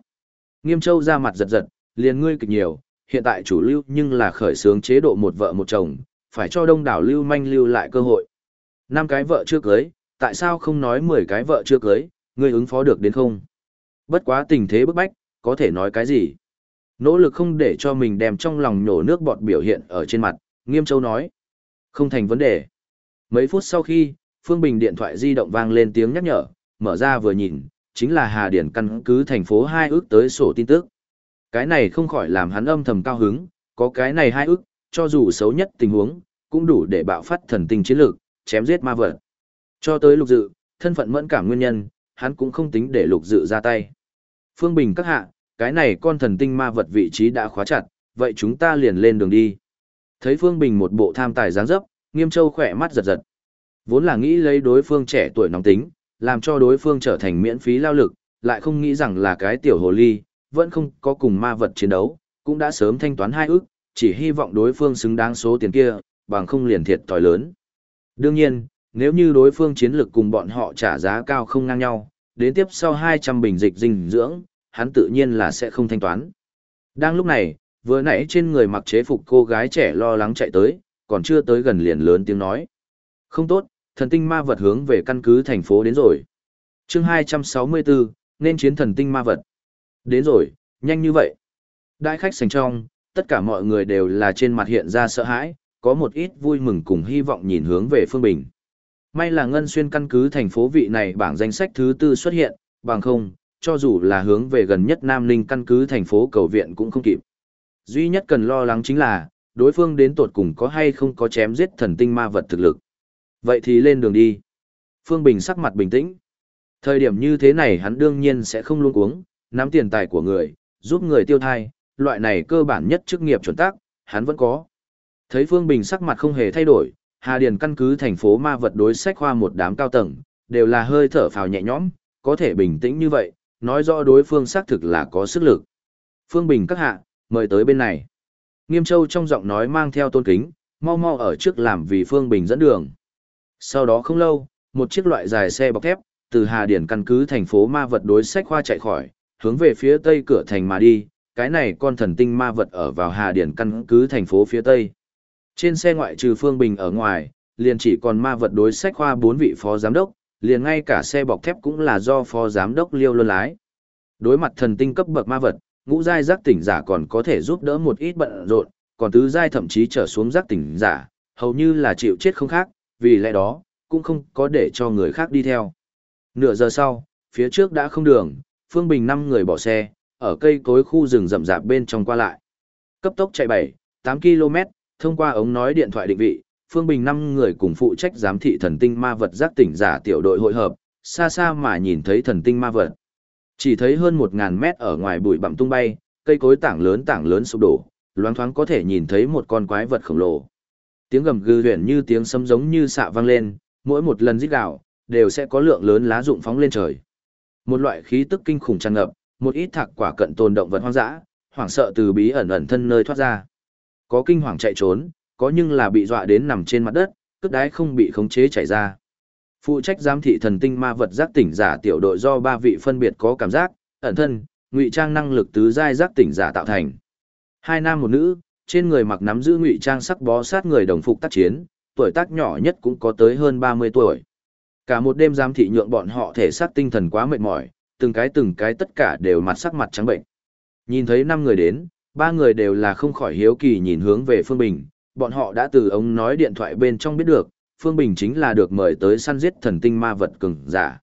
Nghiêm Châu ra mặt giật giật, liền ngươi kịch nhiều, hiện tại chủ lưu nhưng là khởi xướng chế độ một vợ một chồng, phải cho đông đảo lưu manh lưu lại cơ hội. Năm cái vợ chưa cưới, tại sao không nói mười cái vợ chưa cưới, ngươi ứng phó được đến không? Bất quá tình thế bức bách, có thể nói cái gì? Nỗ lực không để cho mình đem trong lòng nhổ nước bọt biểu hiện ở trên mặt, Nghiêm Châu nói. Không thành vấn đề. Mấy phút sau khi, Phương Bình điện thoại di động vang lên tiếng nhắc nhở, mở ra vừa nhìn, chính là Hà Điển căn cứ thành phố hai ước tới sổ tin tức. Cái này không khỏi làm hắn âm thầm cao hứng, có cái này hai ước, cho dù xấu nhất tình huống, cũng đủ để bạo phát thần tinh chiến lược, chém giết ma vật. Cho tới lục dự, thân phận mẫn cảm nguyên nhân, hắn cũng không tính để lục dự ra tay. Phương Bình các hạ, cái này con thần tinh ma vật vị trí đã khóa chặt, vậy chúng ta liền lên đường đi. Thấy Phương Bình một bộ tham tài dáng dấp, Nghiêm Châu khỏe mắt giật giật. Vốn là nghĩ lấy đối phương trẻ tuổi nóng tính, làm cho đối phương trở thành miễn phí lao lực, lại không nghĩ rằng là cái tiểu hồ ly, vẫn không có cùng ma vật chiến đấu, cũng đã sớm thanh toán hai ước, chỉ hy vọng đối phương xứng đáng số tiền kia, bằng không liền thiệt tỏi lớn. Đương nhiên, nếu như đối phương chiến lực cùng bọn họ trả giá cao không ngang nhau, đến tiếp sau 200 bình dịch dinh dưỡng, hắn tự nhiên là sẽ không thanh toán. Đang lúc này, vừa nãy trên người mặc chế phục cô gái trẻ lo lắng chạy tới, còn chưa tới gần liền lớn tiếng nói. Không tốt, thần tinh ma vật hướng về căn cứ thành phố đến rồi. chương 264, nên chiến thần tinh ma vật. Đến rồi, nhanh như vậy. Đại khách sành trong, tất cả mọi người đều là trên mặt hiện ra sợ hãi, có một ít vui mừng cùng hy vọng nhìn hướng về Phương Bình. May là Ngân Xuyên căn cứ thành phố vị này bảng danh sách thứ tư xuất hiện, bằng không, cho dù là hướng về gần nhất Nam Ninh căn cứ thành phố cầu viện cũng không kịp. Duy nhất cần lo lắng chính là, đối phương đến tột cùng có hay không có chém giết thần tinh ma vật thực lực. Vậy thì lên đường đi. Phương Bình sắc mặt bình tĩnh. Thời điểm như thế này hắn đương nhiên sẽ không luôn uống, nắm tiền tài của người, giúp người tiêu thai, loại này cơ bản nhất chức nghiệp chuẩn tác, hắn vẫn có. Thấy Phương Bình sắc mặt không hề thay đổi, Hà Điền căn cứ thành phố ma vật đối sách khoa một đám cao tầng, đều là hơi thở phào nhẹ nhõm, có thể bình tĩnh như vậy, nói rõ đối phương xác thực là có sức lực. Phương Bình các hạ, mời tới bên này. Nghiêm Châu trong giọng nói mang theo tôn kính, mau mau ở trước làm vì Phương Bình dẫn đường. Sau đó không lâu, một chiếc loại dài xe bọc thép, từ Hà Điển căn cứ thành phố ma vật đối sách khoa chạy khỏi, hướng về phía tây cửa thành mà đi, cái này con thần tinh ma vật ở vào Hà Điển căn cứ thành phố phía tây. Trên xe ngoại trừ Phương Bình ở ngoài, liền chỉ còn ma vật đối sách khoa bốn vị phó giám đốc, liền ngay cả xe bọc thép cũng là do phó giám đốc Liêu Luân lái. Đối mặt thần tinh cấp bậc ma vật, ngũ giai giác tỉnh giả còn có thể giúp đỡ một ít bận rộn, còn tứ giai thậm chí trở xuống giác tỉnh giả, hầu như là chịu chết không khác, vì lẽ đó, cũng không có để cho người khác đi theo. Nửa giờ sau, phía trước đã không đường, Phương Bình năm người bỏ xe, ở cây cối khu rừng rậm rạp bên trong qua lại. Cấp tốc chạy 7, 8 km, thông qua ống nói điện thoại định vị, Phương Bình năm người cùng phụ trách giám thị thần tinh ma vật giác tỉnh giả tiểu đội hội hợp, xa xa mà nhìn thấy thần tinh ma vật. Chỉ thấy hơn 1000 mét ở ngoài bụi bặm tung bay, cây cối tảng lớn tảng lớn sụp đổ, loáng thoáng có thể nhìn thấy một con quái vật khổng lồ. Tiếng gầm gừ huyền như tiếng sấm giống như xạ vang lên, mỗi một lần rít gào, đều sẽ có lượng lớn lá rụng phóng lên trời. Một loại khí tức kinh khủng tràn ngập, một ít thạc quả cận tồn động vật hoang dã, hoảng sợ từ bí ẩn ẩn thân nơi thoát ra. Có kinh hoàng chạy trốn, có nhưng là bị dọa đến nằm trên mặt đất, cất đái không bị khống chế chảy ra. Phụ trách giám thị thần tinh ma vật giác tỉnh giả tiểu đội do ba vị phân biệt có cảm giác, ẩn thân, ngụy trang năng lực tứ giai giác tỉnh giả tạo thành. Hai nam một nữ, trên người mặc nắm giữ ngụy trang sắc bó sát người đồng phục tác chiến, tuổi tác nhỏ nhất cũng có tới hơn 30 tuổi. Cả một đêm giám thị nhượng bọn họ thể xác tinh thần quá mệt mỏi, từng cái từng cái tất cả đều mặt sắc mặt trắng bệnh. Nhìn thấy năm người đến, ba người đều là không khỏi hiếu kỳ nhìn hướng về Phương Bình, bọn họ đã từ ông nói điện thoại bên trong biết được, Phương Bình chính là được mời tới săn giết thần tinh ma vật cường giả.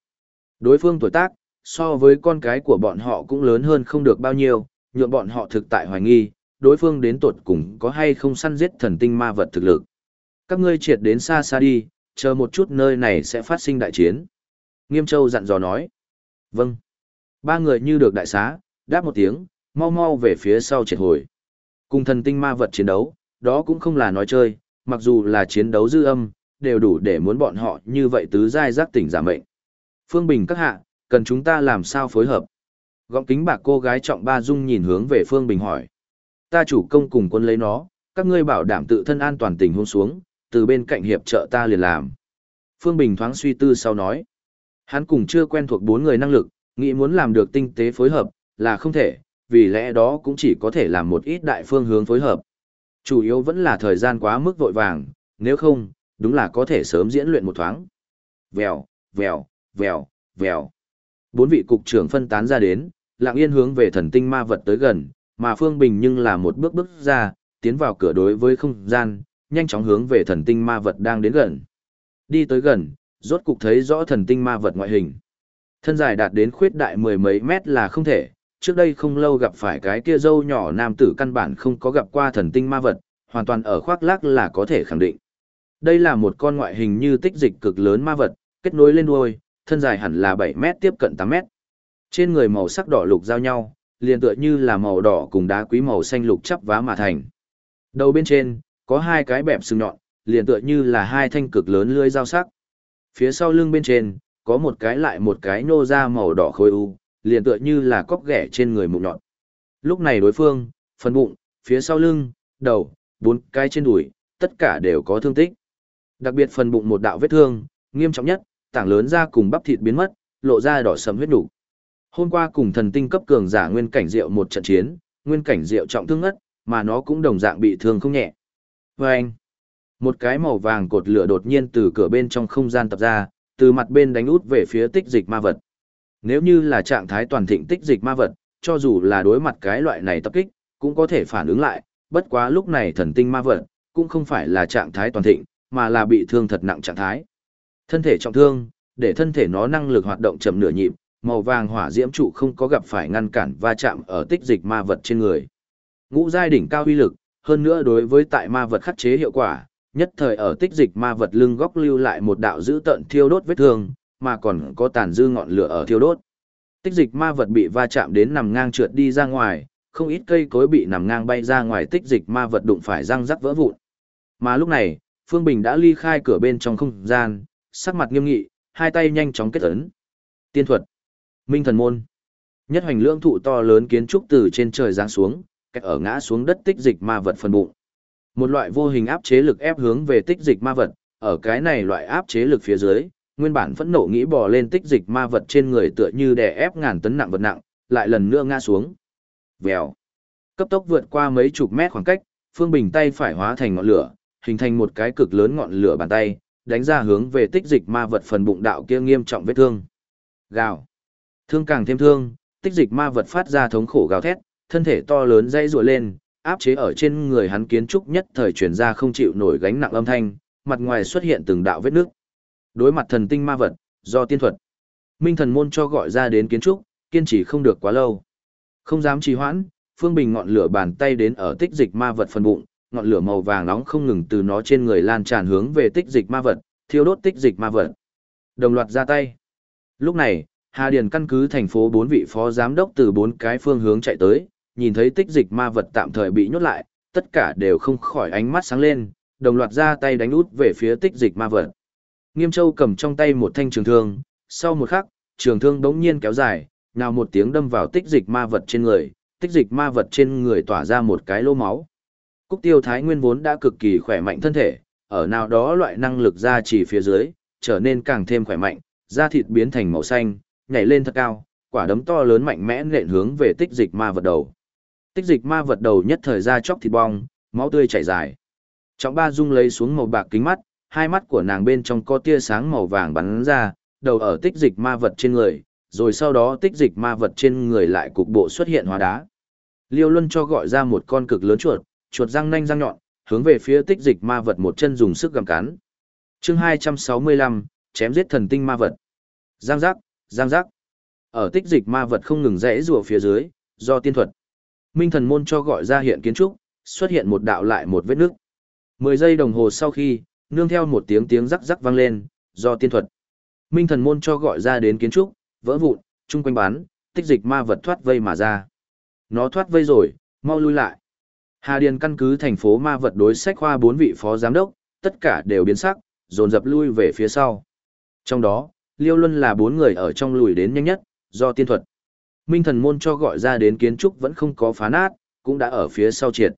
Đối phương tuổi tác, so với con cái của bọn họ cũng lớn hơn không được bao nhiêu, nhượng bọn họ thực tại hoài nghi, đối phương đến tột cùng có hay không săn giết thần tinh ma vật thực lực. Các ngươi triệt đến xa xa đi, chờ một chút nơi này sẽ phát sinh đại chiến. Nghiêm Châu dặn dò nói. Vâng. Ba người như được đại xá, đáp một tiếng, mau mau về phía sau triệt hồi. Cùng thần tinh ma vật chiến đấu, đó cũng không là nói chơi, mặc dù là chiến đấu dư âm, đều đủ để muốn bọn họ như vậy tứ giai giác tỉnh giả mệnh. Phương Bình các hạ, cần chúng ta làm sao phối hợp? Gọng kính bạc cô gái trọng ba dung nhìn hướng về Phương Bình hỏi. Ta chủ công cùng quân lấy nó, các ngươi bảo đảm tự thân an toàn tình huống xuống, từ bên cạnh hiệp trợ ta liền làm. Phương Bình thoáng suy tư sau nói. Hắn cùng chưa quen thuộc bốn người năng lực, nghĩ muốn làm được tinh tế phối hợp, là không thể, vì lẽ đó cũng chỉ có thể làm một ít đại phương hướng phối hợp. Chủ yếu vẫn là thời gian quá mức vội vàng, nếu không, đúng là có thể sớm diễn luyện một thoáng. Vèo, vèo, vèo, vèo. Bốn vị cục trưởng phân tán ra đến, lặng yên hướng về thần tinh ma vật tới gần, mà Phương Bình nhưng là một bước bước ra, tiến vào cửa đối với không gian, nhanh chóng hướng về thần tinh ma vật đang đến gần. Đi tới gần, rốt cục thấy rõ thần tinh ma vật ngoại hình. Thân dài đạt đến khuyết đại mười mấy mét là không thể, trước đây không lâu gặp phải cái kia dâu nhỏ nam tử căn bản không có gặp qua thần tinh ma vật, hoàn toàn ở khoác lác là có thể khẳng định. Đây là một con ngoại hình như tích dịch cực lớn ma vật, kết nối lên đuôi, thân dài hẳn là 7 mét tiếp cận 8 mét. Trên người màu sắc đỏ lục giao nhau, liền tựa như là màu đỏ cùng đá quý màu xanh lục chắp vá mà thành. Đầu bên trên, có hai cái bẹp sừng nhọn, liền tựa như là hai thanh cực lớn lưỡi dao sắc. Phía sau lưng bên trên, có một cái lại một cái nô ra màu đỏ khôi u, liền tựa như là cóc ghẻ trên người mụn nhọn. Lúc này đối phương, phần bụng, phía sau lưng, đầu, bốn cái trên đùi, tất cả đều có thương tích. Đặc biệt phần bụng một đạo vết thương, nghiêm trọng nhất, tảng lớn ra cùng bắp thịt biến mất, lộ ra đỏ sẫm huyết đủ. Hôm qua cùng thần tinh cấp cường giả nguyên cảnh diệu một trận chiến, nguyên cảnh diệu trọng thương ngất, mà nó cũng đồng dạng bị thương không nhẹ. Và anh, một cái màu vàng cột lửa đột nhiên từ cửa bên trong không gian tập ra, từ mặt bên đánh út về phía tích dịch ma vật. Nếu như là trạng thái toàn thịnh tích dịch ma vật, cho dù là đối mặt cái loại này tập kích, cũng có thể phản ứng lại, bất quá lúc này thần tinh ma vật, cũng không phải là trạng thái toàn thịnh, mà là bị thương thật nặng trạng thái. Thân thể trọng thương, để thân thể nó năng lực hoạt động chậm nửa nhịp, màu vàng hỏa diễm trụ không có gặp phải ngăn cản va chạm ở tích dịch ma vật trên người. Ngũ giai đỉnh cao uy lực, hơn nữa đối với tại ma vật khắc chế hiệu quả, nhất thời ở tích dịch ma vật lưng góc lưu lại một đạo dữ tận thiêu đốt vết thương, mà còn có tàn dư ngọn lửa ở thiêu đốt. Tích dịch ma vật bị va chạm đến nằm ngang trượt đi ra ngoài, không ít cây cối bị nằm ngang bay ra ngoài tích dịch ma vật đụng phải răng rắc vỡ vụn. Mà lúc này, Phương Bình đã ly khai cửa bên trong không gian, sắc mặt nghiêm nghị, hai tay nhanh chóng kết ấn. Tiên thuật, Minh thần môn. Nhất hoành lưỡng thụ to lớn kiến trúc từ trên trời giáng xuống, cách ở ngã xuống đất tích dịch ma vật phần bụng. Một loại vô hình áp chế lực ép hướng về tích dịch ma vật, ở cái này loại áp chế lực phía dưới, nguyên bản phẫn nộ nghĩ bò lên tích dịch ma vật trên người tựa như đè ép ngàn tấn nặng vật nặng, lại lần nữa ngã xuống. Vèo. Cấp tốc vượt qua mấy chục mét khoảng cách, Phương Bình tay phải hóa thành ngọn lửa, hình thành một cái cực lớn ngọn lửa bàn tay, đánh ra hướng về tích dịch ma vật phần bụng đạo kia nghiêm trọng vết thương. Gào. Thương càng thêm thương, tích dịch ma vật phát ra thống khổ gào thét, thân thể to lớn dây rùa lên, áp chế ở trên người hắn kiến trúc nhất thời truyền ra không chịu nổi gánh nặng âm thanh, mặt ngoài xuất hiện từng đạo vết nước. Đối mặt thần tinh ma vật, do tiên thuật. Minh thần môn cho gọi ra đến kiến trúc, kiên trì không được quá lâu. Không dám trì hoãn, Phương Bình ngọn lửa bàn tay đến ở tích dịch ma vật phần bụng, ngọn lửa màu vàng nóng không ngừng từ nó trên người lan tràn hướng về tích dịch ma vật, thiêu đốt tích dịch ma vật. Đồng loạt ra tay. Lúc này, Hà Điền căn cứ thành phố bốn vị phó giám đốc từ bốn cái phương hướng chạy tới, nhìn thấy tích dịch ma vật tạm thời bị nhốt lại, tất cả đều không khỏi ánh mắt sáng lên, đồng loạt ra tay đánh út về phía tích dịch ma vật. Nghiêm Châu cầm trong tay một thanh trường thương, sau một khắc, trường thương đống nhiên kéo dài, nào một tiếng đâm vào tích dịch ma vật trên người, tích dịch ma vật trên người tỏa ra một cái lô máu. Cúc tiêu thái nguyên vốn đã cực kỳ khỏe mạnh thân thể, ở nào đó loại năng lực ra chỉ phía dưới, trở nên càng thêm khỏe mạnh, da thịt biến thành màu xanh, nhảy lên thật cao, quả đấm to lớn mạnh mẽ nện hướng về tích dịch ma vật đầu. Tích dịch ma vật đầu nhất thời ra chóc thịt bong, máu tươi chảy dài. Trọng ba dung lấy xuống màu bạc kính mắt, hai mắt của nàng bên trong có tia sáng màu vàng bắn ra, đầu ở tích dịch ma vật trên người, rồi sau đó tích dịch ma vật trên người lại cục bộ xuất hiện hóa đá. Liêu Luân cho gọi ra một con cực lớn chuột, chuột răng nanh răng nhọn, hướng về phía tích dịch ma vật một chân dùng sức gầm cắn. Chương 265, chém giết thần tinh ma vật. Giang giác, giang giác. Ở tích dịch ma vật không ngừng rẽ rùa phía dưới, do tiên thuật. Minh thần môn cho gọi ra hiện kiến trúc, xuất hiện một đạo lại một vết nước. Mười giây đồng hồ sau khi, nương theo một tiếng tiếng rắc rắc vang lên, do tiên thuật. Minh thần môn cho gọi ra đến kiến trúc, vỡ vụn, chung quanh bán, tích dịch ma vật thoát vây mà ra. Nó thoát vây rồi, mau lui lại. Hà Điền căn cứ thành phố ma vật đối sách khoa bốn vị phó giám đốc, tất cả đều biến sắc, dồn dập lui về phía sau. Trong đó, Liêu Luân là bốn người ở trong lùi đến nhanh nhất, do tiên thuật. Minh thần môn cho gọi ra đến kiến trúc vẫn không có phá nát, cũng đã ở phía sau triệt.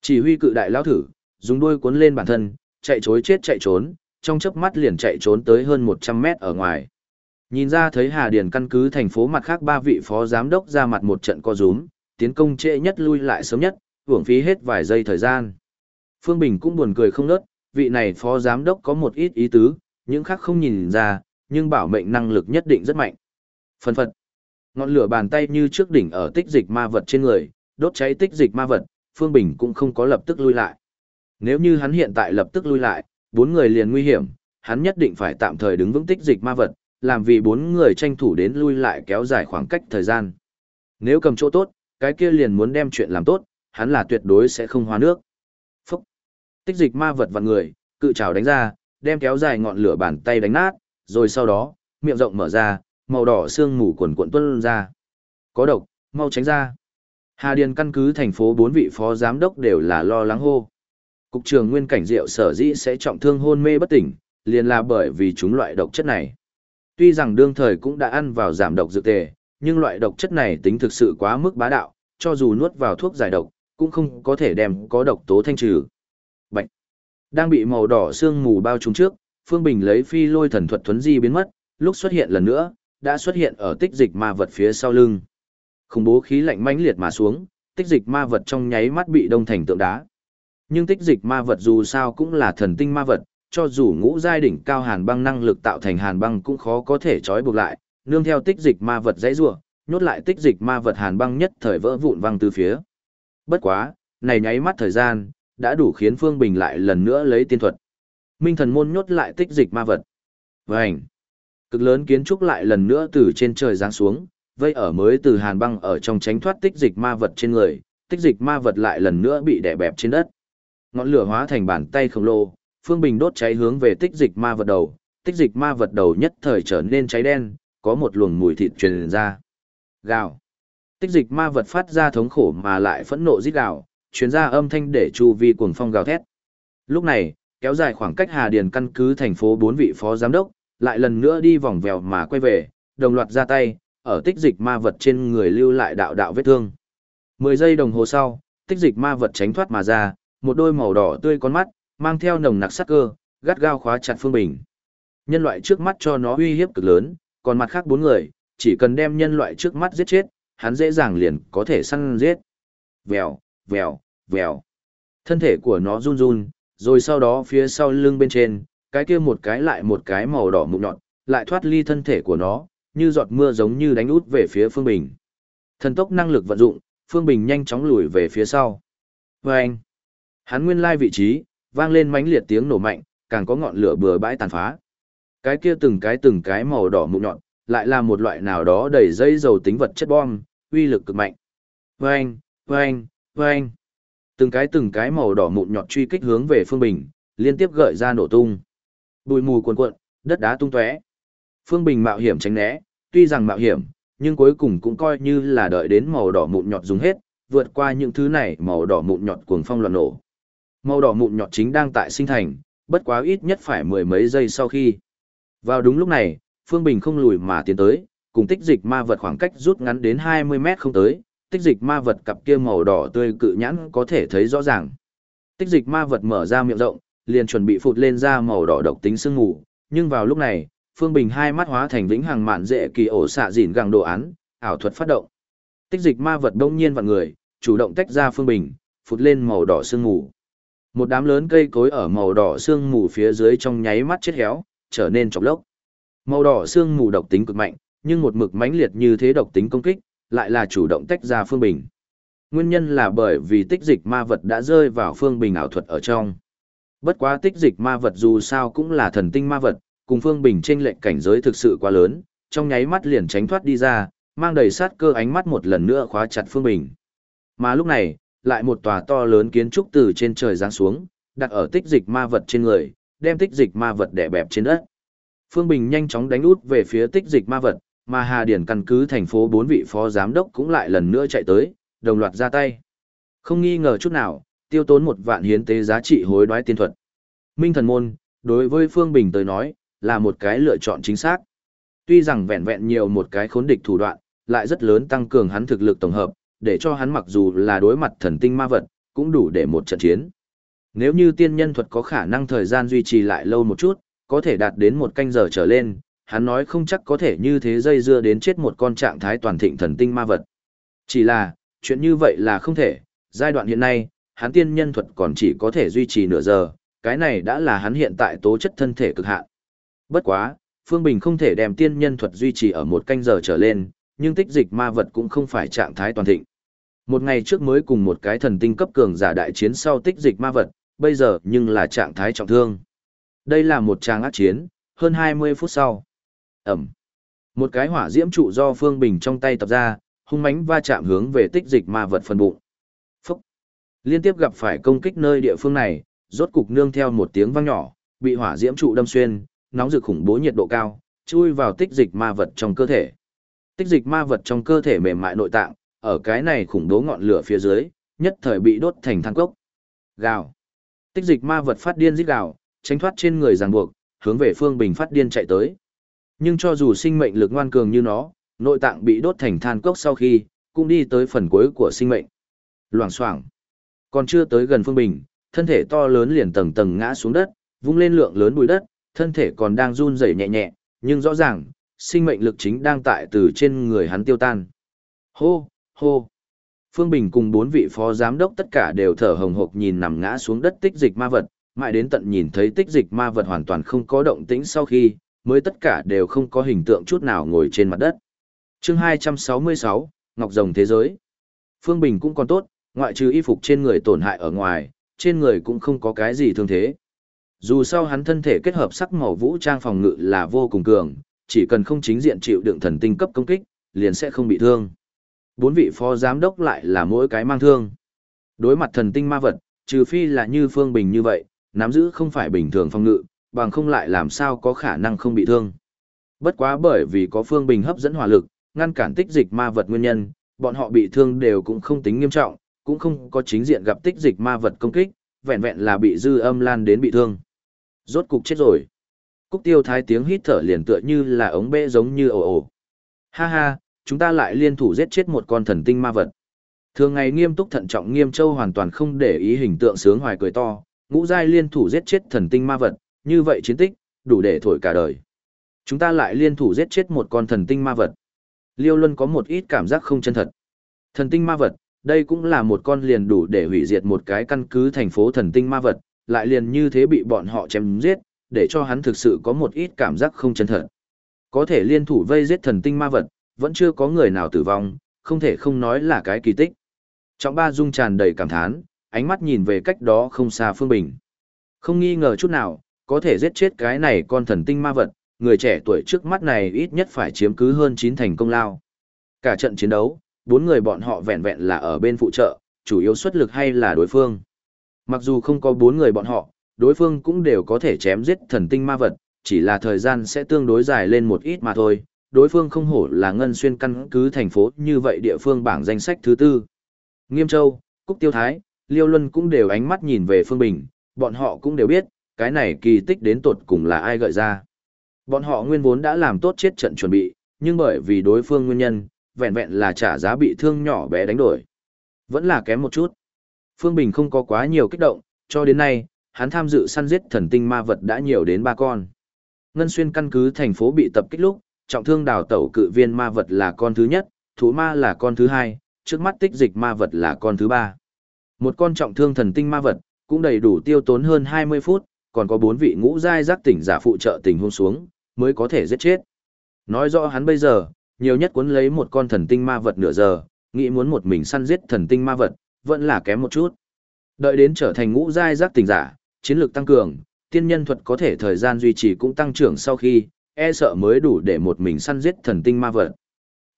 Chỉ huy cự đại lao thử, dùng đuôi cuốn lên bản thân, chạy chối chết chạy trốn, trong chớp mắt liền chạy trốn tới hơn 100 mét ở ngoài. Nhìn ra thấy Hà Điền căn cứ thành phố mặt khác ba vị phó giám đốc ra mặt một trận co rúm, tiến công trễ nhất lui lại sớm nhất, hưởng phí hết vài giây thời gian. Phương Bình cũng buồn cười không nớt, vị này phó giám đốc có một ít ý tứ, những khác không nhìn ra, nhưng bảo mệnh năng lực nhất định rất mạnh. Phần phật, ngọn lửa bàn tay như trước đỉnh ở tích dịch ma vật trên người, đốt cháy tích dịch ma vật, Phương Bình cũng không có lập tức lui lại. Nếu như hắn hiện tại lập tức lui lại, bốn người liền nguy hiểm, hắn nhất định phải tạm thời đứng vững tích dịch ma vật, làm vì bốn người tranh thủ đến lui lại kéo dài khoảng cách thời gian. Nếu cầm chỗ tốt, cái kia liền muốn đem chuyện làm tốt, hắn là tuyệt đối sẽ không hóa nước. Phúc! Tích dịch ma vật vặn người, cự trào đánh ra, đem kéo dài ngọn lửa bàn tay đánh nát, rồi sau đó, miệng rộng mở ra, màu đỏ xương mù quần cuộn tuôn ra. Có độc, mau tránh ra. Hà Điền căn cứ thành phố bốn vị phó giám đốc đều là lo lắng hô. Cục trưởng Nguyên Cảnh Diệu sở dĩ sẽ trọng thương hôn mê bất tỉnh, liền là bởi vì chúng loại độc chất này. Tuy rằng đương thời cũng đã ăn vào giảm độc dược tề, nhưng loại độc chất này tính thực sự quá mức bá đạo, cho dù nuốt vào thuốc giải độc, cũng không có thể đem có độc tố thanh trừ. Bệnh Đang bị màu đỏ sương mù bao trùm trước, Phương Bình lấy phi lôi thần thuật thuấn di biến mất, lúc xuất hiện lần nữa, đã xuất hiện ở tích dịch ma vật phía sau lưng. Khủng bố khí lạnh mãnh liệt mà xuống, tích dịch ma vật trong nháy mắt bị đông thành tượng đá. Nhưng tích dịch ma vật dù sao cũng là thần tinh ma vật, cho dù ngũ giai đỉnh cao hàn băng năng lực tạo thành hàn băng cũng khó có thể trói buộc lại, nương theo tích dịch ma vật dãy rủa, nhốt lại tích dịch ma vật hàn băng nhất thời vỡ vụn văng từ phía. Bất quá, này nháy mắt thời gian, đã đủ khiến Phương Bình lại lần nữa lấy tiên thuật. Minh thần môn nhốt lại tích dịch ma vật. Vành. Cực lớn kiến trúc lại lần nữa từ trên trời giáng xuống, vây ở mới từ hàn băng ở trong tránh thoát tích dịch ma vật trên người, tích dịch ma vật lại lần nữa bị đè bẹp trên đất. Ngọn lửa hóa thành bàn tay khổng lồ, Phương Bình đốt cháy hướng về tích dịch ma vật đầu, tích dịch ma vật đầu nhất thời trở nên cháy đen, có một luồng mùi thịt truyền ra. Gào. Tích dịch ma vật phát ra thống khổ mà lại phẫn nộ rít gào, truyền ra âm thanh để chu vi cuồng phong gào thét. Lúc này, kéo dài khoảng cách Hà Điền căn cứ thành phố bốn vị phó giám đốc, lại lần nữa đi vòng vèo mà quay về, đồng loạt ra tay, ở tích dịch ma vật trên người lưu lại đạo đạo vết thương. Mười giây đồng hồ sau, tích dịch ma vật tránh thoát mà ra, một đôi màu đỏ tươi con mắt, mang theo nồng nặc sắc cơ, gắt gao khóa chặt Phương Bình. Nhân loại trước mắt cho nó uy hiếp cực lớn, còn mặt khác bốn người, chỉ cần đem nhân loại trước mắt giết chết, hắn dễ dàng liền có thể săn giết. Vèo, vèo, vèo. Thân thể của nó run run, rồi sau đó phía sau lưng bên trên, cái kia một cái lại một cái màu đỏ mụn nhọn, lại thoát ly thân thể của nó, như giọt mưa giống như đánh út về phía Phương Bình. Thần tốc năng lực vận dụng, Phương Bình nhanh chóng lùi về phía sau. Vâng! Hắn nguyên lai vị trí, vang lên mãnh liệt tiếng nổ mạnh, càng có ngọn lửa bừa bãi tàn phá. Cái kia từng cái từng cái màu đỏ mụn nhọn, lại là một loại nào đó đầy dây dầu tính vật chất bom, uy lực cực mạnh. Vâng! Vâng! Vâng! Từng cái từng cái màu đỏ mụn nhọt truy kích hướng về Phương Bình, liên tiếp gợi ra nổ tung. Bụi mù cuồn cuộn, đất đá tung tóe. Phương Bình mạo hiểm tránh né, tuy rằng mạo hiểm, nhưng cuối cùng cũng coi như là đợi đến màu đỏ mụn nhọt dùng hết, vượt qua những thứ này màu đỏ mụn nhọt cuồng phong loạn nổ. Màu đỏ mụn nhọt chính đang tại sinh thành, bất quá ít nhất phải mười mấy giây sau khi. Vào đúng lúc này, Phương Bình không lùi mà tiến tới, cùng tích dịch ma vật khoảng cách rút ngắn đến 20 mét không tới, tích dịch ma vật cặp kia màu đỏ tươi cự nhãn có thể thấy rõ ràng. Tích dịch ma vật mở ra miệng rộng, liền chuẩn bị phụt lên ra màu đỏ độc tính sương mù, nhưng vào lúc này, Phương Bình hai mắt hóa thành vĩnh hằng mạn dễ kỳ ổ xạ dỉn gằng đồ án, ảo thuật phát động. Tích dịch ma vật đông nhiên vặn người, chủ động tách ra Phương Bình, phụt lên màu đỏ sương mù. Một đám lớn cây cối ở màu đỏ sương mù phía dưới trong nháy mắt chết héo, trở nên chọc lốc. Màu đỏ sương mù độc tính cực mạnh, nhưng một mực mãnh liệt như thế độc tính công kích, lại là chủ động tách ra Phương Bình. Nguyên nhân là bởi vì tích dịch ma vật đã rơi vào Phương Bình ảo thuật ở trong. Bất quá tích dịch ma vật dù sao cũng là thần tinh ma vật, cùng Phương Bình trên lệnh cảnh giới thực sự quá lớn, trong nháy mắt liền tránh thoát đi ra, mang đầy sát cơ ánh mắt một lần nữa khóa chặt Phương Bình. Mà lúc này, lại một tòa to lớn kiến trúc từ trên trời giáng xuống, đặt ở tích dịch ma vật trên người, đem tích dịch ma vật đè bẹp trên đất. Phương Bình nhanh chóng đánh út về phía tích dịch ma vật, mà Hà Điển căn cứ thành phố bốn vị phó giám đốc cũng lại lần nữa chạy tới, đồng loạt ra tay. Không nghi ngờ chút nào, tiêu tốn một vạn hiến tế giá trị hối đoái tiên thuật. Minh thần môn, đối với Phương Bình tới nói, là một cái lựa chọn chính xác. Tuy rằng vẹn vẹn nhiều một cái khốn địch thủ đoạn, lại rất lớn tăng cường hắn thực lực tổng hợp, để cho hắn mặc dù là đối mặt thần tinh ma vật, cũng đủ để một trận chiến. Nếu như tiên nhân thuật có khả năng thời gian duy trì lại lâu một chút, có thể đạt đến một canh giờ trở lên, hắn nói không chắc có thể như thế dây dưa đến chết một con trạng thái toàn thịnh thần tinh ma vật. Chỉ là, chuyện như vậy là không thể, giai đoạn hiện nay, hắn tiên nhân thuật còn chỉ có thể duy trì nửa giờ, cái này đã là hắn hiện tại tố chất thân thể cực hạn. Bất quá, Phương Bình không thể đem tiên nhân thuật duy trì ở một canh giờ trở lên, nhưng tích dịch ma vật cũng không phải trạng thái toàn thịnh. Một ngày trước mới cùng một cái thần tinh cấp cường giả đại chiến sau tích dịch ma vật, bây giờ nhưng là trạng thái trọng thương. Đây là một trang ác chiến, hơn 20 phút sau. Ẩm. Một cái hỏa diễm trụ do Phương Bình trong tay tập ra, hung mãnh va chạm hướng về tích dịch ma vật phần bụng. Phúc. Liên tiếp gặp phải công kích nơi địa phương này, rốt cục nương theo một tiếng vang nhỏ, bị hỏa diễm trụ đâm xuyên, nóng rực khủng bố nhiệt độ cao, chui vào tích dịch ma vật trong cơ thể. Tích dịch ma vật trong cơ thể mềm mại nội tạng, ở cái này khủng bố ngọn lửa phía dưới, nhất thời bị đốt thành than cốc. Gào. Tích dịch ma vật phát điên rít gào, tránh thoát trên người ràng buộc, hướng về Phương Bình phát điên chạy tới. Nhưng cho dù sinh mệnh lực ngoan cường như nó, nội tạng bị đốt thành than cốc sau khi, cũng đi tới phần cuối của sinh mệnh. Loảng xoảng. Còn chưa tới gần Phương Bình, thân thể to lớn liền tầng tầng ngã xuống đất, vung lên lượng lớn bụi đất, thân thể còn đang run rẩy nhẹ nhẹ, nhưng rõ ràng, sinh mệnh lực chính đang tại từ trên người hắn tiêu tan. Hô, hô. Phương Bình cùng bốn vị phó giám đốc tất cả đều thở hồng hộc nhìn nằm ngã xuống đất tích dịch ma vật, mãi đến tận nhìn thấy tích dịch ma vật hoàn toàn không có động tĩnh sau khi, mới tất cả đều không có hình tượng chút nào ngồi trên mặt đất. chương 266, Ngọc Rồng Thế Giới. Phương Bình cũng còn tốt, ngoại trừ y phục trên người tổn hại ở ngoài, trên người cũng không có cái gì thương thế. Dù sao hắn thân thể kết hợp sắc màu vũ trang phòng ngự là vô cùng cường, chỉ cần không chính diện chịu đựng thần tinh cấp công kích, liền sẽ không bị thương. Bốn vị phó giám đốc lại là mỗi cái mang thương. Đối mặt thần tinh ma vật, trừ phi là như Phương Bình như vậy, nắm giữ không phải bình thường phòng ngự, bằng không lại làm sao có khả năng không bị thương. Bất quá bởi vì có Phương Bình hấp dẫn hỏa lực, ngăn cản tích dịch ma vật nguyên nhân, bọn họ bị thương đều cũng không tính nghiêm trọng, cũng không có chính diện gặp tích dịch ma vật công kích, vẹn vẹn là bị dư âm lan đến bị thương. Rốt cục chết rồi. Cúc tiêu thái tiếng hít thở liền tựa như là ống bê giống như ồ ồ. Ha ha, chúng ta lại liên thủ giết chết một con thần tinh ma vật. Thường ngày nghiêm túc thận trọng nghiêm châu hoàn toàn không để ý hình tượng sướng hoài cười to, ngũ giai liên thủ giết chết thần tinh ma vật, như vậy chiến tích, đủ để thổi cả đời. Chúng ta lại liên thủ giết chết một con thần tinh ma vật. Liêu Luân có một ít cảm giác không chân thật. Thần tinh ma vật, đây cũng là một con liền đủ để hủy diệt một cái căn cứ thành phố thần tinh ma vật, lại liền như thế bị bọn họ chém giết, để cho hắn thực sự có một ít cảm giác không chân thật. Có thể liên thủ vây giết thần tinh ma vật, vẫn chưa có người nào tử vong, không thể không nói là cái kỳ tích. Trọng ba dung tràn đầy cảm thán, ánh mắt nhìn về cách đó không xa Phương Bình. Không nghi ngờ chút nào, có thể giết chết cái này con thần tinh ma vật, người trẻ tuổi trước mắt này ít nhất phải chiếm cứ hơn 9 thành công lao. Cả trận chiến đấu, bốn người bọn họ vẹn vẹn là ở bên phụ trợ, chủ yếu xuất lực hay là đối phương. Mặc dù không có bốn người bọn họ, đối phương cũng đều có thể chém giết thần tinh ma vật, chỉ là thời gian sẽ tương đối dài lên một ít mà thôi. Đối phương không hổ là ngân xuyên căn cứ thành phố như vậy địa phương bảng danh sách thứ tư. Nghiêm Châu, Cúc Tiêu Thái, Liêu Luân cũng đều ánh mắt nhìn về Phương Bình, bọn họ cũng đều biết, cái này kỳ tích đến tột cùng là ai gợi ra. Bọn họ nguyên vốn đã làm tốt chết trận chuẩn bị, nhưng bởi vì đối phương nguyên nhân, vẹn vẹn là trả giá bị thương nhỏ bé đánh đổi. Vẫn là kém một chút. Phương Bình không có quá nhiều kích động, cho đến nay, hắn tham dự săn giết thần tinh ma vật đã nhiều đến ba con. Ngân xuyên căn cứ thành phố bị tập kích lúc, trọng thương đào tẩu cự viên ma vật là con thứ nhất, thú ma là con thứ hai, trước mắt tích dịch ma vật là con thứ ba. Một con trọng thương thần tinh ma vật, cũng đầy đủ tiêu tốn hơn 20 phút, còn có bốn vị ngũ giai giác tỉnh giả phụ trợ tình huống xuống, mới có thể giết chết. Nói rõ hắn bây giờ, nhiều nhất cuốn lấy một con thần tinh ma vật nửa giờ, nghĩ muốn một mình săn giết thần tinh ma vật, vẫn là kém một chút. Đợi đến trở thành ngũ giai giác tỉnh giả, chiến lược tăng cường, tiên nhân thuật có thể thời gian duy trì cũng tăng trưởng sau khi, e sợ mới đủ để một mình săn giết thần tinh ma vật.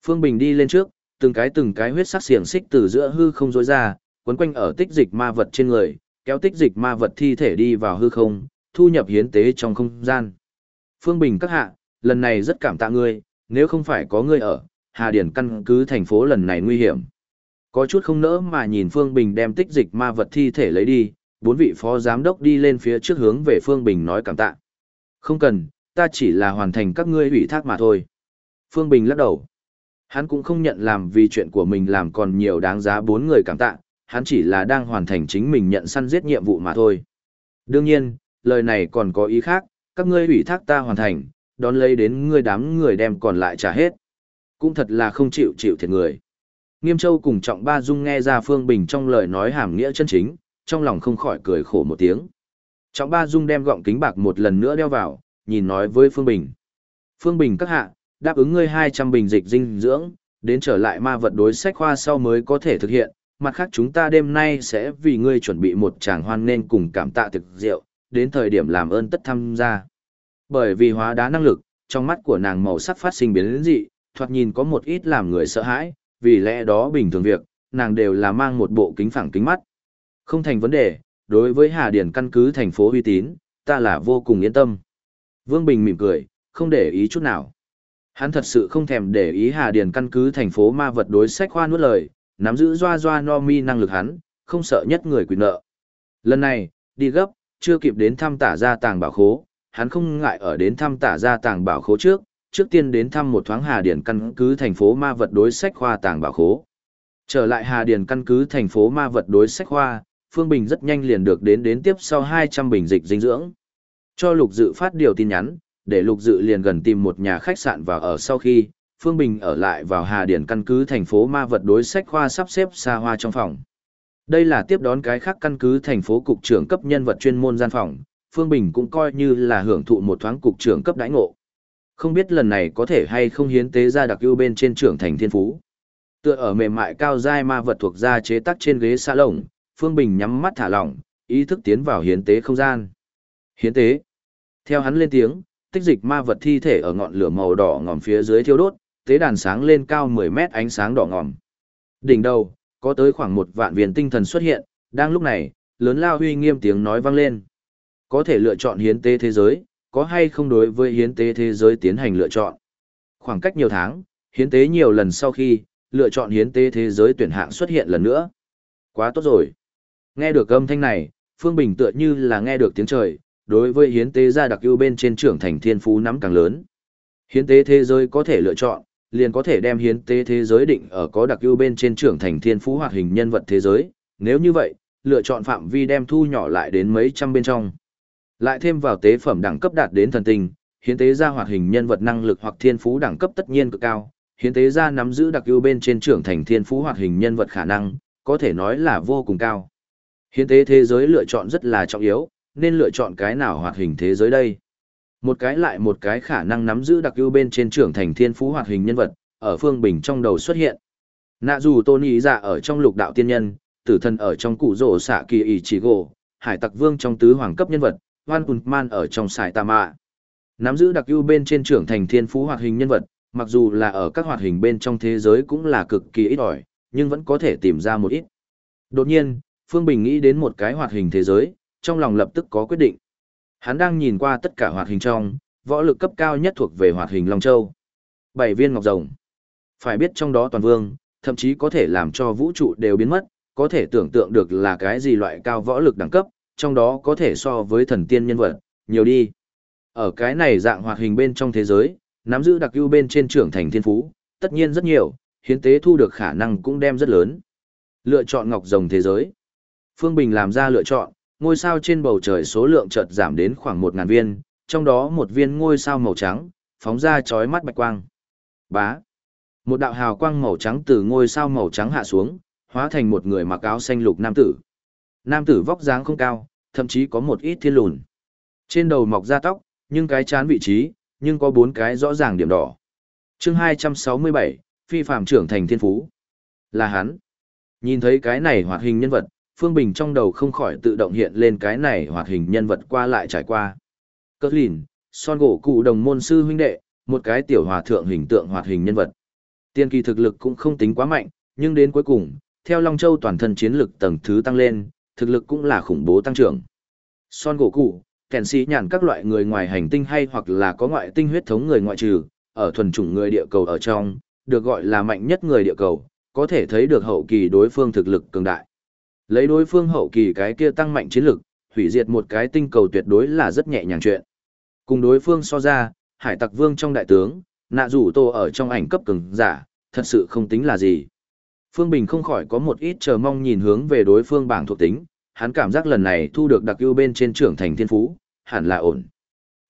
Phương Bình đi lên trước, từng cái từng cái huyết sắc xiềng xích từ giữa hư không rối ra, quấn quanh ở tích dịch ma vật trên người, kéo tích dịch ma vật thi thể đi vào hư không, thu nhập hiến tế trong không gian. Phương Bình các hạ, lần này rất cảm tạ ngươi, nếu không phải có ngươi ở, Hà Điển căn cứ thành phố lần này nguy hiểm. Có chút không nỡ mà nhìn Phương Bình đem tích dịch ma vật thi thể lấy đi, bốn vị phó giám đốc đi lên phía trước hướng về Phương Bình nói cảm tạ. Không cần, ta chỉ là hoàn thành các ngươi ủy thác mà thôi. Phương Bình lắc đầu. Hắn cũng không nhận làm vì chuyện của mình làm còn nhiều đáng giá bốn người cảm tạ, hắn chỉ là đang hoàn thành chính mình nhận săn giết nhiệm vụ mà thôi. Đương nhiên, lời này còn có ý khác, các ngươi ủy thác ta hoàn thành, đón lấy đến ngươi đám người đem còn lại trả hết. Cũng thật là không chịu chịu thiệt người. Nghiêm Châu cùng Trọng Ba Dung nghe ra Phương Bình trong lời nói hàm nghĩa chân chính, trong lòng không khỏi cười khổ một tiếng. Trọng Ba Dung đem gọng kính bạc một lần nữa đeo vào, nhìn nói với Phương Bình. Phương Bình các hạ, đáp ứng ngươi 200 bình dịch dinh dưỡng, đến trở lại ma vật đối sách khoa sau mới có thể thực hiện, mặt khác chúng ta đêm nay sẽ vì ngươi chuẩn bị một tràng hoan nên cùng cảm tạ thực rượu, đến thời điểm làm ơn tất tham gia. Bởi vì hóa đá năng lực, trong mắt của nàng màu sắc phát sinh biến dị, thoạt nhìn có một ít làm người sợ hãi, vì lẽ đó bình thường việc, nàng đều là mang một bộ kính phẳng kính mắt. Không thành vấn đề, đối với Hà Điển căn cứ thành phố uy tín, ta là vô cùng yên tâm. Vương Bình mỉm cười, không để ý chút nào. Hắn thật sự không thèm để ý Hà Điền căn cứ thành phố ma vật đối sách khoa nuốt lời, nắm giữ doa doa no mi năng lực hắn, không sợ nhất người quỷ nợ. Lần này, đi gấp, chưa kịp đến thăm tả gia tàng bảo khố, hắn không ngại ở đến thăm tả gia tàng bảo khố trước, trước tiên đến thăm một thoáng Hà Điền căn cứ thành phố ma vật đối sách khoa tàng bảo khố. Trở lại Hà Điền căn cứ thành phố ma vật đối sách khoa, Phương Bình rất nhanh liền được đến đến tiếp sau 200 bình dịch dinh dưỡng. Cho Lục Dự phát điều tin nhắn, để Lục Dự liền gần tìm một nhà khách sạn và ở sau khi, Phương Bình ở lại vào Hà Điển căn cứ thành phố ma vật đối sách khoa sắp xếp xa hoa trong phòng. Đây là tiếp đón cái khác căn cứ thành phố cục trưởng cấp nhân vật chuyên môn gian phòng, Phương Bình cũng coi như là hưởng thụ một thoáng cục trưởng cấp đãi ngộ. Không biết lần này có thể hay không hiến tế ra đặc ưu bên trên trưởng thành thiên phú. Tựa ở mềm mại cao dai ma vật thuộc ra chế tác trên ghế xa lồng, Phương Bình nhắm mắt thả lỏng, ý thức tiến vào hiến tế không gian. Hiến tế. Theo hắn lên tiếng, tích dịch ma vật thi thể ở ngọn lửa màu đỏ ngòm phía dưới thiêu đốt, tế đàn sáng lên cao 10 mét ánh sáng đỏ ngòm. Đỉnh đầu, có tới khoảng một vạn viên tinh thần xuất hiện, đang lúc này, lớn lao huy nghiêm tiếng nói vang lên. Có thể lựa chọn hiến tế thế giới, có hay không đối với hiến tế thế giới tiến hành lựa chọn. Khoảng cách nhiều tháng, hiến tế nhiều lần sau khi, lựa chọn hiến tế thế giới tuyển hạng xuất hiện lần nữa. Quá tốt rồi. Nghe được âm thanh này, Phương Bình tựa như là nghe được tiếng trời, đối với hiến tế gia đặc ưu bên trên trưởng thành thiên phú nắm càng lớn. Hiến tế thế giới có thể lựa chọn, liền có thể đem hiến tế thế giới định ở có đặc ưu bên trên trưởng thành thiên phú hoạt hình nhân vật thế giới, nếu như vậy, lựa chọn phạm vi đem thu nhỏ lại đến mấy trăm bên trong. Lại thêm vào tế phẩm đẳng cấp đạt đến thần tinh, hiến tế ra hoạt hình nhân vật năng lực hoặc thiên phú đẳng cấp tất nhiên cực cao, hiến tế ra nắm giữ đặc ưu bên trên trưởng thành thiên phú hoạt hình nhân vật khả năng, có thể nói là vô cùng cao. Hiến tế thế giới lựa chọn rất là trọng yếu, nên lựa chọn cái nào hoạt hình thế giới đây? Một cái lại một cái khả năng nắm giữ đặc ưu bên trên trưởng thành thiên phú hoạt hình nhân vật, ở phương bình trong đầu xuất hiện. Nạ dù Tony dạ ở trong lục đạo tiên nhân, tử thần ở trong cụ rổ xạ kỳ ỷ chỉ gỗ, hải tặc vương trong tứ hoàng cấp nhân vật, van Hùn Man ở trong sải tà mạ. Nắm giữ đặc ưu bên trên trưởng thành thiên phú hoạt hình nhân vật, mặc dù là ở các hoạt hình bên trong thế giới cũng là cực kỳ ít ỏi, nhưng vẫn có thể tìm ra một ít. Đột nhiên, Phương Bình nghĩ đến một cái hoạt hình thế giới, trong lòng lập tức có quyết định. Hắn đang nhìn qua tất cả hoạt hình trong, võ lực cấp cao nhất thuộc về hoạt hình Long Châu. Bảy viên ngọc rồng. Phải biết trong đó toàn vương, thậm chí có thể làm cho vũ trụ đều biến mất, có thể tưởng tượng được là cái gì loại cao võ lực đẳng cấp, trong đó có thể so với thần tiên nhân vật, nhiều đi. Ở cái này dạng hoạt hình bên trong thế giới, nắm giữ đặc ưu bên trên trưởng thành thiên phú, tất nhiên rất nhiều, hiến tế thu được khả năng cũng đem rất lớn. Lựa chọn ngọc rồng thế giới. Phương Bình làm ra lựa chọn, ngôi sao trên bầu trời số lượng chợt giảm đến khoảng một ngàn viên, trong đó một viên ngôi sao màu trắng, phóng ra chói mắt bạch quang. Bá. Một đạo hào quang màu trắng từ ngôi sao màu trắng hạ xuống, hóa thành một người mặc áo xanh lục nam tử. Nam tử vóc dáng không cao, thậm chí có một ít thiên lùn. Trên đầu mọc da tóc, nhưng cái chán vị trí, nhưng có bốn cái rõ ràng điểm đỏ. chương 267, phi phạm trưởng thành thiên phú. Là hắn. Nhìn thấy cái này hoạt hình nhân vật, Phương Bình trong đầu không khỏi tự động hiện lên cái này hoạt hình nhân vật qua lại trải qua. Cất lìn, son gỗ cụ đồng môn sư huynh đệ, một cái tiểu hòa thượng hình tượng hoạt hình nhân vật. Tiên kỳ thực lực cũng không tính quá mạnh, nhưng đến cuối cùng, theo Long Châu toàn thân chiến lực tầng thứ tăng lên, thực lực cũng là khủng bố tăng trưởng. Son gỗ cụ, kèn sĩ nhàn các loại người ngoài hành tinh hay hoặc là có ngoại tinh huyết thống người ngoại trừ, ở thuần chủng người địa cầu ở trong, được gọi là mạnh nhất người địa cầu, có thể thấy được hậu kỳ đối phương thực lực cường đại. Lấy đối phương hậu kỳ cái kia tăng mạnh chiến lực, hủy diệt một cái tinh cầu tuyệt đối là rất nhẹ nhàng chuyện. Cùng đối phương so ra, hải tặc vương trong đại tướng, nạ rủ tô ở trong ảnh cấp cường giả, thật sự không tính là gì. Phương Bình không khỏi có một ít chờ mong nhìn hướng về đối phương bảng thuộc tính, hắn cảm giác lần này thu được đặc ưu bên trên trưởng thành thiên phú, hẳn là ổn.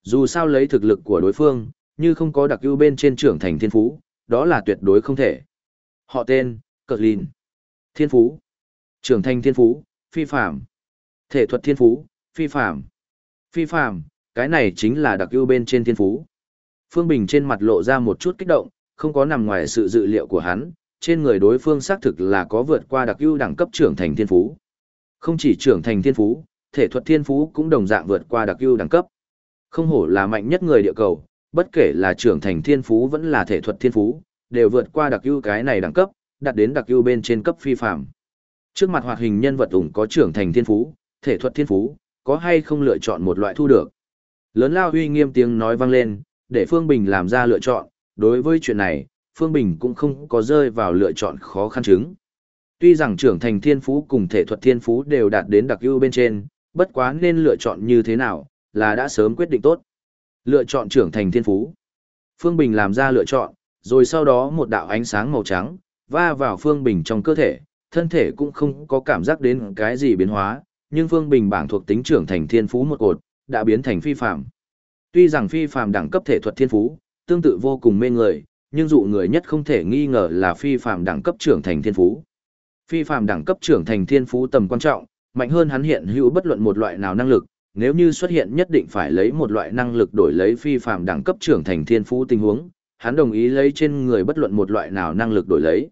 Dù sao lấy thực lực của đối phương, như không có đặc ưu bên trên trưởng thành thiên phú, đó là tuyệt đối không thể. Họ tên, Cờ Lìn. Thiên phú. Trưởng thành thiên phú, phi phạm. Thể thuật thiên phú, phi phạm. Phi phạm, cái này chính là đặc ưu bên trên thiên phú. Phương Bình trên mặt lộ ra một chút kích động, không có nằm ngoài sự dự liệu của hắn, trên người đối phương xác thực là có vượt qua đặc ưu đẳng cấp trưởng thành thiên phú. Không chỉ trưởng thành thiên phú, thể thuật thiên phú cũng đồng dạng vượt qua đặc ưu đẳng cấp. Không hổ là mạnh nhất người địa cầu, bất kể là trưởng thành thiên phú vẫn là thể thuật thiên phú, đều vượt qua đặc ưu cái này đẳng cấp, đạt đến đặc ưu bên trên cấp phi phạm. Trước mặt hoạt hình nhân vật ủng có trưởng thành thiên phú, thể thuật thiên phú, có hay không lựa chọn một loại thu được. Lớn lao uy nghiêm tiếng nói vang lên, để Phương Bình làm ra lựa chọn, đối với chuyện này, Phương Bình cũng không có rơi vào lựa chọn khó khăn chứng. Tuy rằng trưởng thành thiên phú cùng thể thuật thiên phú đều đạt đến đặc ưu bên trên, bất quá nên lựa chọn như thế nào, là đã sớm quyết định tốt. Lựa chọn trưởng thành thiên phú. Phương Bình làm ra lựa chọn, rồi sau đó một đạo ánh sáng màu trắng, va vào Phương Bình trong cơ thể, thân thể cũng không có cảm giác đến cái gì biến hóa, nhưng Phương Bình bảng thuộc tính trưởng thành thiên phú một cột, đã biến thành phi phạm. Tuy rằng phi phạm đẳng cấp thể thuật thiên phú, tương tự vô cùng mê người, nhưng dụ người nhất không thể nghi ngờ là phi phạm đẳng cấp trưởng thành thiên phú. Phi phạm đẳng cấp trưởng thành thiên phú tầm quan trọng, mạnh hơn hắn hiện hữu bất luận một loại nào năng lực, nếu như xuất hiện nhất định phải lấy một loại năng lực đổi lấy phi phạm đẳng cấp trưởng thành thiên phú tình huống, hắn đồng ý lấy trên người bất luận một loại nào năng lực đổi lấy.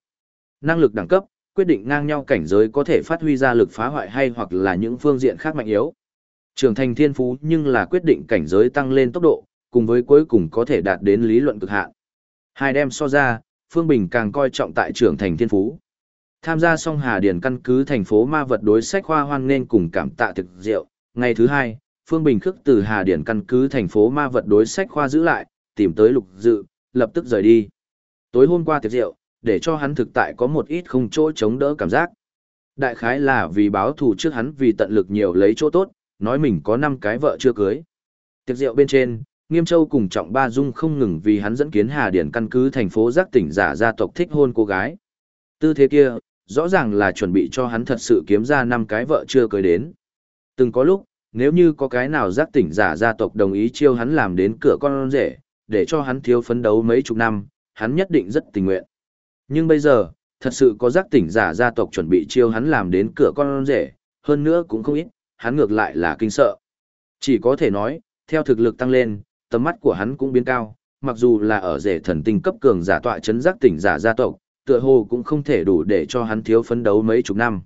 Năng lực đẳng cấp, quyết định ngang nhau cảnh giới có thể phát huy ra lực phá hoại hay hoặc là những phương diện khác mạnh yếu. Trưởng thành thiên phú nhưng là quyết định cảnh giới tăng lên tốc độ, cùng với cuối cùng có thể đạt đến lý luận cực hạn. Hai đem so ra, Phương Bình càng coi trọng tại trưởng thành thiên phú. Tham gia xong Hà Điền căn cứ thành phố ma vật đối sách khoa hoan nên cùng cảm tạ thực diệu. Ngày thứ hai, Phương Bình khước từ Hà Điền căn cứ thành phố ma vật đối sách khoa giữ lại, tìm tới lục dự, lập tức rời đi. Tối hôm qua tiệc rượu, để cho hắn thực tại có một ít không chỗ chống đỡ cảm giác. Đại khái là vì báo thù trước hắn vì tận lực nhiều lấy chỗ tốt, nói mình có 5 cái vợ chưa cưới. Tiệc rượu bên trên, Nghiêm Châu cùng Trọng Ba Dung không ngừng vì hắn dẫn kiến Hà Điển căn cứ thành phố giác tỉnh giả gia tộc thích hôn cô gái. Tư thế kia, rõ ràng là chuẩn bị cho hắn thật sự kiếm ra 5 cái vợ chưa cưới đến. Từng có lúc, nếu như có cái nào giác tỉnh giả gia tộc đồng ý chiêu hắn làm đến cửa con rể, để cho hắn thiếu phấn đấu mấy chục năm, hắn nhất định rất tình nguyện. Nhưng bây giờ, thật sự có giác tỉnh giả gia tộc chuẩn bị chiêu hắn làm đến cửa con rể, hơn nữa cũng không ít, hắn ngược lại là kinh sợ. Chỉ có thể nói, theo thực lực tăng lên, tầm mắt của hắn cũng biến cao, mặc dù là ở rể thần tinh cấp cường giả tọa chấn giác tỉnh giả gia tộc, tựa hồ cũng không thể đủ để cho hắn thiếu phấn đấu mấy chục năm.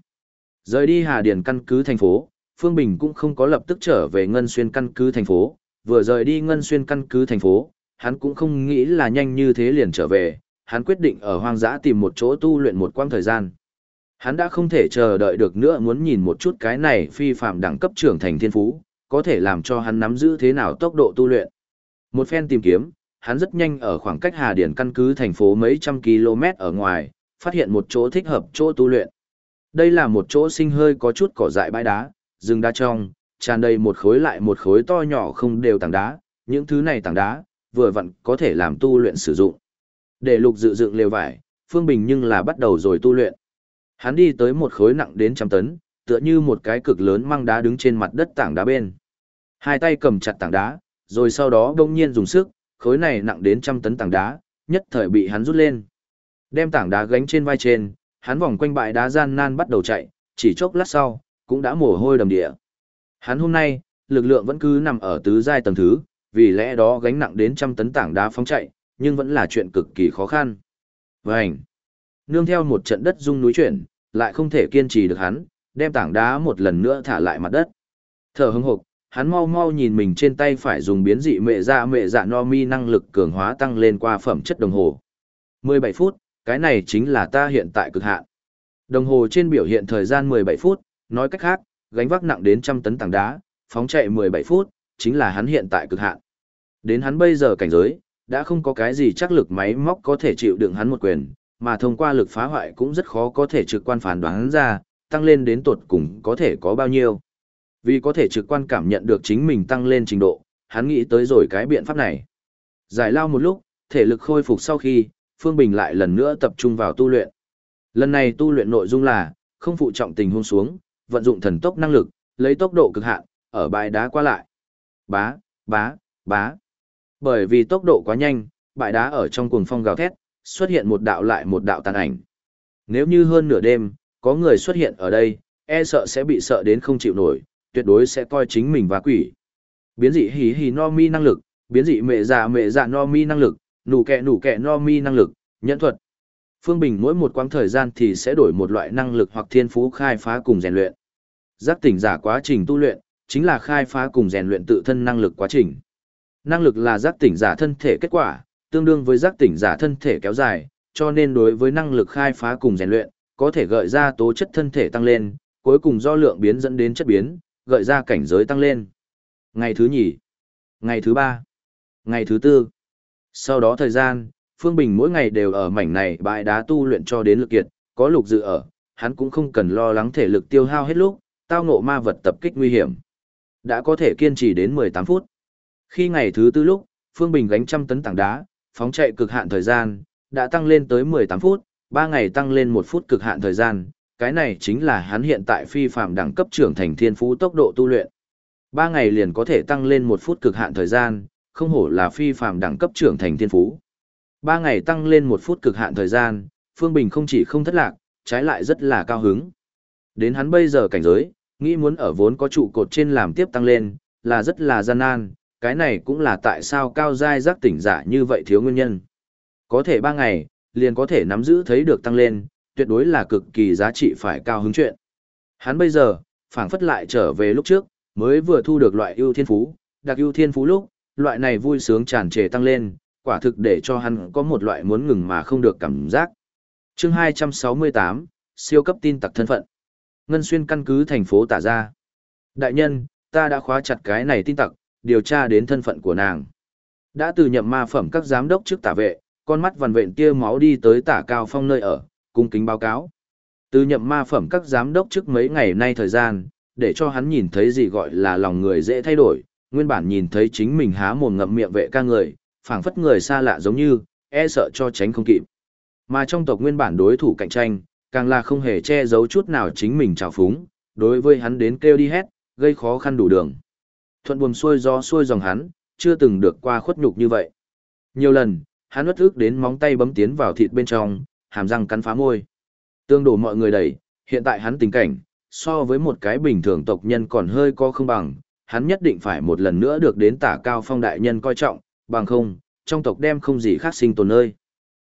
Rời đi Hà Điền căn cứ thành phố, Phương Bình cũng không có lập tức trở về Ngân Xuyên căn cứ thành phố, vừa rời đi Ngân Xuyên căn cứ thành phố, hắn cũng không nghĩ là nhanh như thế liền trở về, hắn quyết định ở hoang dã tìm một chỗ tu luyện một quãng thời gian. Hắn đã không thể chờ đợi được nữa muốn nhìn một chút cái này phi phạm đẳng cấp trưởng thành thiên phú, có thể làm cho hắn nắm giữ thế nào tốc độ tu luyện. Một phen tìm kiếm, hắn rất nhanh ở khoảng cách Hà Điển căn cứ thành phố mấy trăm km ở ngoài, phát hiện một chỗ thích hợp chỗ tu luyện. Đây là một chỗ sinh hơi có chút cỏ dại bãi đá, rừng đá trong, tràn đầy một khối lại một khối to nhỏ không đều tảng đá, những thứ này tảng đá, vừa vặn có thể làm tu luyện sử dụng. Để lục dự dựng lều vải, Phương Bình nhưng là bắt đầu rồi tu luyện. Hắn đi tới một khối nặng đến trăm tấn, tựa như một cái cực lớn mang đá đứng trên mặt đất tảng đá bên. Hai tay cầm chặt tảng đá, rồi sau đó đông nhiên dùng sức, khối này nặng đến trăm tấn tảng đá, nhất thời bị hắn rút lên. Đem tảng đá gánh trên vai trên, hắn vòng quanh bãi đá gian nan bắt đầu chạy, chỉ chốc lát sau, cũng đã mồ hôi đầm địa. Hắn hôm nay, lực lượng vẫn cứ nằm ở tứ giai tầng thứ, vì lẽ đó gánh nặng đến trăm tấn tảng đá phóng chạy, nhưng vẫn là chuyện cực kỳ khó khăn. Vành! Nương theo một trận đất rung núi chuyển, lại không thể kiên trì được hắn, đem tảng đá một lần nữa thả lại mặt đất. Thở hứng hộc, hắn mau mau nhìn mình trên tay phải dùng biến dị mẹ dạ mẹ dạ no mi năng lực cường hóa tăng lên qua phẩm chất đồng hồ. 17 phút, cái này chính là ta hiện tại cực hạn. Đồng hồ trên biểu hiện thời gian 17 phút, nói cách khác, gánh vác nặng đến trăm tấn tảng đá, phóng chạy 17 phút, chính là hắn hiện tại cực hạn. Đến hắn bây giờ cảnh giới, đã không có cái gì chắc lực máy móc có thể chịu đựng hắn một quyền, mà thông qua lực phá hoại cũng rất khó có thể trực quan phán đoán ra, tăng lên đến tột cùng có thể có bao nhiêu. Vì có thể trực quan cảm nhận được chính mình tăng lên trình độ, hắn nghĩ tới rồi cái biện pháp này. Giải lao một lúc, thể lực khôi phục sau khi, Phương Bình lại lần nữa tập trung vào tu luyện. Lần này tu luyện nội dung là, không phụ trọng tình huống xuống, vận dụng thần tốc năng lực, lấy tốc độ cực hạn, ở bãi đá qua lại. Bá, bá, bá. Bởi vì tốc độ quá nhanh, bãi đá ở trong cuồng phong gào thét, xuất hiện một đạo lại một đạo tàn ảnh. Nếu như hơn nửa đêm, có người xuất hiện ở đây, e sợ sẽ bị sợ đến không chịu nổi, tuyệt đối sẽ coi chính mình và quỷ. Biến dị hí hí no mi năng lực, biến dị mẹ dạ mẹ dạ no mi năng lực, nủ kẹ nủ kẹ no mi năng lực, nhẫn thuật. Phương Bình mỗi một quãng thời gian thì sẽ đổi một loại năng lực hoặc thiên phú khai phá cùng rèn luyện. Giác tỉnh giả quá trình tu luyện, chính là khai phá cùng rèn luyện tự thân năng lực quá trình. Năng lực là giác tỉnh giả thân thể kết quả, tương đương với giác tỉnh giả thân thể kéo dài, cho nên đối với năng lực khai phá cùng rèn luyện, có thể gợi ra tố chất thân thể tăng lên, cuối cùng do lượng biến dẫn đến chất biến, gợi ra cảnh giới tăng lên. Ngày thứ nhì, ngày thứ ba, ngày thứ tư. Sau đó thời gian, Phương Bình mỗi ngày đều ở mảnh này bãi đá tu luyện cho đến lực kiệt, có lục dự ở, hắn cũng không cần lo lắng thể lực tiêu hao hết lúc, tao ngộ ma vật tập kích nguy hiểm. Đã có thể kiên trì đến 18 phút. Khi ngày thứ tư lúc, Phương Bình gánh trăm tấn tảng đá, phóng chạy cực hạn thời gian, đã tăng lên tới 18 phút, 3 ngày tăng lên 1 phút cực hạn thời gian, cái này chính là hắn hiện tại phi phạm đẳng cấp trưởng thành thiên phú tốc độ tu luyện. 3 ngày liền có thể tăng lên 1 phút cực hạn thời gian, không hổ là phi phạm đẳng cấp trưởng thành thiên phú. 3 ngày tăng lên 1 phút cực hạn thời gian, Phương Bình không chỉ không thất lạc, trái lại rất là cao hứng. Đến hắn bây giờ cảnh giới, nghĩ muốn ở vốn có trụ cột trên làm tiếp tăng lên, là rất là gian nan, cái này cũng là tại sao cao giai giác tỉnh giả như vậy thiếu nguyên nhân. Có thể 3 ngày, liền có thể nắm giữ thấy được tăng lên, tuyệt đối là cực kỳ giá trị phải cao hứng chuyện. Hắn bây giờ, phảng phất lại trở về lúc trước, mới vừa thu được loại ưu thiên phú, đặc ưu thiên phú lúc, loại này vui sướng tràn trề tăng lên, quả thực để cho hắn có một loại muốn ngừng mà không được cảm giác. Chương 268, siêu cấp tin tặc thân phận. Ngân xuyên căn cứ thành phố tả ra. Đại nhân, ta đã khóa chặt cái này tin tặc, điều tra đến thân phận của nàng. Đã từ nhậm ma phẩm các giám đốc trước tả vệ, con mắt vằn vện kia máu đi tới tả cao phong nơi ở, cung kính báo cáo. Từ nhậm ma phẩm các giám đốc trước mấy ngày nay thời gian, để cho hắn nhìn thấy gì gọi là lòng người dễ thay đổi, nguyên bản nhìn thấy chính mình há mồm ngậm miệng vệ ca người, phảng phất người xa lạ giống như, e sợ cho tránh không kịp. Mà trong tộc nguyên bản đối thủ cạnh tranh, càng là không hề che giấu chút nào chính mình trào phúng, đối với hắn đến kêu đi hét, gây khó khăn đủ đường. Thuận buồm xuôi do xuôi dòng hắn, chưa từng được qua khuất nhục như vậy. Nhiều lần, hắn uất ức đến móng tay bấm tiến vào thịt bên trong, hàm răng cắn phá môi. Tương đổ mọi người đẩy, hiện tại hắn tình cảnh, so với một cái bình thường tộc nhân còn hơi có không bằng, hắn nhất định phải một lần nữa được đến tả cao phong đại nhân coi trọng, bằng không, trong tộc đem không gì khác sinh tồn nơi.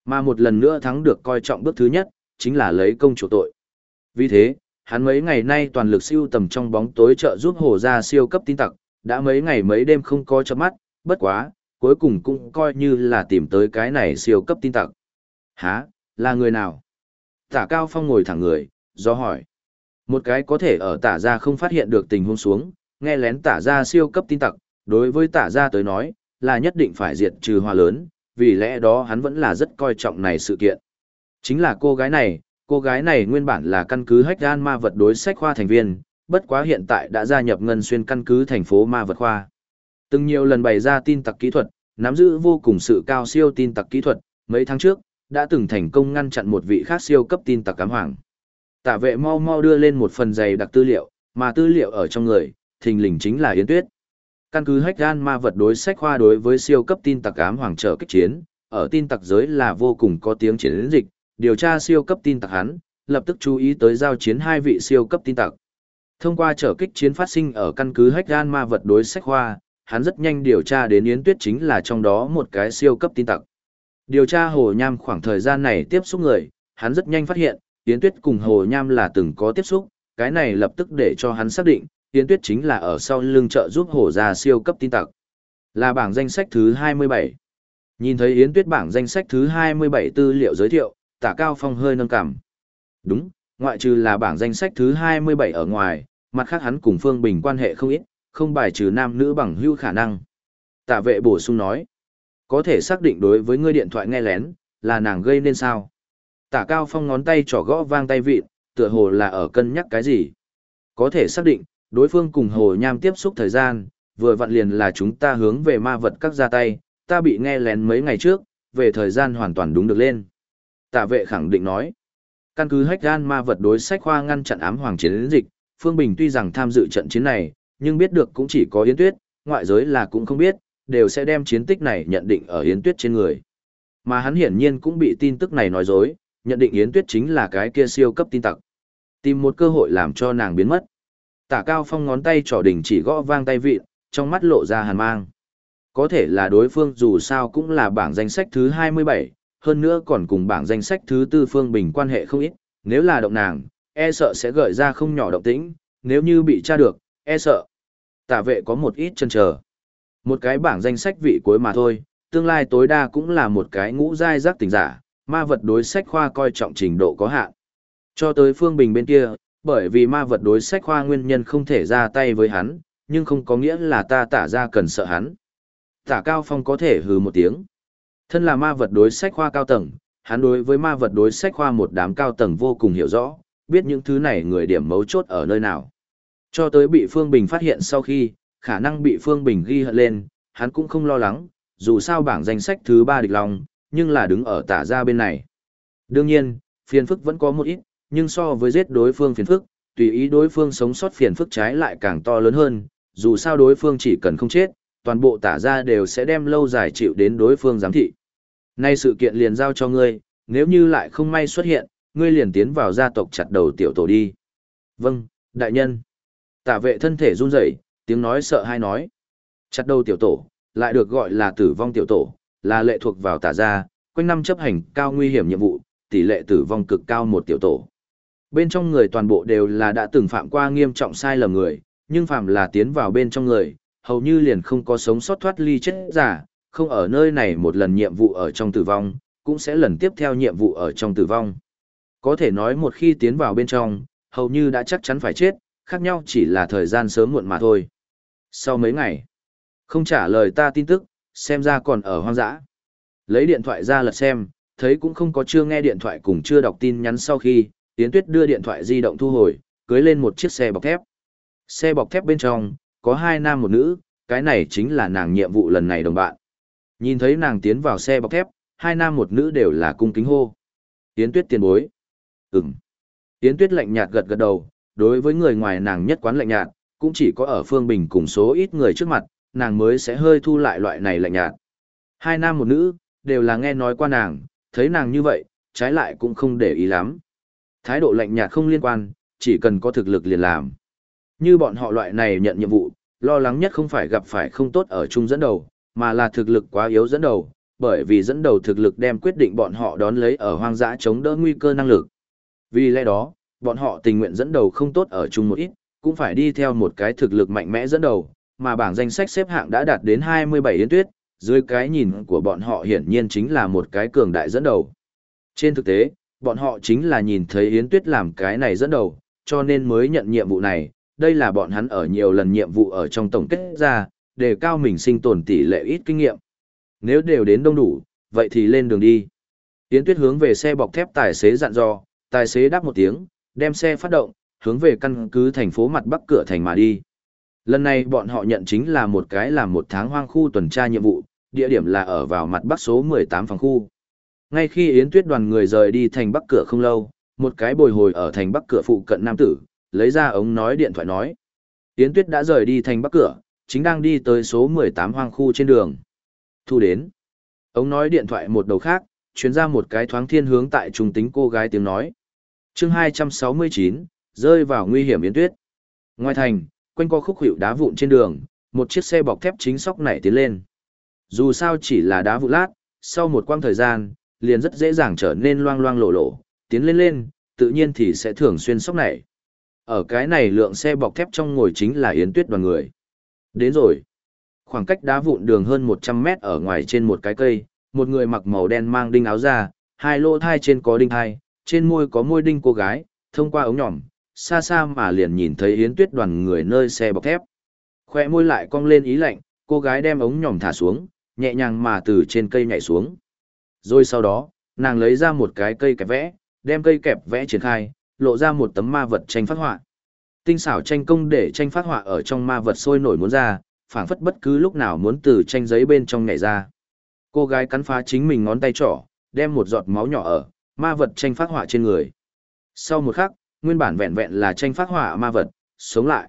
Mà một lần nữa thắng được coi trọng bước thứ nhất, chính là lấy công chủ tội. Vì thế, hắn mấy ngày nay toàn lực siêu tầm trong bóng tối trợ giúp hồ ra siêu cấp tin tặc, đã mấy ngày mấy đêm không coi chấm mắt, bất quá, cuối cùng cũng coi như là tìm tới cái này siêu cấp tin tặc. Hả, là người nào? Tả Cao Phong ngồi thẳng người, do hỏi. Một cái có thể ở tả ra không phát hiện được tình huống xuống, nghe lén tả ra siêu cấp tin tặc, đối với tả ra tới nói, là nhất định phải diệt trừ hòa lớn, vì lẽ đó hắn vẫn là rất coi trọng này sự kiện. Chính là cô gái này, cô gái này nguyên bản là căn cứ hách gan ma vật đối sách khoa thành viên, bất quá hiện tại đã gia nhập ngân xuyên căn cứ thành phố ma vật khoa. Từng nhiều lần bày ra tin tặc kỹ thuật, nắm giữ vô cùng sự cao siêu tin tặc kỹ thuật, mấy tháng trước, đã từng thành công ngăn chặn một vị khác siêu cấp tin tặc cám hoàng. Tạ vệ mau mau đưa lên một phần dày đặc tư liệu, mà tư liệu ở trong người, thình lình chính là Yến Tuyết. Căn cứ hách gan ma vật đối sách khoa đối với siêu cấp tin tặc ám hoàng trợ kích chiến, ở tin tặc giới là vô cùng có tiếng chiến dịch, điều tra siêu cấp tin tặc hắn, lập tức chú ý tới giao chiến hai vị siêu cấp tin tặc. Thông qua trở kích chiến phát sinh ở căn cứ hách gan ma vật đối sách khoa, hắn rất nhanh điều tra đến Yến Tuyết chính là trong đó một cái siêu cấp tin tặc. Điều tra Hồ Nham khoảng thời gian này tiếp xúc người, hắn rất nhanh phát hiện, Yến Tuyết cùng Hồ Nham là từng có tiếp xúc, cái này lập tức để cho hắn xác định, Yến Tuyết chính là ở sau lưng trợ giúp Hồ ra siêu cấp tin tặc. Là bảng danh sách thứ 27. Nhìn thấy Yến Tuyết bảng danh sách thứ 27 tư liệu giới thiệu, tả cao phong hơi nâng cảm. Đúng, ngoại trừ là bảng danh sách thứ 27 ở ngoài, mặt khác hắn cùng Phương Bình quan hệ không ít, không bài trừ nam nữ bằng hữu khả năng. Tạ vệ bổ sung nói, có thể xác định đối với ngươi điện thoại nghe lén, là nàng gây nên sao. Tạ cao phong ngón tay trỏ gõ vang tay vịt, tựa hồ là ở cân nhắc cái gì. Có thể xác định, đối phương cùng hồ nham tiếp xúc thời gian, vừa vặn liền là chúng ta hướng về ma vật các ra tay, ta bị nghe lén mấy ngày trước, về thời gian hoàn toàn đúng được lên. Tạ vệ khẳng định nói, căn cứ hách gan ma vật đối sách khoa ngăn chặn ám hoàng chiến dịch, Phương Bình tuy rằng tham dự trận chiến này, nhưng biết được cũng chỉ có Yến Tuyết, ngoại giới là cũng không biết, đều sẽ đem chiến tích này nhận định ở Yến Tuyết trên người. Mà hắn hiển nhiên cũng bị tin tức này nói dối, nhận định Yến Tuyết chính là cái kia siêu cấp tin tặc. Tìm một cơ hội làm cho nàng biến mất. Tả Cao Phong ngón tay trỏ đỉnh chỉ gõ vang tay vịn, trong mắt lộ ra hàn mang. Có thể là đối phương dù sao cũng là bảng danh sách thứ 27, hơn nữa còn cùng bảng danh sách thứ tư phương bình quan hệ không ít, nếu là động nàng, e sợ sẽ gợi ra không nhỏ động tĩnh, nếu như bị tra được, e sợ. Tả vệ có một ít chân chờ. Một cái bảng danh sách vị cuối mà thôi, tương lai tối đa cũng là một cái ngũ giai giác tỉnh giả, ma vật đối sách khoa coi trọng trình độ có hạn. Cho tới phương bình bên kia, bởi vì ma vật đối sách khoa nguyên nhân không thể ra tay với hắn, nhưng không có nghĩa là ta tả ra cần sợ hắn. Tả Cao Phong có thể hừ một tiếng. Thân là ma vật đối sách khoa cao tầng, hắn đối với ma vật đối sách khoa một đám cao tầng vô cùng hiểu rõ, biết những thứ này người điểm mấu chốt ở nơi nào. Cho tới bị Phương Bình phát hiện sau khi, khả năng bị Phương Bình ghi hận lên, hắn cũng không lo lắng, dù sao bảng danh sách thứ ba địch lòng, nhưng là đứng ở tả ra bên này. Đương nhiên, phiền phức vẫn có một ít, nhưng so với giết đối phương phiền phức, tùy ý đối phương sống sót phiền phức trái lại càng to lớn hơn, dù sao đối phương chỉ cần không chết, toàn bộ tả ra đều sẽ đem lâu dài chịu đến đối phương giám thị. Nay sự kiện liền giao cho ngươi, nếu như lại không may xuất hiện, ngươi liền tiến vào gia tộc chặt đầu tiểu tổ đi. Vâng, đại nhân. Tả vệ thân thể run rẩy, tiếng nói sợ hai nói. Chặt đầu tiểu tổ, lại được gọi là tử vong tiểu tổ, là lệ thuộc vào tả gia, quanh năm chấp hành cao nguy hiểm nhiệm vụ, tỷ lệ tử vong cực cao một tiểu tổ. Bên trong người toàn bộ đều là đã từng phạm qua nghiêm trọng sai lầm người, nhưng phạm là tiến vào bên trong người, hầu như liền không có sống sót thoát ly chết giả, không ở nơi này một lần nhiệm vụ ở trong tử vong, cũng sẽ lần tiếp theo nhiệm vụ ở trong tử vong. Có thể nói một khi tiến vào bên trong, hầu như đã chắc chắn phải chết, khác nhau chỉ là thời gian sớm muộn mà thôi. Sau mấy ngày, không trả lời ta tin tức, xem ra còn ở hoang dã. Lấy điện thoại ra lật xem, thấy cũng không có chưa nghe điện thoại cùng chưa đọc tin nhắn sau khi, Tiến Tuyết đưa điện thoại di động thu hồi, cưới lên một chiếc xe bọc thép. Xe bọc thép bên trong, có hai nam một nữ, cái này chính là nàng nhiệm vụ lần này đồng bạn. Nhìn thấy nàng tiến vào xe bọc thép, hai nam một nữ đều là cung kính hô. Tiến Tuyết tiền bối. Ừm. Tiến Tuyết lạnh nhạt gật gật đầu, đối với người ngoài nàng nhất quán lạnh nhạt, cũng chỉ có ở Phương Bình cùng số ít người trước mặt, nàng mới sẽ hơi thu lại loại này lạnh nhạt. Hai nam một nữ, đều là nghe nói qua nàng, thấy nàng như vậy, trái lại cũng không để ý lắm. Thái độ lạnh nhạt không liên quan, chỉ cần có thực lực liền làm. Như bọn họ loại này nhận nhiệm vụ, lo lắng nhất không phải gặp phải không tốt ở chung dẫn đầu, mà là thực lực quá yếu dẫn đầu, bởi vì dẫn đầu thực lực đem quyết định bọn họ đón lấy ở hoang dã chống đỡ nguy cơ năng lực. Vì lẽ đó, bọn họ tình nguyện dẫn đầu không tốt ở chung một ít, cũng phải đi theo một cái thực lực mạnh mẽ dẫn đầu, mà bảng danh sách xếp hạng đã đạt đến 27 yến tuyết, dưới cái nhìn của bọn họ hiển nhiên chính là một cái cường đại dẫn đầu. Trên thực tế, bọn họ chính là nhìn thấy Yến Tuyết làm cái này dẫn đầu, cho nên mới nhận nhiệm vụ này, đây là bọn hắn ở nhiều lần nhiệm vụ ở trong tổng kết ra, để cao mình sinh tồn tỷ lệ ít kinh nghiệm. Nếu đều đến đông đủ, vậy thì lên đường đi. Yến Tuyết hướng về xe bọc thép tài xế dặn dò, tài xế đáp một tiếng, đem xe phát động, hướng về căn cứ thành phố mặt bắc cửa thành mà đi. Lần này bọn họ nhận chính là một cái làm một tháng hoang khu tuần tra nhiệm vụ, địa điểm là ở vào mặt bắc số 18 phòng khu. Ngay khi Yến Tuyết đoàn người rời đi thành bắc cửa không lâu, một cái bồi hồi ở thành bắc cửa phụ cận nam tử, lấy ra ống nói điện thoại nói. Yến Tuyết đã rời đi thành bắc cửa, chính đang đi tới số 18 hoang khu trên đường. Thu đến. Ống nói điện thoại một đầu khác, chuyến ra một cái thoáng thiên hướng tại trung tính cô gái tiếng nói chương 269, rơi vào nguy hiểm Yến Tuyết. Ngoài thành, quanh co khúc hiệu đá vụn trên đường, một chiếc xe bọc thép chính sóc nảy tiến lên. Dù sao chỉ là đá vụn lát, sau một quãng thời gian, liền rất dễ dàng trở nên loang loang lộ lộ, tiến lên lên, tự nhiên thì sẽ thường xuyên sóc nảy. Ở cái này lượng xe bọc thép trong ngồi chính là Yến Tuyết đoàn người. Đến rồi. Khoảng cách đá vụn đường hơn 100 mét ở ngoài trên một cái cây, một người mặc màu đen mang đinh áo ra, hai lỗ thai trên có đinh thai, trên môi có môi đinh cô gái, thông qua ống nhỏm, xa xa mà liền nhìn thấy Yến Tuyết đoàn người nơi xe bọc thép. Khoe môi lại cong lên ý lạnh, cô gái đem ống nhỏm thả xuống, nhẹ nhàng mà từ trên cây nhảy xuống. Rồi sau đó, nàng lấy ra một cái cây kẹp vẽ, đem cây kẹp vẽ triển khai, lộ ra một tấm ma vật tranh phát họa. Tinh xảo tranh công để tranh phát họa ở trong ma vật sôi nổi muốn ra, phảng phất bất cứ lúc nào muốn từ tranh giấy bên trong nhảy ra. Cô gái cắn phá chính mình ngón tay trỏ, đem một giọt máu nhỏ ở ma vật tranh phát họa trên người. Sau một khắc, nguyên bản vẹn vẹn là tranh phát họa ma vật, sống lại.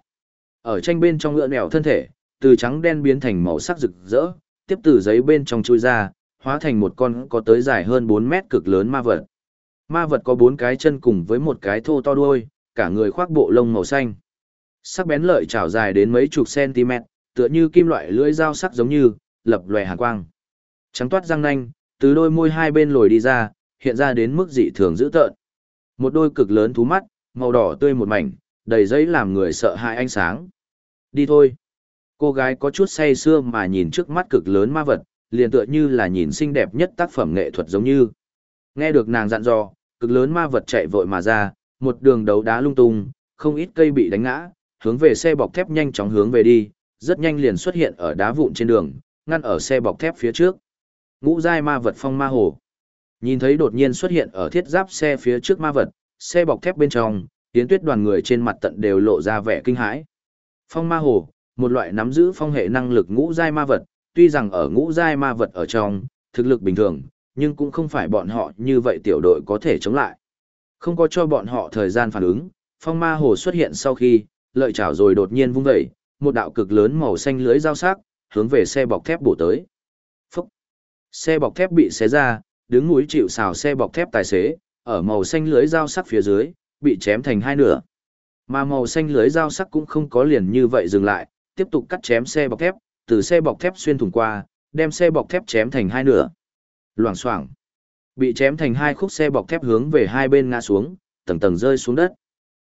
Ở tranh bên trong ngựa nẻo thân thể, từ trắng đen biến thành màu sắc rực rỡ, tiếp từ giấy bên trong chui ra, hóa thành một con có tới dài hơn 4 mét cực lớn ma vật. Ma vật có bốn cái chân cùng với một cái thô to đuôi, cả người khoác bộ lông màu xanh. Sắc bén lợi chảo dài đến mấy chục cm, tựa như kim loại lưỡi dao sắc giống như, lập lòe hàn quang. Trắng toát răng nanh, từ đôi môi hai bên lồi đi ra, hiện ra đến mức dị thường dữ tợn. Một đôi cực lớn thú mắt, màu đỏ tươi một mảnh, đầy giấy làm người sợ hãi ánh sáng. Đi thôi. Cô gái có chút say sưa mà nhìn trước mắt cực lớn ma vật, liền tựa như là nhìn xinh đẹp nhất tác phẩm nghệ thuật giống như. Nghe được nàng dặn dò, cực lớn ma vật chạy vội mà ra, một đường đấu đá lung tung, không ít cây bị đánh ngã, hướng về xe bọc thép nhanh chóng hướng về đi, rất nhanh liền xuất hiện ở đá vụn trên đường, ngăn ở xe bọc thép phía trước. Ngũ giai ma vật phong ma hồ. Nhìn thấy đột nhiên xuất hiện ở thiết giáp xe phía trước ma vật, xe bọc thép bên trong, tiến tuyết đoàn người trên mặt tận đều lộ ra vẻ kinh hãi. Phong ma hồ, một loại nắm giữ phong hệ năng lực ngũ giai ma vật, tuy rằng ở ngũ giai ma vật ở trong, thực lực bình thường, nhưng cũng không phải bọn họ như vậy tiểu đội có thể chống lại. Không có cho bọn họ thời gian phản ứng, phong ma hồ xuất hiện sau khi, lợi chảo rồi đột nhiên vung dậy, một đạo cực lớn màu xanh lưới dao sắc, hướng về xe bọc thép bổ tới. Phúc! Xe bọc thép bị xé ra, đứng núi chịu xào xe bọc thép tài xế, ở màu xanh lưới dao sắc phía dưới, bị chém thành hai nửa. Mà màu xanh lưới dao sắc cũng không có liền như vậy dừng lại, tiếp tục cắt chém xe bọc thép, từ xe bọc thép xuyên thủng qua, đem xe bọc thép chém thành hai nửa. Loảng xoảng. Bị chém thành hai khúc xe bọc thép hướng về hai bên ngã xuống, tầng tầng rơi xuống đất.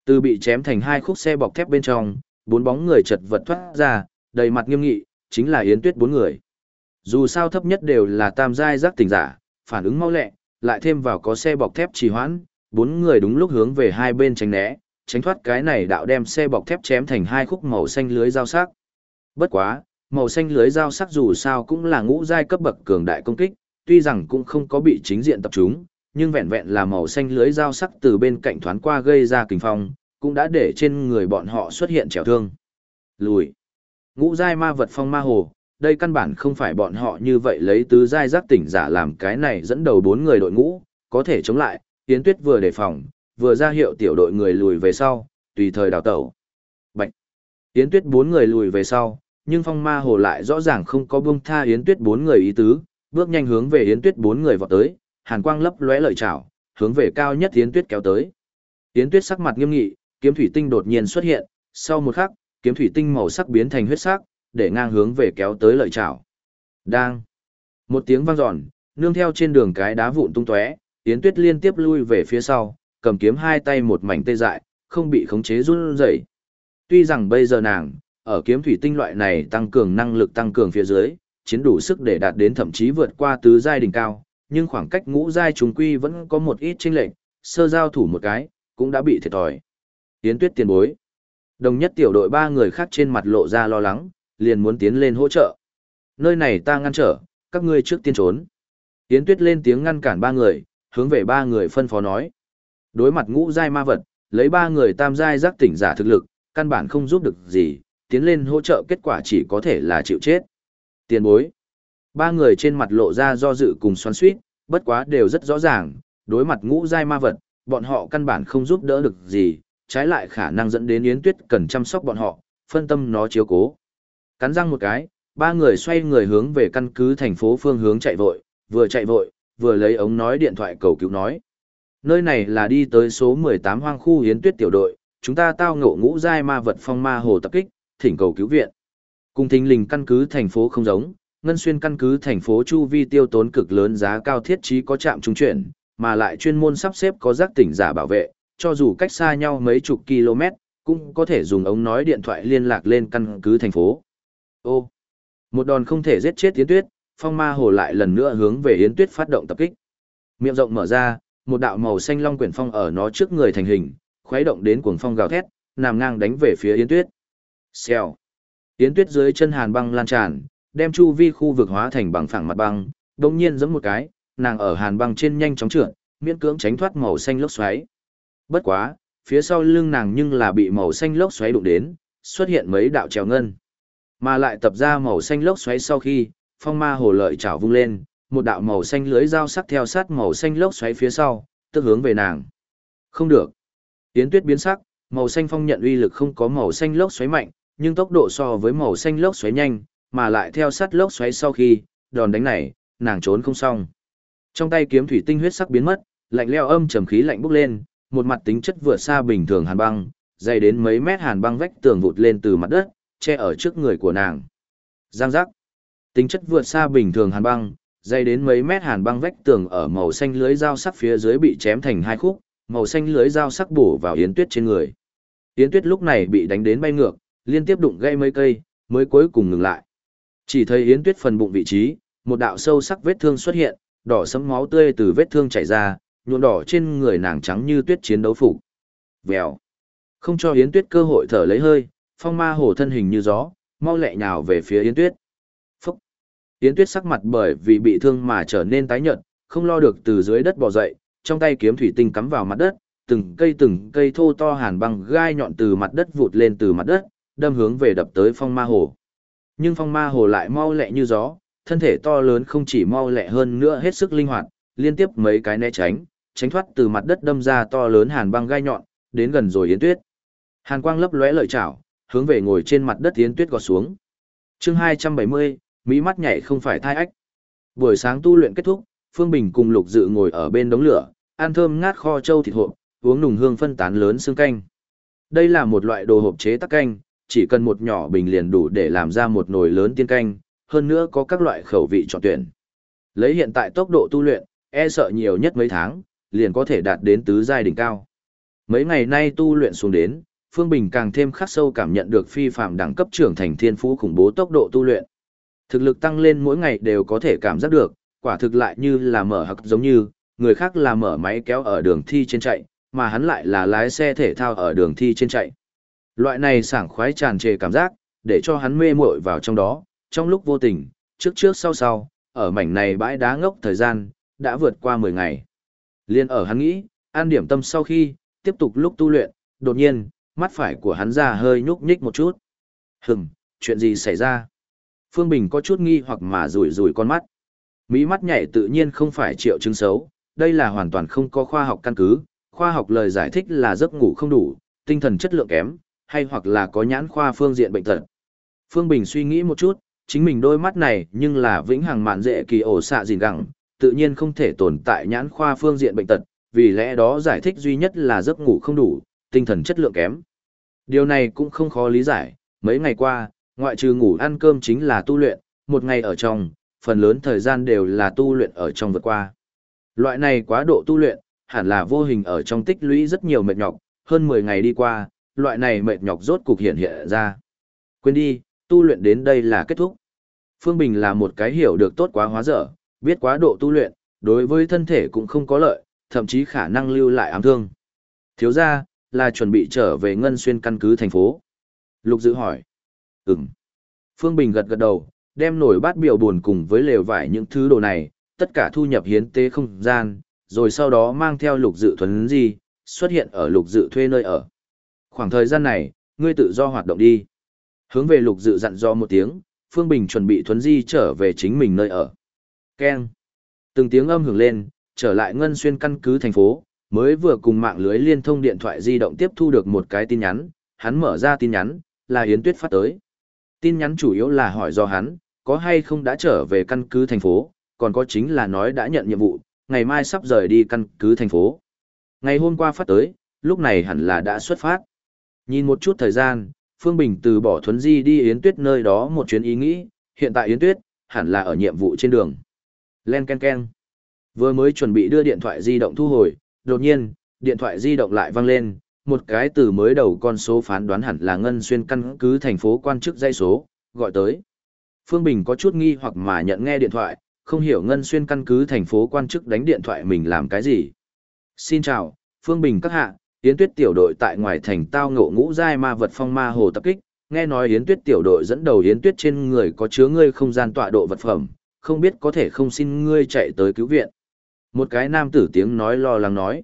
Từ bị chém thành hai khúc xe bọc thép bên trong, bốn bóng người chật vật thoát ra, đầy mặt nghiêm nghị, chính là Yến Tuyết bốn người. Dù sao thấp nhất đều là tam giai giác tỉnh giả, phản ứng mau lẹ, lại thêm vào có xe bọc thép trì hoãn, bốn người đúng lúc hướng về hai bên tránh né, tránh thoát cái này đạo đem xe bọc thép chém thành hai khúc màu xanh lưới dao sắc. Bất quá, màu xanh lưới dao sắc dù sao cũng là ngũ giai cấp bậc cường đại công kích, tuy rằng cũng không có bị chính diện tập trung, nhưng vẹn vẹn là màu xanh lưới dao sắc từ bên cạnh thoáng qua gây ra kình phong, cũng đã để trên người bọn họ xuất hiện trèo thương. Lùi. Ngũ giai ma vật phong ma hồ, đây căn bản không phải bọn họ như vậy lấy tứ giai giác tỉnh giả làm cái này dẫn đầu bốn người đội ngũ, có thể chống lại, Yến Tuyết vừa đề phòng, vừa ra hiệu tiểu đội người lùi về sau, tùy thời đào tẩu. Bạch. Yến Tuyết bốn người lùi về sau, nhưng phong ma hồ lại rõ ràng không có buông tha Yến Tuyết bốn người ý tứ, bước nhanh hướng về Yến Tuyết bốn người vọt tới, hàn quang lấp lóe lợi chảo, hướng về cao nhất Yến Tuyết kéo tới. Yến Tuyết sắc mặt nghiêm nghị, kiếm thủy tinh đột nhiên xuất hiện, sau một khắc, kiếm thủy tinh màu sắc biến thành huyết sắc, để ngang hướng về kéo tới lợi chảo. Đang. Một tiếng vang dọn, nương theo trên đường cái đá vụn tung tóe, Yến Tuyết liên tiếp lui về phía sau, cầm kiếm hai tay một mảnh tê dại, không bị khống chế run rẩy. Tuy rằng bây giờ nàng, ở kiếm thủy tinh loại này tăng cường năng lực tăng cường phía dưới, chiến đủ sức để đạt đến thậm chí vượt qua tứ giai đỉnh cao, nhưng khoảng cách ngũ giai trùng quy vẫn có một ít chênh lệch, sơ giao thủ một cái, cũng đã bị thiệt thòi. Yến Tuyết tiền bối. Đồng nhất tiểu đội ba người khác trên mặt lộ ra lo lắng, liền muốn tiến lên hỗ trợ. Nơi này ta ngăn trở, các ngươi trước tiên trốn. Yến Tuyết lên tiếng ngăn cản ba người, hướng về ba người phân phó nói. Đối mặt ngũ giai ma vật, lấy ba người tam giai giác tỉnh giả thực lực, căn bản không giúp được gì, tiến lên hỗ trợ kết quả chỉ có thể là chịu chết. Tiền bối. Ba người trên mặt lộ ra do dự cùng xoắn suýt, bất quá đều rất rõ ràng, đối mặt ngũ giai ma vật, bọn họ căn bản không giúp đỡ được gì, trái lại khả năng dẫn đến Yến Tuyết cần chăm sóc bọn họ, phân tâm nó chiếu cố. Cắn răng một cái, ba người xoay người hướng về căn cứ thành phố phương hướng chạy vội, vừa chạy vội, vừa lấy ống nói điện thoại cầu cứu nói. Nơi này là đi tới số 18 hoang khu Hiến Tuyết tiểu đội, chúng ta tao ngộ ngũ giai ma vật phong ma hồ tập kích, thỉnh cầu cứu viện. Cùng thính lình căn cứ thành phố không giống, ngân xuyên căn cứ thành phố chu vi tiêu tốn cực lớn giá cao thiết trí có trạm trung chuyển, mà lại chuyên môn sắp xếp có giác tỉnh giả bảo vệ, cho dù cách xa nhau mấy chục km, cũng có thể dùng ống nói điện thoại liên lạc lên căn cứ thành phố. Ô, một đòn không thể giết chết Yến Tuyết, phong ma hồ lại lần nữa hướng về Yến Tuyết phát động tập kích. Miệng rộng mở ra, một đạo màu xanh long quyển phong ở nó trước người thành hình, khuấy động đến cuồng phong gào thét, nằm ngang đánh về phía Yến Tuyết. Xèo. Yến Tuyết dưới chân hàn băng lan tràn, đem chu vi khu vực hóa thành bằng phẳng mặt băng, đồng nhiên giẫm một cái, nàng ở hàn băng trên nhanh chóng trượt, miễn cưỡng tránh thoát màu xanh lốc xoáy. Bất quá, phía sau lưng nàng nhưng là bị màu xanh lốc xoáy đụng đến, xuất hiện mấy đạo trèo ngân. Mà lại tập ra màu xanh lốc xoáy sau khi, phong ma hồ lợi chảo vung lên, một đạo màu xanh lưới dao sắc theo sát màu xanh lốc xoáy phía sau, tức hướng về nàng. Không được. Yến Tuyết biến sắc, màu xanh phong nhận uy lực không có màu xanh lốc xoáy mạnh, nhưng tốc độ so với màu xanh lốc xoáy nhanh, mà lại theo sát lốc xoáy sau khi, đòn đánh này, nàng trốn không xong. Trong tay kiếm thủy tinh huyết sắc biến mất, lạnh leo âm trầm khí lạnh bốc lên, một mặt tính chất vượt xa bình thường hàn băng, dày đến mấy mét hàn băng vách tường vụt lên từ mặt đất, che ở trước người của nàng. Giang giác. Tính chất vượt xa bình thường hàn băng, dày đến mấy mét hàn băng vách tường ở màu xanh lưới dao sắc phía dưới bị chém thành hai khúc, màu xanh lưới dao sắc bổ vào Yến Tuyết trên người. Yến Tuyết lúc này bị đánh đến bay ngược, liên tiếp đụng gây mấy cây, mới cuối cùng ngừng lại. Chỉ thấy Yến Tuyết phần bụng vị trí, một đạo sâu sắc vết thương xuất hiện, đỏ sẫm máu tươi từ vết thương chảy ra, nhuộm đỏ trên người nàng trắng như tuyết chiến đấu phục. Vèo. Không cho Yến Tuyết cơ hội thở lấy hơi, phong ma hổ thân hình như gió, mau lẹ nhào về phía Yến Tuyết. Phúc. Yến Tuyết sắc mặt bởi vì bị thương mà trở nên tái nhợt, không lo được từ dưới đất bò dậy, trong tay kiếm thủy tinh cắm vào mặt đất, từng cây từng cây thô to hàn băng gai nhọn từ mặt đất vụt lên từ mặt đất, đâm hướng về đập tới phong ma hồ. Nhưng phong ma hồ lại mau lẹ như gió, thân thể to lớn không chỉ mau lẹ hơn nữa hết sức linh hoạt, liên tiếp mấy cái né tránh, tránh thoát từ mặt đất đâm ra to lớn hàn băng gai nhọn, đến gần rồi Yến Tuyết. Hàn quang lấp lóe lợi chảo, hướng về ngồi trên mặt đất tiến Tuyết gọt xuống. Chương 270, mỹ mắt nhảy không phải thai ách. Buổi sáng tu luyện kết thúc, Phương Bình cùng Lục Dự ngồi ở bên đống lửa, ăn thơm ngát kho châu thịt hộp, uống nùng hương phân tán lớn xương canh. Đây là một loại đồ hộp chế tắc canh, chỉ cần một nhỏ bình liền đủ để làm ra một nồi lớn tiên canh, hơn nữa có các loại khẩu vị chọn tuyển. Lấy hiện tại tốc độ tu luyện, e sợ nhiều nhất mấy tháng, liền có thể đạt đến tứ giai đỉnh cao. Mấy ngày nay tu luyện xuống đến, Phương Bình càng thêm khắc sâu cảm nhận được phi phạm đẳng cấp trưởng thành thiên phú khủng bố tốc độ tu luyện. Thực lực tăng lên mỗi ngày đều có thể cảm giác được, quả thực lại như là mở hặc giống như, người khác là mở máy kéo ở đường thi trên chạy, mà hắn lại là lái xe thể thao ở đường thi trên chạy. Loại này sảng khoái tràn trề cảm giác, để cho hắn mê muội vào trong đó, trong lúc vô tình, trước trước sau sau, ở mảnh này bãi đá ngốc thời gian, đã vượt qua 10 ngày. Liên ở hắn nghĩ, an điểm tâm sau khi, tiếp tục lúc tu luyện, đột nhiên, mắt phải của hắn ra hơi nhúc nhích một chút. Hừm, chuyện gì xảy ra? Phương Bình có chút nghi hoặc mà rủi rủi con mắt. Mỹ mắt nhảy tự nhiên không phải triệu chứng xấu, đây là hoàn toàn không có khoa học căn cứ, khoa học lời giải thích là giấc ngủ không đủ, tinh thần chất lượng kém, hay hoặc là có nhãn khoa phương diện bệnh tật. Phương Bình suy nghĩ một chút, chính mình đôi mắt này nhưng là vĩnh hằng mạn dễ kỳ ổ xạ gìn gẳng, tự nhiên không thể tồn tại nhãn khoa phương diện bệnh tật, vì lẽ đó giải thích duy nhất là giấc ngủ không đủ, tinh thần chất lượng kém. Điều này cũng không khó lý giải, mấy ngày qua, ngoại trừ ngủ ăn cơm chính là tu luyện, một ngày ở trong, phần lớn thời gian đều là tu luyện ở trong vượt qua. Loại này quá độ tu luyện, hẳn là vô hình ở trong tích lũy rất nhiều mệt nhọc, hơn 10 ngày đi qua, loại này mệt nhọc rốt cục hiện hiện ra. Quên đi, tu luyện đến đây là kết thúc. Phương Bình là một cái hiểu được tốt quá hóa dở, biết quá độ tu luyện, đối với thân thể cũng không có lợi, thậm chí khả năng lưu lại ám thương. Thiếu ra, là chuẩn bị trở về Ngân Xuyên căn cứ thành phố. Lục Dự hỏi. Ừm. Phương Bình gật gật đầu, đem nổi bát biểu buồn cùng với lều vải những thứ đồ này, tất cả thu nhập hiến tế không gian, rồi sau đó mang theo lục dự thuấn di, xuất hiện ở lục dự thuê nơi ở. Khoảng thời gian này, ngươi tự do hoạt động đi. Hướng về lục dự dặn do một tiếng, Phương Bình chuẩn bị thuấn di trở về chính mình nơi ở. Keng. Từng tiếng âm hưởng lên, trở lại ngân xuyên căn cứ thành phố, mới vừa cùng mạng lưới liên thông điện thoại di động tiếp thu được một cái tin nhắn, hắn mở ra tin nhắn, là Yến Tuyết phát tới. Tin nhắn chủ yếu là hỏi do hắn, có hay không đã trở về căn cứ thành phố, còn có chính là nói đã nhận nhiệm vụ, ngày mai sắp rời đi căn cứ thành phố. Ngày hôm qua phát tới, lúc này hẳn là đã xuất phát. Nhìn một chút thời gian, Phương Bình từ bỏ thuấn di đi Yến Tuyết nơi đó một chuyến ý nghĩ, hiện tại Yến Tuyết, hẳn là ở nhiệm vụ trên đường. Len ken ken. Vừa mới chuẩn bị đưa điện thoại di động thu hồi, đột nhiên, điện thoại di động lại vang lên, một cái từ mới đầu con số phán đoán hẳn là ngân xuyên căn cứ thành phố quan chức dây số, gọi tới. Phương Bình có chút nghi hoặc mà nhận nghe điện thoại, không hiểu ngân xuyên căn cứ thành phố quan chức đánh điện thoại mình làm cái gì. Xin chào, Phương Bình các hạ, Yến Tuyết tiểu đội tại ngoài thành tao ngộ ngũ giai ma vật phong ma hồ tập kích, nghe nói Yến Tuyết tiểu đội dẫn đầu Yến Tuyết trên người có chứa ngươi không gian tọa độ vật phẩm, không biết có thể không xin ngươi chạy tới cứu viện. Một cái nam tử tiếng nói lo lắng nói.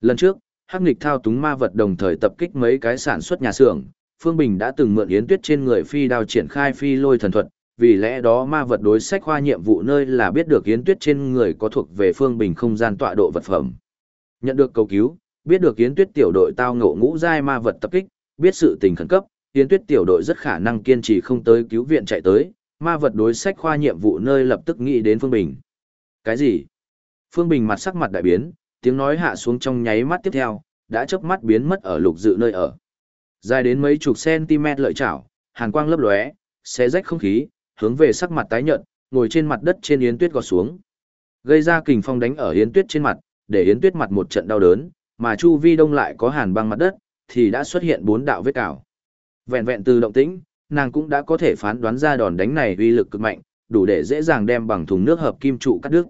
Lần trước, Hắc Nghịch thao túng ma vật đồng thời tập kích mấy cái sản xuất nhà xưởng, Phương Bình đã từng mượn Yến Tuyết trên người phi đao triển khai phi lôi thần thuật, vì lẽ đó ma vật đối sách khoa nhiệm vụ nơi là biết được Yến Tuyết trên người có thuộc về Phương Bình không gian tọa độ vật phẩm. Nhận được cầu cứu, biết được Yến Tuyết tiểu đội tao ngộ ngũ giai ma vật tập kích, biết sự tình khẩn cấp, Yến Tuyết tiểu đội rất khả năng kiên trì không tới cứu viện chạy tới, ma vật đối sách khoa nhiệm vụ nơi lập tức nghĩ đến Phương Bình. Cái gì? Phương Bình mặt sắc mặt đại biến, tiếng nói hạ xuống trong nháy mắt tiếp theo, đã chớp mắt biến mất ở lục dự nơi ở. Dài đến mấy chục cm lợi chảo, hàn quang lấp lóe, xé rách không khí, hướng về sắc mặt tái nhợt, ngồi trên mặt đất trên yến tuyết gọt xuống. Gây ra kình phong đánh ở yến tuyết trên mặt, để yến tuyết mặt một trận đau đớn, mà chu vi đông lại có hàn băng mặt đất, thì đã xuất hiện bốn đạo vết cào. Vẹn vẹn từ động tĩnh, nàng cũng đã có thể phán đoán ra đòn đánh này uy lực cực mạnh, đủ để dễ dàng đem bằng thùng nước hợp kim trụ cắt đứt.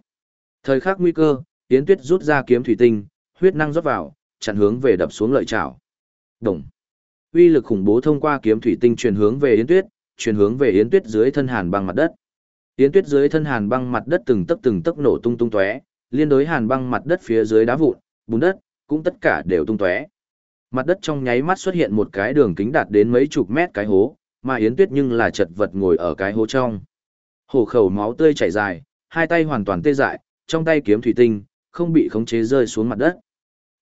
Thời khắc nguy cơ, Yến Tuyết rút ra kiếm thủy tinh, huyết năng rót vào, chặn hướng về đập xuống lợi chảo. Đồng. Uy lực khủng bố thông qua kiếm thủy tinh truyền hướng về Yến Tuyết, truyền hướng về Yến Tuyết dưới thân hàn băng mặt đất. Yến Tuyết dưới thân hàn băng mặt đất từng tấc từng tấc nổ tung tung tóe, liên đối hàn băng mặt đất phía dưới đá vụn, bùn đất, cũng tất cả đều tung tóe. Mặt đất trong nháy mắt xuất hiện một cái đường kính đạt đến mấy chục mét cái hố, mà Yến Tuyết nhưng là chật vật ngồi ở cái hố trong. Hổ khẩu máu tươi chảy dài, hai tay hoàn toàn tê dại, trong tay kiếm thủy tinh, không bị khống chế rơi xuống mặt đất.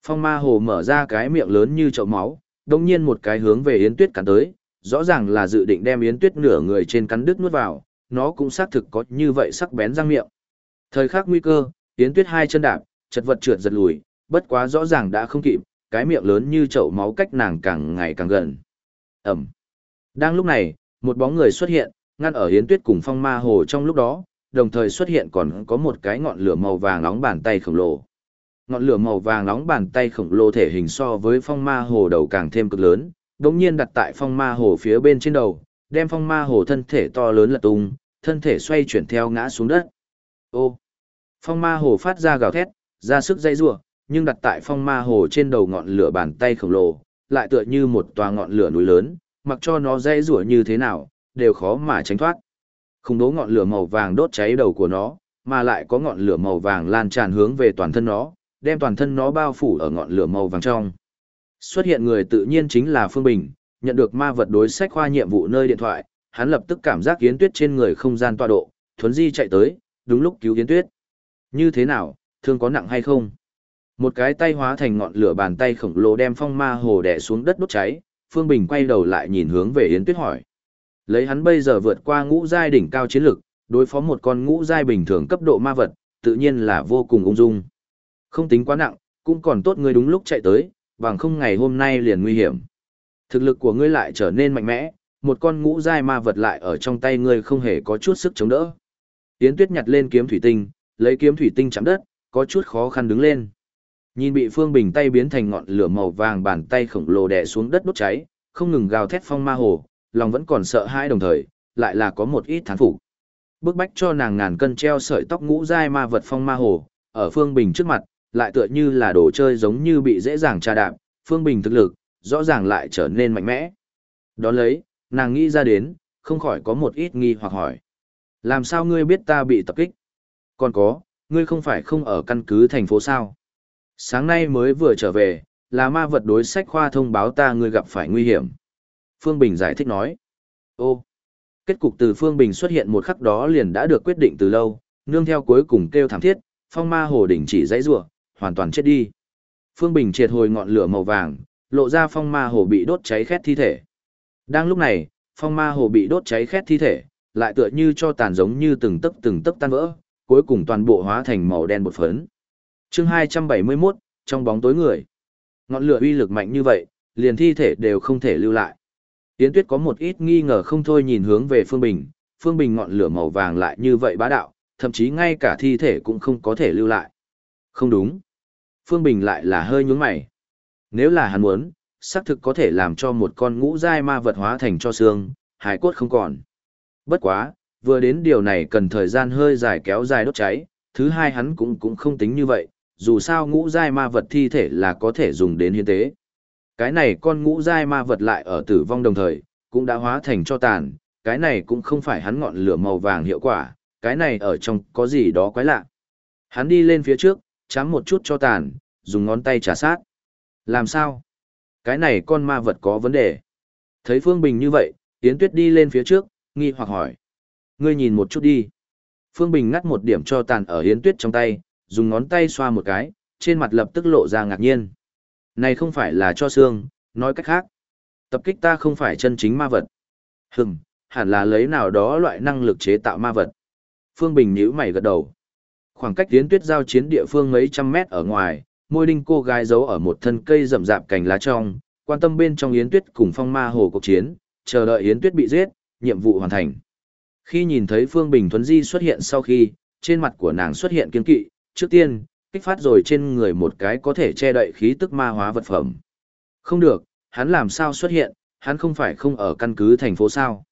Phong ma hồ mở ra cái miệng lớn như chậu máu, đồng nhiên một cái hướng về Yến Tuyết cắn tới, rõ ràng là dự định đem Yến Tuyết nửa người trên cắn đứt nuốt vào, nó cũng xác thực có như vậy sắc bén răng miệng. Thời khắc nguy cơ, Yến Tuyết hai chân đạp, chật vật trượt giật lùi, bất quá rõ ràng đã không kịp, cái miệng lớn như chậu máu cách nàng càng ngày càng gần. Ẩm. Đang lúc này, một bóng người xuất hiện, ngăn ở Yến Tuyết cùng phong ma hồ trong lúc đó, đồng thời xuất hiện còn có một cái ngọn lửa màu vàng nóng bàn tay khổng lồ. Ngọn lửa màu vàng nóng bàn tay khổng lồ thể hình so với phong ma hồ đầu càng thêm cực lớn, đống nhiên đặt tại phong ma hồ phía bên trên đầu, đem phong ma hồ thân thể to lớn lật tung, thân thể xoay chuyển theo ngã xuống đất. Ô! Phong ma hồ phát ra gào thét, ra sức dây rủa nhưng đặt tại phong ma hồ trên đầu ngọn lửa bàn tay khổng lồ, lại tựa như một tòa ngọn lửa núi lớn, mặc cho nó dây rủa như thế nào, đều khó mà tránh thoát. Không đố ngọn lửa màu vàng đốt cháy đầu của nó, mà lại có ngọn lửa màu vàng lan tràn hướng về toàn thân nó, đem toàn thân nó bao phủ ở ngọn lửa màu vàng trong. Xuất hiện người tự nhiên chính là Phương Bình, nhận được ma vật đối sách khoa nhiệm vụ nơi điện thoại, hắn lập tức cảm giác Yến Tuyết trên người không gian tọa độ, thuấn di chạy tới, đúng lúc cứu Yến Tuyết. Như thế nào, thương có nặng hay không? Một cái tay hóa thành ngọn lửa bàn tay khổng lồ đem phong ma hồ đè xuống đất đốt cháy, Phương Bình quay đầu lại nhìn hướng về Yến Tuyết hỏi. Lấy hắn bây giờ vượt qua ngũ giai đỉnh cao chiến lực, đối phó một con ngũ giai bình thường cấp độ ma vật, tự nhiên là vô cùng ung dung. Không tính quá nặng, cũng còn tốt ngươi đúng lúc chạy tới, bằng không ngày hôm nay liền nguy hiểm. Thực lực của ngươi lại trở nên mạnh mẽ, một con ngũ giai ma vật lại ở trong tay ngươi không hề có chút sức chống đỡ. Yến Tuyết nhặt lên kiếm thủy tinh, lấy kiếm thủy tinh chạm đất, có chút khó khăn đứng lên. Nhìn bị Phương Bình tay biến thành ngọn lửa màu vàng bàn tay khổng lồ đè xuống đất đốt cháy, không ngừng gào thét phong ma hồ, lòng vẫn còn sợ hãi đồng thời, lại là có một ít thán phục. Bước bách cho nàng ngàn cân treo sợi tóc ngũ giai ma vật phong ma hồ, ở Phương Bình trước mặt, lại tựa như là đồ chơi giống như bị dễ dàng tra đạp, Phương Bình thực lực, rõ ràng lại trở nên mạnh mẽ. Đón lấy, nàng nghĩ ra đến, không khỏi có một ít nghi hoặc hỏi. Làm sao ngươi biết ta bị tập kích? Còn có, ngươi không phải không ở căn cứ thành phố sao? Sáng nay mới vừa trở về, là ma vật đối sách khoa thông báo ta ngươi gặp phải nguy hiểm. Phương Bình giải thích nói. Ô, kết cục từ Phương Bình xuất hiện một khắc đó liền đã được quyết định từ lâu, nương theo cuối cùng kêu thảm thiết, phong ma hồ đỉnh chỉ dãy rủa hoàn toàn chết đi. Phương Bình triệt hồi ngọn lửa màu vàng, lộ ra phong ma hồ bị đốt cháy khét thi thể. Đang lúc này, phong ma hồ bị đốt cháy khét thi thể, lại tựa như cho tàn giống như từng tấc từng tấc tan vỡ, cuối cùng toàn bộ hóa thành màu đen bột phấn. Chương 271, trong bóng tối người. Ngọn lửa uy lực mạnh như vậy, liền thi thể đều không thể lưu lại. Yến Tuyết có một ít nghi ngờ không thôi nhìn hướng về Phương Bình, Phương Bình ngọn lửa màu vàng lại như vậy bá đạo, thậm chí ngay cả thi thể cũng không có thể lưu lại. Không đúng. Phương Bình lại là hơi nhướng mày. Nếu là hắn muốn, xác thực có thể làm cho một con ngũ giai ma vật hóa thành cho xương, hải cốt không còn. Bất quá, vừa đến điều này cần thời gian hơi dài kéo dài đốt cháy, thứ hai hắn cũng cũng không tính như vậy, dù sao ngũ giai ma vật thi thể là có thể dùng đến hiến tế. Cái này con ngũ giai ma vật lại ở tử vong đồng thời, cũng đã hóa thành cho tàn, cái này cũng không phải hắn ngọn lửa màu vàng hiệu quả, cái này ở trong có gì đó quái lạ. Hắn đi lên phía trước, chám một chút cho tàn, dùng ngón tay trả sát. Làm sao? Cái này con ma vật có vấn đề. Thấy Phương Bình như vậy, Yến Tuyết đi lên phía trước, nghi hoặc hỏi. Ngươi nhìn một chút đi. Phương Bình ngắt một điểm cho tàn ở Yến Tuyết trong tay, dùng ngón tay xoa một cái, trên mặt lập tức lộ ra ngạc nhiên. Này không phải là cho xương, nói cách khác. Tập kích ta không phải chân chính ma vật. Hừm, hẳn là lấy nào đó loại năng lực chế tạo ma vật. Phương Bình nhíu mày gật đầu. Khoảng cách tiến tuyết giao chiến địa phương mấy trăm mét ở ngoài, môi đinh cô gái giấu ở một thân cây rậm rạp cành lá trong, quan tâm bên trong Yến Tuyết cùng phong ma hồ cuộc chiến, chờ đợi Yến Tuyết bị giết, nhiệm vụ hoàn thành. Khi nhìn thấy Phương Bình Thuấn Di xuất hiện sau khi, trên mặt của nàng xuất hiện kiên kỵ, trước tiên, kích phát rồi trên người một cái có thể che đậy khí tức ma hóa vật phẩm. Không được, hắn làm sao xuất hiện, hắn không phải không ở căn cứ thành phố sao.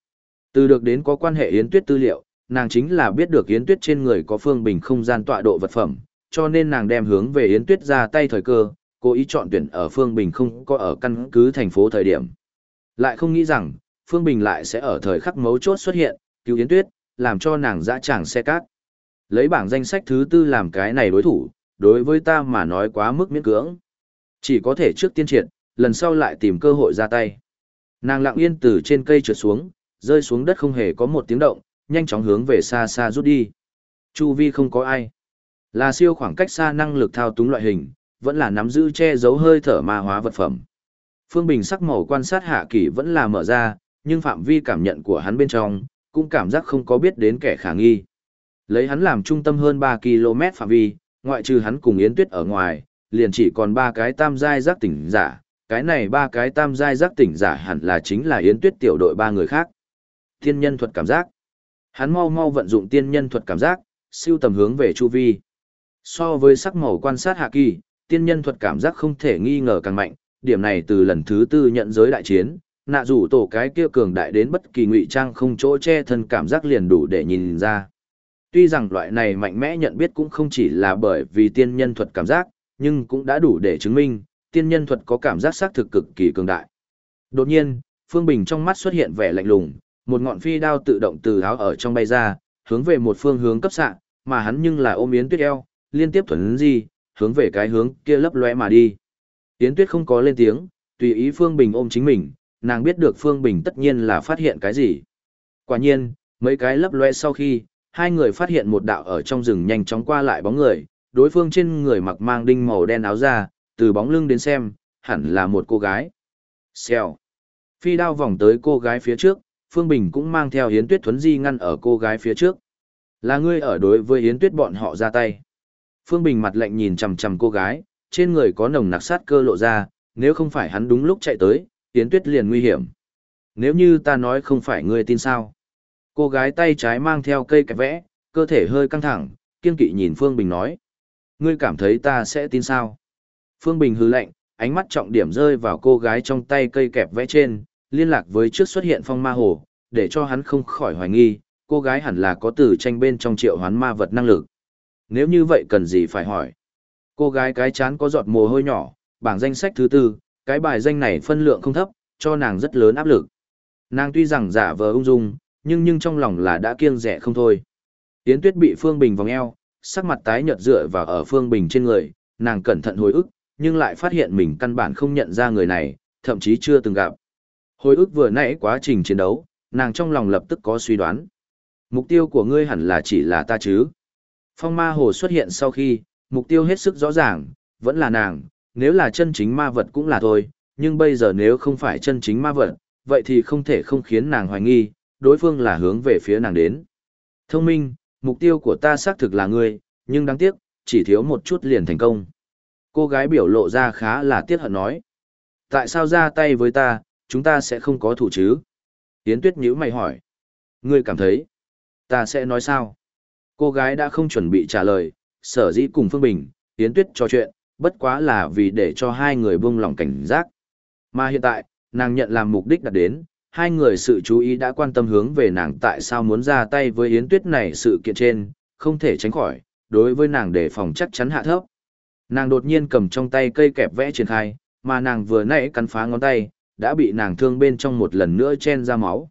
Từ được đến có quan hệ Yến Tuyết tư liệu, nàng chính là biết được Yến Tuyết trên người có phương bình không gian tọa độ vật phẩm, cho nên nàng đem hướng về Yến Tuyết ra tay thời cơ, cố ý chọn tuyển ở phương bình không có ở căn cứ thành phố thời điểm. Lại không nghĩ rằng, phương bình lại sẽ ở thời khắc mấu chốt xuất hiện, cứu Yến Tuyết, làm cho nàng dã tràng xe cát. Lấy bảng danh sách thứ tư làm cái này đối thủ, đối với ta mà nói quá mức miễn cưỡng. Chỉ có thể trước tiên triệt, lần sau lại tìm cơ hội ra tay. Nàng lặng yên từ trên cây trượt xuống, rơi xuống đất không hề có một tiếng động, nhanh chóng hướng về xa xa rút đi. Chu vi không có ai. Là siêu khoảng cách xa năng lực thao túng loại hình, vẫn là nắm giữ che giấu hơi thở ma hóa vật phẩm. Phương Bình sắc màu quan sát hạ kỳ vẫn là mở ra, nhưng phạm vi cảm nhận của hắn bên trong, cũng cảm giác không có biết đến kẻ khả nghi. Lấy hắn làm trung tâm hơn 3 km phạm vi, ngoại trừ hắn cùng Yến Tuyết ở ngoài, liền chỉ còn ba cái tam giai giác tỉnh giả, cái này ba cái tam giai giác tỉnh giả hẳn là chính là Yến Tuyết tiểu đội ba người khác. Tiên nhân thuật cảm giác. Hắn mau mau vận dụng tiên nhân thuật cảm giác, siêu tầm hướng về chu vi. So với sắc màu quan sát hạ kỳ, tiên nhân thuật cảm giác không thể nghi ngờ càng mạnh, điểm này từ lần thứ tư nhận giới đại chiến, nạ rủ tổ cái kia cường đại đến bất kỳ ngụy trang không chỗ che thân cảm giác liền đủ để nhìn ra. Tuy rằng loại này mạnh mẽ nhận biết cũng không chỉ là bởi vì tiên nhân thuật cảm giác, nhưng cũng đã đủ để chứng minh, tiên nhân thuật có cảm giác xác thực cực kỳ cường đại. Đột nhiên, Phương Bình trong mắt xuất hiện vẻ lạnh lùng, một ngọn phi đao tự động từ áo ở trong bay ra, hướng về một phương hướng cấp xạ, mà hắn nhưng là ôm Yến Tuyết eo, liên tiếp thuần gì hướng về cái hướng kia lấp lóe mà đi. Yến Tuyết không có lên tiếng, tùy ý Phương Bình ôm chính mình, nàng biết được Phương Bình tất nhiên là phát hiện cái gì. Quả nhiên, mấy cái lấp lóe sau khi, hai người phát hiện một đạo ở trong rừng nhanh chóng qua lại bóng người, đối phương trên người mặc mang đinh màu đen áo da, từ bóng lưng đến xem, hẳn là một cô gái. Xèo. Phi đao vòng tới cô gái phía trước, Phương Bình cũng mang theo Yến Tuyết Thuấn Di ngăn ở cô gái phía trước. Là ngươi ở đối với Yến Tuyết bọn họ ra tay. Phương Bình mặt lạnh nhìn chằm chằm cô gái, trên người có nồng nặc sát cơ lộ ra, nếu không phải hắn đúng lúc chạy tới, Yến Tuyết liền nguy hiểm. Nếu như ta nói không phải ngươi tin sao? Cô gái tay trái mang theo cây kẹp vẽ, cơ thể hơi căng thẳng, kiên kỵ nhìn Phương Bình nói. Ngươi cảm thấy ta sẽ tin sao? Phương Bình hứ lạnh, ánh mắt trọng điểm rơi vào cô gái trong tay cây kẹp vẽ trên, liên lạc với trước xuất hiện phong ma hồ, để cho hắn không khỏi hoài nghi, cô gái hẳn là có từ tranh bên trong triệu hoán ma vật năng lực. Nếu như vậy cần gì phải hỏi? Cô gái cái chán có giọt mồ hôi nhỏ, bảng danh sách thứ tư, cái bài danh này phân lượng không thấp, cho nàng rất lớn áp lực. Nàng tuy rằng giả vờ ung dung, nhưng nhưng trong lòng là đã kiêng rẻ không thôi. Yến Tuyết bị Phương Bình vòng eo, sắc mặt tái nhợt dựa vào ở Phương Bình trên người, nàng cẩn thận hồi ức, nhưng lại phát hiện mình căn bản không nhận ra người này, thậm chí chưa từng gặp. Hồi ức vừa nãy quá trình chiến đấu, nàng trong lòng lập tức có suy đoán. Mục tiêu của ngươi hẳn là chỉ là ta chứ. Phong ma hồ xuất hiện sau khi, mục tiêu hết sức rõ ràng, vẫn là nàng, nếu là chân chính ma vật cũng là thôi, nhưng bây giờ nếu không phải chân chính ma vật, vậy thì không thể không khiến nàng hoài nghi, đối phương là hướng về phía nàng đến. Thông minh, mục tiêu của ta xác thực là ngươi, nhưng đáng tiếc, chỉ thiếu một chút liền thành công. Cô gái biểu lộ ra khá là tiếc hận nói. Tại sao ra tay với ta, chúng ta sẽ không có thủ chứ? Yến Tuyết nhíu mày hỏi. Ngươi cảm thấy, ta sẽ nói sao? Cô gái đã không chuẩn bị trả lời, sở dĩ cùng Phương Bình, Yến Tuyết trò chuyện, bất quá là vì để cho hai người buông lòng cảnh giác. Mà hiện tại, nàng nhận làm mục đích đạt đến, hai người sự chú ý đã quan tâm hướng về nàng tại sao muốn ra tay với Yến Tuyết này sự kiện trên, không thể tránh khỏi, đối với nàng đề phòng chắc chắn hạ thấp. Nàng đột nhiên cầm trong tay cây kẹp vẽ triển khai, mà nàng vừa nãy cắn phá ngón tay, đã bị nàng thương bên trong một lần nữa chen ra máu.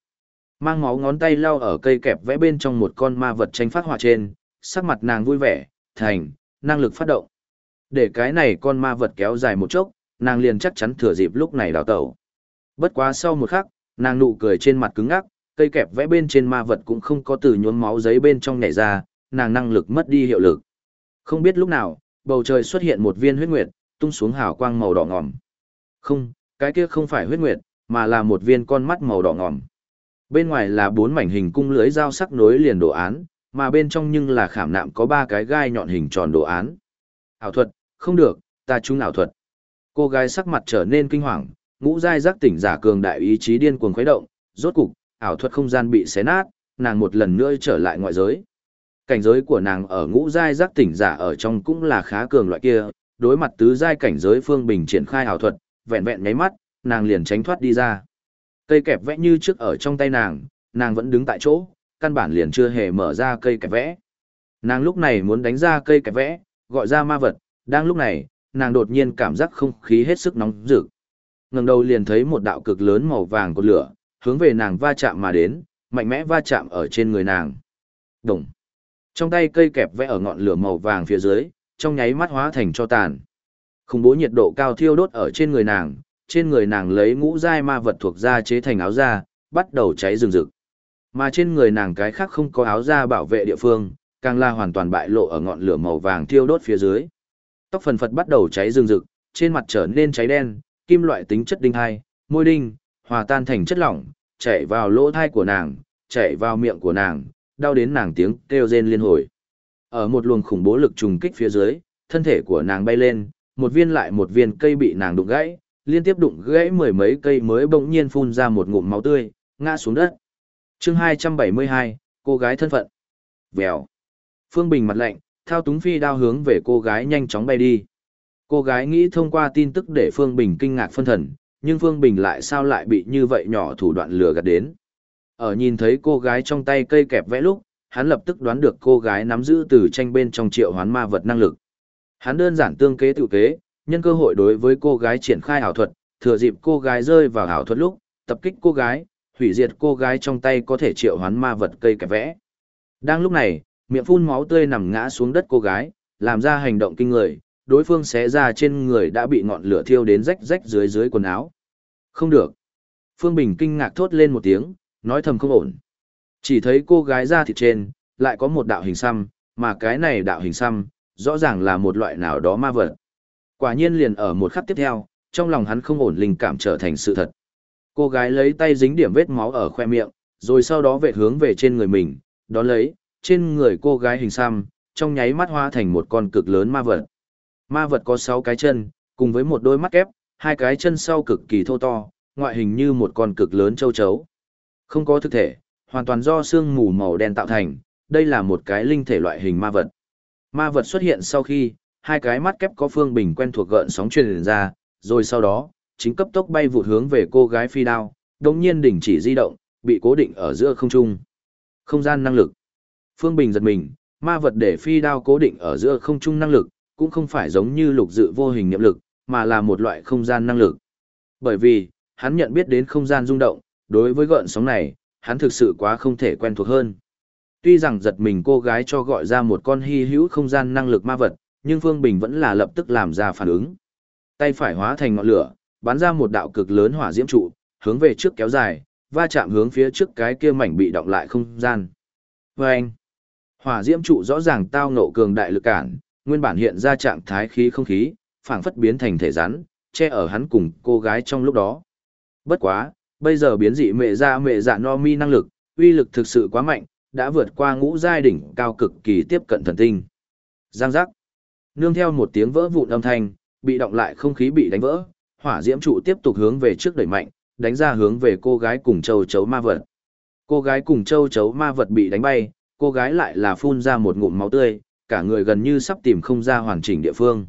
Mang máu ngón tay lau ở cây kẹp vẽ bên trong một con ma vật tranh phát họa trên, sắc mặt nàng vui vẻ, thành, năng lực phát động. Để cái này con ma vật kéo dài một chốc, nàng liền chắc chắn thừa dịp lúc này đào tẩu. Bất quá sau một khắc, nàng nụ cười trên mặt cứng ngắc, cây kẹp vẽ bên trên ma vật cũng không có từ nhuốm máu giấy bên trong nhảy ra, nàng năng lực mất đi hiệu lực. Không biết lúc nào, bầu trời xuất hiện một viên huyết nguyệt, tung xuống hào quang màu đỏ ngòm. Không, cái kia không phải huyết nguyệt, mà là một viên con mắt màu đỏ ngòm. Bên ngoài là bốn mảnh hình cung lưới dao sắc nối liền đồ án, mà bên trong nhưng là khảm nạm có ba cái gai nhọn hình tròn đồ án. Ảo thuật, không được, ta trúng ảo thuật. Cô gái sắc mặt trở nên kinh hoàng, ngũ giai giác tỉnh giả cường đại ý chí điên cuồng khuấy động, rốt cục, ảo thuật không gian bị xé nát, nàng một lần nữa trở lại ngoại giới. Cảnh giới của nàng ở ngũ giai giác tỉnh giả ở trong cũng là khá cường loại kia, đối mặt tứ giai cảnh giới phương bình triển khai ảo thuật, vẹn vẹn nháy mắt, nàng liền tránh thoát đi ra. Cây kẹp vẽ như trước ở trong tay nàng, nàng vẫn đứng tại chỗ, căn bản liền chưa hề mở ra cây kẹp vẽ. Nàng lúc này muốn đánh ra cây kẹp vẽ, gọi ra ma vật, đang lúc này, nàng đột nhiên cảm giác không khí hết sức nóng rực. Ngẩng đầu liền thấy một đạo cực lớn màu vàng của lửa, hướng về nàng va chạm mà đến, mạnh mẽ va chạm ở trên người nàng. Đồng. Trong tay cây kẹp vẽ ở ngọn lửa màu vàng phía dưới, trong nháy mắt hóa thành cho tàn. Khủng bố nhiệt độ cao thiêu đốt ở trên người nàng, trên người nàng lấy ngũ giai ma vật thuộc da chế thành áo da, bắt đầu cháy rừng rực. Mà trên người nàng cái khác không có áo da bảo vệ địa phương, càng là hoàn toàn bại lộ ở ngọn lửa màu vàng thiêu đốt phía dưới. Tóc phần phật bắt đầu cháy rừng rực, trên mặt trở nên cháy đen, kim loại tính chất đinh hai, môi đinh, hòa tan thành chất lỏng, chảy vào lỗ thai của nàng, chảy vào miệng của nàng, đau đến nàng tiếng kêu rên liên hồi. Ở một luồng khủng bố lực trùng kích phía dưới, thân thể của nàng bay lên, một viên lại một viên cây bị nàng đụng gãy, liên tiếp đụng gãy mười mấy cây mới bỗng nhiên phun ra một ngụm máu tươi, ngã xuống đất. Chương 272, cô gái thân phận. Vèo. Phương Bình mặt lạnh, thao túng phi đao hướng về cô gái nhanh chóng bay đi. Cô gái nghĩ thông qua tin tức để Phương Bình kinh ngạc phân thần, nhưng Phương Bình lại sao lại bị như vậy nhỏ thủ đoạn lừa gạt đến. Ở nhìn thấy cô gái trong tay cây kẹp vẽ lúc, hắn lập tức đoán được cô gái nắm giữ từ tranh bên trong triệu hoán ma vật năng lực. Hắn đơn giản tương kế tự kế, nhân cơ hội đối với cô gái triển khai ảo thuật, thừa dịp cô gái rơi vào ảo thuật lúc, tập kích cô gái, hủy diệt cô gái trong tay có thể triệu hoán ma vật cây kẹp vẽ. Đang lúc này, miệng phun máu tươi nằm ngã xuống đất cô gái, làm ra hành động kinh người, đối phương xé ra trên người đã bị ngọn lửa thiêu đến rách rách dưới dưới quần áo. Không được. Phương Bình kinh ngạc thốt lên một tiếng, nói thầm không ổn. Chỉ thấy cô gái ra thịt trên, lại có một đạo hình xăm, mà cái này đạo hình xăm, rõ ràng là một loại nào đó ma vật. Quả nhiên liền ở một khắc tiếp theo, trong lòng hắn không ổn linh cảm trở thành sự thật. Cô gái lấy tay dính điểm vết máu ở khoe miệng, rồi sau đó vệ hướng về trên người mình, đó lấy, trên người cô gái hình xăm, trong nháy mắt hóa thành một con cực lớn ma vật. Ma vật có 6 cái chân, cùng với một đôi mắt kép, hai cái chân sau cực kỳ thô to, ngoại hình như một con cực lớn châu chấu. Không có thực thể, hoàn toàn do xương mù màu đen tạo thành, đây là một cái linh thể loại hình ma vật. Ma vật xuất hiện sau khi, hai cái mắt kép có phương bình quen thuộc gợn sóng truyền ra, rồi sau đó, chính cấp tốc bay vụt hướng về cô gái phi đao, đồng nhiên đỉnh chỉ di động, bị cố định ở giữa không trung. Không gian năng lực. Phương Bình giật mình, ma vật để phi đao cố định ở giữa không trung năng lực, cũng không phải giống như lục dự vô hình niệm lực, mà là một loại không gian năng lực. Bởi vì, hắn nhận biết đến không gian rung động, đối với gợn sóng này, hắn thực sự quá không thể quen thuộc hơn. Tuy rằng giật mình cô gái cho gọi ra một con hy hữu không gian năng lực ma vật, nhưng Phương Bình vẫn là lập tức làm ra phản ứng. Tay phải hóa thành ngọn lửa, bắn ra một đạo cực lớn hỏa diễm trụ, hướng về trước kéo dài, va chạm hướng phía trước cái kia mảnh bị động lại không gian. Và anh, hỏa diễm trụ rõ ràng tao ngộ cường đại lực cản, nguyên bản hiện ra trạng thái khí không khí, phảng phất biến thành thể rắn, che ở hắn cùng cô gái trong lúc đó. Bất quá, bây giờ biến dị mẹ ra mẹ dạ no mi năng lực, uy lực thực sự quá mạnh, đã vượt qua ngũ giai đỉnh cao cực kỳ tiếp cận thần tinh. Giang giác. Nương theo một tiếng vỡ vụn âm thanh, bị động lại không khí bị đánh vỡ, hỏa diễm trụ tiếp tục hướng về trước đẩy mạnh, đánh ra hướng về cô gái cùng châu chấu ma vật. Cô gái cùng châu chấu ma vật bị đánh bay, cô gái lại là phun ra một ngụm máu tươi, cả người gần như sắp tìm không ra hoàn chỉnh địa phương.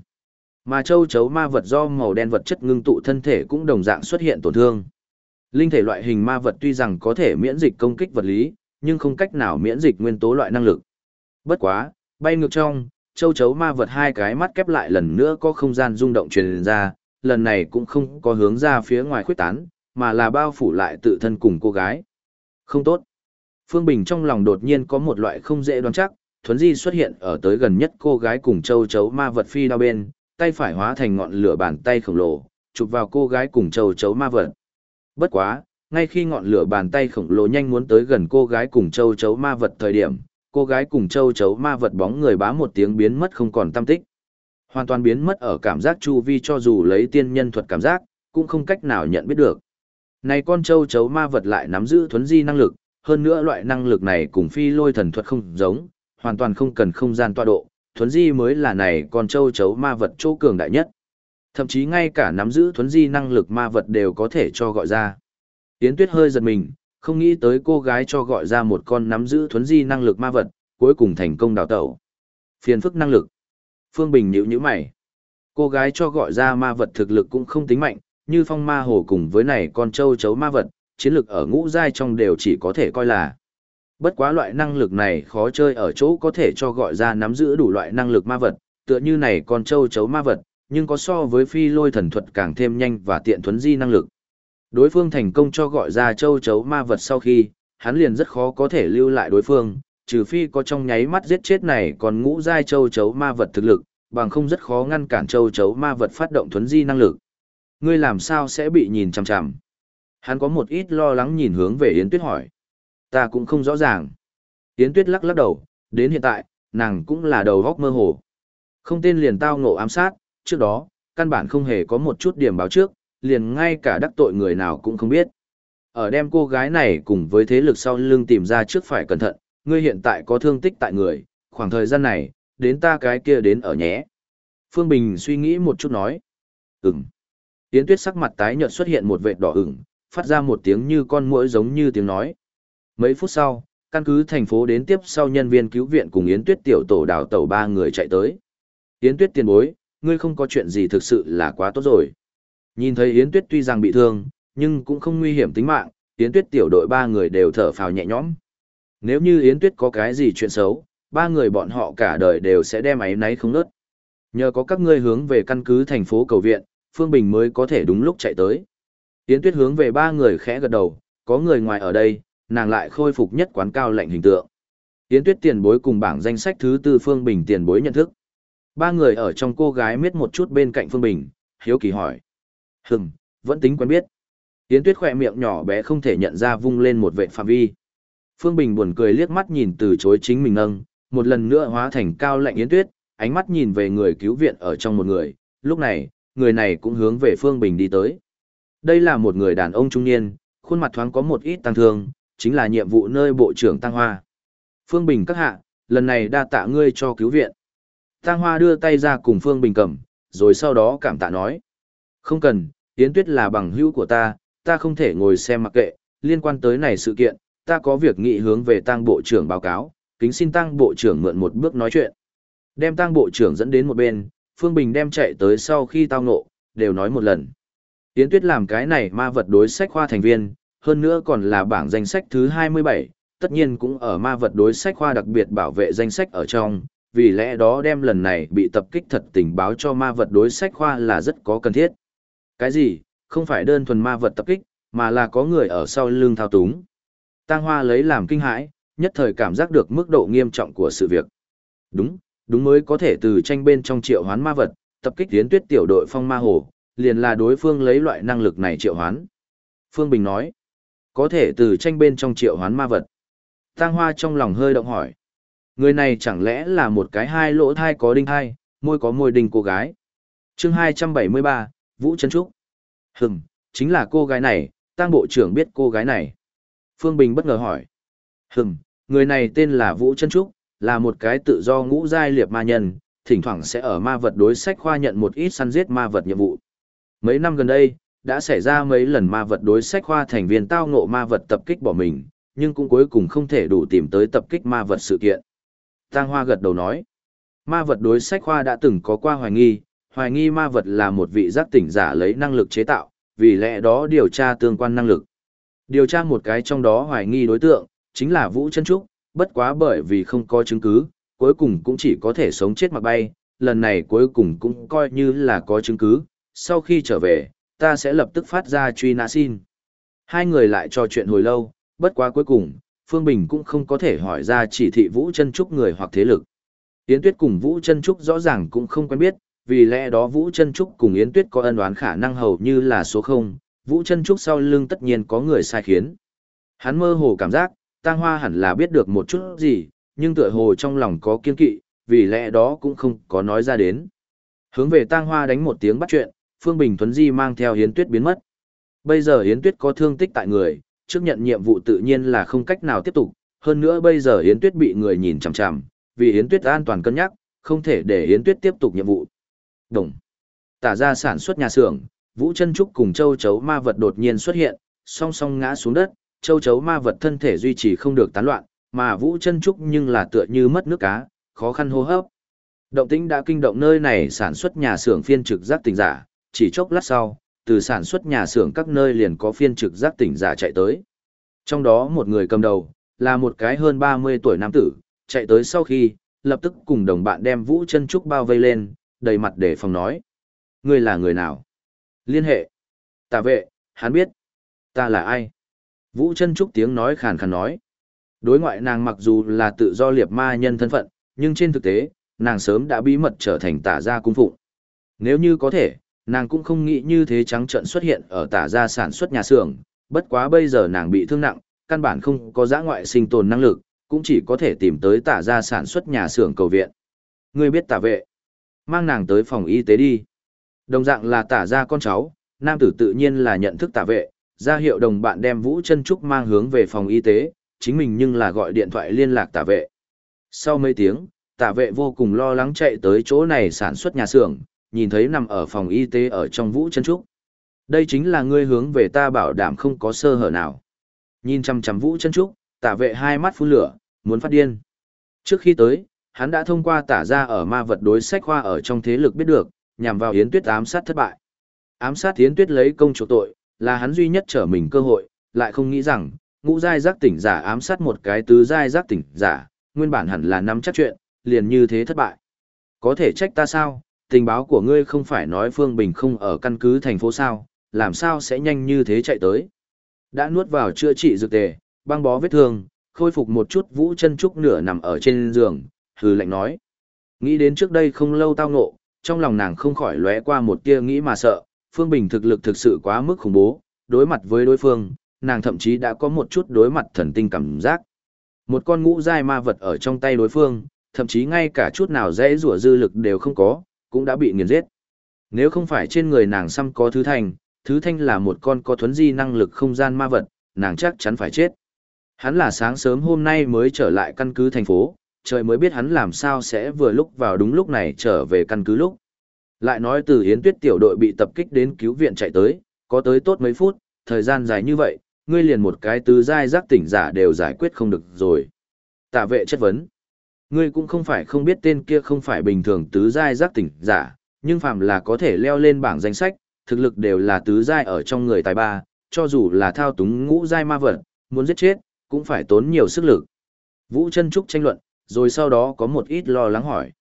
Mà châu chấu ma vật do màu đen vật chất ngưng tụ thân thể cũng đồng dạng xuất hiện tổn thương. Linh thể loại hình ma vật tuy rằng có thể miễn dịch công kích vật lý, nhưng không cách nào miễn dịch nguyên tố loại năng lực. Bất quá, bay ngược trong, châu chấu ma vật hai cái mắt kép lại lần nữa có không gian rung động truyền ra, lần này cũng không có hướng ra phía ngoài khuyết tán, mà là bao phủ lại tự thân cùng cô gái. Không tốt. Phương Bình trong lòng đột nhiên có một loại không dễ đoán chắc, thuấn di xuất hiện ở tới gần nhất cô gái cùng châu chấu ma vật phi đao bên, tay phải hóa thành ngọn lửa bàn tay khổng lồ, chụp vào cô gái cùng châu chấu ma vật. Bất quá, ngay khi ngọn lửa bàn tay khổng lồ nhanh muốn tới gần cô gái cùng châu chấu ma vật thời điểm, cô gái cùng châu chấu ma vật bóng người bá một tiếng biến mất không còn tâm tích. Hoàn toàn biến mất ở cảm giác chu vi cho dù lấy tiên nhân thuật cảm giác, cũng không cách nào nhận biết được. Này con châu chấu ma vật lại nắm giữ thuấn di năng lực, hơn nữa loại năng lực này cùng phi lôi thần thuật không giống, hoàn toàn không cần không gian tọa độ, thuấn di mới là này con châu chấu ma vật chỗ cường đại nhất. Thậm chí ngay cả nắm giữ thuấn di năng lực ma vật đều có thể cho gọi ra. Yến Tuyết hơi giật mình, không nghĩ tới cô gái cho gọi ra một con nắm giữ thuấn di năng lực ma vật, cuối cùng thành công đào tẩu. Phiền phức năng lực. Phương Bình nhíu nhíu mày. Cô gái cho gọi ra ma vật thực lực cũng không tính mạnh, như phong ma hồ cùng với này con châu chấu ma vật, chiến lực ở ngũ giai trong đều chỉ có thể coi là. Bất quá loại năng lực này khó chơi ở chỗ có thể cho gọi ra nắm giữ đủ loại năng lực ma vật, tựa như này con châu chấu ma vật, nhưng có so với phi lôi thần thuật càng thêm nhanh và tiện thuấn di năng lực. Đối phương thành công cho gọi ra châu chấu ma vật sau khi, hắn liền rất khó có thể lưu lại đối phương, trừ phi có trong nháy mắt giết chết này còn ngũ giai châu chấu ma vật thực lực, bằng không rất khó ngăn cản châu chấu ma vật phát động thuấn di năng lực. Ngươi làm sao sẽ bị nhìn chằm chằm? Hắn có một ít lo lắng nhìn hướng về Yến Tuyết hỏi. Ta cũng không rõ ràng. Yến Tuyết lắc lắc đầu, đến hiện tại, nàng cũng là đầu góc mơ hồ. Không tên liền tao ngộ ám sát, trước đó, căn bản không hề có một chút điểm báo trước, liền ngay cả đắc tội người nào cũng không biết. Ở đem cô gái này cùng với thế lực sau lưng tìm ra trước phải cẩn thận, ngươi hiện tại có thương tích tại người, khoảng thời gian này, đến ta cái kia đến ở nhé. Phương Bình suy nghĩ một chút nói. Ừm. Yến Tuyết sắc mặt tái nhợt xuất hiện một vệt đỏ ửng, phát ra một tiếng như con muỗi giống như tiếng nói. Mấy phút sau, căn cứ thành phố đến tiếp sau nhân viên cứu viện cùng Yến Tuyết tiểu tổ đào tàu ba người chạy tới. Yến Tuyết tiền bối, ngươi không có chuyện gì thực sự là quá tốt rồi. Nhìn thấy Yến Tuyết tuy rằng bị thương, nhưng cũng không nguy hiểm tính mạng, Yến Tuyết tiểu đội ba người đều thở phào nhẹ nhõm. Nếu như Yến Tuyết có cái gì chuyện xấu, ba người bọn họ cả đời đều sẽ đem ấy náy không nớt. Nhờ có các ngươi hướng về căn cứ thành phố cầu viện, Phương Bình mới có thể đúng lúc chạy tới. Yến Tuyết hướng về ba người khẽ gật đầu, có người ngoài ở đây, nàng lại khôi phục nhất quán cao lạnh hình tượng. Yến Tuyết tiền bối cùng bảng danh sách thứ tư Phương Bình tiền bối nhận thức. Ba người ở trong cô gái miết một chút bên cạnh Phương Bình, hiếu kỳ hỏi. Hừm, vẫn tính quen biết. Yến Tuyết khỏe miệng nhỏ bé không thể nhận ra vung lên một vệ phạm vi. Phương Bình buồn cười liếc mắt nhìn từ chối chính mình nâng, một lần nữa hóa thành cao lạnh Yến Tuyết, ánh mắt nhìn về người cứu viện ở trong một người, lúc này, người này cũng hướng về Phương Bình đi tới. Đây là một người đàn ông trung niên, khuôn mặt thoáng có một ít tăng thương, chính là nhiệm vụ nơi Bộ trưởng Tăng Hoa. Phương Bình các hạ, lần này đa tạ ngươi cho cứu viện. Tăng Hoa đưa tay ra cùng Phương Bình cầm, rồi sau đó cảm tạ nói. Không cần, Yến Tuyết là bằng hữu của ta, ta không thể ngồi xem mặc kệ, liên quan tới này sự kiện, ta có việc nghị hướng về Tăng Bộ trưởng báo cáo, kính xin Tăng Bộ trưởng mượn một bước nói chuyện. Đem Tăng Bộ trưởng dẫn đến một bên, Phương Bình đem chạy tới sau khi tao ngộ, đều nói một lần. Yến Tuyết làm cái này ma vật đối sách khoa thành viên, hơn nữa còn là bảng danh sách thứ 27, tất nhiên cũng ở ma vật đối sách khoa đặc biệt bảo vệ danh sách ở trong, vì lẽ đó đem lần này bị tập kích thật tình báo cho ma vật đối sách khoa là rất có cần thiết. Cái gì, không phải đơn thuần ma vật tập kích, mà là có người ở sau lưng thao túng. Tăng Hoa lấy làm kinh hãi, nhất thời cảm giác được mức độ nghiêm trọng của sự việc. Đúng, đúng mới có thể từ tranh bên trong triệu hoán ma vật, tập kích tiến tuyết tiểu đội phong ma hồ, liền là đối phương lấy loại năng lực này triệu hoán. Phương Bình nói, có thể từ tranh bên trong triệu hoán ma vật. tang Hoa trong lòng hơi động hỏi. Người này chẳng lẽ là một cái hai lỗ thai có đinh thai, môi có môi đinh cô gái. chương 273, Vũ Trân Trúc. Hừng, chính là cô gái này, tăng bộ trưởng biết cô gái này. Phương Bình bất ngờ hỏi. Hừng, người này tên là Vũ Trân Trúc, là một cái tự do ngũ giai liệp ma nhân, thỉnh thoảng sẽ ở ma vật đối sách khoa nhận một ít săn giết ma vật nhiệm vụ. Mấy năm gần đây, đã xảy ra mấy lần ma vật đối sách khoa thành viên tao ngộ ma vật tập kích bỏ mình, nhưng cũng cuối cùng không thể đủ tìm tới tập kích ma vật sự kiện. Tang Hoa gật đầu nói, ma vật đối sách khoa đã từng có qua hoài nghi, Hoài nghi ma vật là một vị giác tỉnh giả lấy năng lực chế tạo, vì lẽ đó điều tra tương quan năng lực. Điều tra một cái trong đó hoài nghi đối tượng, chính là Vũ Chân Trúc, bất quá bởi vì không có chứng cứ, cuối cùng cũng chỉ có thể sống chết mặc bay, lần này cuối cùng cũng coi như là có chứng cứ, sau khi trở về, ta sẽ lập tức phát ra truy nã xin. Hai người lại trò chuyện hồi lâu, bất quá cuối cùng, Phương Bình cũng không có thể hỏi ra chỉ thị Vũ Chân Trúc người hoặc thế lực. Yến Tuyết cùng Vũ Chân Trúc rõ ràng cũng không quen biết, vì lẽ đó Vũ Chân Trúc cùng Yến Tuyết có ân oán khả năng hầu như là số 0, Vũ Chân Trúc sau lưng tất nhiên có người sai khiến. Hắn mơ hồ cảm giác, Tang Hoa hẳn là biết được một chút gì, nhưng tựa hồ trong lòng có kiên kỵ, vì lẽ đó cũng không có nói ra đến. Hướng về Tang Hoa đánh một tiếng bắt chuyện, Phương Bình Thuấn Di mang theo Yến Tuyết biến mất. Bây giờ Yến Tuyết có thương tích tại người, trước nhận nhiệm vụ tự nhiên là không cách nào tiếp tục, hơn nữa bây giờ Yến Tuyết bị người nhìn chằm chằm, vì Yến Tuyết an toàn cân nhắc, không thể để Yến Tuyết tiếp tục nhiệm vụ. Đồng. Tả ra sản xuất nhà xưởng, Vũ Chân Trúc cùng Châu Chấu ma vật đột nhiên xuất hiện, song song ngã xuống đất, Châu Chấu ma vật thân thể duy trì không được tán loạn, mà Vũ Chân Trúc nhưng là tựa như mất nước cá, khó khăn hô hấp. Động tĩnh đã kinh động nơi này sản xuất nhà xưởng phiên trực giác tình giả, chỉ chốc lát sau, từ sản xuất nhà xưởng các nơi liền có phiên trực giác tỉnh giả chạy tới. Trong đó một người cầm đầu, là một cái hơn 30 tuổi nam tử, chạy tới sau khi, lập tức cùng đồng bạn đem Vũ Chân Trúc bao vây lên, đầy mặt để phòng nói. Ngươi là người nào? Liên hệ. Tà vệ, hắn biết. Ta là ai? Vũ chân trúc tiếng nói khàn khàn nói. Đối ngoại nàng mặc dù là tự do liệp ma nhân thân phận, nhưng trên thực tế, nàng sớm đã bí mật trở thành tả gia cung phụng. Nếu như có thể, nàng cũng không nghĩ như thế trắng trận xuất hiện ở tả gia sản xuất nhà xưởng, bất quá bây giờ nàng bị thương nặng, căn bản không có giã ngoại sinh tồn năng lực, cũng chỉ có thể tìm tới tả gia sản xuất nhà xưởng cầu viện. Ngươi biết tả vệ. Mang nàng tới phòng y tế đi. Đồng dạng là tả Gia con cháu, nam tử tự nhiên là nhận thức tả vệ, ra hiệu đồng bạn đem Vũ chân Trúc mang hướng về phòng y tế, chính mình nhưng là gọi điện thoại liên lạc tả vệ. Sau mấy tiếng, tả vệ vô cùng lo lắng chạy tới chỗ này sản xuất nhà xưởng, nhìn thấy nằm ở phòng y tế ở trong Vũ chân Trúc. Đây chính là ngươi hướng về ta bảo đảm không có sơ hở nào. Nhìn chăm chăm Vũ chân Trúc, tả vệ hai mắt phun lửa, muốn phát điên. Trước khi tới, hắn đã thông qua tả ra ở ma vật đối sách khoa ở trong thế lực biết được, nhằm vào Yến Tuyết ám sát thất bại. Ám sát Yến Tuyết lấy công chủ tội, là hắn duy nhất trở mình cơ hội, lại không nghĩ rằng, ngũ giai giác tỉnh giả ám sát một cái tứ giai giác tỉnh giả, nguyên bản hẳn là nắm chắc chuyện, liền như thế thất bại. Có thể trách ta sao, tình báo của ngươi không phải nói Phương Bình không ở căn cứ thành phố sao, làm sao sẽ nhanh như thế chạy tới. Đã nuốt vào chữa trị dược tề, băng bó vết thương, khôi phục một chút vũ chân trúc nửa nằm ở trên giường, hừ lạnh nói. Nghĩ đến trước đây không lâu tao ngộ, trong lòng nàng không khỏi lóe qua một tia nghĩ mà sợ, Phương Bình thực lực thực sự quá mức khủng bố, đối mặt với đối phương, nàng thậm chí đã có một chút đối mặt thần tinh cảm giác. Một con ngũ giai ma vật ở trong tay đối phương, thậm chí ngay cả chút nào dễ rủa dư lực đều không có, cũng đã bị nghiền giết. Nếu không phải trên người nàng xăm có thứ thanh, thứ thanh là một con có thuấn di năng lực không gian ma vật, nàng chắc chắn phải chết. Hắn là sáng sớm hôm nay mới trở lại căn cứ thành phố, trời mới biết hắn làm sao sẽ vừa lúc vào đúng lúc này trở về căn cứ lúc. Lại nói từ Yến Tuyết tiểu đội bị tập kích đến cứu viện chạy tới, có tới tốt mấy phút, thời gian dài như vậy, ngươi liền một cái tứ giai giác tỉnh giả đều giải quyết không được rồi. Tạ vệ chất vấn. Ngươi cũng không phải không biết tên kia không phải bình thường tứ giai giác tỉnh giả, nhưng phàm là có thể leo lên bảng danh sách, thực lực đều là tứ giai ở trong người tài ba, cho dù là thao túng ngũ giai ma vật, muốn giết chết, cũng phải tốn nhiều sức lực. Vũ chân Trúc tranh luận, rồi sau đó có một ít lo lắng hỏi.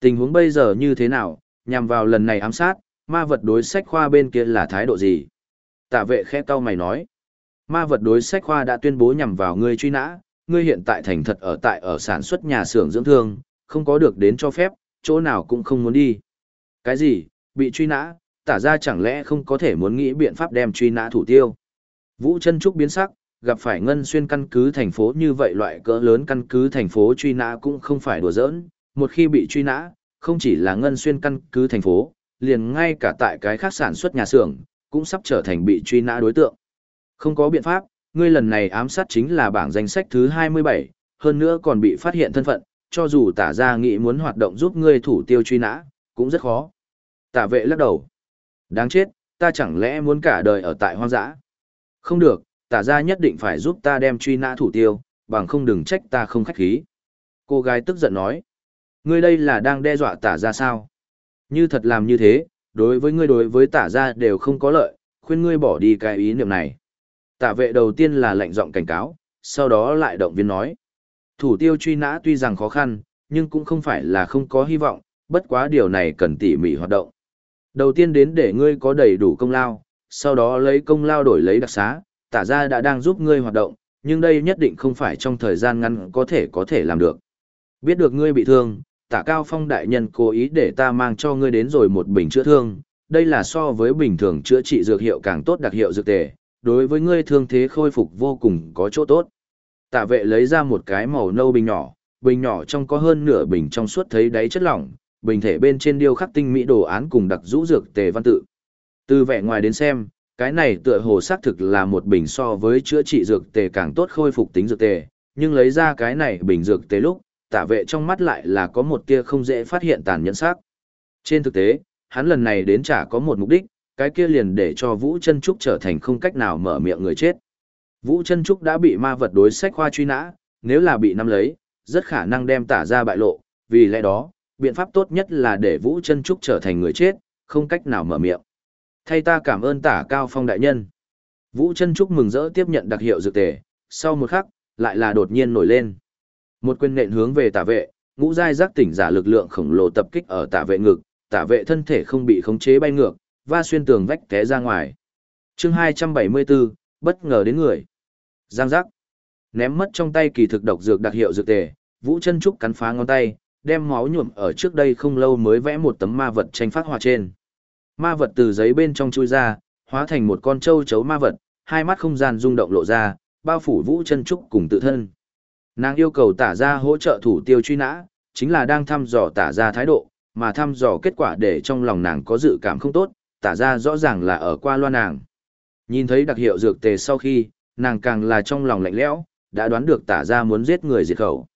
Tình huống bây giờ như thế nào, nhằm vào lần này ám sát, ma vật đối sách khoa bên kia là thái độ gì? Tạ vệ khẽ cau mày nói. Ma vật đối sách khoa đã tuyên bố nhằm vào ngươi truy nã, ngươi hiện tại thành thật ở tại ở sản xuất nhà xưởng dưỡng thương, không có được đến cho phép, chỗ nào cũng không muốn đi. Cái gì, bị truy nã, tả ra chẳng lẽ không có thể muốn nghĩ biện pháp đem truy nã thủ tiêu? Vũ chân trúc biến sắc, gặp phải ngân xuyên căn cứ thành phố như vậy loại cỡ lớn căn cứ thành phố truy nã cũng không phải đùa giỡn, một khi bị truy nã, không chỉ là ngân xuyên căn cứ thành phố, liền ngay cả tại cái khác sản xuất nhà xưởng, cũng sắp trở thành bị truy nã đối tượng. Không có biện pháp, ngươi lần này ám sát chính là bảng danh sách thứ 27, hơn nữa còn bị phát hiện thân phận, cho dù tả ra nghĩ muốn hoạt động giúp ngươi thủ tiêu truy nã, cũng rất khó. Tả vệ lắc đầu. Đáng chết, ta chẳng lẽ muốn cả đời ở tại hoang dã? Không được, tả ra nhất định phải giúp ta đem truy nã thủ tiêu, bằng không đừng trách ta không khách khí. Cô gái tức giận nói. Ngươi đây là đang đe dọa tả ra sao? Như thật làm như thế, đối với ngươi đối với tả gia đều không có lợi, khuyên ngươi bỏ đi cái ý niệm này. Tả vệ đầu tiên là lệnh giọng cảnh cáo, sau đó lại động viên nói. Thủ tiêu truy nã tuy rằng khó khăn, nhưng cũng không phải là không có hy vọng, bất quá điều này cần tỉ mỉ hoạt động. Đầu tiên đến để ngươi có đầy đủ công lao, sau đó lấy công lao đổi lấy đặc xá, tả ra đã đang giúp ngươi hoạt động, nhưng đây nhất định không phải trong thời gian ngắn có thể có thể làm được. Biết được ngươi bị thương, tả cao phong đại nhân cố ý để ta mang cho ngươi đến rồi một bình chữa thương, đây là so với bình thường chữa trị dược hiệu càng tốt đặc hiệu dược tề, đối với ngươi thương thế khôi phục vô cùng có chỗ tốt. Tạ vệ lấy ra một cái màu nâu bình nhỏ, bình nhỏ trong có hơn nửa bình trong suốt thấy đáy chất lỏng, bình thể bên trên điêu khắc tinh mỹ đồ án cùng đặc rũ dược tề văn tự. Từ vẻ ngoài đến xem, cái này tựa hồ xác thực là một bình so với chữa trị dược tề càng tốt khôi phục tính dược tề, nhưng lấy ra cái này bình dược tề lúc, tạ vệ trong mắt lại là có một tia không dễ phát hiện tàn nhẫn sắc. Trên thực tế, hắn lần này đến chả có một mục đích, cái kia liền để cho Vũ Chân Trúc trở thành không cách nào mở miệng người chết. Vũ Chân Trúc đã bị ma vật đối sách khoa truy nã, nếu là bị nắm lấy, rất khả năng đem tả ra bại lộ, vì lẽ đó, biện pháp tốt nhất là để Vũ Chân Trúc trở thành người chết, không cách nào mở miệng. Thay ta cảm ơn tả cao phong đại nhân. Vũ Chân Trúc mừng rỡ tiếp nhận đặc hiệu dược tề, sau một khắc, lại là đột nhiên nổi lên. Một quyền nện hướng về tả vệ, ngũ giai giác tỉnh giả lực lượng khổng lồ tập kích ở tả vệ ngực, tả vệ thân thể không bị khống chế bay ngược, va xuyên tường vách té ra ngoài. Chương 274, bất ngờ đến người. Giang giác. Ném mất trong tay kỳ thực độc dược đặc hiệu dược tề, Vũ Chân Trúc cắn phá ngón tay, đem máu nhuộm ở trước đây không lâu mới vẽ một tấm ma vật tranh phát họa trên. Ma vật từ giấy bên trong chui ra, hóa thành một con trâu chấu ma vật, hai mắt không gian rung động lộ ra, bao phủ Vũ Chân Trúc cùng tự thân. Nàng yêu cầu tả ra hỗ trợ thủ tiêu truy nã, chính là đang thăm dò tả ra thái độ, mà thăm dò kết quả để trong lòng nàng có dự cảm không tốt, tả ra rõ ràng là ở qua loa nàng. Nhìn thấy đặc hiệu dược tề sau khi, nàng càng là trong lòng lạnh lẽo, đã đoán được tả ra muốn giết người diệt khẩu.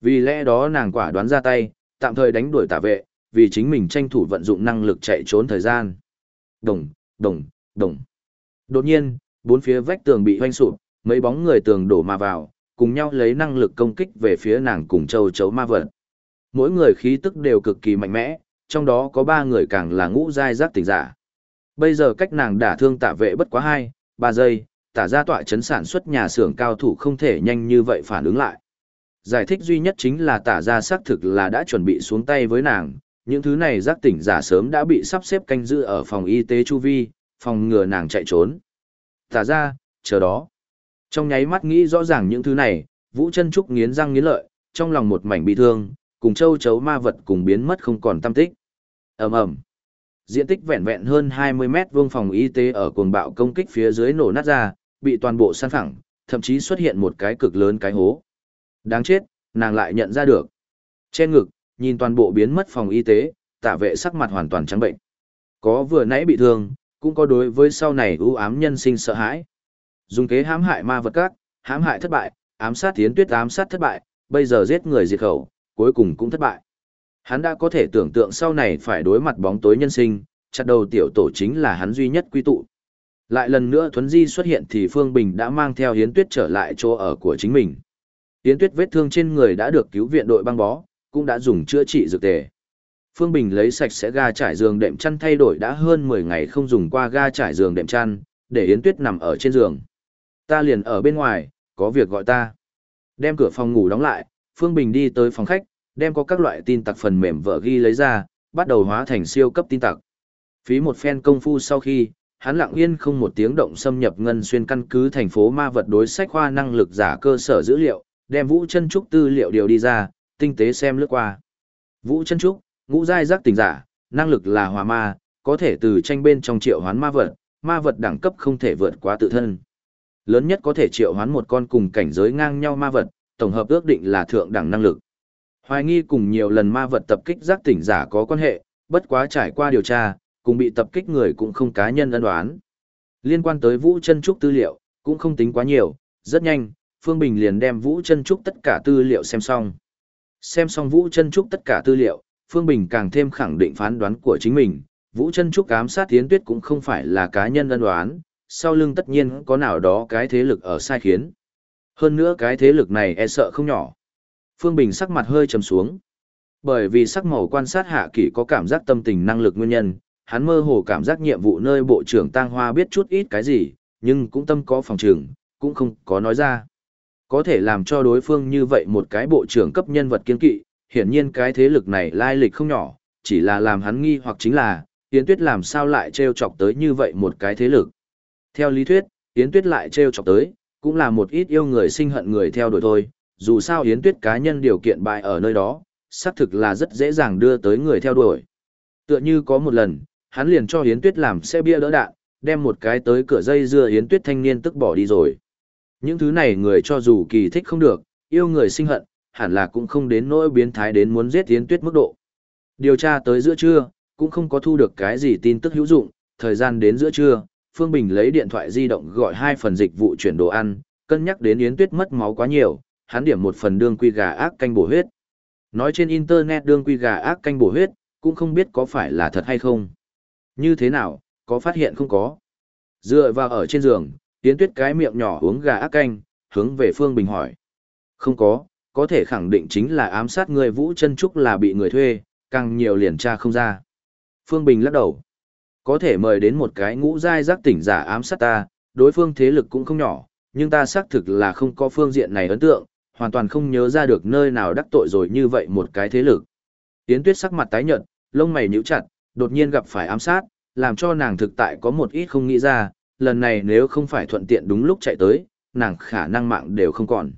Vì lẽ đó nàng quả đoán ra tay, tạm thời đánh đuổi tả vệ, vì chính mình tranh thủ vận dụng năng lực chạy trốn thời gian. Đồng, đồng, đồng. Đột nhiên, bốn phía vách tường bị hoanh sụp, mấy bóng người tường đổ mà vào, cùng nhau lấy năng lực công kích về phía nàng cùng châu chấu ma vật. Mỗi người khí tức đều cực kỳ mạnh mẽ, trong đó có ba người càng là ngũ giai giác tỉnh giả. Bây giờ cách nàng đả thương tạ vệ bất quá hai, ba giây, tả ra tọa chấn sản xuất nhà xưởng cao thủ không thể nhanh như vậy phản ứng lại. Giải thích duy nhất chính là tả ra xác thực là đã chuẩn bị xuống tay với nàng, những thứ này giác tỉnh giả sớm đã bị sắp xếp canh giữ ở phòng y tế chu vi, phòng ngừa nàng chạy trốn. Tả ra, chờ đó. Trong nháy mắt nghĩ rõ ràng những thứ này, Vũ chân Trúc nghiến răng nghiến lợi, trong lòng một mảnh bị thương, cùng châu chấu ma vật cùng biến mất không còn tâm tích. ầm ầm Diện tích vẹn vẹn hơn 20 mét vuông phòng y tế ở cuồng bạo công kích phía dưới nổ nát ra, bị toàn bộ san phẳng, thậm chí xuất hiện một cái cực lớn cái hố. Đáng chết, nàng lại nhận ra được. Trên ngực, nhìn toàn bộ biến mất phòng y tế, tạ vệ sắc mặt hoàn toàn trắng bệnh. Có vừa nãy bị thương, cũng có đối với sau này ưu ám nhân sinh sợ hãi. Dùng kế hãm hại ma vật các, hãm hại thất bại, ám sát tiến tuyết ám sát thất bại, bây giờ giết người diệt khẩu, cuối cùng cũng thất bại. Hắn đã có thể tưởng tượng sau này phải đối mặt bóng tối nhân sinh, chặt đầu tiểu tổ chính là hắn duy nhất quy tụ. Lại lần nữa Thuấn Di xuất hiện thì Phương Bình đã mang theo Hiến Tuyết trở lại chỗ ở của chính mình. Hiến Tuyết vết thương trên người đã được cứu viện đội băng bó, cũng đã dùng chữa trị dược tề. Phương Bình lấy sạch sẽ ga trải giường đệm chăn thay đổi đã hơn 10 ngày không dùng qua ga trải giường đệm chăn, để Yến Tuyết nằm ở trên giường. Ta liền ở bên ngoài, có việc gọi ta. Đem cửa phòng ngủ đóng lại, Phương Bình đi tới phòng khách, đem có các loại tin tặc phần mềm vợ ghi lấy ra, bắt đầu hóa thành siêu cấp tin tặc. Phí một phen công phu sau khi, hắn lặng yên không một tiếng động xâm nhập ngân xuyên căn cứ thành phố ma vật đối sách khoa năng lực giả cơ sở dữ liệu, đem Vũ Chân Trúc tư liệu điều đi ra, tinh tế xem lướt qua. Vũ Chân Trúc, ngũ giai giác tỉnh giả, năng lực là hòa ma, có thể từ tranh bên trong triệu hoán ma vật, ma vật đẳng cấp không thể vượt quá tự thân. Lớn nhất có thể triệu hoán một con cùng cảnh giới ngang nhau ma vật, tổng hợp ước định là thượng đẳng năng lực. Hoài nghi cùng nhiều lần ma vật tập kích giác tỉnh giả có quan hệ, bất quá trải qua điều tra, cùng bị tập kích người cũng không cá nhân ân đoán. Liên quan tới Vũ Chân Trúc tư liệu, cũng không tính quá nhiều, rất nhanh, Phương Bình liền đem Vũ Chân Trúc tất cả tư liệu xem xong. Xem xong Vũ Chân Trúc tất cả tư liệu, Phương Bình càng thêm khẳng định phán đoán của chính mình, Vũ Chân Trúc ám sát Tiến Tuyết cũng không phải là cá nhân ân đoán, sau lưng tất nhiên có nào đó cái thế lực ở sai khiến. Hơn nữa cái thế lực này e sợ không nhỏ. Phương Bình sắc mặt hơi trầm xuống. Bởi vì sắc màu quan sát hạ kỷ có cảm giác tâm tình năng lực nguyên nhân, hắn mơ hồ cảm giác nhiệm vụ nơi bộ trưởng Tăng Hoa biết chút ít cái gì, nhưng cũng tâm có phòng trường, cũng không có nói ra. Có thể làm cho đối phương như vậy một cái bộ trưởng cấp nhân vật kiên kỵ, hiển nhiên cái thế lực này lai lịch không nhỏ, chỉ là làm hắn nghi hoặc chính là, Yến Tuyết làm sao lại treo chọc tới như vậy một cái thế lực. Theo lý thuyết, Yến Tuyết lại treo chọc tới, cũng là một ít yêu người sinh hận người theo đuổi thôi, dù sao Yến Tuyết cá nhân điều kiện bại ở nơi đó, xác thực là rất dễ dàng đưa tới người theo đuổi. Tựa như có một lần, hắn liền cho Yến Tuyết làm xe bia đỡ đạn, đem một cái tới cửa dây dưa Yến Tuyết thanh niên tức bỏ đi rồi. Những thứ này người cho dù kỳ thích không được, yêu người sinh hận, hẳn là cũng không đến nỗi biến thái đến muốn giết Yến Tuyết mức độ. Điều tra tới giữa trưa, cũng không có thu được cái gì tin tức hữu dụng, thời gian đến giữa trưa, Phương Bình lấy điện thoại di động gọi hai phần dịch vụ chuyển đồ ăn, cân nhắc đến Yến Tuyết mất máu quá nhiều, hắn điểm một phần đương quy gà ác canh bổ huyết. Nói trên internet đương quy gà ác canh bổ huyết, cũng không biết có phải là thật hay không. Như thế nào, có phát hiện không có. Dựa vào ở trên giường, Yến Tuyết cái miệng nhỏ uống gà ác canh, hướng về Phương Bình hỏi. Không có, có thể khẳng định chính là ám sát người Vũ chân Trúc là bị người thuê, càng nhiều liền tra không ra. Phương Bình lắc đầu. Có thể mời đến một cái ngũ giai giác tỉnh giả ám sát ta, đối phương thế lực cũng không nhỏ, nhưng ta xác thực là không có phương diện này ấn tượng, hoàn toàn không nhớ ra được nơi nào đắc tội rồi như vậy một cái thế lực. Yến Tuyết sắc mặt tái nhợt, lông mày nhíu chặt, đột nhiên gặp phải ám sát, làm cho nàng thực tại có một ít không nghĩ ra, lần này nếu không phải thuận tiện đúng lúc chạy tới, nàng khả năng mạng đều không còn.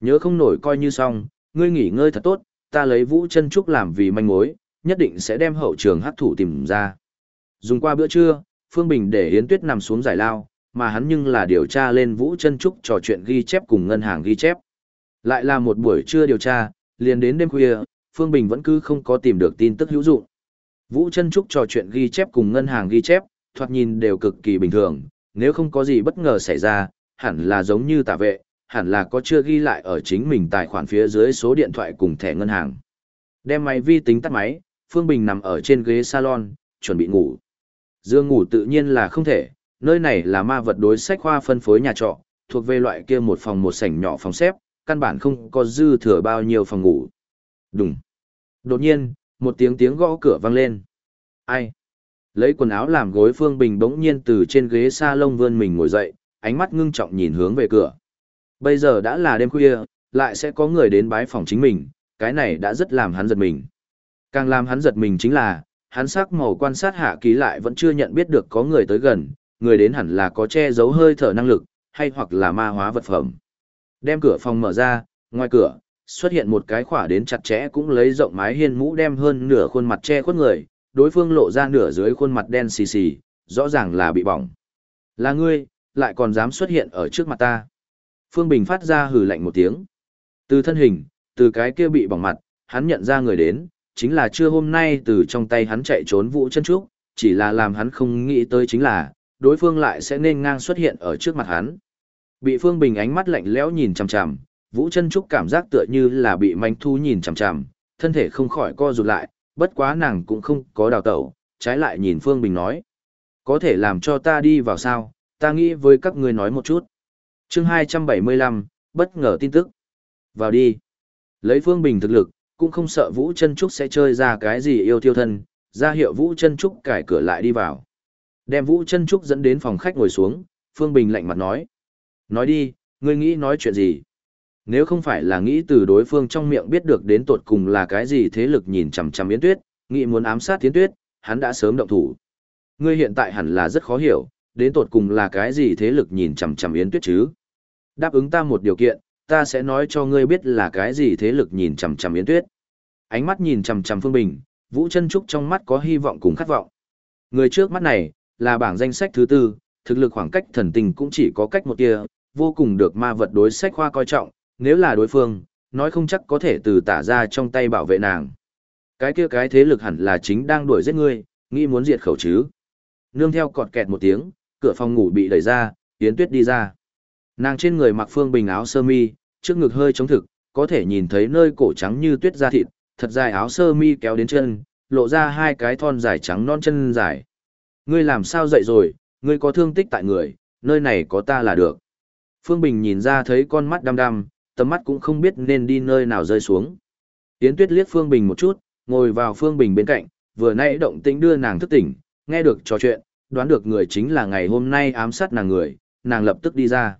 Nhớ không nổi coi như xong, ngươi nghỉ ngơi thật tốt, ta lấy vũ chân trúc làm vì manh mối, nhất định sẽ đem hậu trường hắc thủ tìm ra. Dùng qua bữa trưa, Phương Bình để Yến Tuyết nằm xuống giải lao, mà hắn nhưng là điều tra lên vũ chân trúc trò chuyện ghi chép cùng ngân hàng ghi chép. Lại là một buổi trưa điều tra, liền đến đêm khuya, Phương Bình vẫn cứ không có tìm được tin tức hữu dụng. Vũ chân trúc trò chuyện ghi chép cùng ngân hàng ghi chép, thoạt nhìn đều cực kỳ bình thường, nếu không có gì bất ngờ xảy ra, hẳn là giống như tả vệ, hẳn là có chưa ghi lại ở chính mình tài khoản phía dưới số điện thoại cùng thẻ ngân hàng. Đem máy vi tính tắt máy, Phương Bình nằm ở trên ghế salon, chuẩn bị ngủ. Dương ngủ tự nhiên là không thể, nơi này là ma vật đối sách khoa phân phối nhà trọ, thuộc về loại kia một phòng một sảnh nhỏ phòng xếp, căn bản không có dư thừa bao nhiêu phòng ngủ. Đùng. Đột nhiên, một tiếng tiếng gõ cửa vang lên. Ai? Lấy quần áo làm gối Phương Bình bỗng nhiên từ trên ghế salon vươn mình ngồi dậy, ánh mắt ngưng trọng nhìn hướng về cửa. Bây giờ đã là đêm khuya, lại sẽ có người đến bái phòng chính mình, cái này đã rất làm hắn giật mình. Càng làm hắn giật mình chính là, hắn sắc màu quan sát hạ ký lại vẫn chưa nhận biết được có người tới gần, người đến hẳn là có che giấu hơi thở năng lực, hay hoặc là ma hóa vật phẩm. Đem cửa phòng mở ra, ngoài cửa, xuất hiện một cái khỏa đến chặt chẽ cũng lấy rộng mái hiên mũ đem hơn nửa khuôn mặt che khuất người, đối phương lộ ra nửa dưới khuôn mặt đen xì xì, rõ ràng là bị bỏng. Là ngươi, lại còn dám xuất hiện ở trước mặt ta. Phương Bình phát ra hừ lạnh một tiếng. Từ thân hình, từ cái kia bị bỏng mặt, hắn nhận ra người đến, chính là trưa hôm nay từ trong tay hắn chạy trốn Vũ Chân Trúc, chỉ là làm hắn không nghĩ tới chính là, đối phương lại sẽ nên ngang xuất hiện ở trước mặt hắn. Bị Phương Bình ánh mắt lạnh lẽo nhìn chằm chằm, Vũ Chân Trúc cảm giác tựa như là bị manh thu nhìn chằm chằm, thân thể không khỏi co rụt lại, bất quá nàng cũng không có đào tẩu, trái lại nhìn Phương Bình nói. Có thể làm cho ta đi vào sao, ta nghĩ với các ngươi nói một chút. chương 275, bất ngờ tin tức. Vào đi. Lấy Phương Bình thực lực, cũng không sợ Vũ Chân Trúc sẽ chơi ra cái gì yêu tiêu thân, ra hiệu Vũ Chân Trúc cải cửa lại đi vào. Đem Vũ Chân Trúc dẫn đến phòng khách ngồi xuống, Phương Bình lạnh mặt nói. Nói đi, ngươi nghĩ nói chuyện gì? Nếu không phải là nghĩ từ đối phương trong miệng biết được đến tột cùng là cái gì thế lực nhìn chằm chằm Yến Tuyết, nghĩ muốn ám sát Yến Tuyết, hắn đã sớm động thủ. Ngươi hiện tại hẳn là rất khó hiểu, đến tột cùng là cái gì thế lực nhìn chằm chằm Yến Tuyết chứ? Đáp ứng ta một điều kiện, ta sẽ nói cho ngươi biết là cái gì thế lực nhìn chằm chằm Yến Tuyết. Ánh mắt nhìn chằm chằm Phương Bình, Vũ Chân Trúc trong mắt có hy vọng cùng khát vọng. Người trước mắt này, là bảng danh sách thứ tư, thực lực khoảng cách thần tình cũng chỉ có cách một tia, vô cùng được ma vật đối sách khoa coi trọng, nếu là đối phương, nói không chắc có thể từ tả ra trong tay bảo vệ nàng. Cái kia cái thế lực hẳn là chính đang đuổi giết ngươi, nghĩ muốn diệt khẩu chứ. Nương theo cọt kẹt một tiếng, cửa phòng ngủ bị đẩy ra, Yến Tuyết đi ra. Nàng trên người mặc phương bình áo sơ mi, trước ngực hơi chống thực, có thể nhìn thấy nơi cổ trắng như tuyết da thịt, thật dài áo sơ mi kéo đến chân, lộ ra hai cái thon dài trắng non chân dài. Ngươi làm sao dậy rồi, ngươi có thương tích tại người, nơi này có ta là được. Phương Bình nhìn ra thấy con mắt đăm đăm, tầm mắt cũng không biết nên đi nơi nào rơi xuống. Yến Tuyết liếc Phương Bình một chút, ngồi vào Phương Bình bên cạnh, vừa nãy động tĩnh đưa nàng thức tỉnh, nghe được trò chuyện, đoán được người chính là ngày hôm nay ám sát nàng người, nàng lập tức đi ra.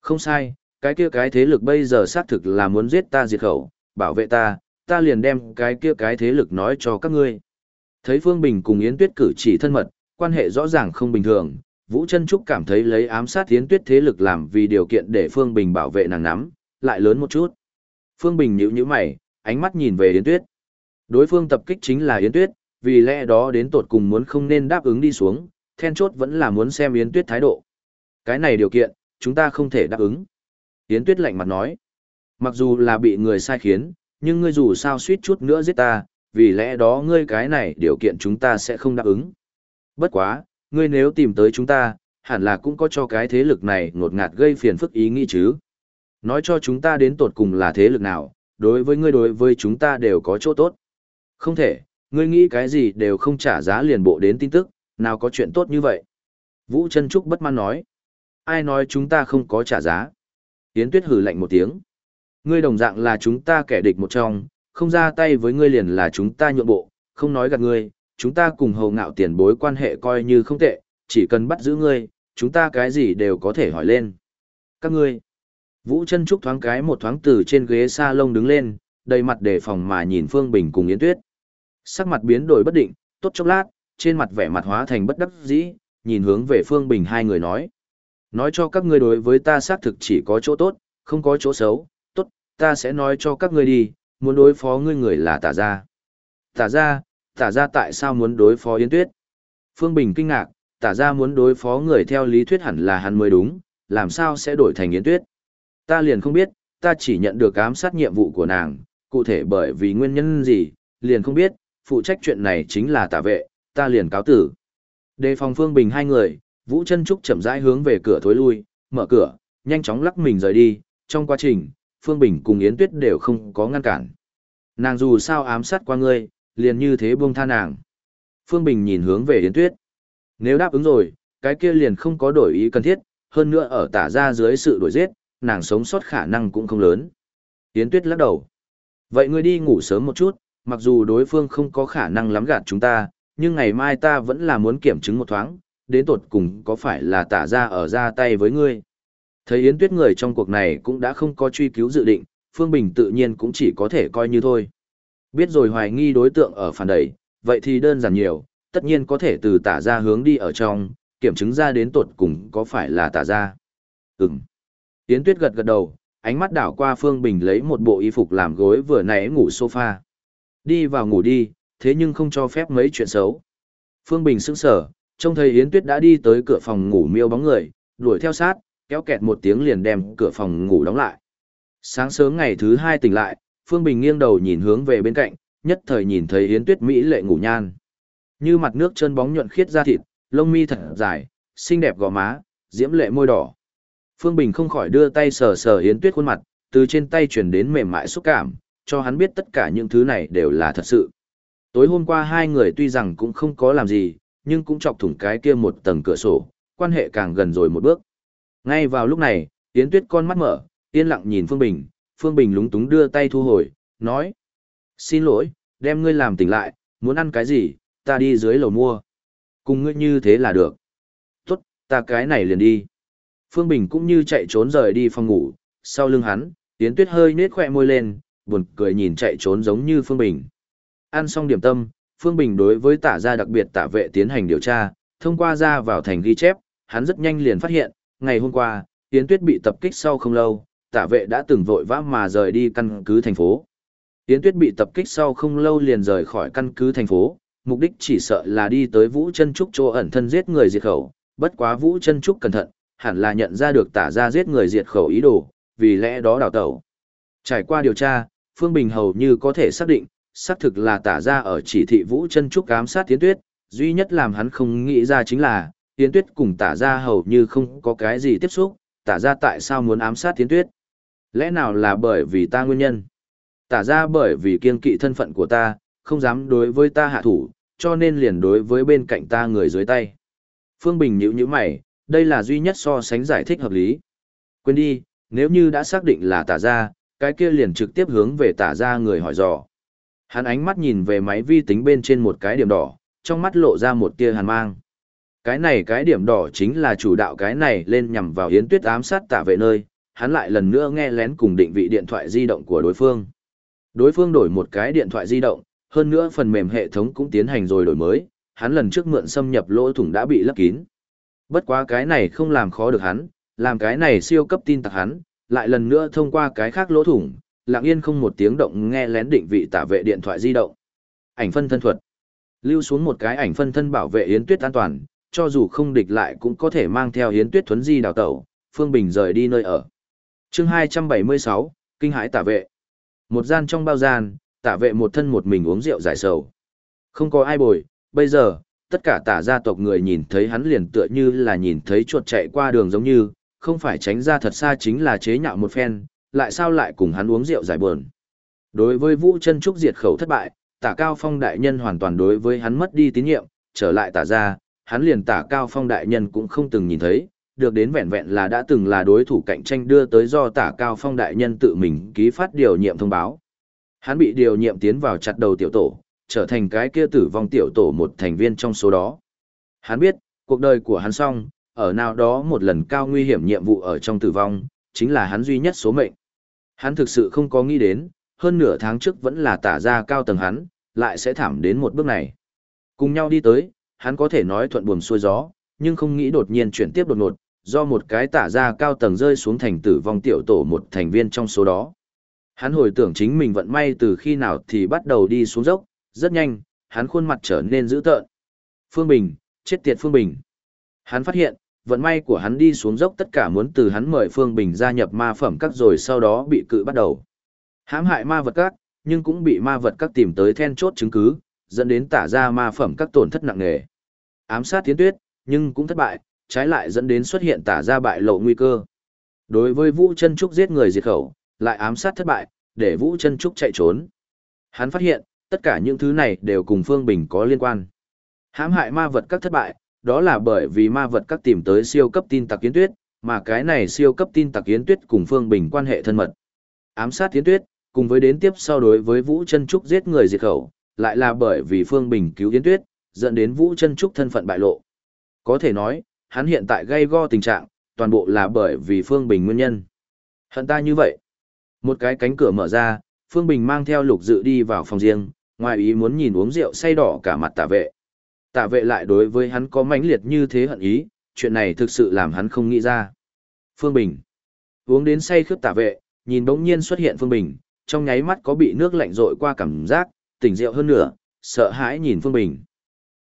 Không sai, cái kia cái thế lực bây giờ xác thực là muốn giết ta diệt khẩu, bảo vệ ta, ta liền đem cái kia cái thế lực nói cho các ngươi. Thấy Phương Bình cùng Yến Tuyết cử chỉ thân mật, quan hệ rõ ràng không bình thường, Vũ Trân Trúc cảm thấy lấy ám sát Yến Tuyết thế lực làm vì điều kiện để Phương Bình bảo vệ nàng nắm, lại lớn một chút. Phương Bình nhíu nhíu mày, ánh mắt nhìn về Yến Tuyết. Đối phương tập kích chính là Yến Tuyết, vì lẽ đó đến tột cùng muốn không nên đáp ứng đi xuống, then chốt vẫn là muốn xem Yến Tuyết thái độ. Cái này điều kiện, chúng ta không thể đáp ứng. Yến Tuyết lạnh mặt nói. Mặc dù là bị người sai khiến, nhưng ngươi dù sao suýt chút nữa giết ta, vì lẽ đó ngươi cái này điều kiện chúng ta sẽ không đáp ứng. Bất quá, ngươi nếu tìm tới chúng ta, hẳn là cũng có cho cái thế lực này ngột ngạt gây phiền phức ý nghĩ chứ. Nói cho chúng ta đến tột cùng là thế lực nào, đối với ngươi đối với chúng ta đều có chỗ tốt. Không thể, ngươi nghĩ cái gì đều không trả giá liền bộ đến tin tức, nào có chuyện tốt như vậy. Vũ Trân Trúc bất mãn nói. Ai nói chúng ta không có trả giá? Yến Tuyết hử lạnh một tiếng. Ngươi đồng dạng là chúng ta kẻ địch một trong, không ra tay với ngươi liền là chúng ta nhượng bộ, không nói gạt ngươi, chúng ta cùng hầu ngạo tiền bối quan hệ coi như không tệ, chỉ cần bắt giữ ngươi, chúng ta cái gì đều có thể hỏi lên. Các ngươi. Vũ chân Trúc thoáng cái một thoáng từ trên ghế sa lông đứng lên, đầy mặt đề phòng mà nhìn Phương Bình cùng Yến Tuyết. Sắc mặt biến đổi bất định, tốt chốc lát, trên mặt vẻ mặt hóa thành bất đắc dĩ, nhìn hướng về Phương Bình hai người nói. Nói cho các ngươi đối với ta xác thực chỉ có chỗ tốt, không có chỗ xấu, tốt, ta sẽ nói cho các ngươi đi, muốn đối phó ngươi người là tả gia. Tả gia, tả gia tại sao muốn đối phó Yến Tuyết? Phương Bình kinh ngạc, tả gia muốn đối phó người theo lý thuyết hẳn là hắn mới đúng, làm sao sẽ đổi thành Yến Tuyết? Ta liền không biết, ta chỉ nhận được ám sát nhiệm vụ của nàng, cụ thể bởi vì nguyên nhân gì, liền không biết, phụ trách chuyện này chính là tả vệ, ta liền cáo tử. Đề phòng Phương Bình hai người, Vũ chân Trúc chậm rãi hướng về cửa thối lui, mở cửa, nhanh chóng lắc mình rời đi, trong quá trình, Phương Bình cùng Yến Tuyết đều không có ngăn cản. Nàng dù sao ám sát qua ngươi, liền như thế buông tha nàng. Phương Bình nhìn hướng về Yến Tuyết. Nếu đáp ứng rồi, cái kia liền không có đổi ý cần thiết, hơn nữa ở tả ra dưới sự đổi giết, nàng sống sót khả năng cũng không lớn. Yến Tuyết lắc đầu. Vậy ngươi đi ngủ sớm một chút, mặc dù đối phương không có khả năng lắm gạt chúng ta, nhưng ngày mai ta vẫn là muốn kiểm chứng một thoáng, đến tột cùng có phải là tả ra ở ra tay với ngươi. Thấy Yến Tuyết người trong cuộc này cũng đã không có truy cứu dự định, Phương Bình tự nhiên cũng chỉ có thể coi như thôi. Biết rồi hoài nghi đối tượng ở phản đẩy, vậy thì đơn giản nhiều, tất nhiên có thể từ tả ra hướng đi ở trong, kiểm chứng ra đến tột cùng có phải là tả ra. Ừm. Yến Tuyết gật gật đầu, ánh mắt đảo qua Phương Bình lấy một bộ y phục làm gối vừa nãy ngủ sofa. Đi vào ngủ đi, thế nhưng không cho phép mấy chuyện xấu. Phương Bình sững sờ, trông thấy Yến Tuyết đã đi tới cửa phòng ngủ miêu bóng người, đuổi theo sát, kéo kẹt một tiếng liền đem cửa phòng ngủ đóng lại. Sáng sớm ngày thứ hai tỉnh lại, Phương Bình nghiêng đầu nhìn hướng về bên cạnh, nhất thời nhìn thấy Yến Tuyết Mỹ lệ ngủ nhan. Như mặt nước chân bóng nhuận khiết da thịt, lông mi thật dài, xinh đẹp gò má, diễm lệ môi đỏ. Phương Bình không khỏi đưa tay sờ sờ Yến Tuyết khuôn mặt, từ trên tay chuyển đến mềm mại xúc cảm, cho hắn biết tất cả những thứ này đều là thật sự. Tối hôm qua hai người tuy rằng cũng không có làm gì, nhưng cũng chọc thủng cái kia một tầng cửa sổ, quan hệ càng gần rồi một bước. Ngay vào lúc này, Yến Tuyết con mắt mở, yên lặng nhìn Phương Bình, Phương Bình lúng túng đưa tay thu hồi, nói. Xin lỗi, đem ngươi làm tỉnh lại, muốn ăn cái gì, ta đi dưới lầu mua. Cùng ngươi như thế là được. Tốt, ta cái này liền đi. Phương Bình cũng như chạy trốn rời đi phòng ngủ, sau lưng hắn, Yến Tuyết hơi nết khỏe môi lên, buồn cười nhìn chạy trốn giống như Phương Bình. Ăn xong điểm tâm, Phương Bình đối với tả gia đặc biệt tả vệ tiến hành điều tra, thông qua ra vào thành ghi chép, hắn rất nhanh liền phát hiện, ngày hôm qua, Yến Tuyết bị tập kích sau không lâu, tả vệ đã từng vội vã mà rời đi căn cứ thành phố. Yến Tuyết bị tập kích sau không lâu liền rời khỏi căn cứ thành phố, mục đích chỉ sợ là đi tới Vũ Chân Trúc chỗ ẩn thân giết người diệt khẩu, bất quá Vũ Chân Trúc cẩn thận, hẳn là nhận ra được tả ra giết người diệt khẩu ý đồ, vì lẽ đó đào tẩu. Trải qua điều tra, Phương Bình hầu như có thể xác định, xác thực là tả ra ở chỉ thị Vũ Chân Trúc ám sát Yến Tuyết, duy nhất làm hắn không nghĩ ra chính là, Yến Tuyết cùng tả ra hầu như không có cái gì tiếp xúc, tả ra tại sao muốn ám sát Yến Tuyết? Lẽ nào là bởi vì ta nguyên nhân? Tả ra bởi vì kiên kỵ thân phận của ta, không dám đối với ta hạ thủ, cho nên liền đối với bên cạnh ta người dưới tay. Phương Bình nhíu nhíu mày, đây là duy nhất so sánh giải thích hợp lý. Quên đi, nếu như đã xác định là tả ra, cái kia liền trực tiếp hướng về tả ra người hỏi dò. Hắn ánh mắt nhìn về máy vi tính bên trên một cái điểm đỏ, trong mắt lộ ra một tia hàn mang. Cái này cái điểm đỏ chính là chủ đạo cái này lên nhằm vào Yến Tuyết ám sát Tả vệ nơi, hắn lại lần nữa nghe lén cùng định vị điện thoại di động của đối phương. Đối phương đổi một cái điện thoại di động, hơn nữa phần mềm hệ thống cũng tiến hành rồi đổi mới, hắn lần trước mượn xâm nhập lỗ thủng đã bị lấp kín. Bất quá cái này không làm khó được hắn, làm cái này siêu cấp tin tặc hắn, lại lần nữa thông qua cái khác lỗ thủng, lặng yên không một tiếng động nghe lén định vị tả vệ điện thoại di động. Ảnh phân thân thuật. Lưu xuống một cái ảnh phân thân bảo vệ Yến Tuyết an toàn, cho dù không địch lại cũng có thể mang theo Yến Tuyết thuấn di đào tẩu, Phương Bình rời đi nơi ở. Chương 276, kinh hãi tả vệ. Một gian trong bao gian, tả vệ một thân một mình uống rượu giải sầu. Không có ai bồi, bây giờ, tất cả tả gia tộc người nhìn thấy hắn liền tựa như là nhìn thấy chuột chạy qua đường giống như, không phải tránh ra thật xa chính là chế nhạo một phen, lại sao lại cùng hắn uống rượu giải buồn. Đối với Vũ chân Trúc diệt khẩu thất bại, tả cao phong đại nhân hoàn toàn đối với hắn mất đi tín nhiệm, trở lại tả ra, hắn liền tả cao phong đại nhân cũng không từng nhìn thấy, được đến vẹn vẹn là đã từng là đối thủ cạnh tranh đưa tới do tả cao phong đại nhân tự mình ký phát điều nhiệm thông báo. Hắn bị điều nhiệm tiến vào chặt đầu tiểu tổ, trở thành cái kia tử vong tiểu tổ một thành viên trong số đó. Hắn biết, cuộc đời của hắn xong, ở nào đó một lần cao nguy hiểm nhiệm vụ ở trong tử vong, chính là hắn duy nhất số mệnh. Hắn thực sự không có nghĩ đến, hơn nửa tháng trước vẫn là tả ra cao tầng hắn, lại sẽ thảm đến một bước này. Cùng nhau đi tới, hắn có thể nói thuận buồm xuôi gió, nhưng không nghĩ đột nhiên chuyển tiếp đột ngột, do một cái tả ra cao tầng rơi xuống thành tử vong tiểu tổ một thành viên trong số đó. Hắn hồi tưởng chính mình vận may từ khi nào thì bắt đầu đi xuống dốc, rất nhanh, hắn khuôn mặt trở nên dữ tợn. Phương Bình, chết tiệt Phương Bình. Hắn phát hiện, vận may của hắn đi xuống dốc tất cả muốn từ hắn mời Phương Bình gia nhập ma phẩm các rồi sau đó bị cự bắt đầu. Hãm hại ma vật các, nhưng cũng bị ma vật các tìm tới then chốt chứng cứ, dẫn đến tả ra ma phẩm các tổn thất nặng nề. Ám sát tiến tuyết, nhưng cũng thất bại, trái lại dẫn đến xuất hiện tả ra bại lộ nguy cơ. Đối với Vũ Chân Trúc giết người diệt khẩu, lại ám sát thất bại, để Vũ Chân Trúc chạy trốn. Hắn phát hiện, tất cả những thứ này đều cùng Phương Bình có liên quan. Hãm hại ma vật các thất bại, đó là bởi vì ma vật các tìm tới siêu cấp tin tặc kiến tuyết, mà cái này siêu cấp tin tặc kiến tuyết cùng Phương Bình quan hệ thân mật. Ám sát tiến tuyết, cùng với đến tiếp sau đối với Vũ Chân Trúc giết người diệt khẩu, lại là bởi vì Phương Bình cứu Yến Tuyết, dẫn đến Vũ Chân Trúc thân phận bại lộ. Có thể nói, hắn hiện tại gây go tình trạng, toàn bộ là bởi vì Phương Bình nguyên nhân. Hận ta như vậy. Một cái cánh cửa mở ra, Phương Bình mang theo lục dự đi vào phòng riêng, ngoài ý muốn nhìn uống rượu say đỏ cả mặt tả vệ. Tả vệ lại đối với hắn có mãnh liệt như thế hận ý, chuyện này thực sự làm hắn không nghĩ ra. Phương Bình. Uống đến say khướt tả vệ, nhìn bỗng nhiên xuất hiện Phương Bình, trong nháy mắt có bị nước lạnh rội qua cảm giác, tỉnh rượu hơn nữa, sợ hãi nhìn Phương Bình.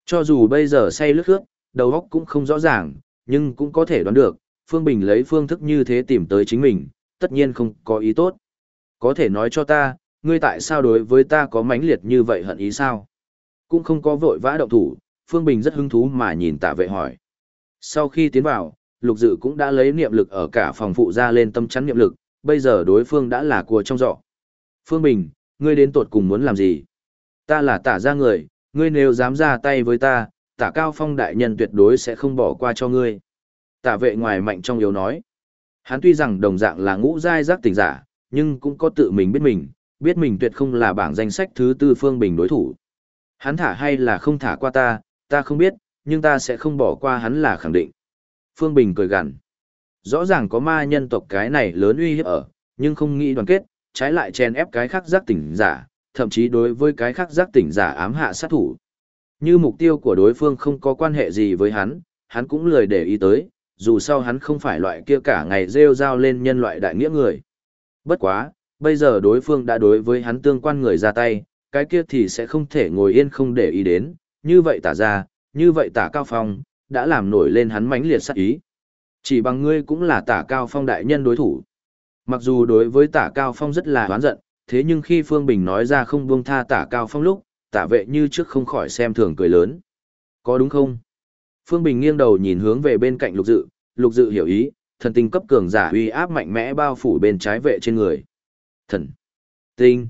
Cho dù bây giờ say lướt khướt, đầu óc cũng không rõ ràng, nhưng cũng có thể đoán được, Phương Bình lấy phương thức như thế tìm tới chính mình, tất nhiên không có ý tốt. Có thể nói cho ta, ngươi tại sao đối với ta có mãnh liệt như vậy hận ý sao? Cũng không có vội vã động thủ, Phương Bình rất hứng thú mà nhìn tạ vệ hỏi. Sau khi tiến vào, lục dự cũng đã lấy niệm lực ở cả phòng phụ ra lên tâm chắn niệm lực, bây giờ đối phương đã là của trong dọ. Phương Bình, ngươi đến tột cùng muốn làm gì? Ta là tả ra người, ngươi nếu dám ra tay với ta, tả cao phong đại nhân tuyệt đối sẽ không bỏ qua cho ngươi. Tả vệ ngoài mạnh trong yếu nói. Hắn tuy rằng đồng dạng là ngũ giai giác tỉnh giả, nhưng cũng có tự mình biết mình, biết mình tuyệt không là bảng danh sách thứ tư Phương Bình đối thủ. Hắn thả hay là không thả qua ta, ta không biết, nhưng ta sẽ không bỏ qua hắn là khẳng định. Phương Bình cười gằn. Rõ ràng có ma nhân tộc cái này lớn uy hiếp ở, nhưng không nghĩ đoàn kết, trái lại chen ép cái khác giác tỉnh giả, thậm chí đối với cái khác giác tỉnh giả ám hạ sát thủ. Như mục tiêu của đối phương không có quan hệ gì với hắn, hắn cũng lười để ý tới, dù sao hắn không phải loại kia cả ngày rêu rao lên nhân loại đại nghĩa người. Bất quá, bây giờ đối phương đã đối với hắn tương quan người ra tay, cái kia thì sẽ không thể ngồi yên không để ý đến, như vậy tả ra, như vậy tả cao phong, đã làm nổi lên hắn mãnh liệt sát ý. Chỉ bằng ngươi cũng là tả cao phong đại nhân đối thủ. Mặc dù đối với tả cao phong rất là oán giận, thế nhưng khi Phương Bình nói ra không buông tha tả cao phong lúc, tả vệ như trước không khỏi xem thường cười lớn. Có đúng không? Phương Bình nghiêng đầu nhìn hướng về bên cạnh lục dự, lục dự hiểu ý, thần tinh cấp cường giả uy áp mạnh mẽ bao phủ bên trái vệ trên người. Thần! Tinh!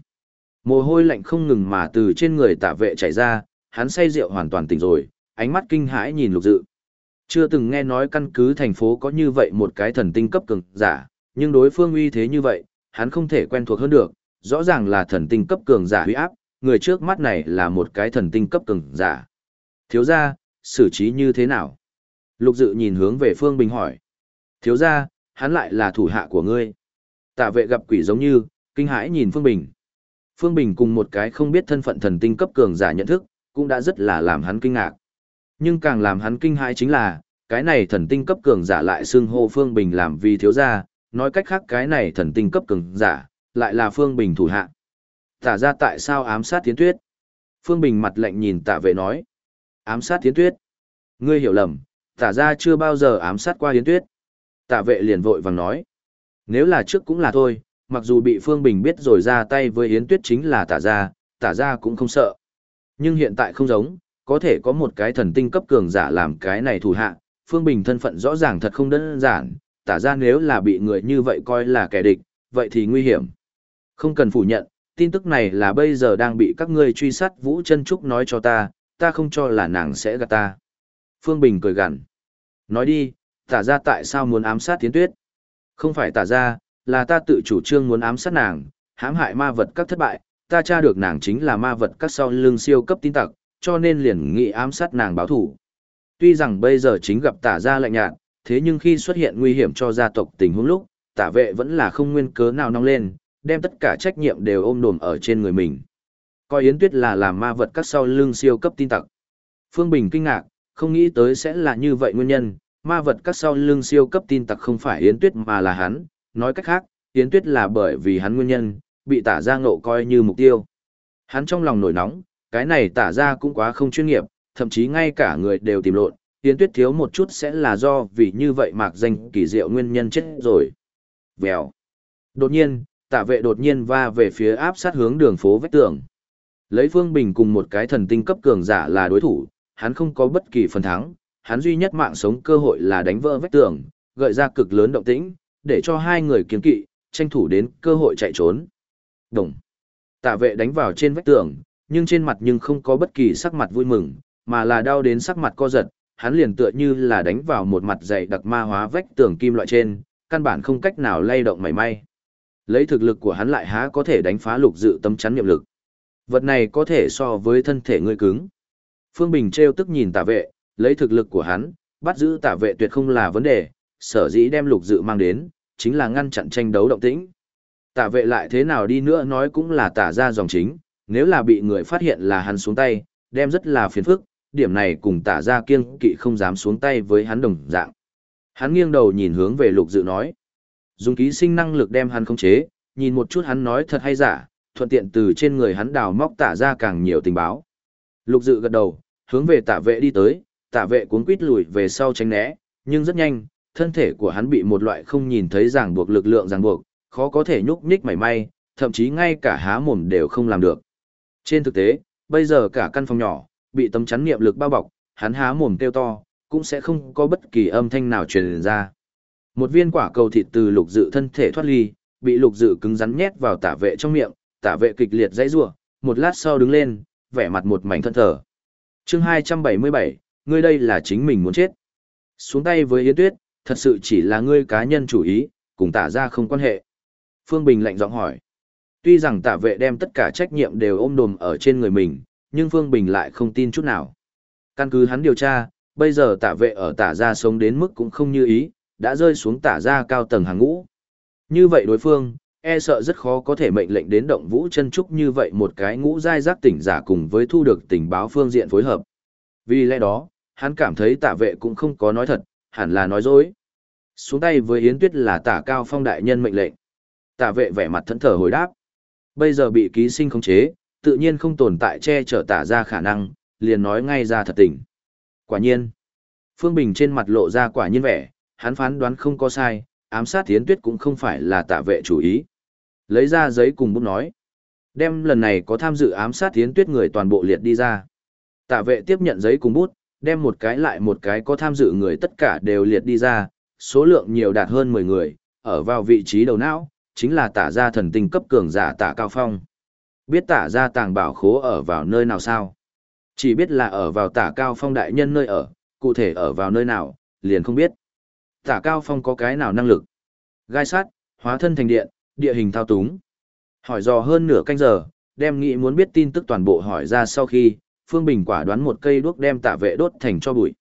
Mồ hôi lạnh không ngừng mà từ trên người tả vệ chảy ra, hắn say rượu hoàn toàn tỉnh rồi, ánh mắt kinh hãi nhìn lục dự. Chưa từng nghe nói căn cứ thành phố có như vậy một cái thần tinh cấp cường giả, nhưng đối phương uy thế như vậy, hắn không thể quen thuộc hơn được, rõ ràng là thần tinh cấp cường giả uy áp, người trước mắt này là một cái thần tinh cấp cường giả. Thiếu gia, xử trí như thế nào? Lục dự nhìn hướng về Phương Bình hỏi. Thiếu gia, hắn lại là thủ hạ của ngươi. Tạ vệ gặp quỷ giống như, kinh hãi nhìn Phương Bình. Phương Bình cùng một cái không biết thân phận thần tinh cấp cường giả nhận thức, cũng đã rất là làm hắn kinh ngạc. Nhưng càng làm hắn kinh hãi chính là, cái này thần tinh cấp cường giả lại xưng hô Phương Bình làm vì thiếu gia, nói cách khác cái này thần tinh cấp cường giả, lại là Phương Bình thủ hạ. Tả ra tại sao ám sát Tiến Tuyết? Phương Bình mặt lạnh nhìn Tả vệ nói. Ám sát Tiến Tuyết? Ngươi hiểu lầm, tả ra chưa bao giờ ám sát qua Yến Tuyết. Tả vệ liền vội vàng nói. Nếu là trước cũng là thôi, mặc dù bị Phương Bình biết rồi ra tay với Yến Tuyết chính là tả ra, tả ra cũng không sợ. Nhưng hiện tại không giống, có thể có một cái thần tinh cấp cường giả làm cái này thủ hạ, Phương Bình thân phận rõ ràng thật không đơn giản, tả ra nếu là bị người như vậy coi là kẻ địch, vậy thì nguy hiểm. Không cần phủ nhận, tin tức này là bây giờ đang bị các ngươi truy sát Vũ Chân Trúc nói cho ta, ta không cho là nàng sẽ gạt ta. Phương Bình cười gằn. Nói đi, tả ra tại sao muốn ám sát Tiến Tuyết? Không phải tả ra, là ta tự chủ trương muốn ám sát nàng, hãm hại ma vật các thất bại, ta tra được nàng chính là ma vật các sau lưng siêu cấp tin tặc, cho nên liền nghị ám sát nàng báo thủ. Tuy rằng bây giờ chính gặp tả ra lạnh nhạt, thế nhưng khi xuất hiện nguy hiểm cho gia tộc tình huống lúc, tả vệ vẫn là không nguyên cớ nào nong lên, đem tất cả trách nhiệm đều ôm đồm ở trên người mình. Coi Yến Tuyết là làm ma vật các sau lưng siêu cấp tin tặc. Phương Bình kinh ngạc, không nghĩ tới sẽ là như vậy nguyên nhân, ma vật các sau lưng siêu cấp tin tặc không phải Yến Tuyết mà là hắn, nói cách khác, Yến Tuyết là bởi vì hắn nguyên nhân, bị tả ra ngộ coi như mục tiêu. Hắn trong lòng nổi nóng, cái này tả ra cũng quá không chuyên nghiệp, thậm chí ngay cả người đều tìm lộn, Yến Tuyết thiếu một chút sẽ là do vì như vậy mạc danh kỳ diệu nguyên nhân chết rồi. Vèo. Đột nhiên, Tạ vệ đột nhiên va về phía áp sát hướng đường phố vách tường. Lấy Phương Bình cùng một cái thần tinh cấp cường giả là đối thủ, hắn không có bất kỳ phần thắng, hắn duy nhất mạng sống cơ hội là đánh vỡ vách tường, gợi ra cực lớn động tĩnh, để cho hai người kiên kỵ, tranh thủ đến cơ hội chạy trốn. Đồng. Tạ vệ đánh vào trên vách tường, nhưng trên mặt nhưng không có bất kỳ sắc mặt vui mừng, mà là đau đến sắc mặt co giật, hắn liền tựa như là đánh vào một mặt dày đặc ma hóa vách tường kim loại trên, căn bản không cách nào lay động mảy may. Lấy thực lực của hắn lại há có thể đánh phá lục dự tâm chắn niệm lực. Vật này có thể so với thân thể ngươi cứng. Phương Bình treo tức nhìn tả vệ, lấy thực lực của hắn, bắt giữ tả vệ tuyệt không là vấn đề, sở dĩ đem lục dự mang đến, chính là ngăn chặn tranh đấu động tĩnh. Tả vệ lại thế nào đi nữa nói cũng là tả ra dòng chính, nếu là bị người phát hiện là hắn xuống tay, đem rất là phiền phức, điểm này cùng tả ra kiêng kỵ không dám xuống tay với hắn đồng dạng. Hắn nghiêng đầu nhìn hướng về lục dự nói. Dùng ký sinh năng lực đem hắn khống chế, nhìn một chút hắn nói thật hay giả, thuận tiện từ trên người hắn đào móc tả ra càng nhiều tình báo. Lục dự gật đầu, hướng về tả vệ đi tới, tả vệ cuốn quít lùi về sau tránh né, nhưng rất nhanh, thân thể của hắn bị một loại không nhìn thấy ràng buộc lực lượng ràng buộc, khó có thể nhúc nhích mảy may, thậm chí ngay cả há mồm đều không làm được. Trên thực tế, bây giờ cả căn phòng nhỏ, bị tấm chắn niệm lực bao bọc, hắn há mồm kêu to, cũng sẽ không có bất kỳ âm thanh nào truyền ra. Một viên quả cầu thịt từ lục dự thân thể thoát ly, bị lục dự cứng rắn nhét vào tả vệ trong miệng, tả vệ kịch liệt dãy rủa, một lát sau đứng lên, vẻ mặt một mảnh thân thở. Chương 277, ngươi đây là chính mình muốn chết. Xuống tay với Yến Tuyết, thật sự chỉ là ngươi cá nhân chủ ý, cùng tả ra không quan hệ. Phương Bình lạnh giọng hỏi. Tuy rằng tả vệ đem tất cả trách nhiệm đều ôm đồm ở trên người mình, nhưng Phương Bình lại không tin chút nào. Căn cứ hắn điều tra, bây giờ tả vệ ở tả ra sống đến mức cũng không như ý, đã rơi xuống tả ra cao tầng hàng ngũ. Như vậy đối phương, e sợ rất khó có thể mệnh lệnh đến động vũ chân trúc như vậy một cái ngũ giai giác tỉnh giả cùng với thu được tình báo phương diện phối hợp. Vì lẽ đó, hắn cảm thấy tả vệ cũng không có nói thật, hẳn là nói dối. Xuống tay với Yến Tuyết là tả cao phong đại nhân mệnh lệnh. Tả vệ vẻ mặt thẫn thờ hồi đáp. Bây giờ bị ký sinh khống chế, tự nhiên không tồn tại che chở tả ra khả năng, liền nói ngay ra thật tình. Quả nhiên. Phương Bình trên mặt lộ ra quả nhiên vẻ, hắn phán đoán không có sai, ám sát Yến Tuyết cũng không phải là tả vệ chủ ý. Lấy ra giấy cùng bút nói. Đem lần này có tham dự ám sát Yến Tuyết người toàn bộ liệt đi ra. Tả vệ tiếp nhận giấy cùng bút, đem một cái lại một cái có tham dự người tất cả đều liệt đi ra, số lượng nhiều đạt hơn 10 người, ở vào vị trí đầu não, chính là tả gia thần tinh cấp cường giả tả cao phong. Biết tả gia tàng bảo khố ở vào nơi nào sao? Chỉ biết là ở vào tả cao phong đại nhân nơi ở, cụ thể ở vào nơi nào, liền không biết. Tả cao phong có cái nào năng lực? Gai sắt, hóa thân thành điện, địa hình thao túng. Hỏi dò hơn nửa canh giờ, đem nghĩ muốn biết tin tức toàn bộ hỏi ra sau khi, Phương Bình quả đoán một cây đuốc đem tạ vệ đốt thành cho bụi.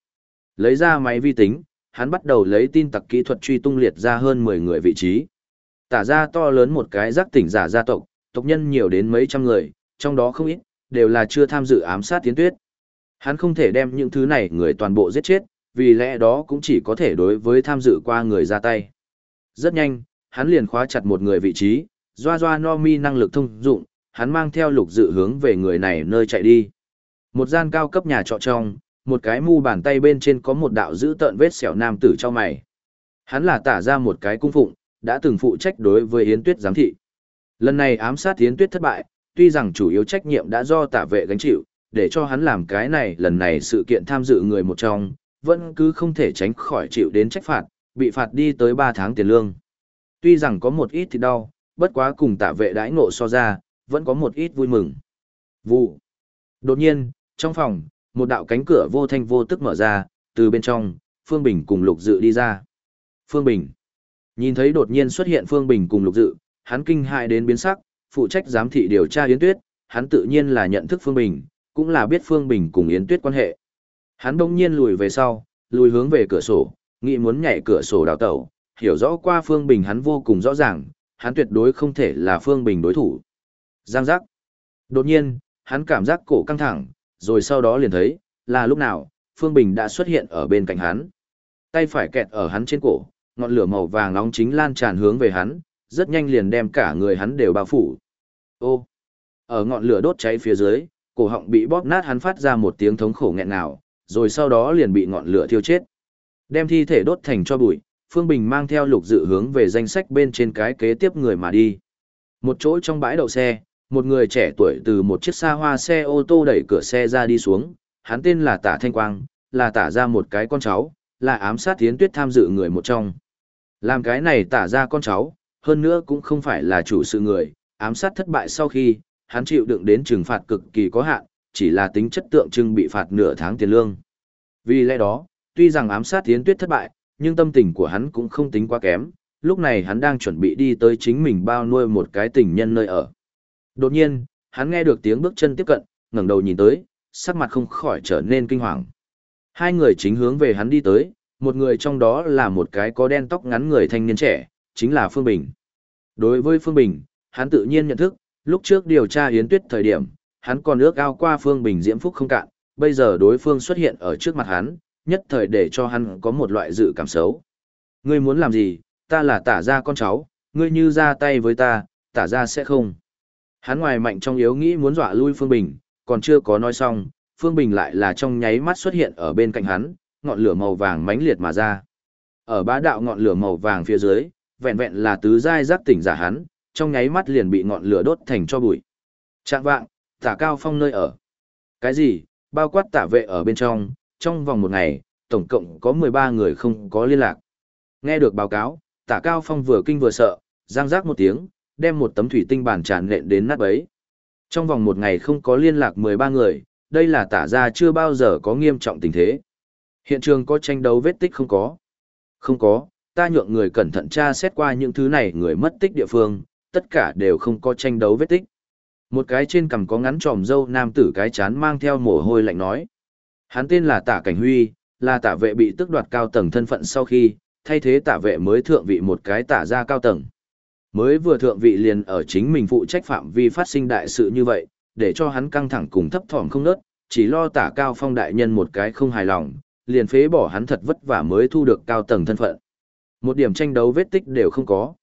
Lấy ra máy vi tính, hắn bắt đầu lấy tin tặc kỹ thuật truy tung liệt ra hơn 10 người vị trí. Tả ra to lớn một cái giác tỉnh giả gia tộc, tộc nhân nhiều đến mấy trăm người, trong đó không ít, đều là chưa tham dự ám sát tiến tuyết. Hắn không thể đem những thứ này người toàn bộ giết chết, vì lẽ đó cũng chỉ có thể đối với tham dự qua người ra tay. Rất nhanh, hắn liền khóa chặt một người vị trí, doa doa no mi năng lực thông dụng, hắn mang theo lục dự hướng về người này nơi chạy đi. Một gian cao cấp nhà trọ trong, một cái mu bàn tay bên trên có một đạo giữ tợn vết sẹo nam tử cho mày. Hắn là tả ra một cái cung phụng, đã từng phụ trách đối với Yến Tuyết giám thị. Lần này ám sát Yến Tuyết thất bại, tuy rằng chủ yếu trách nhiệm đã do tả vệ gánh chịu, để cho hắn làm cái này lần này sự kiện tham dự người một trong, vẫn cứ không thể tránh khỏi chịu đến trách phạt, bị phạt đi tới 3 tháng tiền lương. Tuy rằng có một ít thì đau, bất quá cùng tả vệ đãi ngộ so ra, vẫn có một ít vui mừng. Vụ. Đột nhiên, trong phòng, một đạo cánh cửa vô thanh vô tức mở ra, từ bên trong, Phương Bình cùng Lục Dự đi ra. Phương Bình. Nhìn thấy đột nhiên xuất hiện Phương Bình cùng Lục Dự, hắn kinh hại đến biến sắc, phụ trách giám thị điều tra Yến Tuyết, hắn tự nhiên là nhận thức Phương Bình, cũng là biết Phương Bình cùng Yến Tuyết quan hệ. Hắn đông nhiên lùi về sau, lùi hướng về cửa sổ, nghĩ muốn nhảy cửa sổ đào tẩu, hiểu rõ qua Phương Bình hắn vô cùng rõ ràng, hắn tuyệt đối không thể là Phương Bình đối thủ. Giang giác. Đột nhiên, hắn cảm giác cổ căng thẳng, rồi sau đó liền thấy, là lúc nào, Phương Bình đã xuất hiện ở bên cạnh hắn. Tay phải kẹt ở hắn trên cổ, ngọn lửa màu vàng nóng chính lan tràn hướng về hắn, rất nhanh liền đem cả người hắn đều bao phủ. Ô! Ở ngọn lửa đốt cháy phía dưới, cổ họng bị bóp nát hắn phát ra một tiếng thống khổ nghẹn ngào, rồi sau đó liền bị ngọn lửa thiêu chết. Đem thi thể đốt thành cho bụi, Phương Bình mang theo lục dự hướng về danh sách bên trên cái kế tiếp người mà đi. Một chỗ trong bãi đậu xe, một người trẻ tuổi từ một chiếc xa hoa xe ô tô đẩy cửa xe ra đi xuống, hắn tên là Tả Thanh Quang, là tả ra một cái con cháu, là ám sát tiến tuyết tham dự người một trong. Làm cái này tả ra con cháu, hơn nữa cũng không phải là chủ sự người, ám sát thất bại sau khi, hắn chịu đựng đến trừng phạt cực kỳ có hạn, chỉ là tính chất tượng trưng bị phạt nửa tháng tiền lương. Vì lẽ đó, tuy rằng ám sát tiến tuyết thất bại, nhưng tâm tình của hắn cũng không tính quá kém, lúc này hắn đang chuẩn bị đi tới chính mình bao nuôi một cái tình nhân nơi ở. Đột nhiên, hắn nghe được tiếng bước chân tiếp cận, ngẩng đầu nhìn tới, sắc mặt không khỏi trở nên kinh hoàng. Hai người chính hướng về hắn đi tới, một người trong đó là một cái có đen tóc ngắn người thanh niên trẻ, chính là Phương Bình. Đối với Phương Bình, hắn tự nhiên nhận thức, lúc trước điều tra Yến Tuyết thời điểm, hắn còn ước ao qua Phương Bình diễm phúc không cạn, bây giờ đối phương xuất hiện ở trước mặt hắn, nhất thời để cho hắn có một loại dự cảm xấu. Ngươi muốn làm gì, ta là tả ra con cháu, ngươi như ra tay với ta, tả ra sẽ không. Hắn ngoài mạnh trong yếu nghĩ muốn dọa lui Phương Bình, còn chưa có nói xong, Phương Bình lại là trong nháy mắt xuất hiện ở bên cạnh hắn, ngọn lửa màu vàng mãnh liệt mà ra. Ở bá đạo ngọn lửa màu vàng phía dưới, vẹn vẹn là tứ giai giác tỉnh giả hắn, trong nháy mắt liền bị ngọn lửa đốt thành cho bụi. Trạng vạng, tả cao phong nơi ở. Cái gì, bao quát tả vệ ở bên trong, trong vòng một ngày, tổng cộng có 13 người không có liên lạc. Nghe được báo cáo, tả cao phong vừa kinh vừa sợ, giang giác một tiếng, đem một tấm thủy tinh bàn tràn nện đến nát bấy. Trong vòng một ngày không có liên lạc 13 người, đây là tả ra chưa bao giờ có nghiêm trọng tình thế. Hiện trường có tranh đấu vết tích không có? Không có, ta nhượng người cẩn thận tra xét qua những thứ này người mất tích địa phương, tất cả đều không có tranh đấu vết tích. Một cái trên cằm có ngắn tròm dâu nam tử cái chán mang theo mồ hôi lạnh nói. Hắn tên là Tả Cảnh Huy, là tả vệ bị tước đoạt cao tầng thân phận sau khi, thay thế tả vệ mới thượng vị một cái tả ra cao tầng. Mới vừa thượng vị liền ở chính mình phụ trách phạm vi phát sinh đại sự như vậy, để cho hắn căng thẳng cùng thấp thỏm không nớt, chỉ lo tả cao phong đại nhân một cái không hài lòng, liền phế bỏ hắn thật vất vả mới thu được cao tầng thân phận. Một điểm tranh đấu vết tích đều không có.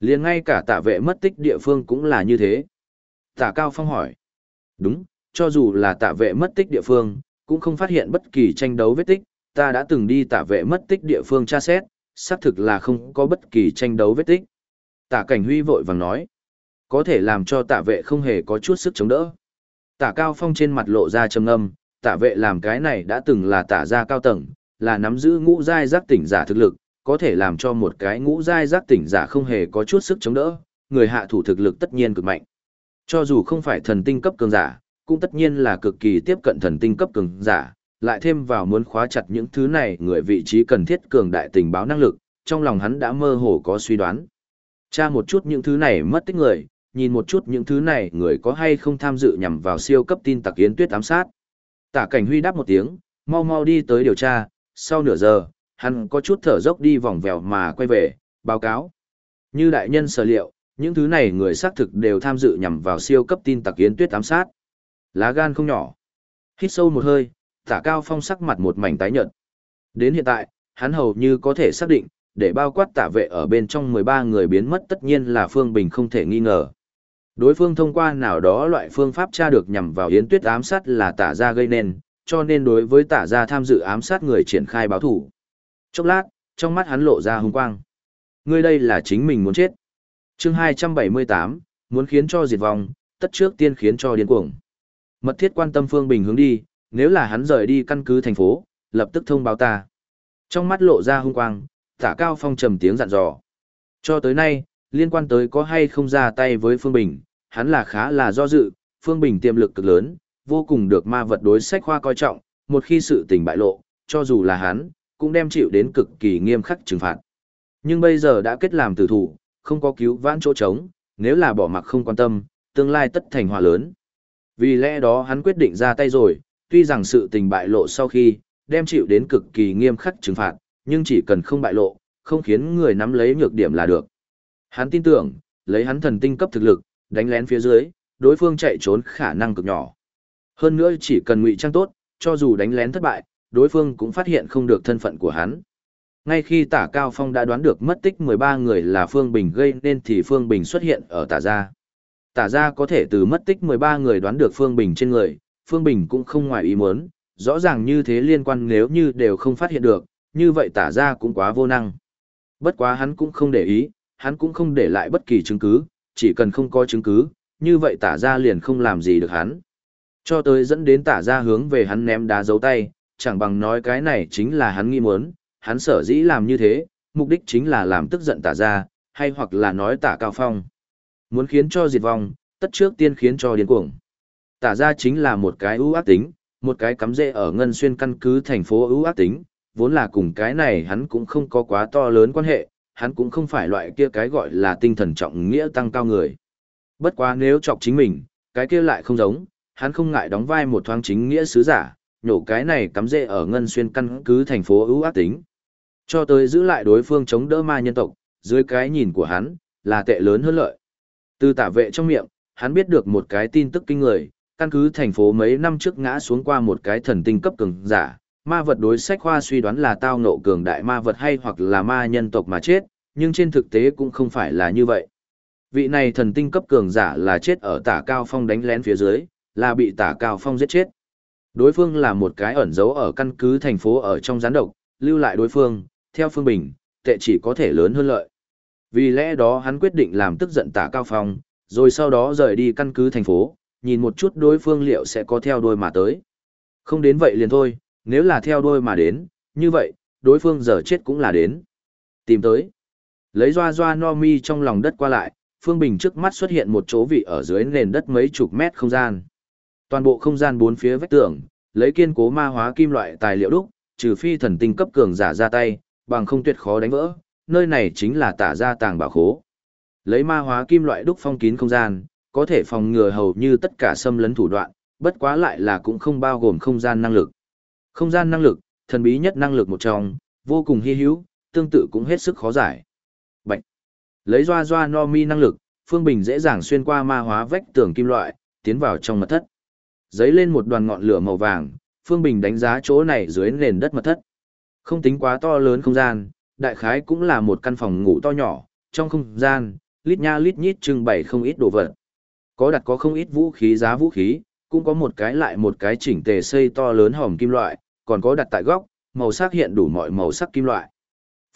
Liền ngay cả tả vệ mất tích địa phương cũng là như thế. Tả cao phong hỏi. Đúng, cho dù là tạ vệ mất tích địa phương, cũng không phát hiện bất kỳ tranh đấu vết tích, ta đã từng đi tạ vệ mất tích địa phương tra xét, xác thực là không có bất kỳ tranh đấu vết tích. Tạ cảnh huy vội vàng nói, có thể làm cho tạ vệ không hề có chút sức chống đỡ. Tạ cao phong trên mặt lộ ra trầm âm, tạ vệ làm cái này đã từng là tả gia cao tầng, là nắm giữ ngũ giai giác tỉnh giả thực lực, có thể làm cho một cái ngũ giai giác tỉnh giả không hề có chút sức chống đỡ, người hạ thủ thực lực tất nhiên cực mạnh. Cho dù không phải thần tinh cấp cường giả, cũng tất nhiên là cực kỳ tiếp cận thần tinh cấp cường giả, lại thêm vào muốn khóa chặt những thứ này người vị trí cần thiết cường đại tình báo năng lực, trong lòng hắn đã mơ hồ có suy đoán. Tra một chút những thứ này mất tích người, nhìn một chút những thứ này người có hay không tham dự nhằm vào siêu cấp tin tặc Yến Tuyết ám sát. Tả Cảnh Huy đáp một tiếng, mau mau đi tới điều tra, sau nửa giờ, hắn có chút thở dốc đi vòng vèo mà quay về, báo cáo. Như đại nhân sở liệu, những thứ này người xác thực đều tham dự nhằm vào siêu cấp tin tặc Yến Tuyết ám sát. Lá gan không nhỏ. Hít sâu một hơi, Tả Cao Phong sắc mặt một mảnh tái nhợt. Đến hiện tại, hắn hầu như có thể xác định, để bao quát tả vệ ở bên trong 13 người biến mất tất nhiên là Phương Bình không thể nghi ngờ. Đối phương thông qua nào đó loại phương pháp tra được nhằm vào Yến Tuyết ám sát là tả gia gây nên, cho nên đối với tả gia tham dự ám sát người triển khai báo thủ. Chốc lát, trong mắt hắn lộ ra hung quang. Ngươi đây là chính mình muốn chết chương 278, muốn khiến cho diệt vong, tất trước tiên khiến cho điên cuồng. Mật thiết quan tâm Phương Bình hướng đi, nếu là hắn rời đi căn cứ thành phố, lập tức thông báo ta. Trong mắt lộ ra hung quang, tả cao phong trầm tiếng dặn dò. Cho tới nay, liên quan tới có hay không ra tay với Phương Bình, hắn là khá là do dự, Phương Bình tiềm lực cực lớn, vô cùng được ma vật đối sách khoa coi trọng, một khi sự tình bại lộ, cho dù là hắn, cũng đem chịu đến cực kỳ nghiêm khắc trừng phạt. Nhưng bây giờ đã kết làm tử thủ, không có cứu vãn chỗ trống, nếu là bỏ mặc không quan tâm, tương lai tất thành hòa lớn. Vì lẽ đó hắn quyết định ra tay rồi, tuy rằng sự tình bại lộ sau khi, đem chịu đến cực kỳ nghiêm khắc trừng phạt, nhưng chỉ cần không bại lộ, không khiến người nắm lấy nhược điểm là được. Hắn tin tưởng, lấy hắn thần tinh cấp thực lực, đánh lén phía dưới, đối phương chạy trốn khả năng cực nhỏ. Hơn nữa chỉ cần ngụy trang tốt, cho dù đánh lén thất bại, đối phương cũng phát hiện không được thân phận của hắn. Ngay khi tả Cao Phong đã đoán được mất tích 13 người là Phương Bình gây nên thì Phương Bình xuất hiện ở tả gia. Tả gia có thể từ mất tích 13 người đoán được Phương Bình trên người, Phương Bình cũng không ngoài ý muốn, rõ ràng như thế liên quan nếu như đều không phát hiện được, như vậy tả gia cũng quá vô năng. Bất quá hắn cũng không để ý, hắn cũng không để lại bất kỳ chứng cứ, chỉ cần không có chứng cứ, như vậy tả gia liền không làm gì được hắn. Cho tới dẫn đến tả gia hướng về hắn ném đá dấu tay, chẳng bằng nói cái này chính là hắn nghi muốn, hắn sở dĩ làm như thế, mục đích chính là làm tức giận tả gia, hay hoặc là nói tả cao phong. Muốn khiến cho diệt vong, tất trước tiên khiến cho điên cuồng. Tả gia chính là một cái ưu ác tính, một cái cắm rễ ở ngân xuyên căn cứ thành phố ưu ác tính, vốn là cùng cái này hắn cũng không có quá to lớn quan hệ, hắn cũng không phải loại kia cái gọi là tinh thần trọng nghĩa tăng cao người. Bất quá nếu chọc chính mình, cái kia lại không giống, hắn không ngại đóng vai một thoáng chính nghĩa sứ giả, nhổ cái này cắm rễ ở ngân xuyên căn cứ thành phố ưu ác tính. Cho tới giữ lại đối phương chống đỡ ma nhân tộc, dưới cái nhìn của hắn, là tệ lớn hơn lợi. Từ tả vệ trong miệng, hắn biết được một cái tin tức kinh người, căn cứ thành phố mấy năm trước ngã xuống qua một cái thần tinh cấp cường giả, ma vật đối sách khoa suy đoán là tao nộ cường đại ma vật hay hoặc là ma nhân tộc mà chết, nhưng trên thực tế cũng không phải là như vậy. Vị này thần tinh cấp cường giả là chết ở tả cao phong đánh lén phía dưới, là bị tả cao phong giết chết. Đối phương là một cái ẩn giấu ở căn cứ thành phố ở trong gián độc, lưu lại đối phương, theo phương bình, tệ chỉ có thể lớn hơn lợi. Vì lẽ đó hắn quyết định làm tức giận tả cao phong, rồi sau đó rời đi căn cứ thành phố, nhìn một chút đối phương liệu sẽ có theo đuôi mà tới. Không đến vậy liền thôi, nếu là theo đuôi mà đến, như vậy, đối phương giờ chết cũng là đến. Tìm tới. Lấy doa doa no mi trong lòng đất qua lại, Phương Bình trước mắt xuất hiện một chỗ vị ở dưới nền đất mấy chục mét không gian. Toàn bộ không gian bốn phía vách tường, lấy kiên cố ma hóa kim loại tài liệu đúc, trừ phi thần tinh cấp cường giả ra tay, bằng không tuyệt khó đánh vỡ, nơi này chính là tả ra tàng bảo khố. Lấy ma hóa kim loại đúc phong kín không gian, có thể phòng ngừa hầu như tất cả xâm lấn thủ đoạn, bất quá lại là cũng không bao gồm không gian năng lực. Không gian năng lực, thần bí nhất năng lực một trong, vô cùng hy hữu, tương tự cũng hết sức khó giải. Bạch. Lấy doa doa no mi năng lực, Phương Bình dễ dàng xuyên qua ma hóa vách tường kim loại, tiến vào trong mật thất. Giấy lên một đoàn ngọn lửa màu vàng, Phương Bình đánh giá chỗ này dưới nền đất mật thất. Không tính quá to lớn không gian, đại khái cũng là một căn phòng ngủ to nhỏ, trong không gian, lít nha lít nhít trưng bày không ít đồ vật. Có đặt có không ít vũ khí giá vũ khí, cũng có một cái lại một cái chỉnh tề xây to lớn hòm kim loại, còn có đặt tại góc, màu sắc hiện đủ mọi màu sắc kim loại.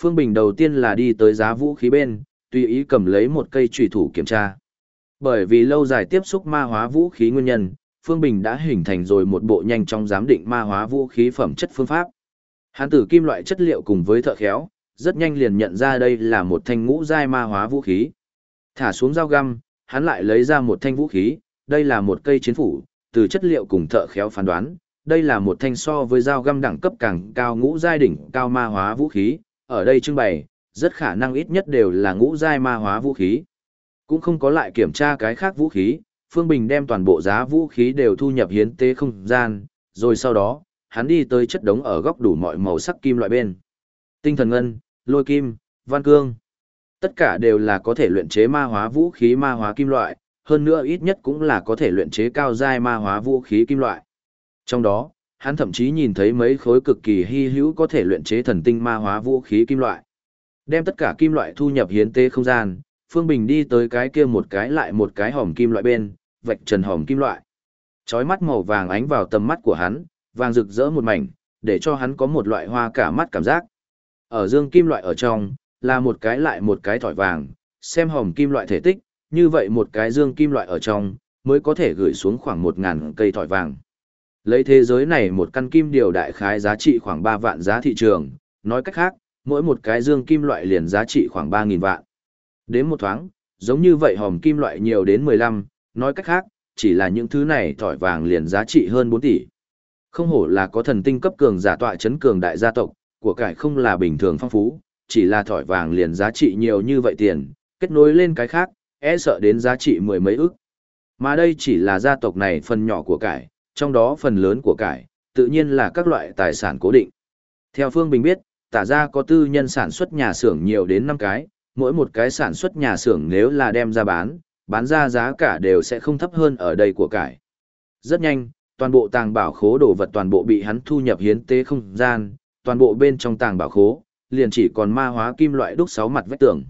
Phương Bình đầu tiên là đi tới giá vũ khí bên, tùy ý cầm lấy một cây trùy thủ kiểm tra. Bởi vì lâu dài tiếp xúc ma hóa vũ khí nguyên nhân, Phương Bình đã hình thành rồi một bộ nhanh chóng giám định ma hóa vũ khí phẩm chất phương pháp. Hán tử kim loại chất liệu cùng với thợ khéo, rất nhanh liền nhận ra đây là một thanh ngũ giai ma hóa vũ khí. Thả xuống dao găm, hắn lại lấy ra một thanh vũ khí, đây là một cây chiến phủ, từ chất liệu cùng thợ khéo phán đoán, đây là một thanh so với dao găm đẳng cấp càng cao ngũ giai đỉnh cao ma hóa vũ khí, ở đây trưng bày, rất khả năng ít nhất đều là ngũ giai ma hóa vũ khí. Cũng không có lại kiểm tra cái khác vũ khí, Phương Bình đem toàn bộ giá vũ khí đều thu nhập hiến tế không gian, rồi sau đó, hắn đi tới chất đống ở góc đủ mọi màu sắc kim loại bên. Tinh thần ngân, lôi kim, văn cương. Tất cả đều là có thể luyện chế ma hóa vũ khí ma hóa kim loại, hơn nữa ít nhất cũng là có thể luyện chế cao giai ma hóa vũ khí kim loại. Trong đó, hắn thậm chí nhìn thấy mấy khối cực kỳ hy hữu có thể luyện chế thần tinh ma hóa vũ khí kim loại. Đem tất cả kim loại thu nhập hiến tế không gian, Phương Bình đi tới cái kia một cái lại một cái hòm kim loại bên, vạch trần hòm kim loại. Chói mắt màu vàng ánh vào tầm mắt của hắn, vàng rực rỡ một mảnh, để cho hắn có một loại hoa cả mắt cảm giác. Ở dương kim loại ở trong, là một cái lại một cái thỏi vàng, xem hòm kim loại thể tích, như vậy một cái dương kim loại ở trong, mới có thể gửi xuống khoảng một ngàn cây thỏi vàng. Lấy thế giới này một căn kim điều đại khái giá trị khoảng 3 vạn giá thị trường, nói cách khác, mỗi một cái dương kim loại liền giá trị khoảng 3.000 vạn. Đến một thoáng, giống như vậy hòm kim loại nhiều đến 15, nói cách khác, chỉ là những thứ này thỏi vàng liền giá trị hơn 4 tỷ. Không hổ là có thần tinh cấp cường giả tọa chấn cường đại gia tộc, của cải không là bình thường phong phú, chỉ là thỏi vàng liền giá trị nhiều như vậy tiền, kết nối lên cái khác, e sợ đến giá trị mười mấy ức. Mà đây chỉ là gia tộc này phần nhỏ của cải, trong đó phần lớn của cải, tự nhiên là các loại tài sản cố định. Theo Phương Bình biết, tả ra có tư nhân sản xuất nhà xưởng nhiều đến 5 cái, mỗi một cái sản xuất nhà xưởng nếu là đem ra bán, bán ra giá cả đều sẽ không thấp hơn ở đây của cải. Rất nhanh, toàn bộ tàng bảo khố đồ vật toàn bộ bị hắn thu nhập hiến tế không gian, toàn bộ bên trong tàng bảo khố, liền chỉ còn ma hóa kim loại đúc sáu mặt vách tường.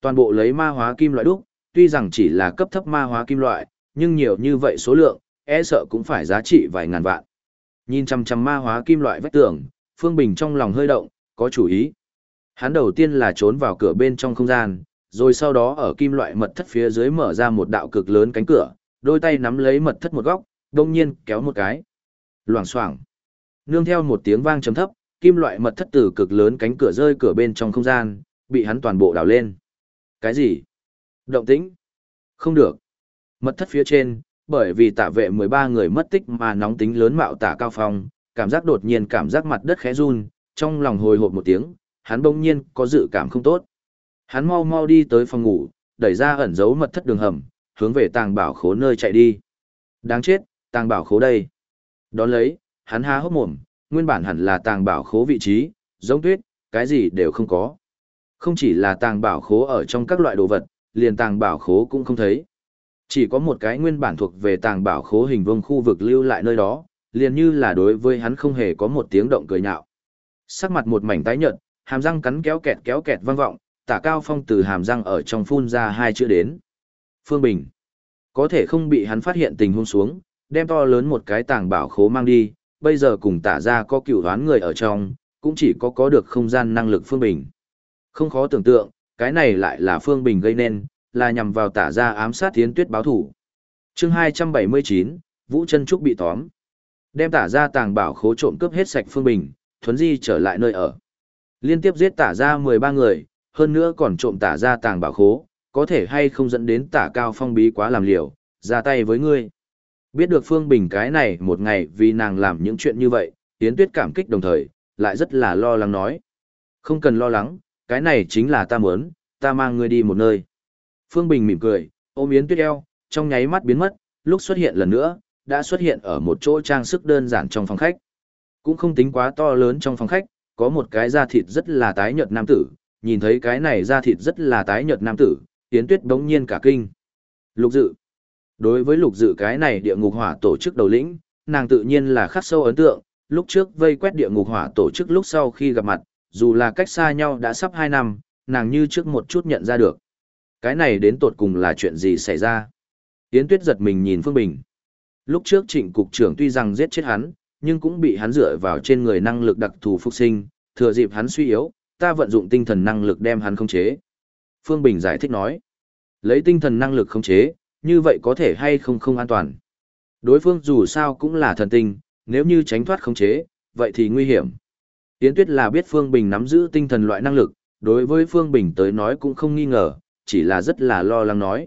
Toàn bộ lấy ma hóa kim loại đúc, tuy rằng chỉ là cấp thấp ma hóa kim loại, nhưng nhiều như vậy số lượng, e sợ cũng phải giá trị vài ngàn vạn. Nhìn chăm chăm ma hóa kim loại vách tường, Phương Bình trong lòng hơi động, có chủ ý. Hắn đầu tiên là trốn vào cửa bên trong không gian, rồi sau đó ở kim loại mật thất phía dưới mở ra một đạo cực lớn cánh cửa, đôi tay nắm lấy mật thất một góc, đông nhiên kéo một cái. Loảng xoảng. Nương theo một tiếng vang trầm thấp, kim loại mật thất tử cực lớn cánh cửa rơi cửa bên trong không gian, bị hắn toàn bộ đảo lên. Cái gì? Động tĩnh? Không được. Mật thất phía trên, bởi vì tả vệ 13 người mất tích mà nóng tính lớn mạo tả cao phong, cảm giác đột nhiên cảm giác mặt đất khẽ run, trong lòng hồi hộp một tiếng, hắn bỗng nhiên có dự cảm không tốt. Hắn mau mau đi tới phòng ngủ, đẩy ra ẩn giấu mật thất đường hầm, hướng về tàng bảo khố nơi chạy đi. Đáng chết, tàng bảo khố đây. Đón lấy, hắn há hốc mồm, nguyên bản hẳn là tàng bảo khố vị trí, giống tuyết, cái gì đều không có. Không chỉ là tàng bảo khố ở trong các loại đồ vật, liền tàng bảo khố cũng không thấy. Chỉ có một cái nguyên bản thuộc về tàng bảo khố hình vuông khu vực lưu lại nơi đó, liền như là đối với hắn không hề có một tiếng động cười nhạo. Sắc mặt một mảnh tái nhợt, hàm răng cắn kéo kẹt kéo kẹt vang vọng, tả cao phong từ hàm răng ở trong phun ra hai chữ đến. Phương Bình. Có thể không bị hắn phát hiện tình huống xuống, đem to lớn một cái tàng bảo khố mang đi, bây giờ cùng tả ra có cựu đoán người ở trong, cũng chỉ có có được không gian năng lực Phương Bình. Không khó tưởng tượng, cái này lại là Phương Bình gây nên, là nhằm vào tả ra ám sát thiến tuyết báo thủ. chương 279, Vũ chân Trúc bị tóm. Đem tả ra tàng bảo khố trộm cướp hết sạch Phương Bình, thuấn di trở lại nơi ở. Liên tiếp giết tả ra 13 người, hơn nữa còn trộm tả ra tàng bảo khố, có thể hay không dẫn đến tả cao phong bí quá làm liều, ra tay với ngươi. Biết được Phương Bình cái này một ngày vì nàng làm những chuyện như vậy, Yến Tuyết cảm kích đồng thời, lại rất là lo lắng nói. Không cần lo lắng, cái này chính là ta muốn, ta mang ngươi đi một nơi. Phương Bình mỉm cười, ôm Yến Tuyết eo, trong nháy mắt biến mất, lúc xuất hiện lần nữa, đã xuất hiện ở một chỗ trang sức đơn giản trong phòng khách. Cũng không tính quá to lớn trong phòng khách, có một cái da thịt rất là tái nhợt nam tử, nhìn thấy cái này da thịt rất là tái nhợt nam tử, Yến Tuyết bỗng nhiên cả kinh. Lục dự. Đối với lục dự cái này địa ngục hỏa tổ chức đầu lĩnh, nàng tự nhiên là khắc sâu ấn tượng, lúc trước vây quét địa ngục hỏa tổ chức lúc sau khi gặp mặt, dù là cách xa nhau đã sắp 2 năm, nàng như trước một chút nhận ra được. Cái này đến tột cùng là chuyện gì xảy ra? Yến Tuyết giật mình nhìn Phương Bình. Lúc trước trịnh cục trưởng tuy rằng giết chết hắn, nhưng cũng bị hắn dựa vào trên người năng lực đặc thù phục sinh, thừa dịp hắn suy yếu, ta vận dụng tinh thần năng lực đem hắn khống chế. Phương Bình giải thích nói, lấy tinh thần năng lực khống chế, như vậy có thể hay không không an toàn. Đối phương dù sao cũng là thần tinh, nếu như tránh thoát khống chế, vậy thì nguy hiểm. Yến Tuyết là biết Phương Bình nắm giữ tinh thần loại năng lực, đối với Phương Bình tới nói cũng không nghi ngờ, chỉ là rất là lo lắng nói.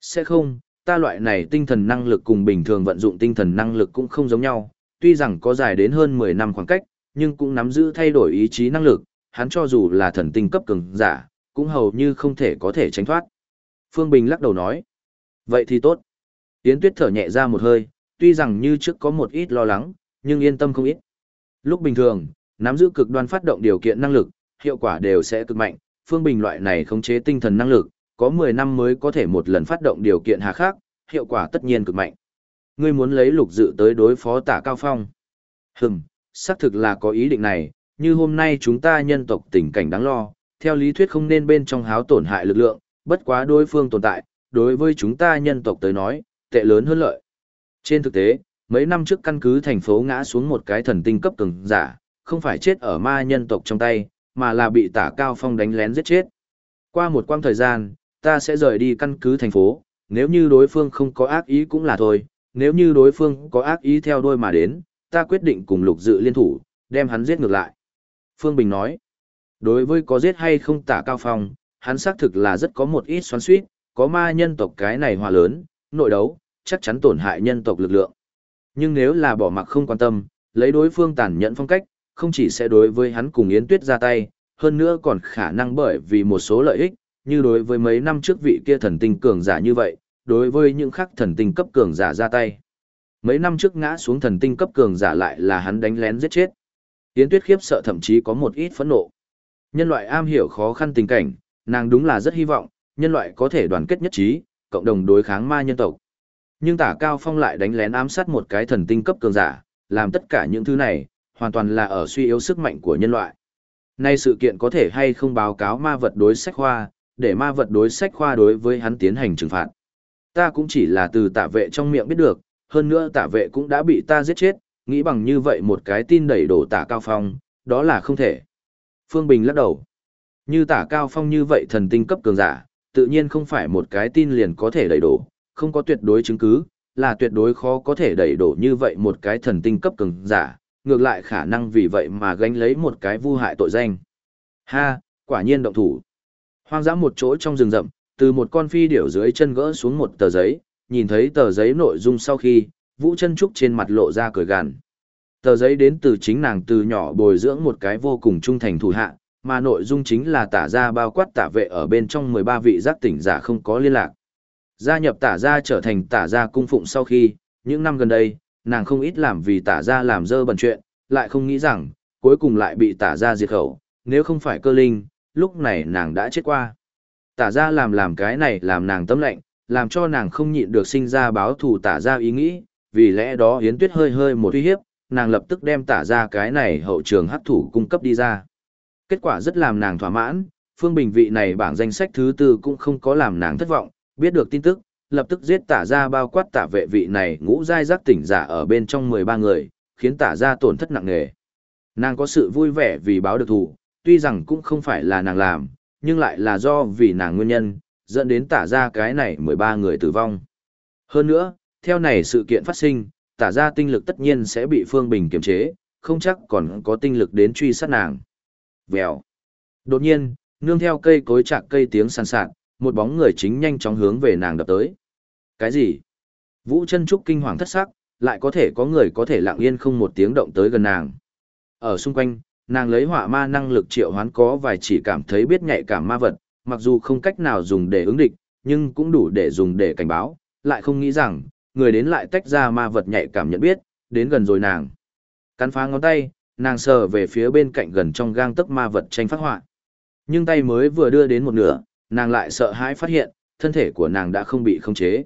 Sẽ không, ta loại này tinh thần năng lực cùng bình thường vận dụng tinh thần năng lực cũng không giống nhau, tuy rằng có dài đến hơn 10 năm khoảng cách, nhưng cũng nắm giữ thay đổi ý chí năng lực, hắn cho dù là thần tinh cấp cường giả, cũng hầu như không thể có thể tránh thoát. Phương Bình lắc đầu nói. Vậy thì tốt. Yến Tuyết thở nhẹ ra một hơi, tuy rằng như trước có một ít lo lắng, nhưng yên tâm không ít. Lúc bình thường, nắm giữ cực đoan phát động điều kiện năng lực, hiệu quả đều sẽ cực mạnh. Phương Bình loại này khống chế tinh thần năng lực, có 10 năm mới có thể một lần phát động điều kiện hà khắc, hiệu quả tất nhiên cực mạnh. Ngươi muốn lấy lục dự tới đối phó tả cao phong. Hừm, xác thực là có ý định này, như hôm nay chúng ta nhân tộc tình cảnh đáng lo, theo lý thuyết không nên bên trong háo tổn hại lực lượng, bất quá đối phương tồn tại, đối với chúng ta nhân tộc tới nói, tệ lớn hơn lợi. Trên thực tế, mấy năm trước căn cứ thành phố ngã xuống một cái thần tinh cấp cường giả, không phải chết ở ma nhân tộc trong tay, mà là bị tả cao phong đánh lén giết chết. Qua một quãng thời gian, ta sẽ rời đi căn cứ thành phố, nếu như đối phương không có ác ý cũng là thôi, nếu như đối phương có ác ý theo đôi mà đến, ta quyết định cùng lục dự liên thủ, đem hắn giết ngược lại. Phương Bình nói, đối với có giết hay không tả cao phong, hắn xác thực là rất có một ít xoắn suýt, có ma nhân tộc cái này hòa lớn, nội đấu, chắc chắn tổn hại nhân tộc lực lượng. Nhưng nếu là bỏ mặc không quan tâm, lấy đối phương tàn nhẫn phong cách, không chỉ sẽ đối với hắn cùng Yến Tuyết ra tay, hơn nữa còn khả năng bởi vì một số lợi ích, như đối với mấy năm trước vị kia thần tinh cường giả như vậy, đối với những khắc thần tinh cấp cường giả ra tay. Mấy năm trước ngã xuống thần tinh cấp cường giả lại là hắn đánh lén giết chết. Yến Tuyết khiếp sợ thậm chí có một ít phẫn nộ. Nhân loại am hiểu khó khăn tình cảnh, nàng đúng là rất hy vọng, nhân loại có thể đoàn kết nhất trí, cộng đồng đối kháng ma nhân tộc. Nhưng tả cao phong lại đánh lén ám sát một cái thần tinh cấp cường giả, làm tất cả những thứ này, hoàn toàn là ở suy yếu sức mạnh của nhân loại. Nay sự kiện có thể hay không báo cáo ma vật đối sách khoa, để ma vật đối sách khoa đối với hắn tiến hành trừng phạt. Ta cũng chỉ là từ tạ vệ trong miệng biết được, hơn nữa tạ vệ cũng đã bị ta giết chết, nghĩ bằng như vậy một cái tin đẩy đổ tả cao phong, đó là không thể. Phương Bình lắc đầu. Như tả cao phong như vậy thần tinh cấp cường giả, tự nhiên không phải một cái tin liền có thể đẩy đổ, không có tuyệt đối chứng cứ, là tuyệt đối khó có thể đẩy đổ như vậy một cái thần tinh cấp cường giả, ngược lại khả năng vì vậy mà gánh lấy một cái vu hại tội danh. Ha, quả nhiên động thủ. Hoang dã một chỗ trong rừng rậm, từ một con phi điểu dưới chân gỡ xuống một tờ giấy, nhìn thấy tờ giấy nội dung sau khi, Vũ chân Trúc trên mặt lộ ra cười gằn. Tờ giấy đến từ chính nàng từ nhỏ bồi dưỡng một cái vô cùng trung thành thủ hạ, mà nội dung chính là tả ra bao quát tả vệ ở bên trong 13 vị giác tỉnh giả không có liên lạc. Gia nhập tả ra trở thành tả ra cung phụng sau khi, những năm gần đây, nàng không ít làm vì tả ra làm dơ bẩn chuyện, lại không nghĩ rằng, cuối cùng lại bị tả ra diệt khẩu, nếu không phải cơ linh, lúc này nàng đã chết qua. Tả ra làm làm cái này làm nàng tâm lệnh, làm cho nàng không nhịn được sinh ra báo thù tả ra ý nghĩ, vì lẽ đó Yến Tuyết hơi hơi một uy hiếp, nàng lập tức đem tả ra cái này hậu trường hấp thủ cung cấp đi ra. Kết quả rất làm nàng thỏa mãn, Phương Bình vị này bảng danh sách thứ tư cũng không có làm nàng thất vọng, biết được tin tức, lập tức giết tả ra bao quát tả vệ vị này ngũ giai giác tỉnh giả ở bên trong 13 người, khiến tả ra tổn thất nặng nề. Nàng có sự vui vẻ vì báo được thù, tuy rằng cũng không phải là nàng làm, nhưng lại là do vì nàng nguyên nhân, dẫn đến tả ra cái này 13 người tử vong. Hơn nữa, theo này sự kiện phát sinh, tả ra tinh lực tất nhiên sẽ bị Phương Bình kiềm chế, không chắc còn có tinh lực đến truy sát nàng. Vèo. Đột nhiên, nương theo cây cối chạc cây tiếng sàn sạt, một bóng người chính nhanh chóng hướng về nàng đập tới. Cái gì? Vũ chân trúc kinh hoàng thất sắc, lại có thể có người có thể lặng yên không một tiếng động tới gần nàng. Ở xung quanh, nàng lấy hỏa ma năng lực triệu hoán có vài chỉ cảm thấy biết nhạy cảm ma vật, mặc dù không cách nào dùng để ứng địch, nhưng cũng đủ để dùng để cảnh báo, lại không nghĩ rằng, người đến lại tách ra ma vật nhạy cảm nhận biết, đến gần rồi nàng. Cắn phá ngón tay, nàng sờ về phía bên cạnh gần trong gang tấc ma vật tranh phát họa. Nhưng tay mới vừa đưa đến một nửa, nàng lại sợ hãi phát hiện, thân thể của nàng đã không bị khống chế.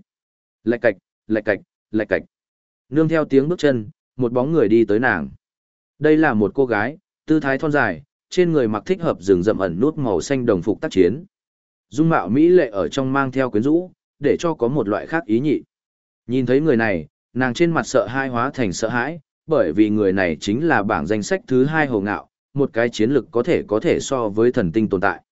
Lạch cạch, lạch cạch, lạch cạch. Nương theo tiếng bước chân, một bóng người đi tới nàng. Đây là một cô gái, tư thái thon dài, trên người mặc thích hợp rừng rậm ẩn nút màu xanh đồng phục tác chiến. Dung mạo mỹ lệ ở trong mang theo quyến rũ, để cho có một loại khác ý nhị. Nhìn thấy người này, nàng trên mặt sợ hãi hóa thành sợ hãi, bởi vì người này chính là bảng danh sách thứ hai hồ ngạo, một cái chiến lực có thể có thể so với thần tinh tồn tại.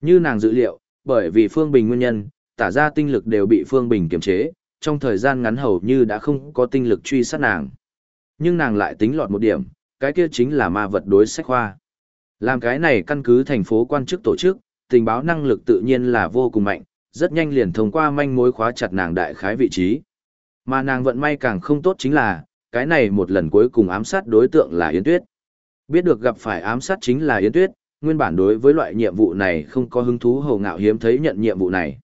Như nàng dự liệu, bởi vì Phương Bình nguyên nhân, tả ra tinh lực đều bị Phương Bình kiềm chế, trong thời gian ngắn hầu như đã không có tinh lực truy sát nàng. Nhưng nàng lại tính lọt một điểm, cái kia chính là ma vật đối sách khoa. Làm cái này căn cứ thành phố quan chức tổ chức, tình báo năng lực tự nhiên là vô cùng mạnh, rất nhanh liền thông qua manh mối khóa chặt nàng đại khái vị trí. Mà nàng vận may càng không tốt chính là, cái này một lần cuối cùng ám sát đối tượng là Yến Tuyết. Biết được gặp phải ám sát chính là Yến Tuyết, nguyên bản đối với loại nhiệm vụ này không có hứng thú hồ ngạo hiếm thấy nhận nhiệm vụ này.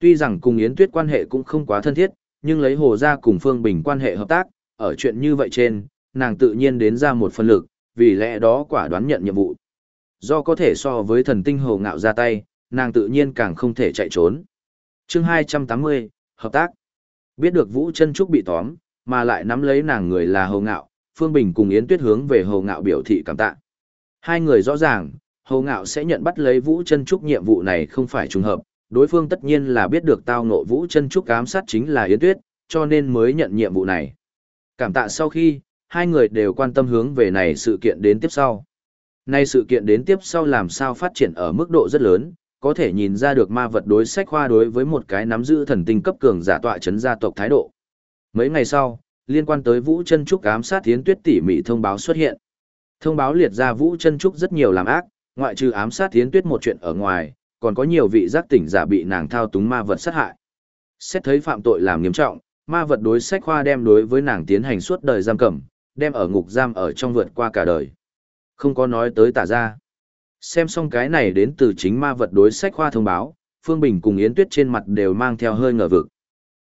Tuy rằng cùng Yến Tuyết quan hệ cũng không quá thân thiết, nhưng lấy Hồ gia cùng Phương Bình quan hệ hợp tác, ở chuyện như vậy trên, nàng tự nhiên đến ra một phần lực, vì lẽ đó quả đoán nhận nhiệm vụ. Do có thể so với thần tinh hồ ngạo ra tay, nàng tự nhiên càng không thể chạy trốn. chương 280, Hợp tác. Biết được Vũ chân Trúc bị tóm, mà lại nắm lấy nàng người là hồ ngạo, Phương Bình cùng Yến Tuyết hướng về hồ ngạo biểu thị cảm tạ. Hai người rõ ràng, hồ ngạo sẽ nhận bắt lấy Vũ chân Trúc nhiệm vụ này không phải trùng hợp, đối phương tất nhiên là biết được tao ngộ Vũ chân Trúc ám sát chính là Yến Tuyết, cho nên mới nhận nhiệm vụ này. Cảm tạ sau khi, hai người đều quan tâm hướng về này sự kiện đến tiếp sau. Nay sự kiện đến tiếp sau làm sao phát triển ở mức độ rất lớn, có thể nhìn ra được ma vật đối sách khoa đối với một cái nắm giữ thần tinh cấp cường giả tọa chấn gia tộc thái độ. Mấy ngày sau, liên quan tới Vũ Chân Trúc ám sát Thiến Tuyết tỉ mỉ thông báo xuất hiện. Thông báo liệt ra Vũ Chân Trúc rất nhiều làm ác, ngoại trừ ám sát Thiến Tuyết một chuyện ở ngoài, còn có nhiều vị giác tỉnh giả bị nàng thao túng ma vật sát hại. Xét thấy phạm tội làm nghiêm trọng, ma vật đối sách khoa đem đối với nàng tiến hành suốt đời giam cầm, đem ở ngục giam ở trong vượt qua cả đời. Không có nói tới tả ra. Xem xong cái này đến từ chính ma vật đối sách khoa thông báo, Phương Bình cùng Yến Tuyết trên mặt đều mang theo hơi ngờ vực.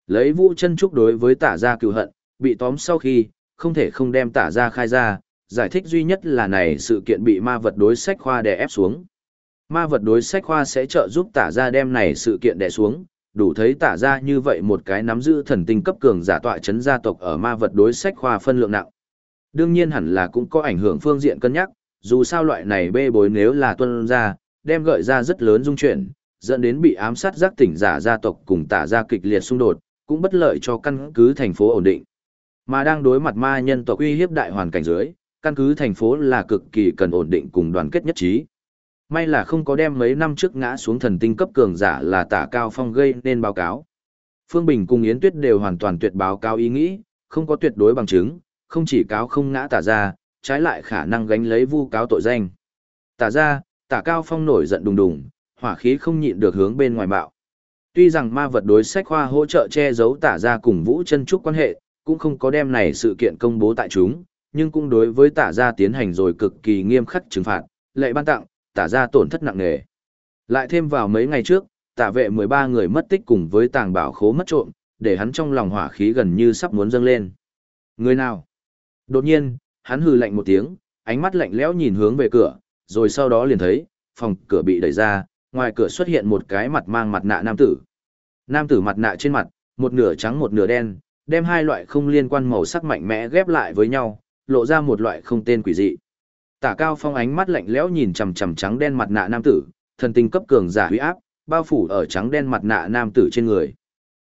Lấy vũ chân trúc đối với tả gia cựu hận, bị tóm sau khi, không thể không đem tả gia khai ra, giải thích duy nhất là này sự kiện bị ma vật đối sách khoa đè ép xuống. Ma vật đối sách khoa sẽ trợ giúp tả gia đem này sự kiện đè xuống, đủ thấy tả gia như vậy một cái nắm giữ thần tinh cấp cường giả tọa chấn gia tộc ở ma vật đối sách khoa phân lượng nặng. Đương nhiên hẳn là cũng có ảnh hưởng phương diện cân nhắc, dù sao loại này bê bối nếu là tuân ra, đem gợi ra rất lớn dung chuyển, dẫn đến bị ám sát giác tỉnh giả gia tộc cùng tả gia kịch liệt xung đột, cũng bất lợi cho căn cứ thành phố ổn định. Mà đang đối mặt ma nhân tộc uy hiếp đại hoàn cảnh dưới, căn cứ thành phố là cực kỳ cần ổn định cùng đoàn kết nhất trí. May là không có đem mấy năm trước ngã xuống thần tinh cấp cường giả là tả cao phong gây nên báo cáo. Phương Bình cùng Yến Tuyết đều hoàn toàn tuyệt báo cáo ý nghĩ, không có tuyệt đối bằng chứng, không chỉ cáo không ngã tả ra, trái lại khả năng gánh lấy vu cáo tội danh. Tả ra, tả cao phong nổi giận đùng đùng, hỏa khí không nhịn được hướng bên ngoài bạo. Tuy rằng ma vật đối sách khoa hỗ trợ che giấu tả ra cùng vũ chân trúc quan hệ, cũng không có đem này sự kiện công bố tại chúng, nhưng cũng đối với tả ra tiến hành rồi cực kỳ nghiêm khắc trừng phạt, lệ ban tặng, tả ra tổn thất nặng nề. Lại thêm vào mấy ngày trước, tả vệ 13 người mất tích cùng với tàng bảo khố mất trộm, để hắn trong lòng hỏa khí gần như sắp muốn dâng lên. Người nào? Đột nhiên, hắn hừ lạnh một tiếng, ánh mắt lạnh lẽo nhìn hướng về cửa, rồi sau đó liền thấy, phòng cửa bị đẩy ra, ngoài cửa xuất hiện một cái mặt mang mặt nạ nam tử. Nam tử mặt nạ trên mặt, một nửa trắng một nửa đen, đem hai loại không liên quan màu sắc mạnh mẽ ghép lại với nhau, lộ ra một loại không tên quỷ dị. Tả Cao Phong ánh mắt lạnh lẽo nhìn chằm chằm trắng đen mặt nạ nam tử, thần tinh cấp cường giả huy áp, bao phủ ở trắng đen mặt nạ nam tử trên người.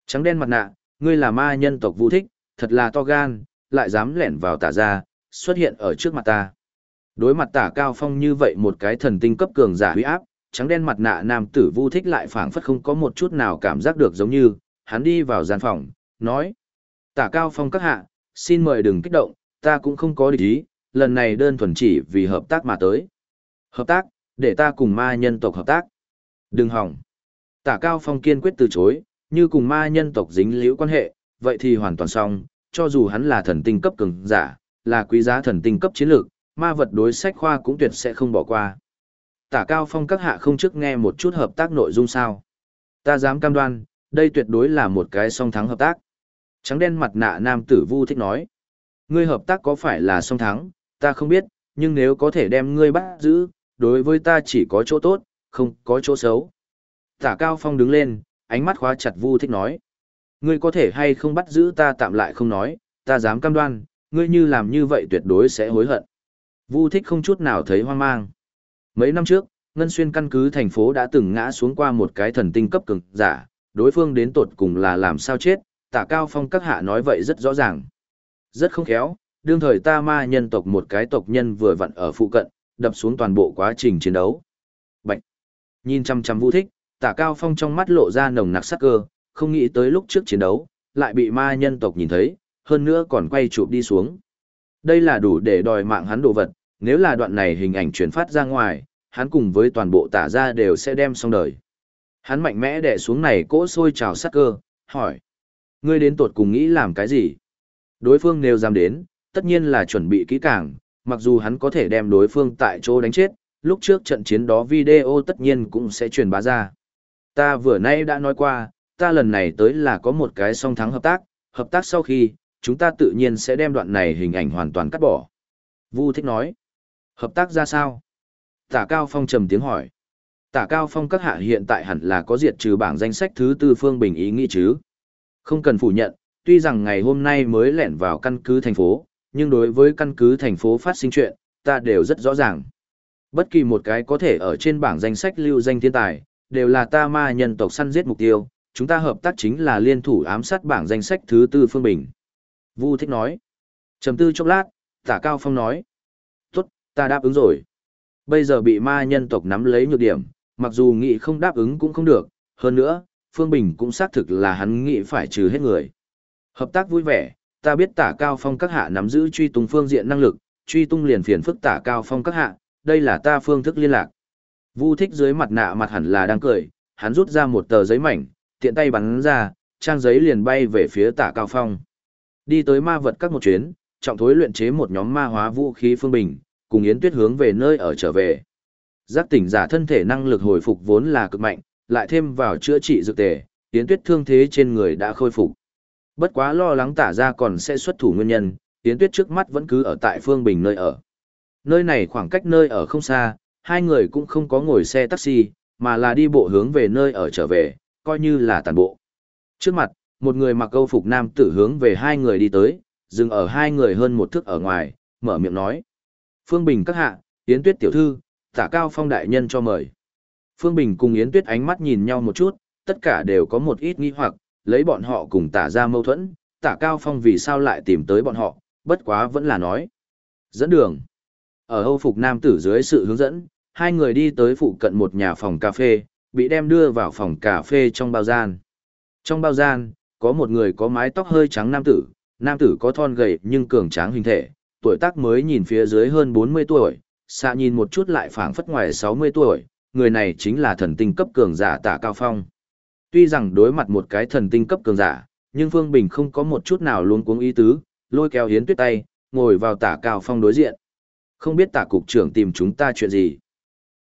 Trắng đen mặt nạ, ngươi là ma nhân tộc vũ thích, thật là to gan, lại dám lẻn vào tả ra, xuất hiện ở trước mặt ta. Đối mặt tả cao phong như vậy một cái thần tinh cấp cường giả huy áp, trắng đen mặt nạ nam tử vu thích lại phảng phất không có một chút nào cảm giác được giống như, hắn đi vào gian phòng, nói. Tả cao phong các hạ, xin mời đừng kích động, ta cũng không có địch ý, lần này đơn thuần chỉ vì hợp tác mà tới. Hợp tác, để ta cùng ma nhân tộc hợp tác. Đừng hỏng. Tả cao phong kiên quyết từ chối, như cùng ma nhân tộc dính liễu quan hệ, vậy thì hoàn toàn xong, cho dù hắn là thần tinh cấp cường giả, là quý giá thần tinh cấp chiến lược, ma vật đối sách khoa cũng tuyệt sẽ không bỏ qua. Tả cao phong các hạ không trước nghe một chút hợp tác nội dung sao. Ta dám cam đoan, đây tuyệt đối là một cái song thắng hợp tác. Trắng đen mặt nạ nam tử vu thích nói. Ngươi hợp tác có phải là song thắng, ta không biết, nhưng nếu có thể đem ngươi bắt giữ, đối với ta chỉ có chỗ tốt, không có chỗ xấu. Tả cao phong đứng lên, ánh mắt khóa chặt vu thích nói. Ngươi có thể hay không bắt giữ ta tạm lại không nói, ta dám cam đoan, ngươi như làm như vậy tuyệt đối sẽ hối hận. Vu thích không chút nào thấy hoang mang. Mấy năm trước, Ngân Xuyên căn cứ thành phố đã từng ngã xuống qua một cái thần tinh cấp cường giả, đối phương đến tột cùng là làm sao chết, tả cao phong các hạ nói vậy rất rõ ràng. Rất không khéo, đương thời ta ma nhân tộc một cái tộc nhân vừa vặn ở phụ cận, đập xuống toàn bộ quá trình chiến đấu. Bạch! Nhìn chăm chăm vũ thích, tả cao phong trong mắt lộ ra nồng nặc sắc cơ, không nghĩ tới lúc trước chiến đấu, lại bị ma nhân tộc nhìn thấy, hơn nữa còn quay chụp đi xuống. Đây là đủ để đòi mạng hắn đồ vật, nếu là đoạn này hình ảnh truyền phát ra ngoài, hắn cùng với toàn bộ tả ra đều sẽ đem xong đời. Hắn mạnh mẽ đè xuống này cỗ sôi trào sắc cơ, hỏi. Ngươi đến tuột cùng nghĩ làm cái gì? Đối phương nếu dám đến, tất nhiên là chuẩn bị kỹ càng, mặc dù hắn có thể đem đối phương tại chỗ đánh chết, lúc trước trận chiến đó video tất nhiên cũng sẽ truyền bá ra. Ta vừa nay đã nói qua, ta lần này tới là có một cái song thắng hợp tác, hợp tác sau khi, chúng ta tự nhiên sẽ đem đoạn này hình ảnh hoàn toàn cắt bỏ. Vu thích nói, hợp tác ra sao? Tả Cao Phong trầm tiếng hỏi. Tả Cao Phong các hạ hiện tại hẳn là có diệt trừ bảng danh sách thứ tư phương bình ý nghĩ chứ. Không cần phủ nhận, tuy rằng ngày hôm nay mới lẻn vào căn cứ thành phố, nhưng đối với căn cứ thành phố phát sinh chuyện, ta đều rất rõ ràng. Bất kỳ một cái có thể ở trên bảng danh sách lưu danh thiên tài, đều là ta ma nhân tộc săn giết mục tiêu, chúng ta hợp tác chính là liên thủ ám sát bảng danh sách thứ tư phương bình. Vu thích nói. Trầm tư chốc lát, tả cao phong nói. Ta đáp ứng rồi. Bây giờ bị ma nhân tộc nắm lấy nhược điểm, mặc dù nghị không đáp ứng cũng không được, hơn nữa, Phương Bình cũng xác thực là hắn nghị phải trừ hết người. Hợp tác vui vẻ, ta biết tả cao phong các hạ nắm giữ truy tung phương diện năng lực, truy tung liền phiền phức tả cao phong các hạ, đây là ta phương thức liên lạc. Vu thích dưới mặt nạ mặt hẳn là đang cười, hắn rút ra một tờ giấy mảnh, tiện tay bắn ra, trang giấy liền bay về phía tả cao phong. Đi tới ma vật các một chuyến, trọng thối luyện chế một nhóm ma hóa vũ khí phương bình, cùng Yến Tuyết hướng về nơi ở trở về. Giác tỉnh giả thân thể năng lực hồi phục vốn là cực mạnh, lại thêm vào chữa trị dược tề, Yến Tuyết thương thế trên người đã khôi phục. Bất quá lo lắng tả ra còn sẽ xuất thủ nguyên nhân, Yến Tuyết trước mắt vẫn cứ ở tại Phương Bình nơi ở. Nơi này khoảng cách nơi ở không xa, hai người cũng không có ngồi xe taxi, mà là đi bộ hướng về nơi ở trở về, coi như là tàn bộ. Trước mặt, một người mặc câu phục nam tử hướng về hai người đi tới, dừng ở hai người hơn một thước ở ngoài, mở miệng nói. Phương Bình các hạ, Yến Tuyết tiểu thư, tả cao phong đại nhân cho mời. Phương Bình cùng Yến Tuyết ánh mắt nhìn nhau một chút, tất cả đều có một ít nghi hoặc, lấy bọn họ cùng tả ra mâu thuẫn, tả cao phong vì sao lại tìm tới bọn họ, bất quá vẫn là nói. Dẫn đường. Ở Âu Phục Nam tử dưới sự hướng dẫn, hai người đi tới phụ cận một nhà phòng cà phê, bị đem đưa vào phòng cà phê trong bao gian. Trong bao gian, có một người có mái tóc hơi trắng nam tử, nam tử có thon gầy nhưng cường tráng hình thể, tuổi tác mới nhìn phía dưới hơn 40 tuổi, xa nhìn một chút lại phảng phất ngoài 60 tuổi, người này chính là thần tinh cấp cường giả Tạ Cao Phong. Tuy rằng đối mặt một cái thần tinh cấp cường giả, nhưng Phương Bình không có một chút nào luôn cuống ý tứ, lôi kéo hiến tuyết tay, ngồi vào Tạ Cao Phong đối diện. Không biết Tạ cục trưởng tìm chúng ta chuyện gì.